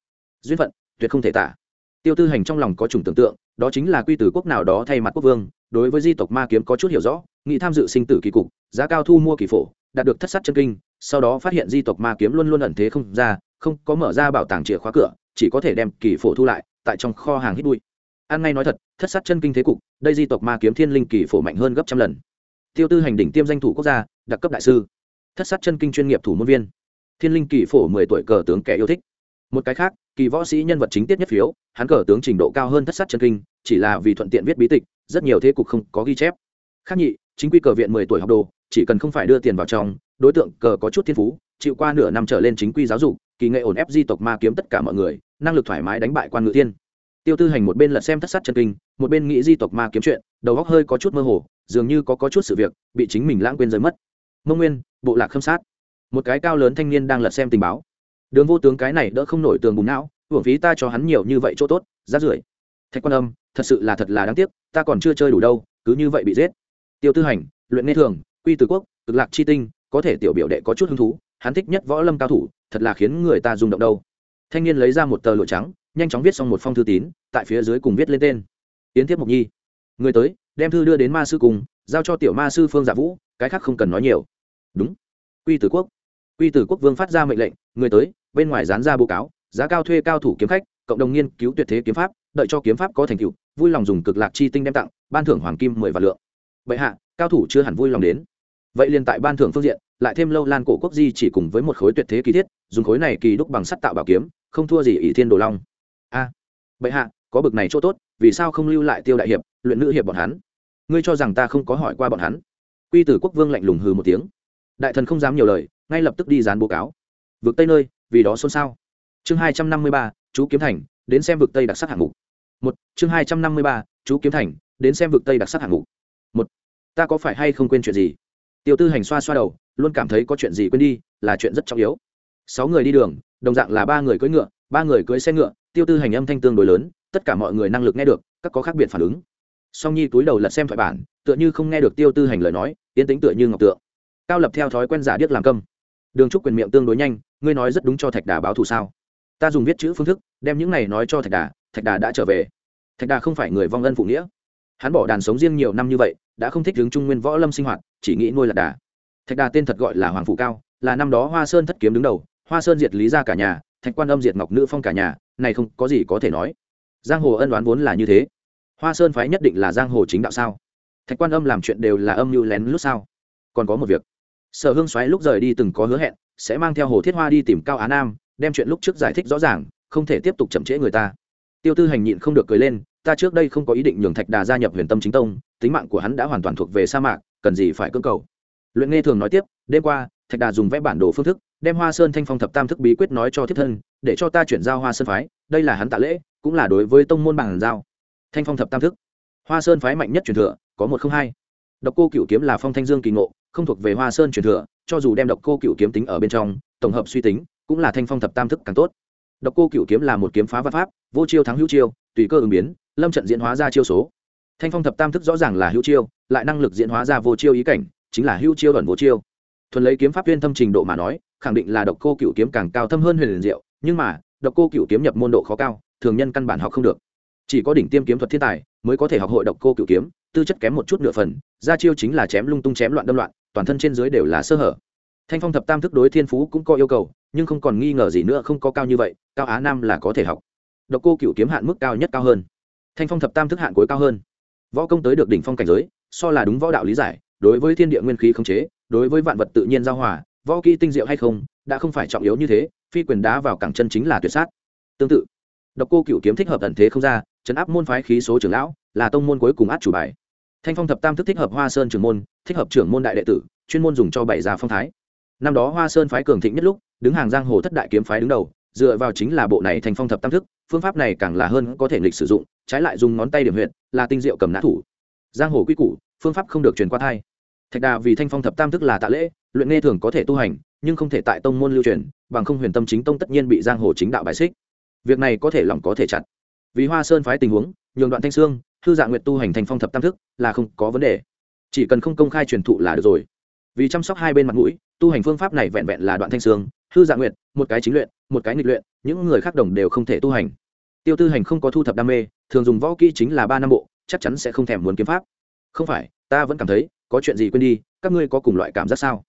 Duyên phận, tuyệt không thể tả. Tiêu tư hành trong lòng có chủng tưởng tượng, đó chính là quy tử quốc nào đó thay mặt quốc vương, đối với di tộc ma kiếm có chút hiểu rõ nghĩ tham dự sinh tử kỳ cục, giá cao thu mua kỳ phổ đạt được thất sát chân kinh, sau đó phát hiện di tộc ma kiếm luôn luôn ẩn thế không ra, không có mở ra bảo tàng chìa khóa cửa, chỉ có thể đem kỳ phổ thu lại, tại trong kho hàng hít bụi. An ngay nói thật, thất sát chân kinh thế cục, đây di tộc ma kiếm thiên linh kỳ phổ mạnh hơn gấp trăm lần. Tiêu tư hành đỉnh tiêm danh thủ quốc gia, đặc cấp đại sư. Thất sát chân kinh chuyên nghiệp thủ môn viên. Thiên linh kỳ phổ mười tuổi cờ tướng kẻ yêu thích. Một cái khác, kỳ võ sĩ nhân vật chính tiết nhất phiếu, hắn cờ tướng trình độ cao hơn thất sát chân kinh, chỉ là vì thuận tiện viết bí tịch, rất nhiều thế cục không có ghi chép. Khác nhị, chính quy cờ viện mười tuổi học đồ chỉ cần không phải đưa tiền vào trong đối tượng cờ có chút thiên phú chịu qua nửa năm trở lên chính quy giáo dục kỳ nghệ ổn ép di tộc ma kiếm tất cả mọi người năng lực thoải mái đánh bại quan ngự thiên. Tiêu tư hành một bên lật xem thất sát chân kinh một bên nghĩ di tộc ma kiếm chuyện đầu góc hơi có chút mơ hồ dường như có, có chút sự việc bị chính mình lãng quên rơi mất. Mông nguyên bộ lạc khâm sát. Một cái cao lớn thanh niên đang lật xem tình báo. Đường vô tướng cái này đỡ không nổi tường bùn não hưởng phí ta cho hắn nhiều như vậy chỗ tốt rát rưởi. Thạch quan âm thật sự là thật là đáng tiếc ta còn chưa chơi đủ đâu cứ như vậy bị giết. Tiêu tư hành luyện nghe thường quy từ quốc, cực lạc chi tinh, có thể tiểu biểu đệ có chút hứng thú, hắn thích nhất võ lâm cao thủ, thật là khiến người ta rung động đâu. Thanh niên lấy ra một tờ lụa trắng, nhanh chóng viết xong một phong thư tín, tại phía dưới cùng viết lên tên. Yến tiếp Mộc nhi. Người tới, đem thư đưa đến ma sư cùng, giao cho tiểu ma sư phương giả vũ, cái khác không cần nói nhiều. Đúng. Quy tử quốc. Quy tử quốc vương phát ra mệnh lệnh, người tới, bên ngoài dán ra báo cáo, giá cao thuê cao thủ kiếm khách, cộng đồng nghiên cứu tuyệt thế kiếm pháp, đợi cho kiếm pháp có thành tựu, vui lòng dùng cực lạc chi tinh đem tặng, ban thưởng hoàng kim mười vạn lượng. Bệ hạ, cao thủ chưa hẳn vui lòng đến vậy liền tại ban thưởng phương diện, lại thêm lâu lan cổ quốc di chỉ cùng với một khối tuyệt thế kỳ thiết, dùng khối này kỳ đúc bằng sắt tạo bảo kiếm, không thua gì ỷ thiên đồ long. A, bệ hạ, có bực này chỗ tốt, vì sao không lưu lại tiêu đại hiệp, luyện nữ hiệp bọn hắn? Ngươi cho rằng ta không có hỏi qua bọn hắn? Quy tử quốc vương lạnh lùng hừ một tiếng. Đại thần không dám nhiều lời, ngay lập tức đi dán báo cáo. Vực tây nơi, vì đó xôn xao. Chương hai trăm năm mươi ba, chú kiếm thành, đến xem vực tây đặc sắc hạng mục. Một, chương hai trăm năm mươi ba, chú kiếm thành, đến xem vực tây đặc sắc hạng mục. Một, ta có phải hay không quên chuyện gì? Tiêu tư hành xoa xoa đầu, luôn cảm thấy có chuyện gì quên đi, là chuyện rất trọng yếu. Sáu người đi đường, đồng dạng là ba người cưỡi ngựa, ba người cưỡi xe ngựa, tiêu tư hành âm thanh tương đối lớn, tất cả mọi người năng lực nghe được, các có khác biệt phản ứng. Song nhi túi đầu lật xem thoại bản, tựa như không nghe được tiêu tư hành lời nói tiến tính tựa như ngọc tượng. Cao lập theo thói quen giả điếc làm câm. Đường trúc quyền miệng tương đối nhanh, ngươi nói rất đúng cho thạch đà báo thù sao? Ta dùng viết chữ phương thức, đem những này nói cho thạch đà thạch đà đã trở về. Thạch đà không phải người vong ân phụ nghĩa. Hắn bỏ đàn sống riêng nhiều năm như vậy, đã không thích hướng trung nguyên võ lâm sinh hoạt chỉ nghĩ nuôi lạc đà. Thạch đà tên thật gọi là hoàng phụ cao, là năm đó hoa sơn thất kiếm đứng đầu, hoa sơn diệt lý ra cả nhà, thạch quan âm diệt ngọc nữ phong cả nhà, này không có gì có thể nói. Giang hồ ân đoán vốn là như thế. Hoa sơn phái nhất định là giang hồ chính đạo sao? Thạch quan âm làm chuyện đều là âm mưu lén lút sao? Còn có một việc. Sở hương xoáy lúc rời đi từng có hứa hẹn, sẽ mang theo hồ thiết hoa đi tìm cao á nam, đem chuyện lúc trước giải thích rõ ràng, không thể tiếp tục chậm trễ người ta. Tiêu tư hành nhịn không được cười lên, ta trước đây không có ý định nhường thạch đà gia nhập huyền tâm chính tông, tính mạng của hắn đã hoàn toàn thuộc về sa mạc cần gì phải cưỡng cầu. Luyện nghe thường nói tiếp, đêm qua, thạch đà dùng vẽ bản đồ phương thức, đem hoa sơn thanh phong thập tam thức bí quyết nói cho thiết thân, để cho ta chuyển giao hoa sơn phái, đây là hắn tạ lễ, cũng là đối với tông môn bằng giao. Thanh phong thập tam thức. Hoa sơn phái mạnh nhất truyền thừa, có một không hai. Độc cô cựu kiếm là phong thanh dương kỳ ngộ, không thuộc về hoa sơn truyền thừa, cho dù đem độc cô cựu kiếm tính ở bên trong, tổng hợp suy tính, cũng là thanh phong thập tam thức càng tốt. Độc cô cựu kiếm là một kiếm phá văn pháp, vô chiêu thắng hữu chiêu, tùy cơ ứng biến, lâm trận diễn hóa ra chiêu số. Thanh phong thập tam thức rõ ràng là hữu chiêu lại năng lực diễn hóa ra vô chiêu ý cảnh, chính là hữu chiêu ẩn vô chiêu. Thuần lấy kiếm pháp viên thâm trình độ mà nói, khẳng định là độc cô cựu kiếm càng cao thâm hơn huyền liền diệu, nhưng mà, độc cô cựu kiếm nhập môn độ khó cao, thường nhân căn bản học không được. Chỉ có đỉnh tiêm kiếm thuật thiên tài mới có thể học hội độc cô cựu kiếm, tư chất kém một chút nửa phần, ra chiêu chính là chém lung tung chém loạn đâm loạn, toàn thân trên dưới đều là sơ hở. Thanh phong thập tam thức đối thiên phú cũng có yêu cầu, nhưng không còn nghi ngờ gì nữa không có cao như vậy, cao á nam là có thể học. Độc cô cựu kiếm hạn mức cao nhất cao hơn. Thanh phong thập tam thức hạn cuối cao hơn. Võ công tới được đỉnh phong cảnh giới so là đúng võ đạo lý giải, đối với thiên địa nguyên khí khống chế, đối với vạn vật tự nhiên giao hòa, võ kỹ tinh diệu hay không, đã không phải trọng yếu như thế, phi quyền đá vào cẳng chân chính là tuyệt sát. Tương tự, độc cô cựu kiếm thích hợp ẩn thế không ra chấn áp môn phái khí số trưởng lão, là tông môn cuối cùng át chủ bài. Thanh phong thập tam thức thích hợp hoa sơn trưởng môn, thích hợp trưởng môn đại đệ tử, chuyên môn dùng cho bảy gia phong thái. Năm đó hoa sơn phái cường thịnh nhất lúc, đứng hàng giang hồ thất đại kiếm phái đứng đầu, dựa vào chính là bộ này thành phong thập tam thức, phương pháp này càng là hơn có thể lịch sử dụng, trái lại dùng ngón tay điểm huyện là tinh diệu cầm nã thủ giang hồ quy củ, phương pháp không được truyền qua thai. Thạch đà vì thanh phong thập tam thức là tạ lễ, luyện nghe thường có thể tu hành, nhưng không thể tại tông môn lưu truyền, bằng không huyền tâm chính tông tất nhiên bị giang hồ chính đạo bài xích. Việc này có thể lòng có thể chặt. Vì hoa sơn phái tình huống, nhường đoạn thanh sương thư dạng nguyện tu hành thành phong thập tam thức là không có vấn đề. Chỉ cần không công khai truyền thụ là được rồi. Vì chăm sóc hai bên mặt mũi, tu hành phương pháp này vẹn vẹn là đoạn thanh sương thư dạng nguyện một cái chính luyện, một cái nghịch luyện, những người khác đồng đều không thể tu hành. Tiêu tư hành không có thu thập đam mê, thường dùng võ kỹ chính là ba năm bộ chắc chắn sẽ không thèm muốn kiếm pháp. Không phải, ta vẫn cảm thấy, có chuyện gì quên đi, các ngươi có cùng loại cảm giác sao?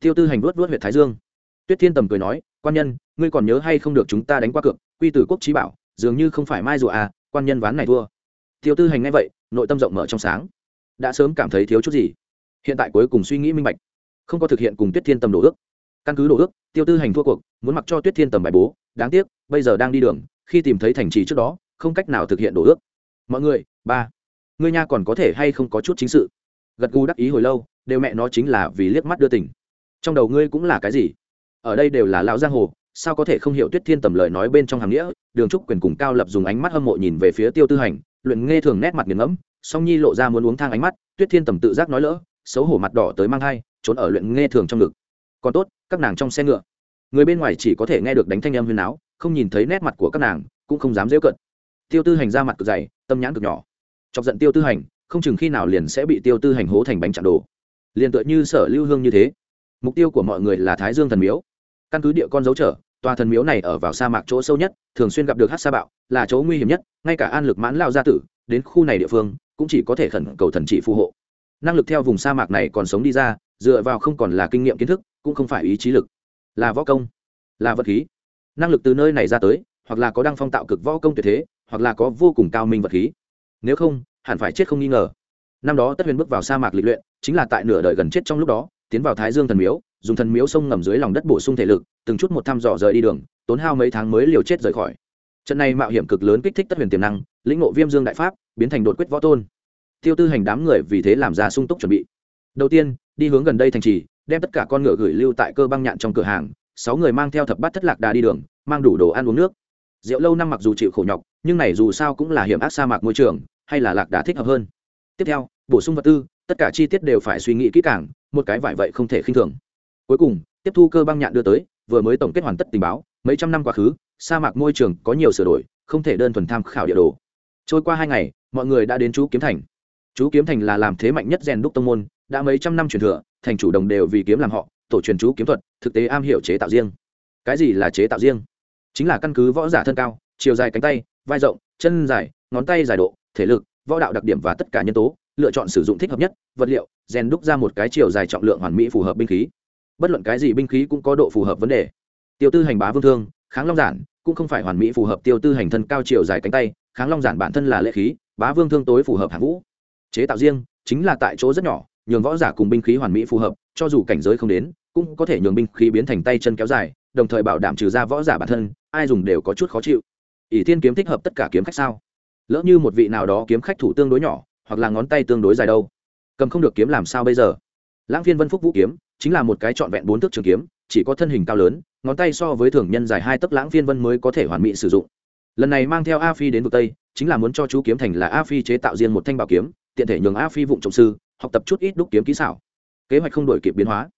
Tiêu tư hành vuốt vuốt huyện thái dương. Tuyết thiên tầm cười nói, quan nhân, ngươi còn nhớ hay không được chúng ta đánh qua cược, quy tử quốc trí bảo, dường như không phải mai rùa à quan nhân ván này thua. Tiêu tư hành ngay vậy, nội tâm rộng mở trong sáng. Đã sớm cảm thấy thiếu chút gì. Hiện tại cuối cùng suy nghĩ minh bạch. Không có thực hiện cùng tuyết thiên tầm đổ ước. Căn cứ đổ ước, tiêu tư hành thua cuộc, muốn mặc cho tuyết thiên tầm bài bố, đáng tiếc, bây giờ đang đi đường, khi tìm thấy thành trì trước đó, không cách nào thực hiện đổ ước. Mọi người, ba ngươi nha còn có thể hay không có chút chính sự? Gật gù đắc ý hồi lâu, đều mẹ nó chính là vì liếc mắt đưa tỉnh trong đầu ngươi cũng là cái gì? Ở đây đều là lão giang hồ, sao có thể không hiểu tuyết thiên tầm lời nói bên trong hàm nghĩa? Đường trúc quyền cùng cao lập dùng ánh mắt hâm mộ nhìn về phía tiêu tư hành, luyện nghe thường nét mặt nghiền ngẫm, song nhi lộ ra muốn uống thang ánh mắt, tuyết thiên tầm tự giác nói lỡ, xấu hổ mặt đỏ tới mang thai, trốn ở luyện nghe thường trong ngực. Còn tốt, các nàng trong xe ngựa. Người bên ngoài chỉ có thể nghe được đánh thanh âm huyền áo không nhìn thấy nét mặt của các nàng, cũng không dám dễ cận tiêu tư hành ra mặt cực dày, tâm nhãn cực nhỏ chọc giận tiêu tư hành, không chừng khi nào liền sẽ bị tiêu tư hành hố thành bánh chặn đồ. Liền tựa như sở lưu hương như thế. Mục tiêu của mọi người là thái dương thần miếu. Căn cứ địa con dấu trở, tòa thần miếu này ở vào sa mạc chỗ sâu nhất, thường xuyên gặp được hát sa bạo, là chỗ nguy hiểm nhất, ngay cả an lực mãn lao gia tử, đến khu này địa phương, cũng chỉ có thể khẩn cầu thần trị phù hộ. Năng lực theo vùng sa mạc này còn sống đi ra, dựa vào không còn là kinh nghiệm kiến thức, cũng không phải ý chí lực. Là võ công, là vật khí. Năng lực từ nơi này ra tới, hoặc là có đăng phong tạo cực võ công tuyệt thế, hoặc là có vô cùng cao minh vật khí nếu không, hẳn phải chết không nghi ngờ. Năm đó tất huyền bước vào sa mạc lịch luyện, chính là tại nửa đời gần chết trong lúc đó, tiến vào thái dương thần miếu, dùng thần miếu sông ngầm dưới lòng đất bổ sung thể lực, từng chút một thăm dò rời đi đường, tốn hao mấy tháng mới liều chết rời khỏi. Trận này mạo hiểm cực lớn kích thích tất huyền tiềm năng, lĩnh ngộ viêm dương đại pháp, biến thành đột quyết võ tôn. Tiêu tư hành đám người vì thế làm ra sung túc chuẩn bị. Đầu tiên, đi hướng gần đây thành trì, đem tất cả con ngựa gửi lưu tại cơ băng nhạn trong cửa hàng, sáu người mang theo thập bát thất lạc đà đi đường, mang đủ đồ ăn uống nước. Rượu lâu năm mặc dù chịu khổ nhọc, nhưng này dù sao cũng là hiểm ác sa mạc môi trường hay là lạc đà thích hợp hơn. Tiếp theo, bổ sung vật tư, tất cả chi tiết đều phải suy nghĩ kỹ càng, một cái vải vậy không thể khinh thường. Cuối cùng, tiếp thu cơ băng nhạn đưa tới, vừa mới tổng kết hoàn tất tình báo, mấy trăm năm quá khứ, sa mạc môi trường có nhiều sửa đổi, không thể đơn thuần tham khảo địa đồ. Trôi qua hai ngày, mọi người đã đến chú kiếm thành. Chú kiếm thành là làm thế mạnh nhất rèn đúc tông môn, đã mấy trăm năm truyền thừa, thành chủ đồng đều vì kiếm làm họ, tổ truyền chú kiếm thuật, thực tế am hiểu chế tạo riêng. Cái gì là chế tạo riêng? Chính là căn cứ võ giả thân cao, chiều dài cánh tay, vai rộng, chân dài, ngón tay dài độ thể lực, võ đạo đặc điểm và tất cả nhân tố, lựa chọn sử dụng thích hợp nhất, vật liệu, rèn đúc ra một cái chiều dài trọng lượng hoàn mỹ phù hợp binh khí. Bất luận cái gì binh khí cũng có độ phù hợp vấn đề. Tiêu tư hành bá vương thương, kháng long giản, cũng không phải hoàn mỹ phù hợp tiêu tư hành thân cao chiều dài cánh tay, kháng long giản bản thân là lệ khí, bá vương thương tối phù hợp hạng vũ. Chế tạo riêng, chính là tại chỗ rất nhỏ, nhường võ giả cùng binh khí hoàn mỹ phù hợp, cho dù cảnh giới không đến, cũng có thể nhường binh khí biến thành tay chân kéo dài, đồng thời bảo đảm trừ ra võ giả bản thân, ai dùng đều có chút khó chịu. Ỷ thiên kiếm thích hợp tất cả kiếm khách sao? Lỡ như một vị nào đó kiếm khách thủ tương đối nhỏ, hoặc là ngón tay tương đối dài đâu. Cầm không được kiếm làm sao bây giờ? Lãng phiên vân phúc vũ kiếm, chính là một cái trọn vẹn bốn thước trường kiếm, chỉ có thân hình cao lớn, ngón tay so với thường nhân dài hai tấc lãng phiên vân mới có thể hoàn mỹ sử dụng. Lần này mang theo a phi đến vực tây, chính là muốn cho chú kiếm thành là a phi chế tạo riêng một thanh bảo kiếm, tiện thể nhường a phi vụng trọng sư, học tập chút ít đúc kiếm kỹ xảo. Kế hoạch không đổi kịp biến hóa.